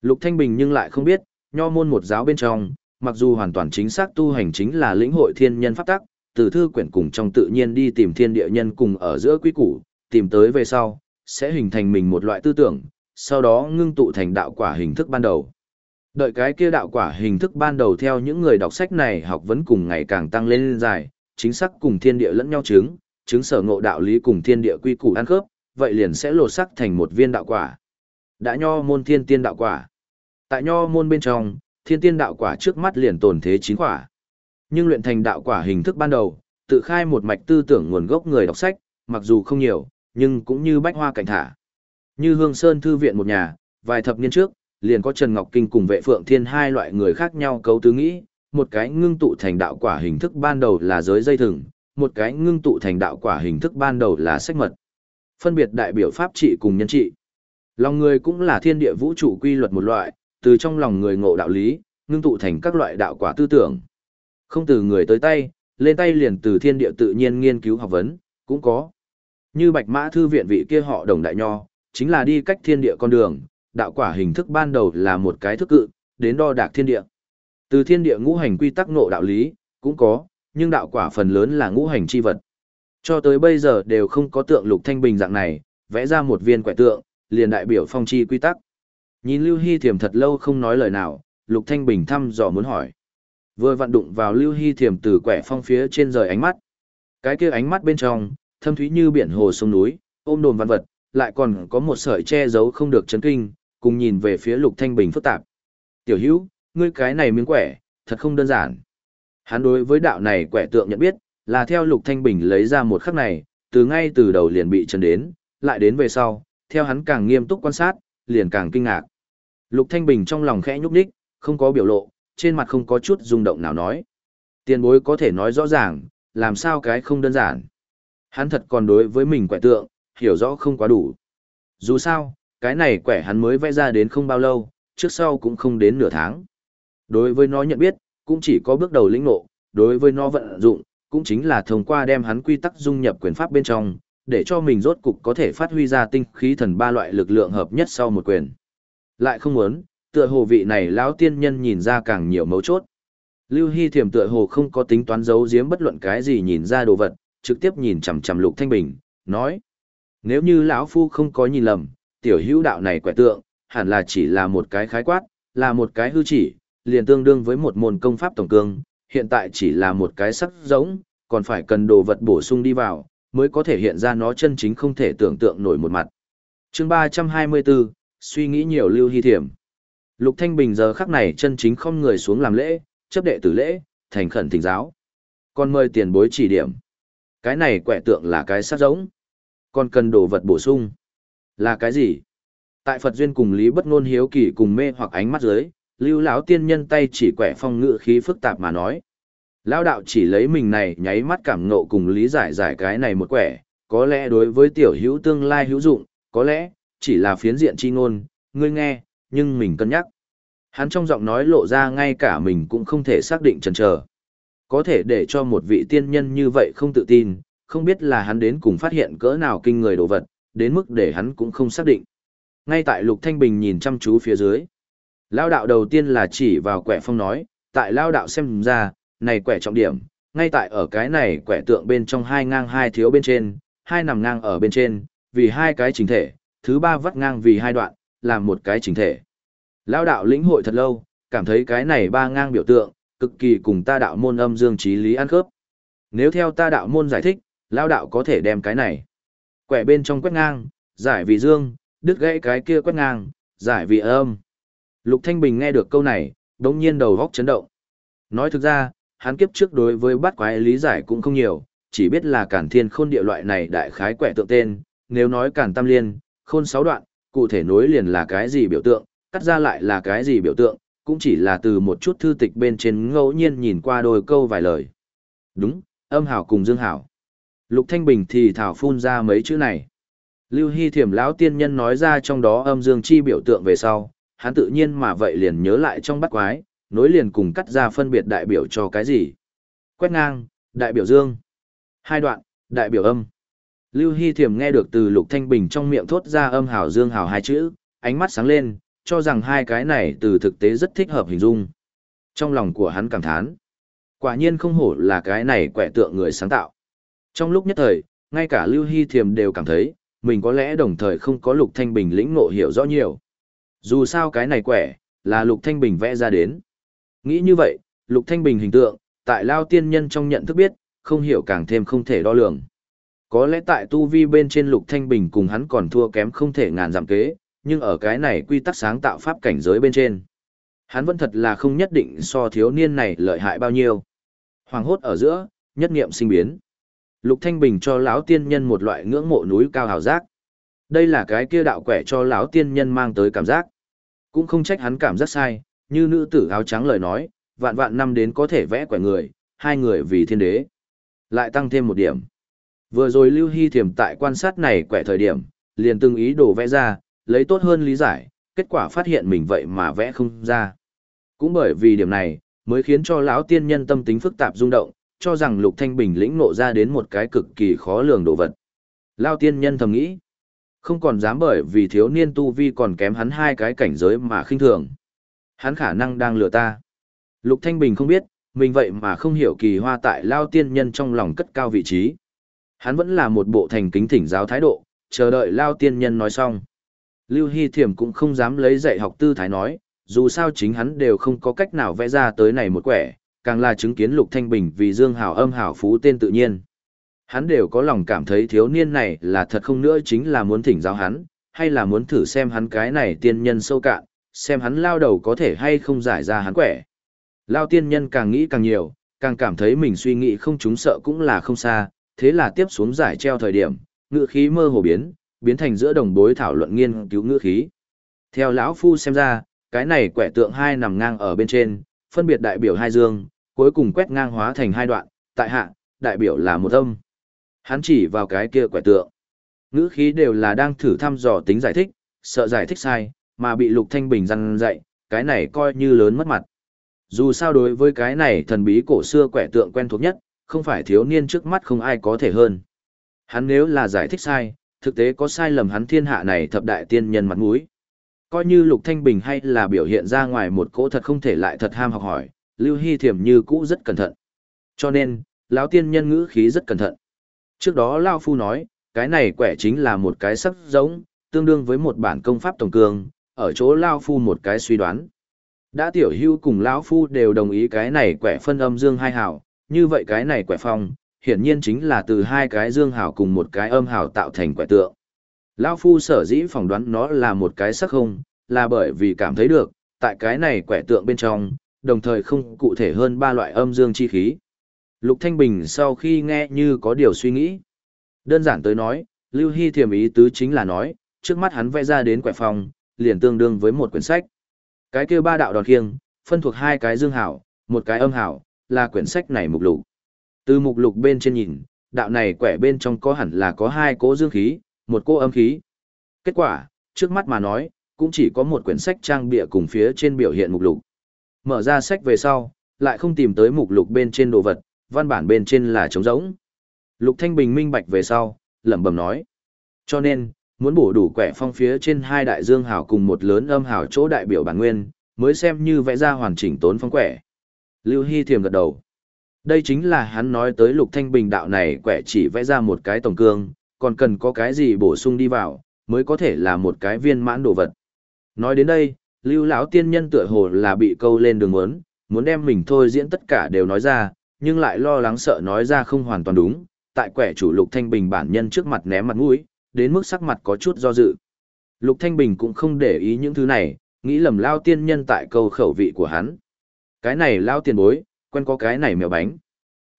Lục Thanh Bình nhưng lại không biết, nho môn một giáo bên trong, mặc dù hoàn toàn chính xác tu hành chính là lĩnh hội thiên nhân pháp tắc, từ thư quyển cùng trong tự nhiên đi tìm thiên địa nhân cùng ở giữa quý củ, tìm tới về sau, sẽ hình thành mình một loại tư tưởng, sau đó ngưng tụ thành đạo quả hình thức ban đầu. Đợi cái kia đạo quả hình thức ban đầu theo những người đọc sách này học vấn cùng ngày càng tăng lên dài, chính xác cùng thiên địa lẫn nhau chứng, chứng sở ngộ đạo lý cùng thiên địa quy củ ăn khớp, vậy liền sẽ lột sắc thành một viên đạo quả. Đã nho môn thiên tiên đạo quả. Tại nho môn bên trong, thiên tiên đạo quả trước mắt liền tồn thế chín quả. Nhưng luyện thành đạo quả hình thức ban đầu, tự khai một mạch tư tưởng nguồn gốc người đọc sách, mặc dù không nhiều, nhưng cũng như bách hoa cảnh thả. Như Hương Sơn Thư viện một nhà, vài thập niên trước, liền có Trần Ngọc Kinh cùng vệ phượng thiên hai loại người khác nhau cấu tứ nghĩ, một cái ngưng tụ thành đạo quả hình thức ban đầu là giới dây thừng, một cái ngưng tụ thành đạo quả hình thức ban đầu là sách mật. Phân biệt đại biểu pháp trị cùng nhân trị. Lòng người cũng là thiên địa vũ trụ quy luật một loại, từ trong lòng người ngộ đạo lý, ngưng tụ thành các loại đạo quả tư tưởng. Không từ người tới tay, lên tay liền từ thiên địa tự nhiên nghiên cứu học vấn, cũng có. Như Bạch Mã thư viện vị kia họ Đồng Đại Nho, chính là đi cách thiên địa con đường, đạo quả hình thức ban đầu là một cái thức cự, đến đo đạc thiên địa. Từ thiên địa ngũ hành quy tắc nộ đạo lý, cũng có, nhưng đạo quả phần lớn là ngũ hành chi vật. Cho tới bây giờ đều không có tượng lục thanh bình dạng này, vẽ ra một viên quẻ tượng, liền đại biểu phong chi quy tắc. Nhìn Lưu Hy Thiềm thật lâu không nói lời nào, Lục Thanh Bình thăm dò muốn hỏi. Vừa vặn đụng vào Lưu Hy Thiềm từ quẻ phong phía trên rời ánh mắt. Cái kia ánh mắt bên trong, thâm thúy như biển hồ sông núi, ôm đồn văn vật, lại còn có một sợi che giấu không được chấn kinh, cùng nhìn về phía Lục Thanh Bình phức tạp. Tiểu hữu, ngươi cái này miếng quẻ, thật không đơn giản. Hắn đối với đạo này quẻ tượng nhận biết, là theo Lục Thanh Bình lấy ra một khắc này, từ ngay từ đầu liền bị chấn đến, lại đến về sau, theo hắn càng nghiêm túc quan sát, liền càng kinh ngạc. Lục Thanh Bình trong lòng khẽ nhúc nhích, không có biểu lộ, trên mặt không có chút rung động nào nói. Tiền bối có thể nói rõ ràng, làm sao cái không đơn giản. Hắn thật còn đối với mình quẻ tượng, hiểu rõ không quá đủ. Dù sao, cái này quẻ hắn mới vẽ ra đến không bao lâu, trước sau cũng không đến nửa tháng. Đối với nó nhận biết, cũng chỉ có bước đầu lĩnh ngộ, đối với nó vận dụng, cũng chính là thông qua đem hắn quy tắc dung nhập quyền pháp bên trong, để cho mình rốt cục có thể phát huy ra tinh khí thần ba loại lực lượng hợp nhất sau một quyền. Lại không muốn, tựa hồ vị này lão tiên nhân nhìn ra càng nhiều mấu chốt. Lưu Hy Thiểm tựa hồ không có tính toán giấu giếm bất luận cái gì nhìn ra đồ vật, trực tiếp nhìn chằm chằm Lục Thanh Bình, nói: "Nếu như lão phu không có nhìn lầm, tiểu hữu đạo này quẻ tượng, hẳn là chỉ là một cái khái quát, là một cái hư chỉ, liền tương đương với một môn công pháp tổng cương, hiện tại chỉ là một cái sắc giống, còn phải cần đồ vật bổ sung đi vào, mới có thể hiện ra nó chân chính không thể tưởng tượng nổi một mặt." Chương 324, suy nghĩ nhiều Lưu Hy Thiểm. Lục Thanh Bình giờ khắc này chân chính không người xuống làm lễ, chấp đệ tử lễ, thành khẩn thỉnh giáo. Còn mời tiền bối chỉ điểm. Cái này quẻ tượng là cái sát giống. Còn cần đồ vật bổ sung. Là cái gì? Tại Phật duyên cùng Lý Bất Nôn hiếu kỳ cùng mê hoặc ánh mắt dưới, Lưu lão tiên nhân tay chỉ quẻ phong ngữ khí phức tạp mà nói. Lão đạo chỉ lấy mình này nháy mắt cảm ngộ cùng lý giải giải cái này một quẻ, có lẽ đối với tiểu hữu tương lai hữu dụng, có lẽ chỉ là phiến diện chi ngôn, ngươi nghe, nhưng mình cân nhắc. Hắn trong giọng nói lộ ra ngay cả mình cũng không thể xác định chần chờ. Có thể để cho một vị tiên nhân như vậy không tự tin, không biết là hắn đến cùng phát hiện cỡ nào kinh người đồ vật, đến mức để hắn cũng không xác định. Ngay tại Lục Thanh Bình nhìn chăm chú phía dưới. Lao đạo đầu tiên là chỉ vào quẻ phong nói, tại lao đạo xem ra, này quẻ trọng điểm, ngay tại ở cái này quẻ tượng bên trong hai ngang hai thiếu bên trên, hai nằm ngang ở bên trên, vì hai cái chính thể, thứ ba vắt ngang vì hai đoạn, làm một cái chính thể. Lao đạo lĩnh hội thật lâu, cảm thấy cái này ba ngang biểu tượng, cực kỳ cùng ta đạo môn âm dương trí lý ăn khớp. Nếu theo ta đạo môn giải thích, lao đạo có thể đem cái này. Quẻ bên trong quét ngang, giải vì dương, đứt gãy cái kia quét ngang, giải vì âm. Lục Thanh Bình nghe được câu này, đống nhiên đầu góc chấn động. Nói thực ra, hắn kiếp trước đối với bát quái lý giải cũng không nhiều, chỉ biết là cản thiên khôn địa loại này đại khái quẻ tượng tên, nếu nói cản tam liên, khôn sáu đoạn, cụ thể nối liền là cái gì biểu tượng, cắt ra lại là cái gì biểu tượng, cũng chỉ là từ một chút thư tịch bên trên ngẫu nhiên nhìn qua đôi câu vài lời. Đúng, âm hảo cùng dương hảo. Lục Thanh Bình thì thảo phun ra mấy chữ này. Lưu Hy Thiểm lão tiên nhân nói ra trong đó âm dương chi biểu tượng về sau, hắn tự nhiên mà vậy liền nhớ lại trong bắt quái, nối liền cùng cắt ra phân biệt đại biểu cho cái gì. Quét ngang, đại biểu dương. Hai đoạn, đại biểu âm. Lưu Hy Thiểm nghe được từ Lục Thanh Bình trong miệng thốt ra âm hào dương hào hai chữ, ánh mắt sáng lên, cho rằng hai cái này từ thực tế rất thích hợp hình dung. Trong lòng của hắn cảm thán. Quả nhiên không hổ là cái này quẻ tượng người sáng tạo. Trong lúc nhất thời, ngay cả Lưu Hy Thiềm đều cảm thấy, mình có lẽ đồng thời không có Lục Thanh Bình lĩnh ngộ hiểu rõ nhiều. Dù sao cái này quẻ, là Lục Thanh Bình vẽ ra đến. Nghĩ như vậy, Lục Thanh Bình hình tượng, tại Lao Tiên Nhân trong nhận thức biết, không hiểu càng thêm không thể đo lường. Có lẽ tại tu vi bên trên Lục Thanh Bình cùng hắn còn thua kém không thể ngàn giảm kế, nhưng ở cái này quy tắc sáng tạo pháp cảnh giới bên trên. Hắn vẫn thật là không nhất định so thiếu niên này lợi hại bao nhiêu. Hoàng hốt ở giữa, nhất niệm sinh biến. Lục Thanh Bình cho lão tiên nhân một loại ngưỡng mộ núi cao hào giác. Đây là cái kia đạo quẻ cho lão tiên nhân mang tới cảm giác. Cũng không trách hắn cảm giác sai, như nữ tử áo trắng lời nói, vạn vạn năm đến có thể vẽ quẻ người, hai người vì thiên đế. Lại tăng thêm một điểm. Vừa rồi Lưu Hy Thiểm tại quan sát này quẻ thời điểm, liền từng ý đồ vẽ ra, lấy tốt hơn lý giải, kết quả phát hiện mình vậy mà vẽ không ra. Cũng bởi vì điểm này, mới khiến cho lão tiên nhân tâm tính phức tạp rung động, cho rằng Lục Thanh Bình lĩnh ngộ ra đến một cái cực kỳ khó lường đồ vật. Lão tiên nhân thầm nghĩ, không còn dám bởi vì thiếu niên tu vi còn kém hắn hai cái cảnh giới mà khinh thường. Hắn khả năng đang lừa ta. Lục Thanh Bình không biết, mình vậy mà không hiểu kỳ hoa tại Lao tiên nhân trong lòng cất cao vị trí. Hắn vẫn là một bộ thành kính thỉnh giáo thái độ, chờ đợi Lao tiên nhân nói xong. Lưu Hy Thiểm cũng không dám lấy dạy học tư thái nói, dù sao chính hắn đều không có cách nào vẽ ra tới này một quẻ, càng là chứng kiến Lục Thanh Bình vì Dương Hảo âm hảo phú tên tự nhiên. Hắn đều có lòng cảm thấy thiếu niên này là thật không nữa chính là muốn thỉnh giáo hắn, hay là muốn thử xem hắn cái này tiên nhân sâu cạn, xem hắn lao đầu có thể hay không giải ra hắn quẻ. Lao tiên nhân càng nghĩ càng nhiều, càng cảm thấy mình suy nghĩ không chúng sợ cũng là không xa, thế là tiếp xuống giải treo thời điểm, ngựa khí mơ hồ biến, biến thành giữa đồng bối thảo luận nghiên cứu ngữ khí. Theo lão phu xem ra, cái này quẻ tượng hai nằm ngang ở bên trên, phân biệt đại biểu hai dương, cuối cùng quét ngang hóa thành hai đoạn, tại hạ, đại biểu là một âm. Hắn chỉ vào cái kia quẻ tượng. Ngữ khí đều là đang thử thăm dò tính giải thích, sợ giải thích sai, mà bị Lục Thanh Bình răn dạy, cái này coi như lớn mất mặt. Dù sao đối với cái này thần bí cổ xưa quẻ tượng quen thuộc nhất, không phải thiếu niên trước mắt không ai có thể hơn. Hắn nếu là giải thích sai, thực tế có sai lầm hắn thiên hạ này thập đại tiên nhân mặt mũi. Coi như Lục Thanh Bình hay là biểu hiện ra ngoài một cỗ thật không thể lại thật ham học hỏi, Lưu Hy Thiểm như cũ rất cẩn thận. Cho nên, lão tiên nhân ngữ khí rất cẩn thận. Trước đó Lao Phu nói, cái này quẻ chính là một cái sắc giống, tương đương với một bản công pháp tổng cường, ở chỗ Lao Phu một cái suy đoán. Đã tiểu hưu cùng lão Phu đều đồng ý cái này quẻ phân âm dương hai hảo, như vậy cái này quẻ phong, hiển nhiên chính là từ hai cái dương hảo cùng một cái âm hảo tạo thành quẻ tượng. Lão Phu sở dĩ phỏng đoán nó là một cái sắc không, là bởi vì cảm thấy được, tại cái này quẻ tượng bên trong, đồng thời không cụ thể hơn ba loại âm dương chi khí. Lục Thanh Bình sau khi nghe như có điều suy nghĩ. Đơn giản tới nói, Lưu Hy thiềm ý tứ chính là nói, trước mắt hắn vẽ ra đến quẻ phong, liền tương đương với một quyển sách. Cái kia ba đạo đòn khiêng, phân thuộc hai cái dương hảo, một cái âm hảo, là quyển sách này mục lục. Từ mục lục bên trên nhìn, đạo này quẻ bên trong có hẳn là có hai cỗ dương khí, một cỗ âm khí. Kết quả, trước mắt mà nói, cũng chỉ có một quyển sách trang bìa cùng phía trên biểu hiện mục lục. Mở ra sách về sau, lại không tìm tới mục lục bên trên đồ vật, văn bản bên trên là trống rỗng. Lục Thanh Bình minh bạch về sau, lẩm bẩm nói. Cho nên, muốn bổ đủ quẻ phong phía trên hai đại dương hào cùng một lớn âm hào chỗ đại biểu bản nguyên, mới xem như vẽ ra hoàn chỉnh tốn phong quẻ. Lưu Hy thiềm gật đầu. Đây chính là hắn nói tới Lục Thanh Bình đạo này quẻ chỉ vẽ ra một cái tổng cương, còn cần có cái gì bổ sung đi vào, mới có thể là một cái viên mãn đồ vật. Nói đến đây, Lưu lão tiên nhân tựa hồ là bị câu lên đường muốn, muốn đem mình thôi diễn tất cả đều nói ra, nhưng lại lo lắng sợ nói ra không hoàn toàn đúng, tại quẻ chủ Lục Thanh Bình bản nhân trước mặt ném mặt mũi, đến mức sắc mặt có chút do dự. Lục Thanh Bình cũng không để ý những thứ này, nghĩ lầm lao tiên nhân tại câu khẩu vị của hắn. Cái này lao tiền bối, quen có cái này mèo bánh.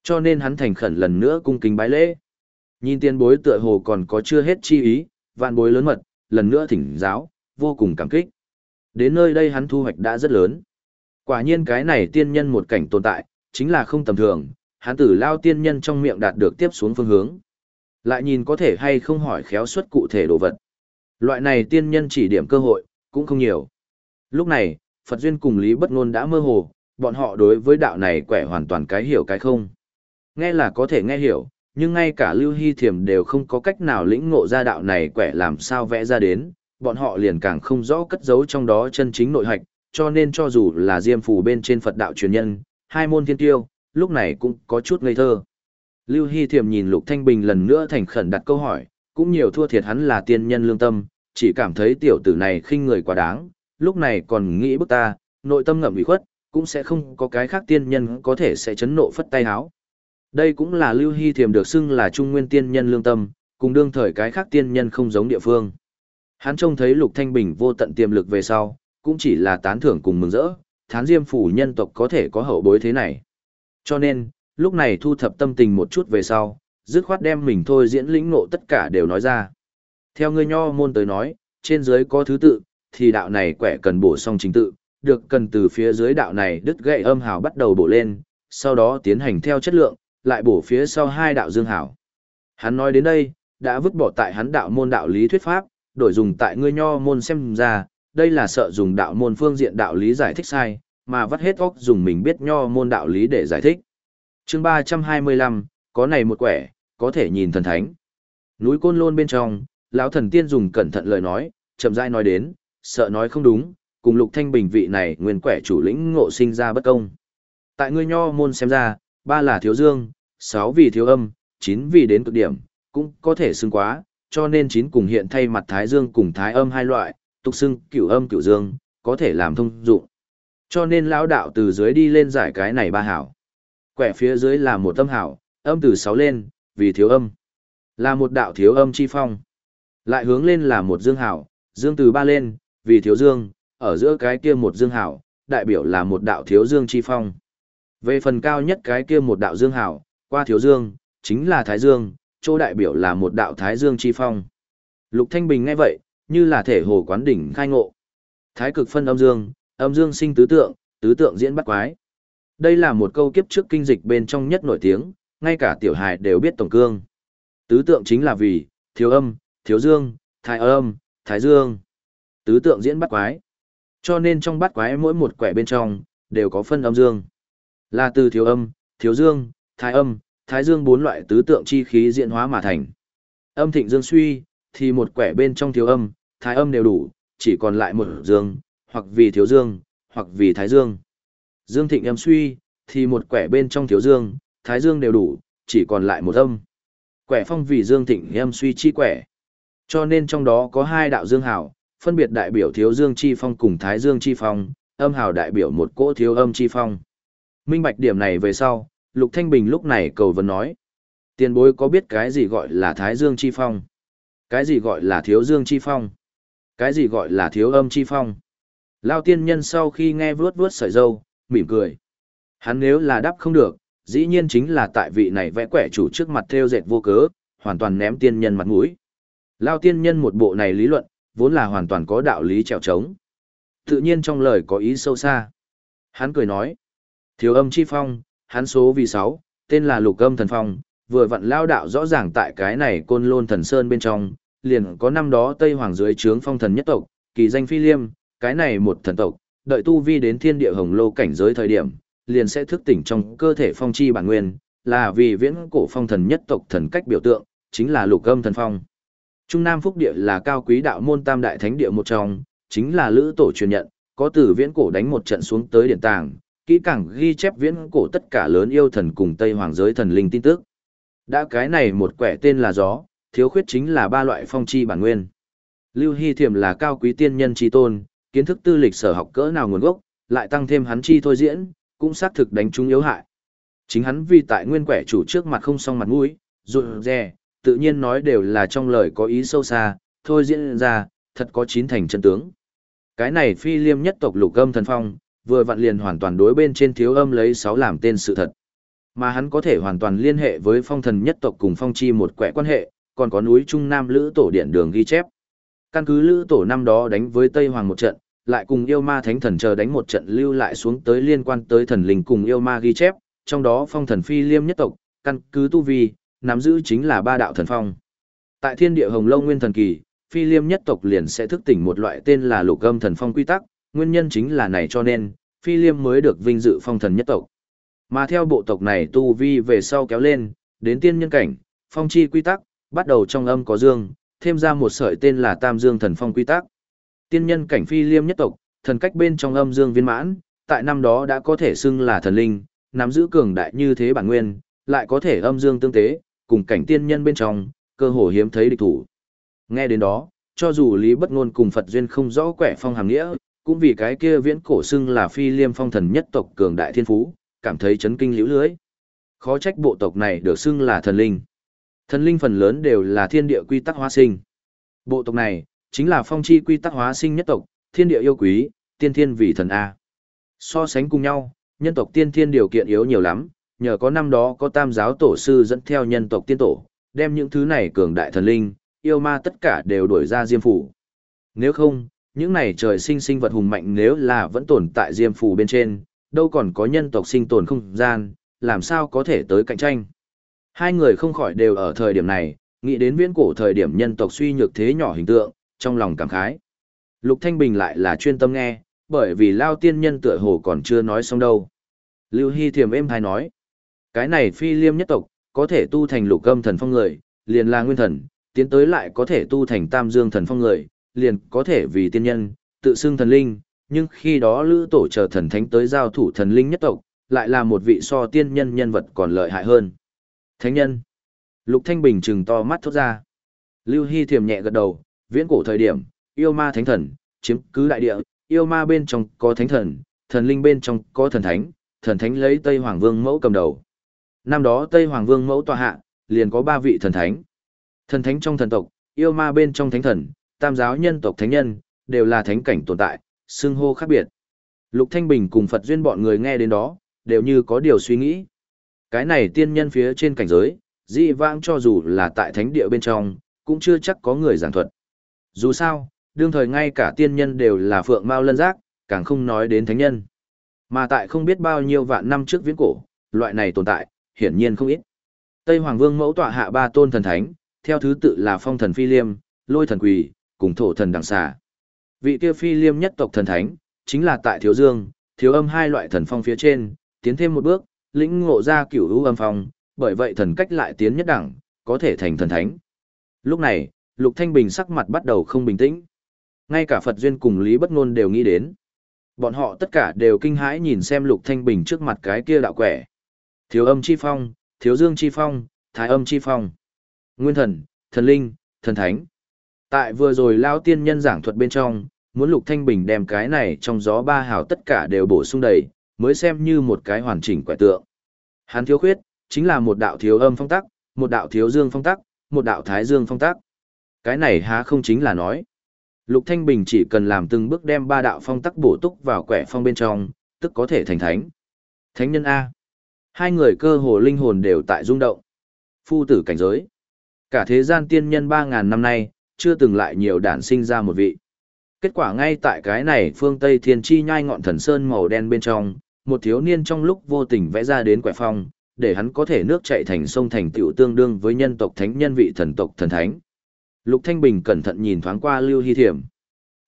Cho nên hắn thành khẩn lần nữa cung kính bái lễ. Nhìn tiên bối tựa hồ còn có chưa hết chi ý, vạn bối lớn mật, lần nữa thỉnh giáo, vô cùng cảm kích. Đến nơi đây hắn thu hoạch đã rất lớn. Quả nhiên cái này tiên nhân một cảnh tồn tại, chính là không tầm thường, hắn tử lao tiên nhân trong miệng đạt được tiếp xuống phương hướng. Lại nhìn có thể hay không hỏi khéo suất cụ thể đồ vật. Loại này tiên nhân chỉ điểm cơ hội, cũng không nhiều. Lúc này, Phật Duyên cùng Lý Bất Ngôn đã mơ hồ, bọn họ đối với đạo này quẻ hoàn toàn cái hiểu cái không. Nghe là có thể nghe hiểu, nhưng ngay cả Lưu Hy Thiểm đều không có cách nào lĩnh ngộ ra đạo này quẻ làm sao vẽ ra đến, bọn họ liền càng không rõ cất giấu trong đó chân chính nội hạch, cho nên cho dù là diêm phù bên trên Phật đạo truyền nhân, hai môn thiên tiêu, lúc này cũng có chút ngây thơ. Lưu Hy Thiềm nhìn Lục Thanh Bình lần nữa thành khẩn đặt câu hỏi, cũng nhiều thua thiệt hắn là tiên nhân lương tâm, chỉ cảm thấy tiểu tử này khinh người quá đáng, lúc này còn nghĩ bức ta, nội tâm ngậm ủy khuất, cũng sẽ không có cái khác tiên nhân có thể sẽ chấn nộ phất tay háo. Đây cũng là Lưu Hy Thiềm được xưng là trung nguyên tiên nhân lương tâm, cùng đương thời cái khác tiên nhân không giống địa phương. Hắn trông thấy Lục Thanh Bình vô tận tiềm lực về sau, cũng chỉ là tán thưởng cùng mừng rỡ, thán diêm phủ nhân tộc có thể có hậu bối thế này. Cho nên, lúc này thu thập tâm tình một chút về sau, dứt khoát đem mình thôi diễn lĩnh ngộ tất cả đều nói ra. Theo ngươi nho môn tới nói, trên dưới có thứ tự, thì đạo này quẻ cần bổ song chính tự, được cần từ phía dưới đạo này đứt gậy âm hào bắt đầu bổ lên, sau đó tiến hành theo chất lượng, lại bổ phía sau hai đạo dương hào Hắn nói đến đây, đã vứt bỏ tại hắn đạo môn đạo lý thuyết pháp, đổi dùng tại ngươi nho môn xem ra, đây là sợ dùng đạo môn phương diện đạo lý giải thích sai, mà vắt hết óc dùng mình biết nho môn đạo lý để giải thích. chương 325, có này một quẻ, có thể nhìn thần thánh. Núi Côn Lôn bên trong, lão thần tiên dùng cẩn thận lời nói, chậm rãi nói đến, sợ nói không đúng, cùng Lục Thanh Bình vị này nguyên quẻ chủ lĩnh ngộ sinh ra bất công. Tại ngươi nho môn xem ra, ba là thiếu dương, sáu vì thiếu âm, chín vì đến cực điểm, cũng có thể xưng quá, cho nên chín cùng hiện thay mặt thái dương cùng thái âm hai loại, tục xưng cửu âm cửu dương, có thể làm thông dụng. Cho nên lão đạo từ dưới đi lên giải cái này ba hảo. Quẻ phía dưới là một âm hảo, âm từ sáu lên, vì thiếu âm. Là một đạo thiếu âm chi phong. Lại hướng lên là một dương hảo, dương từ ba lên, vì thiếu dương, ở giữa cái kia một dương hảo, đại biểu là một đạo thiếu dương chi phong. Về phần cao nhất cái kia một đạo dương hảo, qua thiếu dương, chính là thái dương, chỗ đại biểu là một đạo thái dương chi phong. Lục Thanh Bình nghe vậy, như là thể hồ quán đỉnh khai ngộ. Thái cực phân âm dương, âm dương sinh tứ tượng, tứ tượng diễn bắt quái. Đây là một câu kiếp trước kinh dịch bên trong nhất nổi tiếng, ngay cả tiểu hài đều biết tổng cương. Tứ tượng chính là vì, thiếu âm, thiếu dương, thái âm, thái dương. Tứ tượng diễn bắt quái. Cho nên trong bát quái mỗi một quẻ bên trong, đều có phân âm dương. Là từ thiếu âm, thiếu dương, thái âm, thái dương bốn loại tứ tượng chi khí diễn hóa mà thành. Âm thịnh dương suy, thì một quẻ bên trong thiếu âm, thái âm đều đủ, chỉ còn lại một dương, hoặc vì thiếu dương, hoặc vì thái dương. Dương thịnh âm suy, thì một quẻ bên trong thiếu dương, thái dương đều đủ, chỉ còn lại một âm. Quẻ phong vì dương thịnh âm suy chi quẻ. Cho nên trong đó có hai đạo dương hảo, phân biệt đại biểu thiếu dương chi phong cùng thái dương chi phong, âm hào đại biểu một cỗ thiếu âm chi phong. Minh bạch điểm này về sau, Lục Thanh Bình lúc này cầu vấn nói. Tiền bối có biết cái gì gọi là thái dương chi phong? Cái gì gọi là thiếu dương chi phong? Cái gì gọi là thiếu âm chi phong? Lao tiên nhân sau khi nghe vướt vướt sợi dâu, mỉm cười. Hắn nếu là đáp không được, dĩ nhiên chính là tại vị này vẽ quẻ chủ trước mặt theo dệt vô cớ, hoàn toàn ném tiên nhân mặt mũi. Lao tiên nhân một bộ này lý luận, vốn là hoàn toàn có đạo lý trèo trống. Tự nhiên trong lời có ý sâu xa. Hắn cười nói, thiếu âm chi phong, hắn số vì sáu, tên là lục âm thần phong, vừa vặn lao đạo rõ ràng tại cái này côn lôn thần sơn bên trong, liền có năm đó Tây Hoàng dưới trướng phong thần nhất tộc, kỳ danh phi liêm, cái này một thần tộc, đợi tu vi đến thiên địa hồng lô cảnh giới thời điểm, liền sẽ thức tỉnh trong cơ thể phong chi bản nguyên, là vì viễn cổ phong thần nhất tộc thần cách biểu tượng, chính là lục âm thần phong. Trung Nam Phúc Địa là cao quý đạo môn tam đại thánh địa một trong, chính là lữ tổ truyền nhận, có từ viễn cổ đánh một trận xuống tới điện tàng, kỹ càng ghi chép viễn cổ tất cả lớn yêu thần cùng Tây Hoàng giới thần linh tin tức. Đã cái này một quẻ tên là gió, thiếu khuyết chính là ba loại phong chi bản nguyên. Lưu Hy Thiểm là cao quý tiên nhân chi tôn, kiến thức tư lịch sở học cỡ nào nguồn gốc, lại tăng thêm hắn chi thôi diễn, cũng xác thực đánh trúng yếu hại. Chính hắn vì tại nguyên quẻ chủ trước mặt không xong mặt mũi, rụt rè, tự nhiên nói đều là trong lời có ý sâu xa, thôi diễn ra, thật có chín thành chân tướng. Cái này phi liêm nhất tộc lục âm thần phong, vừa vặn liền hoàn toàn đối bên trên thiếu âm lấy sáu làm tên sự thật. Mà hắn có thể hoàn toàn liên hệ với phong thần nhất tộc cùng phong chi một quẻ quan hệ, còn có núi Trung Nam Lữ Tổ Điện đường ghi chép. Căn cứ Lữ Tổ năm đó đánh với Tây Hoàng một trận, lại cùng yêu ma thánh thần chờ đánh một trận lưu lại xuống tới liên quan tới thần linh cùng yêu ma ghi chép, trong đó phong thần phi liêm nhất tộc, căn cứ tu vi, nắm giữ chính là ba đạo thần phong. Tại thiên địa hồng lâu nguyên thần kỳ, phi liêm nhất tộc liền sẽ thức tỉnh một loại tên là lục âm thần phong quy tắc, nguyên nhân chính là này cho nên, phi liêm mới được vinh dự phong thần nhất tộc. Mà theo bộ tộc này tu vi về sau kéo lên, đến tiên nhân cảnh, phong chi quy tắc, bắt đầu trong âm có dương, thêm ra một sợi tên là tam dương thần phong quy tắc. Tiên nhân cảnh phi liêm nhất tộc, thần cách bên trong âm dương viên mãn, tại năm đó đã có thể xưng là thần linh, nắm giữ cường đại như thế bản nguyên, lại có thể âm dương tương tế, cùng cảnh tiên nhân bên trong, cơ hồ hiếm thấy địch thủ. Nghe đến đó, cho dù Lý Bất Ngôn cùng Phật duyên không rõ quẻ phong hàm nghĩa, cũng vì cái kia viễn cổ xưng là phi liêm phong thần nhất tộc cường đại thiên phú, cảm thấy chấn kinh liễu lưới. Khó trách bộ tộc này được xưng là thần linh. Thần linh phần lớn đều là thiên địa quy tắc hóa sinh. Bộ tộc này, chính là phong chi quy tắc hóa sinh nhất tộc, thiên địa yêu quý, tiên thiên vì thần A. So sánh cùng nhau, nhân tộc tiên thiên điều kiện yếu nhiều lắm, nhờ có năm đó có tam giáo tổ sư dẫn theo nhân tộc tiên tổ, đem những thứ này cường đại thần linh, yêu ma tất cả đều đuổi ra diêm phủ. Nếu không, những này trời sinh sinh vật hùng mạnh nếu là vẫn tồn tại diêm phủ bên trên, đâu còn có nhân tộc sinh tồn không gian, làm sao có thể tới cạnh tranh. Hai người không khỏi đều ở thời điểm này, nghĩ đến viễn cổ thời điểm nhân tộc suy nhược thế nhỏ hình tượng, trong lòng cảm khái. Lục Thanh Bình lại là chuyên tâm nghe, bởi vì Lao tiên nhân tựa hồ còn chưa nói xong đâu. Lưu Hy Thiềm êm hay nói, cái này phi liêm nhất tộc, có thể tu thành lục âm thần phong người, liền là nguyên thần, tiến tới lại có thể tu thành tam dương thần phong người, liền có thể vì tiên nhân, tự xưng thần linh, nhưng khi đó lữ tổ chờ thần thánh tới giao thủ thần linh nhất tộc, lại là một vị so tiên nhân nhân vật còn lợi hại hơn. Thánh nhân. Lục Thanh Bình trừng to mắt thốt ra. Lưu Hy thiềm nhẹ gật đầu, viễn cổ thời điểm, yêu ma thánh thần, chiếm cứ đại địa, yêu ma bên trong có thánh thần, thần linh bên trong có thần thánh, thần thánh lấy Tây Hoàng Vương mẫu cầm đầu. Năm đó Tây Hoàng Vương mẫu tòa hạ, liền có ba vị thần thánh. Thần thánh trong thần tộc, yêu ma bên trong thánh thần, tam giáo nhân tộc thánh nhân, đều là thánh cảnh tồn tại, xưng hô khác biệt. Lục Thanh Bình cùng Phật duyên bọn người nghe đến đó, đều như có điều suy nghĩ. Cái này tiên nhân phía trên cảnh giới, dị vãng cho dù là tại thánh địa bên trong, cũng chưa chắc có người giảng thuật. Dù sao, đương thời ngay cả tiên nhân đều là phượng mao lân giác, càng không nói đến thánh nhân. Mà tại không biết bao nhiêu vạn năm trước viễn cổ, loại này tồn tại, hiển nhiên không ít. Tây Hoàng Vương mẫu tọa hạ ba tôn thần thánh, theo thứ tự là phong thần phi liêm, lôi thần quỳ, cùng thổ thần đằng xà. Vị kia phi liêm nhất tộc thần thánh, chính là tại thiếu dương, thiếu âm hai loại thần phong phía trên, tiến thêm một bước, lĩnh ngộ ra cửu u âm phong, bởi vậy thần cách lại tiến nhất đẳng, có thể thành thần thánh. Lúc này, Lục Thanh Bình sắc mặt bắt đầu không bình tĩnh. Ngay cả Phật Duyên cùng Lý Bất Nôn đều nghĩ đến. Bọn họ tất cả đều kinh hãi nhìn xem Lục Thanh Bình trước mặt cái kia đạo quẻ. Thiếu âm chi phong, thiếu dương chi phong, thái âm chi phong. Nguyên thần, thần linh, thần thánh. Tại vừa rồi lao tiên nhân giảng thuật bên trong, muốn Lục Thanh Bình đem cái này trong gió ba hào tất cả đều bổ sung đầy, mới xem như một cái hoàn chỉnh quẻ tượng. Hắn thiếu khuyết, chính là một đạo thiếu âm phong tắc, một đạo thiếu dương phong tắc, một đạo thái dương phong tắc. Cái này há không chính là nói. Lục Thanh Bình chỉ cần làm từng bước đem ba đạo phong tắc bổ túc vào quẻ phong bên trong, tức có thể thành thánh. Thánh nhân A. Hai người cơ hồ linh hồn đều tại rung động. Phu tử cảnh giới. Cả thế gian tiên nhân 3.000 năm nay, chưa từng lại nhiều đản sinh ra một vị. Kết quả ngay tại cái này phương Tây Thiên Chi nhai ngọn thần sơn màu đen bên trong, một thiếu niên trong lúc vô tình vẽ ra đến quẻ phong, để hắn có thể nước chạy thành sông thành tựu tương đương với nhân tộc thánh nhân vị thần tộc thần thánh. Lục Thanh Bình cẩn thận nhìn thoáng qua Lưu Hy Thiểm.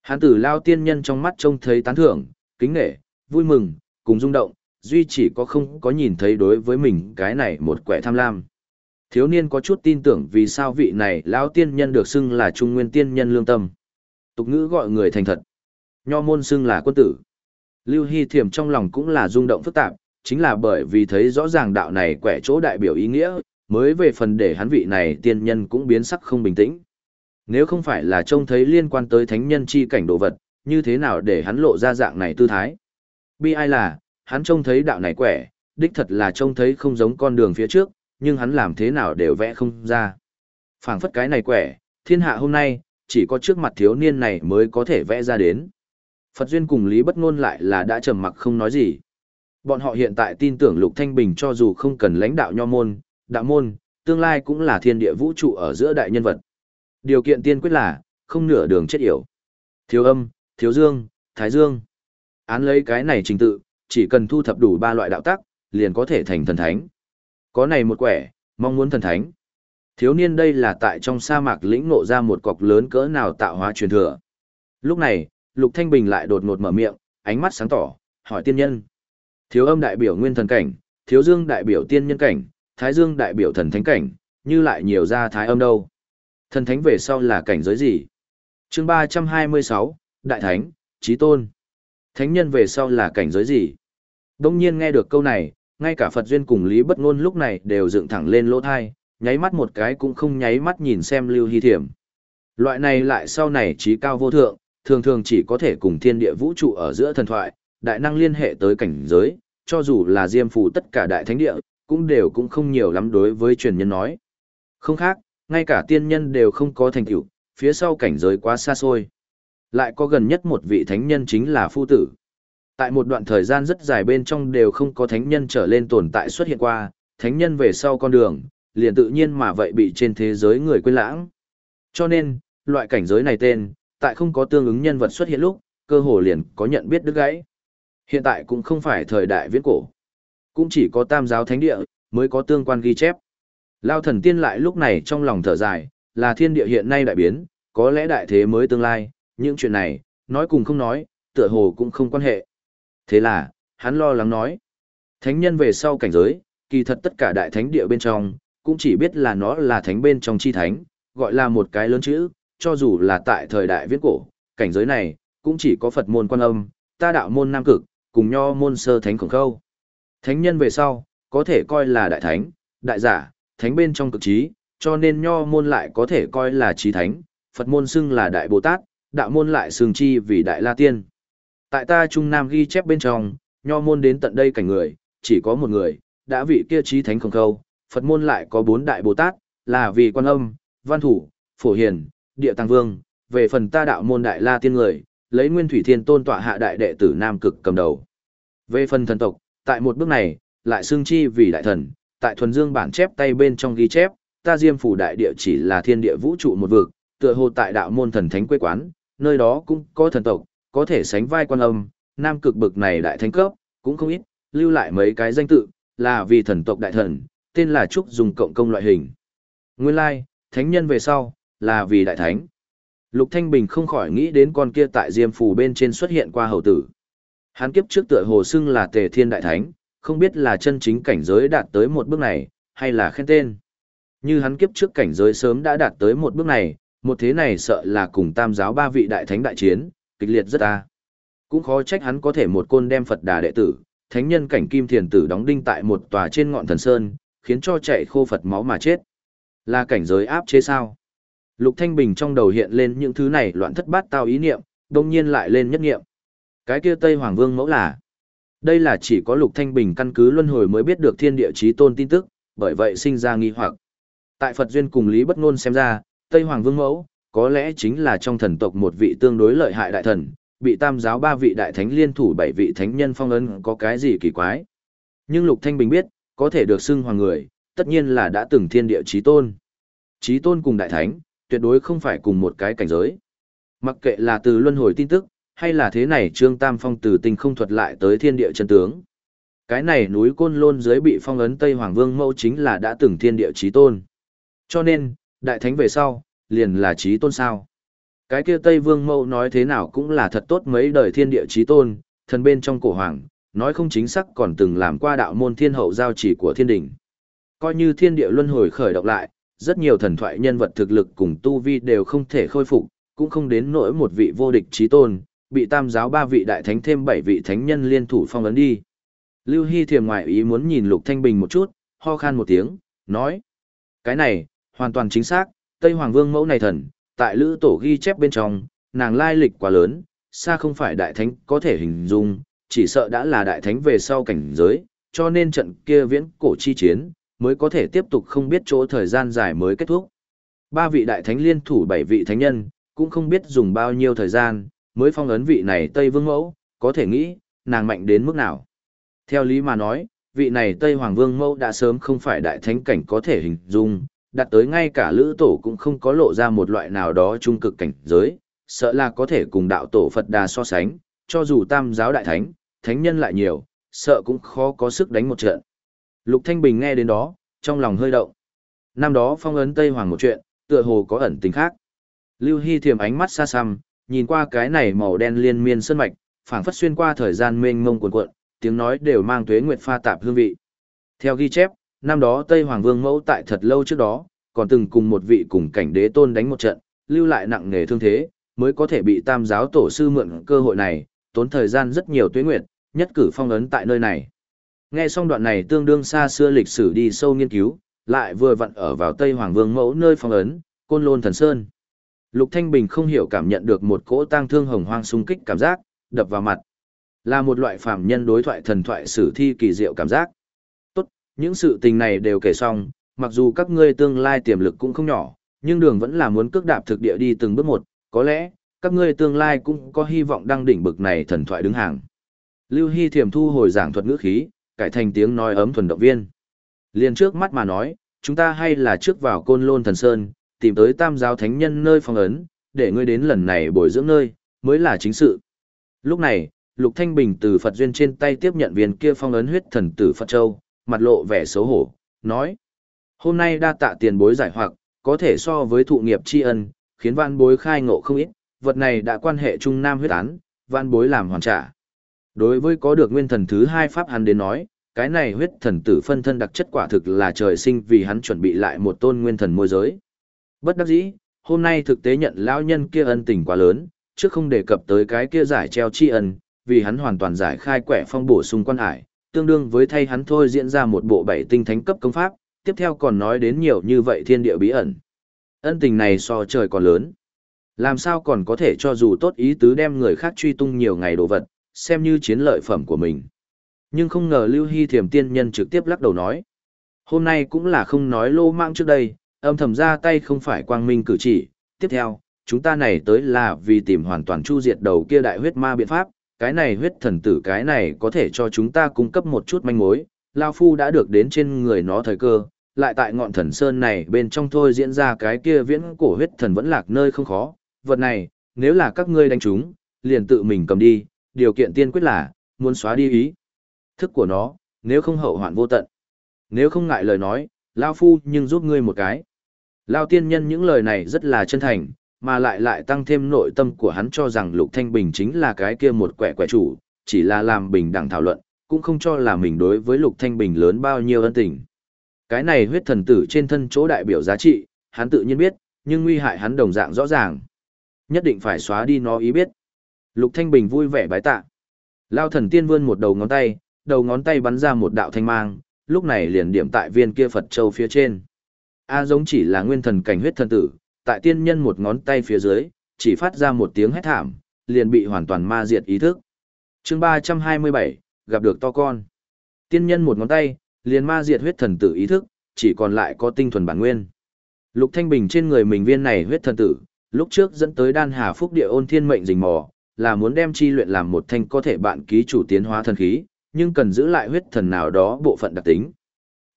Hắn tử lao tiên nhân trong mắt trông thấy tán thưởng, kính nể, vui mừng, cùng rung động, duy chỉ có không có nhìn thấy đối với mình cái này một quẻ tham lam. Thiếu niên có chút tin tưởng vì sao vị này lão tiên nhân được xưng là trung nguyên tiên nhân lương tâm. Tục ngữ gọi người thành thật. Nho môn xưng là quân tử. Lưu Hy Thiểm trong lòng cũng là rung động phức tạp, chính là bởi vì thấy rõ ràng đạo này quẻ chỗ đại biểu ý nghĩa, mới về phần để hắn vị này tiên nhân cũng biến sắc không bình tĩnh. Nếu không phải là trông thấy liên quan tới thánh nhân chi cảnh đồ vật, như thế nào để hắn lộ ra dạng này tư thái? Bi ai là, hắn trông thấy đạo này quẻ, đích thật là trông thấy không giống con đường phía trước, nhưng hắn làm thế nào đều vẽ không ra. phảng phất cái này quẻ, thiên hạ hôm nay, chỉ có trước mặt thiếu niên này mới có thể vẽ ra đến. Phật Duyên cùng Lý Bất Ngôn lại là đã trầm mặc không nói gì. Bọn họ hiện tại tin tưởng Lục Thanh Bình cho dù không cần lãnh đạo nho môn, đạo môn, tương lai cũng là thiên địa vũ trụ ở giữa đại nhân vật. Điều kiện tiên quyết là, không nửa đường chết yểu. Thiếu âm, thiếu dương, thái dương. Án lấy cái này trình tự, chỉ cần thu thập đủ ba loại đạo tắc, liền có thể thành thần thánh. Có này một quẻ, mong muốn thần thánh. Thiếu niên đây là tại trong sa mạc lĩnh ngộ ra một cọc lớn cỡ nào tạo hóa truyền thừa. Lúc này, Lục Thanh Bình lại đột ngột mở miệng, ánh mắt sáng tỏ, hỏi tiên nhân. Thiếu âm đại biểu nguyên thần cảnh, thiếu dương đại biểu tiên nhân cảnh, thái dương đại biểu thần thánh cảnh, như lại nhiều ra thái âm đâu. Thần thánh về sau là cảnh giới gì? chương 326, Đại Thánh, Trí Tôn. Thánh nhân về sau là cảnh giới gì? Đông nhiên nghe được câu này, ngay cả Phật Duyên cùng Lý Bất Ngôn lúc này đều dựng thẳng lên lỗ thai, nháy mắt một cái cũng không nháy mắt nhìn xem Lưu Hy Thiểm. Loại này lại sau này trí cao vô thượng, thường thường chỉ có thể cùng thiên địa vũ trụ ở giữa thần thoại, đại năng liên hệ tới cảnh giới, cho dù là diêm phù tất cả đại thánh địa, cũng đều cũng không nhiều lắm đối với truyền nhân nói. Không khác, ngay cả tiên nhân đều không có thành tựu, phía sau cảnh giới quá xa xôi. Lại có gần nhất một vị thánh nhân chính là phu tử. Tại một đoạn thời gian rất dài bên trong đều không có thánh nhân trở lên tồn tại xuất hiện qua, thánh nhân về sau con đường, liền tự nhiên mà vậy bị trên thế giới người quên lãng. Cho nên, loại cảnh giới này tên, tại không có tương ứng nhân vật xuất hiện lúc, cơ hồ liền có nhận biết đứt gãy. Hiện tại cũng không phải thời đại viễn cổ. Cũng chỉ có tam giáo thánh địa, mới có tương quan ghi chép. Lao thần tiên lại lúc này trong lòng thở dài, là thiên địa hiện nay đại biến, có lẽ đại thế mới tương lai, những chuyện này, nói cùng không nói, tựa hồ cũng không quan hệ. Thế là, hắn lo lắng nói, thánh nhân về sau cảnh giới, kỳ thật tất cả đại thánh địa bên trong, cũng chỉ biết là nó là thánh bên trong chi thánh, gọi là một cái lớn chữ, cho dù là tại thời đại viễn cổ, cảnh giới này, cũng chỉ có Phật môn quan âm, ta đạo môn nam cực, cùng nho môn sơ thánh khổng khâu. Thánh nhân về sau, có thể coi là đại thánh, đại giả, thánh bên trong cực trí, cho nên nho môn lại có thể coi là trí thánh, Phật môn xưng là đại Bồ Tát, đạo môn lại xưng chi vì đại La Tiên. Tại ta Trung Nam ghi chép bên trong, nho môn đến tận đây cảnh người, chỉ có một người, đã vị kia trí thánh khổng khâu, Phật môn lại có bốn đại Bồ Tát, là vì quan âm, văn thủ, phổ hiền, địa tăng vương, về phần ta đạo môn đại La Tiên người, lấy Nguyên Thủy Thiên Tôn tọa hạ đại đệ tử Nam Cực cầm đầu. Về phần thần tộc, tại một bước này, lại xương chi vì đại thần, tại thuần dương bản chép tay bên trong ghi chép, ta diêm phủ đại địa chỉ là thiên địa vũ trụ một vực, tựa hồ tại đạo môn thần thánh quê quán, nơi đó cũng có thần tộc, có thể sánh vai quan âm, nam cực bực này đại thánh cấp, cũng không ít, lưu lại mấy cái danh tự, là vì thần tộc đại thần, tên là Trúc dùng cộng công loại hình. Nguyên lai, thánh nhân về sau, là vì đại thánh. Lục Thanh Bình không khỏi nghĩ đến con kia tại diêm phủ bên trên xuất hiện qua hầu tử. Hắn kiếp trước tựa hồ xưng là tề thiên đại thánh, không biết là chân chính cảnh giới đạt tới một bước này, hay là khen tên. Như hắn kiếp trước cảnh giới sớm đã đạt tới một bước này, một thế này sợ là cùng tam giáo ba vị đại thánh đại chiến, kịch liệt rất ta. Cũng khó trách hắn có thể một côn đem Phật đà đệ tử, thánh nhân cảnh kim thiền tử đóng đinh tại một tòa trên ngọn thần sơn, khiến cho chạy khô Phật máu mà chết. Là cảnh giới áp chế sao? Lục Thanh Bình trong đầu hiện lên những thứ này loạn thất bát tao ý niệm, đồng nhiên lại lên nhất niệm. Cái kia Tây Hoàng Vương mẫu là. Đây là chỉ có Lục Thanh Bình căn cứ luân hồi mới biết được thiên địa chí tôn tin tức, bởi vậy sinh ra nghi hoặc. Tại Phật duyên cùng Lý Bất Nôn xem ra, Tây Hoàng Vương mẫu có lẽ chính là trong thần tộc một vị tương đối lợi hại đại thần, bị tam giáo ba vị đại thánh liên thủ bảy vị thánh nhân phong ấn có cái gì kỳ quái. Nhưng Lục Thanh Bình biết, có thể được xưng hoàng người, tất nhiên là đã từng thiên địa chí tôn. Chí tôn cùng đại thánh, tuyệt đối không phải cùng một cái cảnh giới. Mặc kệ là từ luân hồi tin tức, hay là thế này Trương Tam Phong từ tình không thuật lại tới thiên địa chân tướng. Cái này núi Côn Lôn dưới bị phong ấn Tây Hoàng Vương Mẫu chính là đã từng thiên địa chí tôn. Cho nên, đại thánh về sau, liền là trí tôn sao. Cái kia Tây Vương Mẫu nói thế nào cũng là thật tốt mấy đời thiên địa trí tôn, thần bên trong cổ hoàng, nói không chính xác còn từng làm qua đạo môn thiên hậu giao chỉ của thiên đình. Coi như thiên địa luân hồi khởi động lại, rất nhiều thần thoại nhân vật thực lực cùng tu vi đều không thể khôi phục, cũng không đến nỗi một vị vô địch trí tôn, bị tam giáo ba vị đại thánh thêm bảy vị thánh nhân liên thủ phong ấn đi. Lưu Hy thiềm ngoại ý muốn nhìn Lục Thanh Bình một chút, ho khan một tiếng, nói. Cái này, hoàn toàn chính xác, Tây Hoàng Vương mẫu này thần, tại lữ tổ ghi chép bên trong, nàng lai lịch quá lớn, xa không phải đại thánh có thể hình dung, chỉ sợ đã là đại thánh về sau cảnh giới, cho nên trận kia viễn cổ chi chiến, mới có thể tiếp tục không biết chỗ thời gian dài mới kết thúc. Ba vị đại thánh liên thủ bảy vị thánh nhân, cũng không biết dùng bao nhiêu thời gian, mới phong ấn vị này Tây Vương Mẫu, có thể nghĩ, nàng mạnh đến mức nào. Theo lý mà nói, vị này Tây Hoàng Vương Mẫu đã sớm không phải đại thánh cảnh có thể hình dung, đặt tới ngay cả lữ tổ cũng không có lộ ra một loại nào đó trung cực cảnh giới, sợ là có thể cùng đạo tổ Phật Đà so sánh, cho dù tam giáo đại thánh, thánh nhân lại nhiều, sợ cũng khó có sức đánh một trận. Lục Thanh Bình nghe đến đó, trong lòng hơi động. Năm đó phong ấn Tây Hoàng một chuyện, tựa hồ có ẩn tình khác. Lưu Hy thiềm ánh mắt xa xăm, nhìn qua cái này màu đen liên miên sơn mạch, phảng phất xuyên qua thời gian mênh mông cuồn cuộn, tiếng nói đều mang tuế nguyệt pha tạp hương vị. Theo ghi chép, năm đó Tây Hoàng Vương mẫu tại thật lâu trước đó, còn từng cùng một vị cùng cảnh đế tôn đánh một trận, lưu lại nặng nề thương thế, mới có thể bị tam giáo tổ sư mượn cơ hội này, tốn thời gian rất nhiều tuế nguyệt, nhất cử phong ấn tại nơi này. Nghe xong đoạn này tương đương xa xưa lịch sử đi sâu nghiên cứu, lại vừa vặn ở vào Tây Hoàng Vương mẫu nơi phong ấn, Côn Lôn Thần Sơn. Lục Thanh Bình không hiểu cảm nhận được một cỗ tang thương hồng hoang xung kích cảm giác, đập vào mặt. Là một loại phàm nhân đối thoại thần thoại sử thi kỳ diệu cảm giác. Những sự tình này đều kể xong, mặc dù các ngươi tương lai tiềm lực cũng không nhỏ, nhưng đường vẫn là muốn cước đạp thực địa đi từng bước một, có lẽ, các ngươi tương lai cũng có hy vọng đăng đỉnh bực này thần thoại đứng hàng. Lưu Hy Thiểm thu hồi giảng thuật ngữ khí, cải thành tiếng nói ấm thuần động viên. Liên trước mắt mà nói, chúng ta hay là trước vào côn lôn thần sơn, tìm tới tam giáo thánh nhân nơi phong ấn, để ngươi đến lần này bồi dưỡng nơi, mới là chính sự. Lúc này, Lục Thanh Bình từ Phật Duyên trên tay tiếp nhận viên kia phong ấn huyết thần tử Phật Châu, mặt lộ vẻ xấu hổ, nói. Hôm nay đa tạ tiền bối giải hoặc, có thể so với thụ nghiệp tri ân, khiến văn bối khai ngộ không ít, vật này đã quan hệ trung nam huyết án, văn bối làm hoàn trả. Đối với có được nguyên thần thứ hai pháp hắn đến nói, cái này huyết thần tử phân thân đặc chất quả thực là trời sinh vì hắn chuẩn bị lại một tôn nguyên thần môi giới. Bất đắc dĩ, hôm nay thực tế nhận lão nhân kia ân tình quá lớn, trước không đề cập tới cái kia giải treo tri ân, vì hắn hoàn toàn giải khai quẻ phong bổ sung quan hải, tương đương với thay hắn thôi diễn ra một bộ bảy tinh thánh cấp công pháp, tiếp theo còn nói đến nhiều như vậy thiên địa bí ẩn. Ân tình này so trời còn lớn. Làm sao còn có thể cho dù tốt ý tứ đem người khác truy tung nhiều ngày đồ vật, xem như chiến lợi phẩm của mình. Nhưng không ngờ Lưu Hy Thiểm tiên nhân trực tiếp lắc đầu nói. Hôm nay cũng là không nói lô mạng trước đây, âm thầm ra tay không phải quang minh cử chỉ. Tiếp theo, chúng ta này tới là vì tìm hoàn toàn chu diệt đầu kia đại huyết ma biện pháp, cái này huyết thần tử cái này có thể cho chúng ta cung cấp một chút manh mối, Lao Phu đã được đến trên người nó thời cơ, lại tại ngọn thần sơn này bên trong thôi diễn ra cái kia viễn cổ huyết thần vẫn lạc nơi không khó, vật này, nếu là các ngươi đánh chúng, liền tự mình cầm đi, điều kiện tiên quyết là, muốn xóa đi ý thức của nó, nếu không hậu hoạn vô tận. Nếu không ngại lời nói, Lao Phu nhưng giúp ngươi một cái. Lao tiên nhân những lời này rất là chân thành, mà lại lại tăng thêm nội tâm của hắn cho rằng Lục Thanh Bình chính là cái kia một quẻ quẻ chủ, chỉ là làm bình đẳng thảo luận, cũng không cho là mình đối với Lục Thanh Bình lớn bao nhiêu ân tình. Cái này huyết thần tử trên thân chỗ đại biểu giá trị, hắn tự nhiên biết, nhưng nguy hại hắn đồng dạng rõ ràng. Nhất định phải xóa đi nó ý biết. Lục Thanh Bình vui vẻ bái tạ. Lao thần tiên vươn một đầu ngón tay, đầu ngón tay bắn ra một đạo thanh mang, lúc này liền điểm tại viên kia Phật Châu phía trên. A giống chỉ là nguyên thần cảnh huyết thần tử, tại tiên nhân một ngón tay phía dưới, chỉ phát ra một tiếng hét thảm, liền bị hoàn toàn ma diệt ý thức. chương 327, gặp được to con. Tiên nhân một ngón tay, liền ma diệt huyết thần tử ý thức, chỉ còn lại có tinh thuần bản nguyên. Lục Thanh Bình trên người mình viên này huyết thần tử, lúc trước dẫn tới đan hà phúc địa ôn thiên mệnh rình mò, là muốn đem chi luyện làm một thanh có thể bạn ký chủ tiến hóa thần khí, nhưng cần giữ lại huyết thần nào đó bộ phận đặc tính.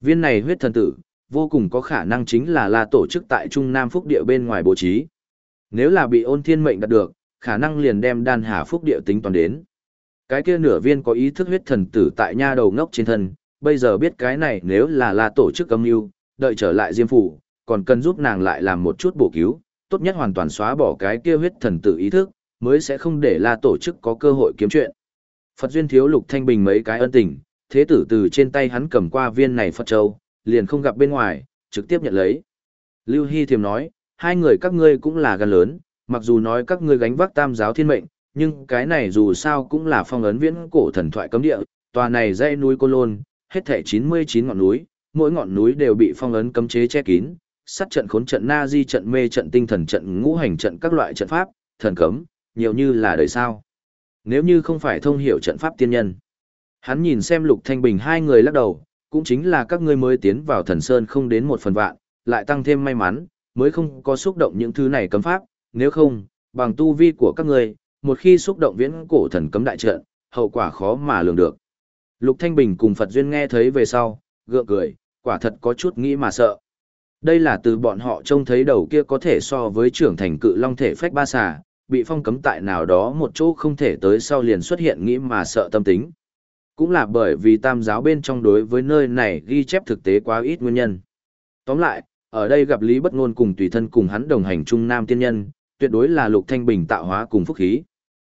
Viên này huyết thần tử, vô cùng có khả năng chính là la tổ chức tại Trung Nam Phúc Địa bên ngoài bố trí. Nếu là bị ôn thiên mệnh đạt được, khả năng liền đem đan hà Phúc Địa tính toàn đến. Cái kia nửa viên có ý thức huyết thần tử tại nha đầu ngốc trên thân, bây giờ biết cái này nếu là la tổ chức âm mưu đợi trở lại diêm phủ, còn cần giúp nàng lại làm một chút bổ cứu, tốt nhất hoàn toàn xóa bỏ cái kia huyết thần tử ý thức, mới sẽ không để la tổ chức có cơ hội kiếm chuyện. Phật duyên thiếu lục thanh bình mấy cái ân tình, thế tử từ trên tay hắn cầm qua viên này Phật Châu, liền không gặp bên ngoài, trực tiếp nhận lấy. Lưu Hy Thiềm nói, hai người các ngươi cũng là gan lớn, mặc dù nói các ngươi gánh vác tam giáo thiên mệnh, nhưng cái này dù sao cũng là phong ấn viễn cổ thần thoại cấm địa, tòa này dãy núi Cô Lôn, hết thảy 99 ngọn núi, mỗi ngọn núi đều bị phong ấn cấm chế che kín, sát trận khốn trận na di trận mê trận tinh thần trận ngũ hành trận các loại trận pháp, thần cấm, nhiều như là đời sao. Nếu như không phải thông hiểu trận pháp tiên nhân. Hắn nhìn xem Lục Thanh Bình hai người lắc đầu, cũng chính là các ngươi mới tiến vào thần sơn không đến một phần vạn, lại tăng thêm may mắn, mới không có xúc động những thứ này cấm pháp, nếu không, bằng tu vi của các ngươi, một khi xúc động viễn cổ thần cấm đại trận, hậu quả khó mà lường được. Lục Thanh Bình cùng Phật Duyên nghe thấy về sau, gượng cười, quả thật có chút nghĩ mà sợ. Đây là từ bọn họ trông thấy đầu kia có thể so với trưởng thành cự long thể phách ba xà, bị phong cấm tại nào đó một chỗ không thể tới sau liền xuất hiện nghĩ mà sợ tâm tính. Cũng là bởi vì tam giáo bên trong đối với nơi này ghi chép thực tế quá ít nguyên nhân. Tóm lại, ở đây gặp Lý Bất Ngôn cùng tùy thân cùng hắn đồng hành trung nam tiên nhân, tuyệt đối là Lục Thanh Bình tạo hóa cùng phúc khí.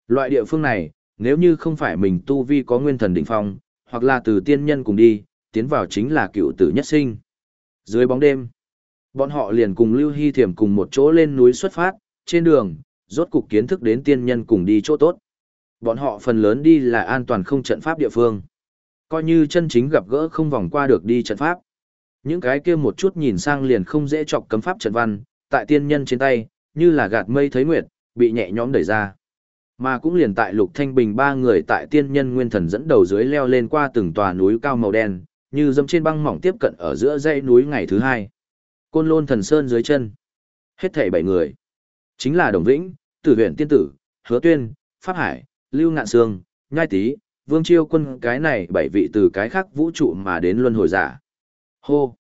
Loại địa phương này, nếu như không phải mình tu vi có nguyên thần đỉnh phong, hoặc là từ tiên nhân cùng đi, tiến vào chính là cựu tử nhất sinh. Dưới bóng đêm, bọn họ liền cùng Lưu Hy Thiểm cùng một chỗ lên núi xuất phát, trên đường, rốt cục kiến thức đến tiên nhân cùng đi chỗ tốt. Bọn họ phần lớn đi là an toàn không trận pháp địa phương. Coi như chân chính gặp gỡ không vòng qua được đi trận pháp. Những cái kia một chút nhìn sang liền không dễ chọc cấm pháp trận văn, tại tiên nhân trên tay, như là gạt mây thấy nguyệt, bị nhẹ nhõm đẩy ra. Mà cũng liền tại Lục Thanh Bình ba người tại tiên nhân nguyên thần dẫn đầu dưới leo lên qua từng tòa núi cao màu đen, như dẫm trên băng mỏng tiếp cận ở giữa dãy núi ngày thứ hai. Côn Lôn Thần Sơn dưới chân. Hết thảy bảy người. Chính là Đồng Vĩnh, Tử Huyền Tiên Tử, Hứa Tuyên, Pháp Hải, Lưu Ngạn Sương, Nhai Tý, Vương Chiêu Quân cái này bảy vị từ cái khác vũ trụ mà đến luân hồi giả. Hô.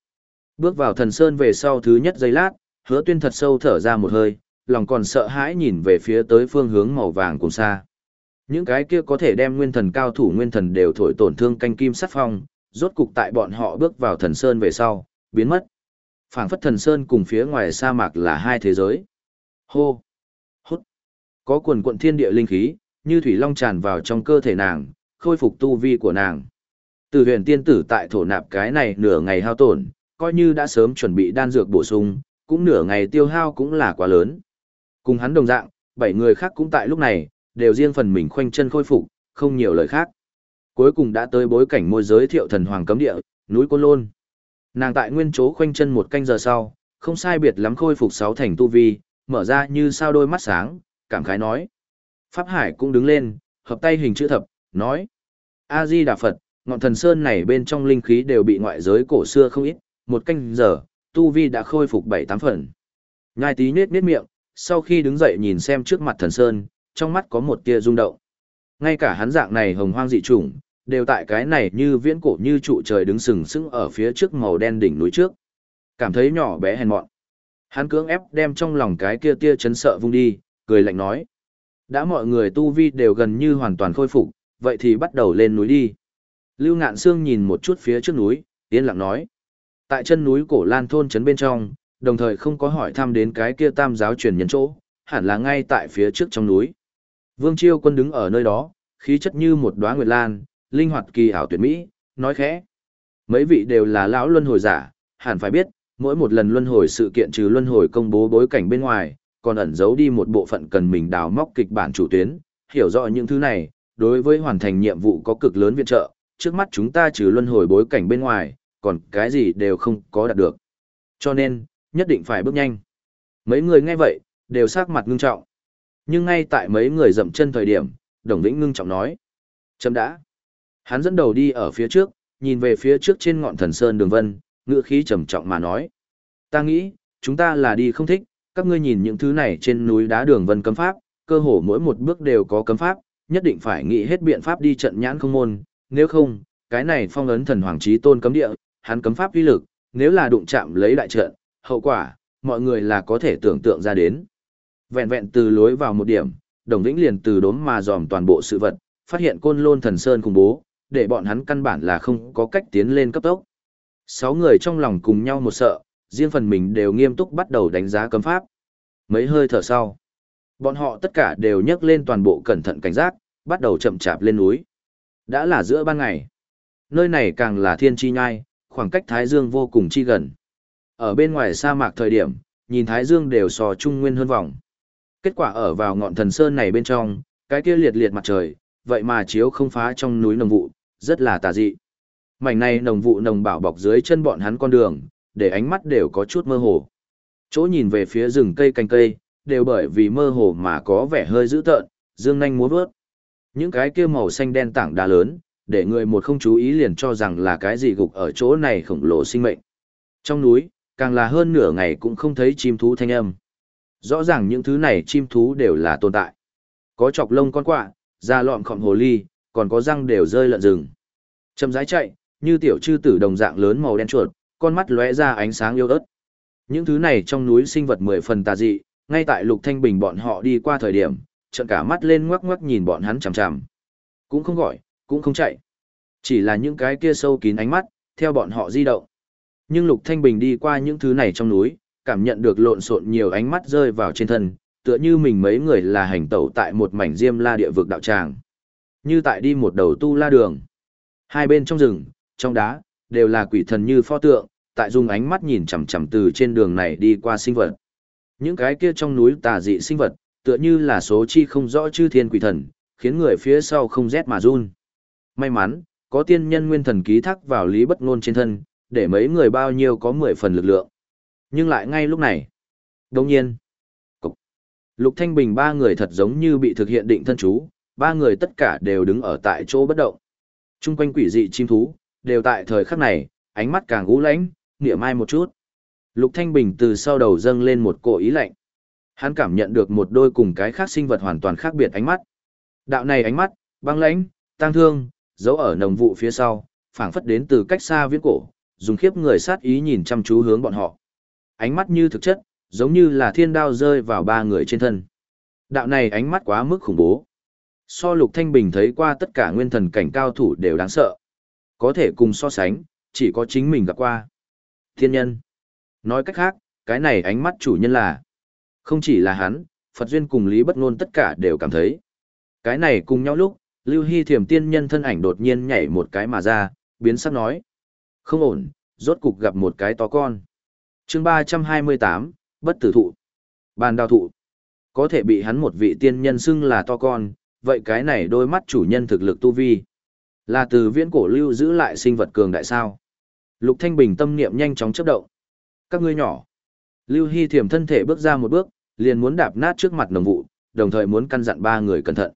Bước vào thần sơn về sau thứ nhất giây lát, Hứa Tuyên thật sâu thở ra một hơi, lòng còn sợ hãi nhìn về phía tới phương hướng màu vàng cùng xa. Những cái kia có thể đem nguyên thần cao thủ nguyên thần đều thổi tổn thương canh kim sắt phong, rốt cục tại bọn họ bước vào thần sơn về sau, biến mất. phảng phất thần sơn cùng phía ngoài sa mạc là hai thế giới. Hô! Hút! Có quần quận thiên địa linh khí, như thủy long tràn vào trong cơ thể nàng, khôi phục tu vi của nàng. Từ huyền tiên tử tại thổ nạp cái này nửa ngày hao tổn, coi như đã sớm chuẩn bị đan dược bổ sung, cũng nửa ngày tiêu hao cũng là quá lớn. Cùng hắn đồng dạng, bảy người khác cũng tại lúc này, đều riêng phần mình khoanh chân khôi phục, không nhiều lời khác. Cuối cùng đã tới bối cảnh môi giới thiệu thần hoàng cấm địa, núi Côn Lôn. Nàng tại nguyên chỗ khoanh chân một canh giờ sau, không sai biệt lắm khôi phục sáu thành tu vi, mở ra như sao đôi mắt sáng, cảm khái nói. Pháp Hải cũng đứng lên, hợp tay hình chữ thập, nói. A-di Đà Phật, ngọn thần sơn này bên trong linh khí đều bị ngoại giới cổ xưa không ít, một canh giờ, tu vi đã khôi phục bảy tám phần. Nhai tí nết nết miệng, sau khi đứng dậy nhìn xem trước mặt thần sơn, trong mắt có một tia rung động. Ngay cả hắn dạng này hồng hoang dị trùng, đều tại cái này như viễn cổ như trụ trời đứng sừng sững ở phía trước màu đen đỉnh núi trước. Cảm thấy nhỏ bé hèn mọn. Hắn cưỡng ép đem trong lòng cái kia tia chấn sợ vung đi, cười lạnh nói. Đã mọi người tu vi đều gần như hoàn toàn khôi phục, vậy thì bắt đầu lên núi đi. Lưu Ngạn Sương nhìn một chút phía trước núi, yên lặng nói. Tại chân núi cổ Lan thôn trấn bên trong, đồng thời không có hỏi thăm đến cái kia tam giáo truyền nhân chỗ, hẳn là ngay tại phía trước trong núi. Vương Chiêu Quân đứng ở nơi đó, khí chất như một đóa nguyệt lan, linh hoạt kỳ ảo tuyệt mỹ, nói khẽ. Mấy vị đều là lão luân hồi giả, hẳn phải biết, mỗi một lần luân hồi sự kiện trừ luân hồi công bố bối cảnh bên ngoài, còn ẩn giấu đi một bộ phận cần mình đào móc kịch bản chủ tuyến, hiểu rõ những thứ này, đối với hoàn thành nhiệm vụ có cực lớn viện trợ, trước mắt chúng ta trừ luân hồi bối cảnh bên ngoài, còn cái gì đều không có đạt được. Cho nên, nhất định phải bước nhanh. Mấy người nghe vậy, đều sắc mặt ngưng trọng. Nhưng ngay tại mấy người dậm chân thời điểm, Đồng Vĩnh ngưng trọng nói. Chấm đã. Hắn dẫn đầu đi ở phía trước, nhìn về phía trước trên ngọn thần sơn đường vân, ngựa khí trầm trọng mà nói. Ta nghĩ, chúng ta là đi không thích, các ngươi nhìn những thứ này trên núi đá đường vân cấm pháp, cơ hồ mỗi một bước đều có cấm pháp, nhất định phải nghĩ hết biện pháp đi trận nhãn không môn, nếu không, cái này phong ấn thần hoàng chí tôn cấm địa, hắn cấm pháp uy lực, nếu là đụng chạm lấy đại trận, hậu quả, mọi người là có thể tưởng tượng ra đến. Vẹn vẹn từ lối vào một điểm, Đồng Vĩnh liền từ đốm mà dòm toàn bộ sự vật, phát hiện côn lôn thần sơn cùng bố, để bọn hắn căn bản là không có cách tiến lên cấp tốc. Sáu người trong lòng cùng nhau một sợ, riêng phần mình đều nghiêm túc bắt đầu đánh giá cấm pháp. Mấy hơi thở sau, bọn họ tất cả đều nhấc lên toàn bộ cẩn thận cảnh giác, bắt đầu chậm chạp lên núi. Đã là giữa ban ngày. Nơi này càng là thiên chi nhai, khoảng cách Thái Dương vô cùng chi gần. Ở bên ngoài sa mạc thời điểm, nhìn Thái Dương đều so trung nguyên hơn vòng. Kết quả ở vào ngọn thần sơn này bên trong, cái kia liệt liệt mặt trời, vậy mà chiếu không phá trong núi nồng vụ, rất là tà dị. Mảnh này nồng vụ nồng bảo bọc dưới chân bọn hắn con đường, để ánh mắt đều có chút mơ hồ. Chỗ nhìn về phía rừng cây canh cây, đều bởi vì mơ hồ mà có vẻ hơi dữ tợn, dương nhanh múa vớt. Những cái kia màu xanh đen tảng đá lớn, để người một không chú ý liền cho rằng là cái gì gục ở chỗ này khổng lồ sinh mệnh. Trong núi, càng là hơn nửa ngày cũng không thấy chim thú thanh âm. Rõ ràng những thứ này chim thú đều là tồn tại. Có chọc lông con quạ, da lọn khọm hồ ly, còn có răng đều rơi lợn rừng. Châm rãi chạy, như tiểu chư tử đồng dạng lớn màu đen chuột, con mắt lóe ra ánh sáng yêu ớt. Những thứ này trong núi sinh vật mười phần tà dị, ngay tại Lục Thanh Bình bọn họ đi qua thời điểm, trợn cả mắt lên ngoắc ngoắc nhìn bọn hắn chằm chằm. Cũng không gọi, cũng không chạy. Chỉ là những cái kia sâu kín ánh mắt, theo bọn họ di động. Nhưng Lục Thanh Bình đi qua những thứ này trong núi, cảm nhận được lộn xộn nhiều ánh mắt rơi vào trên thân, tựa như mình mấy người là hành tẩu tại một mảnh diêm la địa vực đạo tràng. Như tại đi một đầu tu la đường. Hai bên trong rừng, trong đá, đều là quỷ thần như pho tượng, tại dùng ánh mắt nhìn chằm chằm từ trên đường này đi qua sinh vật. Những cái kia trong núi tà dị sinh vật, tựa như là số chi không rõ chư thiên quỷ thần, khiến người phía sau không rét mà run. May mắn, có tiên nhân nguyên thần ký thác vào lý bất ngôn trên thân, để mấy người bao nhiêu có 10 phần lực lượng. Nhưng lại ngay lúc này, đồng nhiên, cục, Lục Thanh Bình ba người thật giống như bị thực hiện định thân chú, ba người tất cả đều đứng ở tại chỗ bất động. Trung quanh quỷ dị chim thú, đều tại thời khắc này, ánh mắt càng gũ lãnh, nghĩa mai một chút. Lục Thanh Bình từ sau đầu dâng lên một cổ ý lạnh. Hắn cảm nhận được một đôi cùng cái khác sinh vật hoàn toàn khác biệt ánh mắt. Đạo này ánh mắt, băng lãnh, tang thương, giấu ở nồng vụ phía sau, phảng phất đến từ cách xa viễn cổ, dùng khiếp người sát ý nhìn chăm chú hướng bọn họ. Ánh mắt như thực chất, giống như là thiên đao rơi vào ba người trên thân. Đạo này ánh mắt quá mức khủng bố. So Lục Thanh Bình thấy qua tất cả nguyên thần cảnh cao thủ đều đáng sợ. Có thể cùng so sánh, chỉ có chính mình gặp qua. Thiên nhân. Nói cách khác, cái này ánh mắt chủ nhân là không chỉ là hắn, Phật Duyên cùng Lý Bất Nôn tất cả đều cảm thấy. Cái này cùng nhau lúc, Lưu Hy Thiểm tiên nhân thân ảnh đột nhiên nhảy một cái mà ra, biến sắc nói. Không ổn, rốt cục gặp một cái to con. chương 328, bất tử thụ. Bàn đào thụ. Có thể bị hắn một vị tiên nhân xưng là to con, vậy cái này đôi mắt chủ nhân thực lực tu vi. Là từ viễn cổ lưu giữ lại sinh vật cường đại sao. Lục Thanh Bình tâm niệm nhanh chóng chấp động. Các ngươi nhỏ. Lưu Hy Thiểm thân thể bước ra một bước, liền muốn đạp nát trước mặt nồng vụ, đồng thời muốn căn dặn ba người cẩn thận.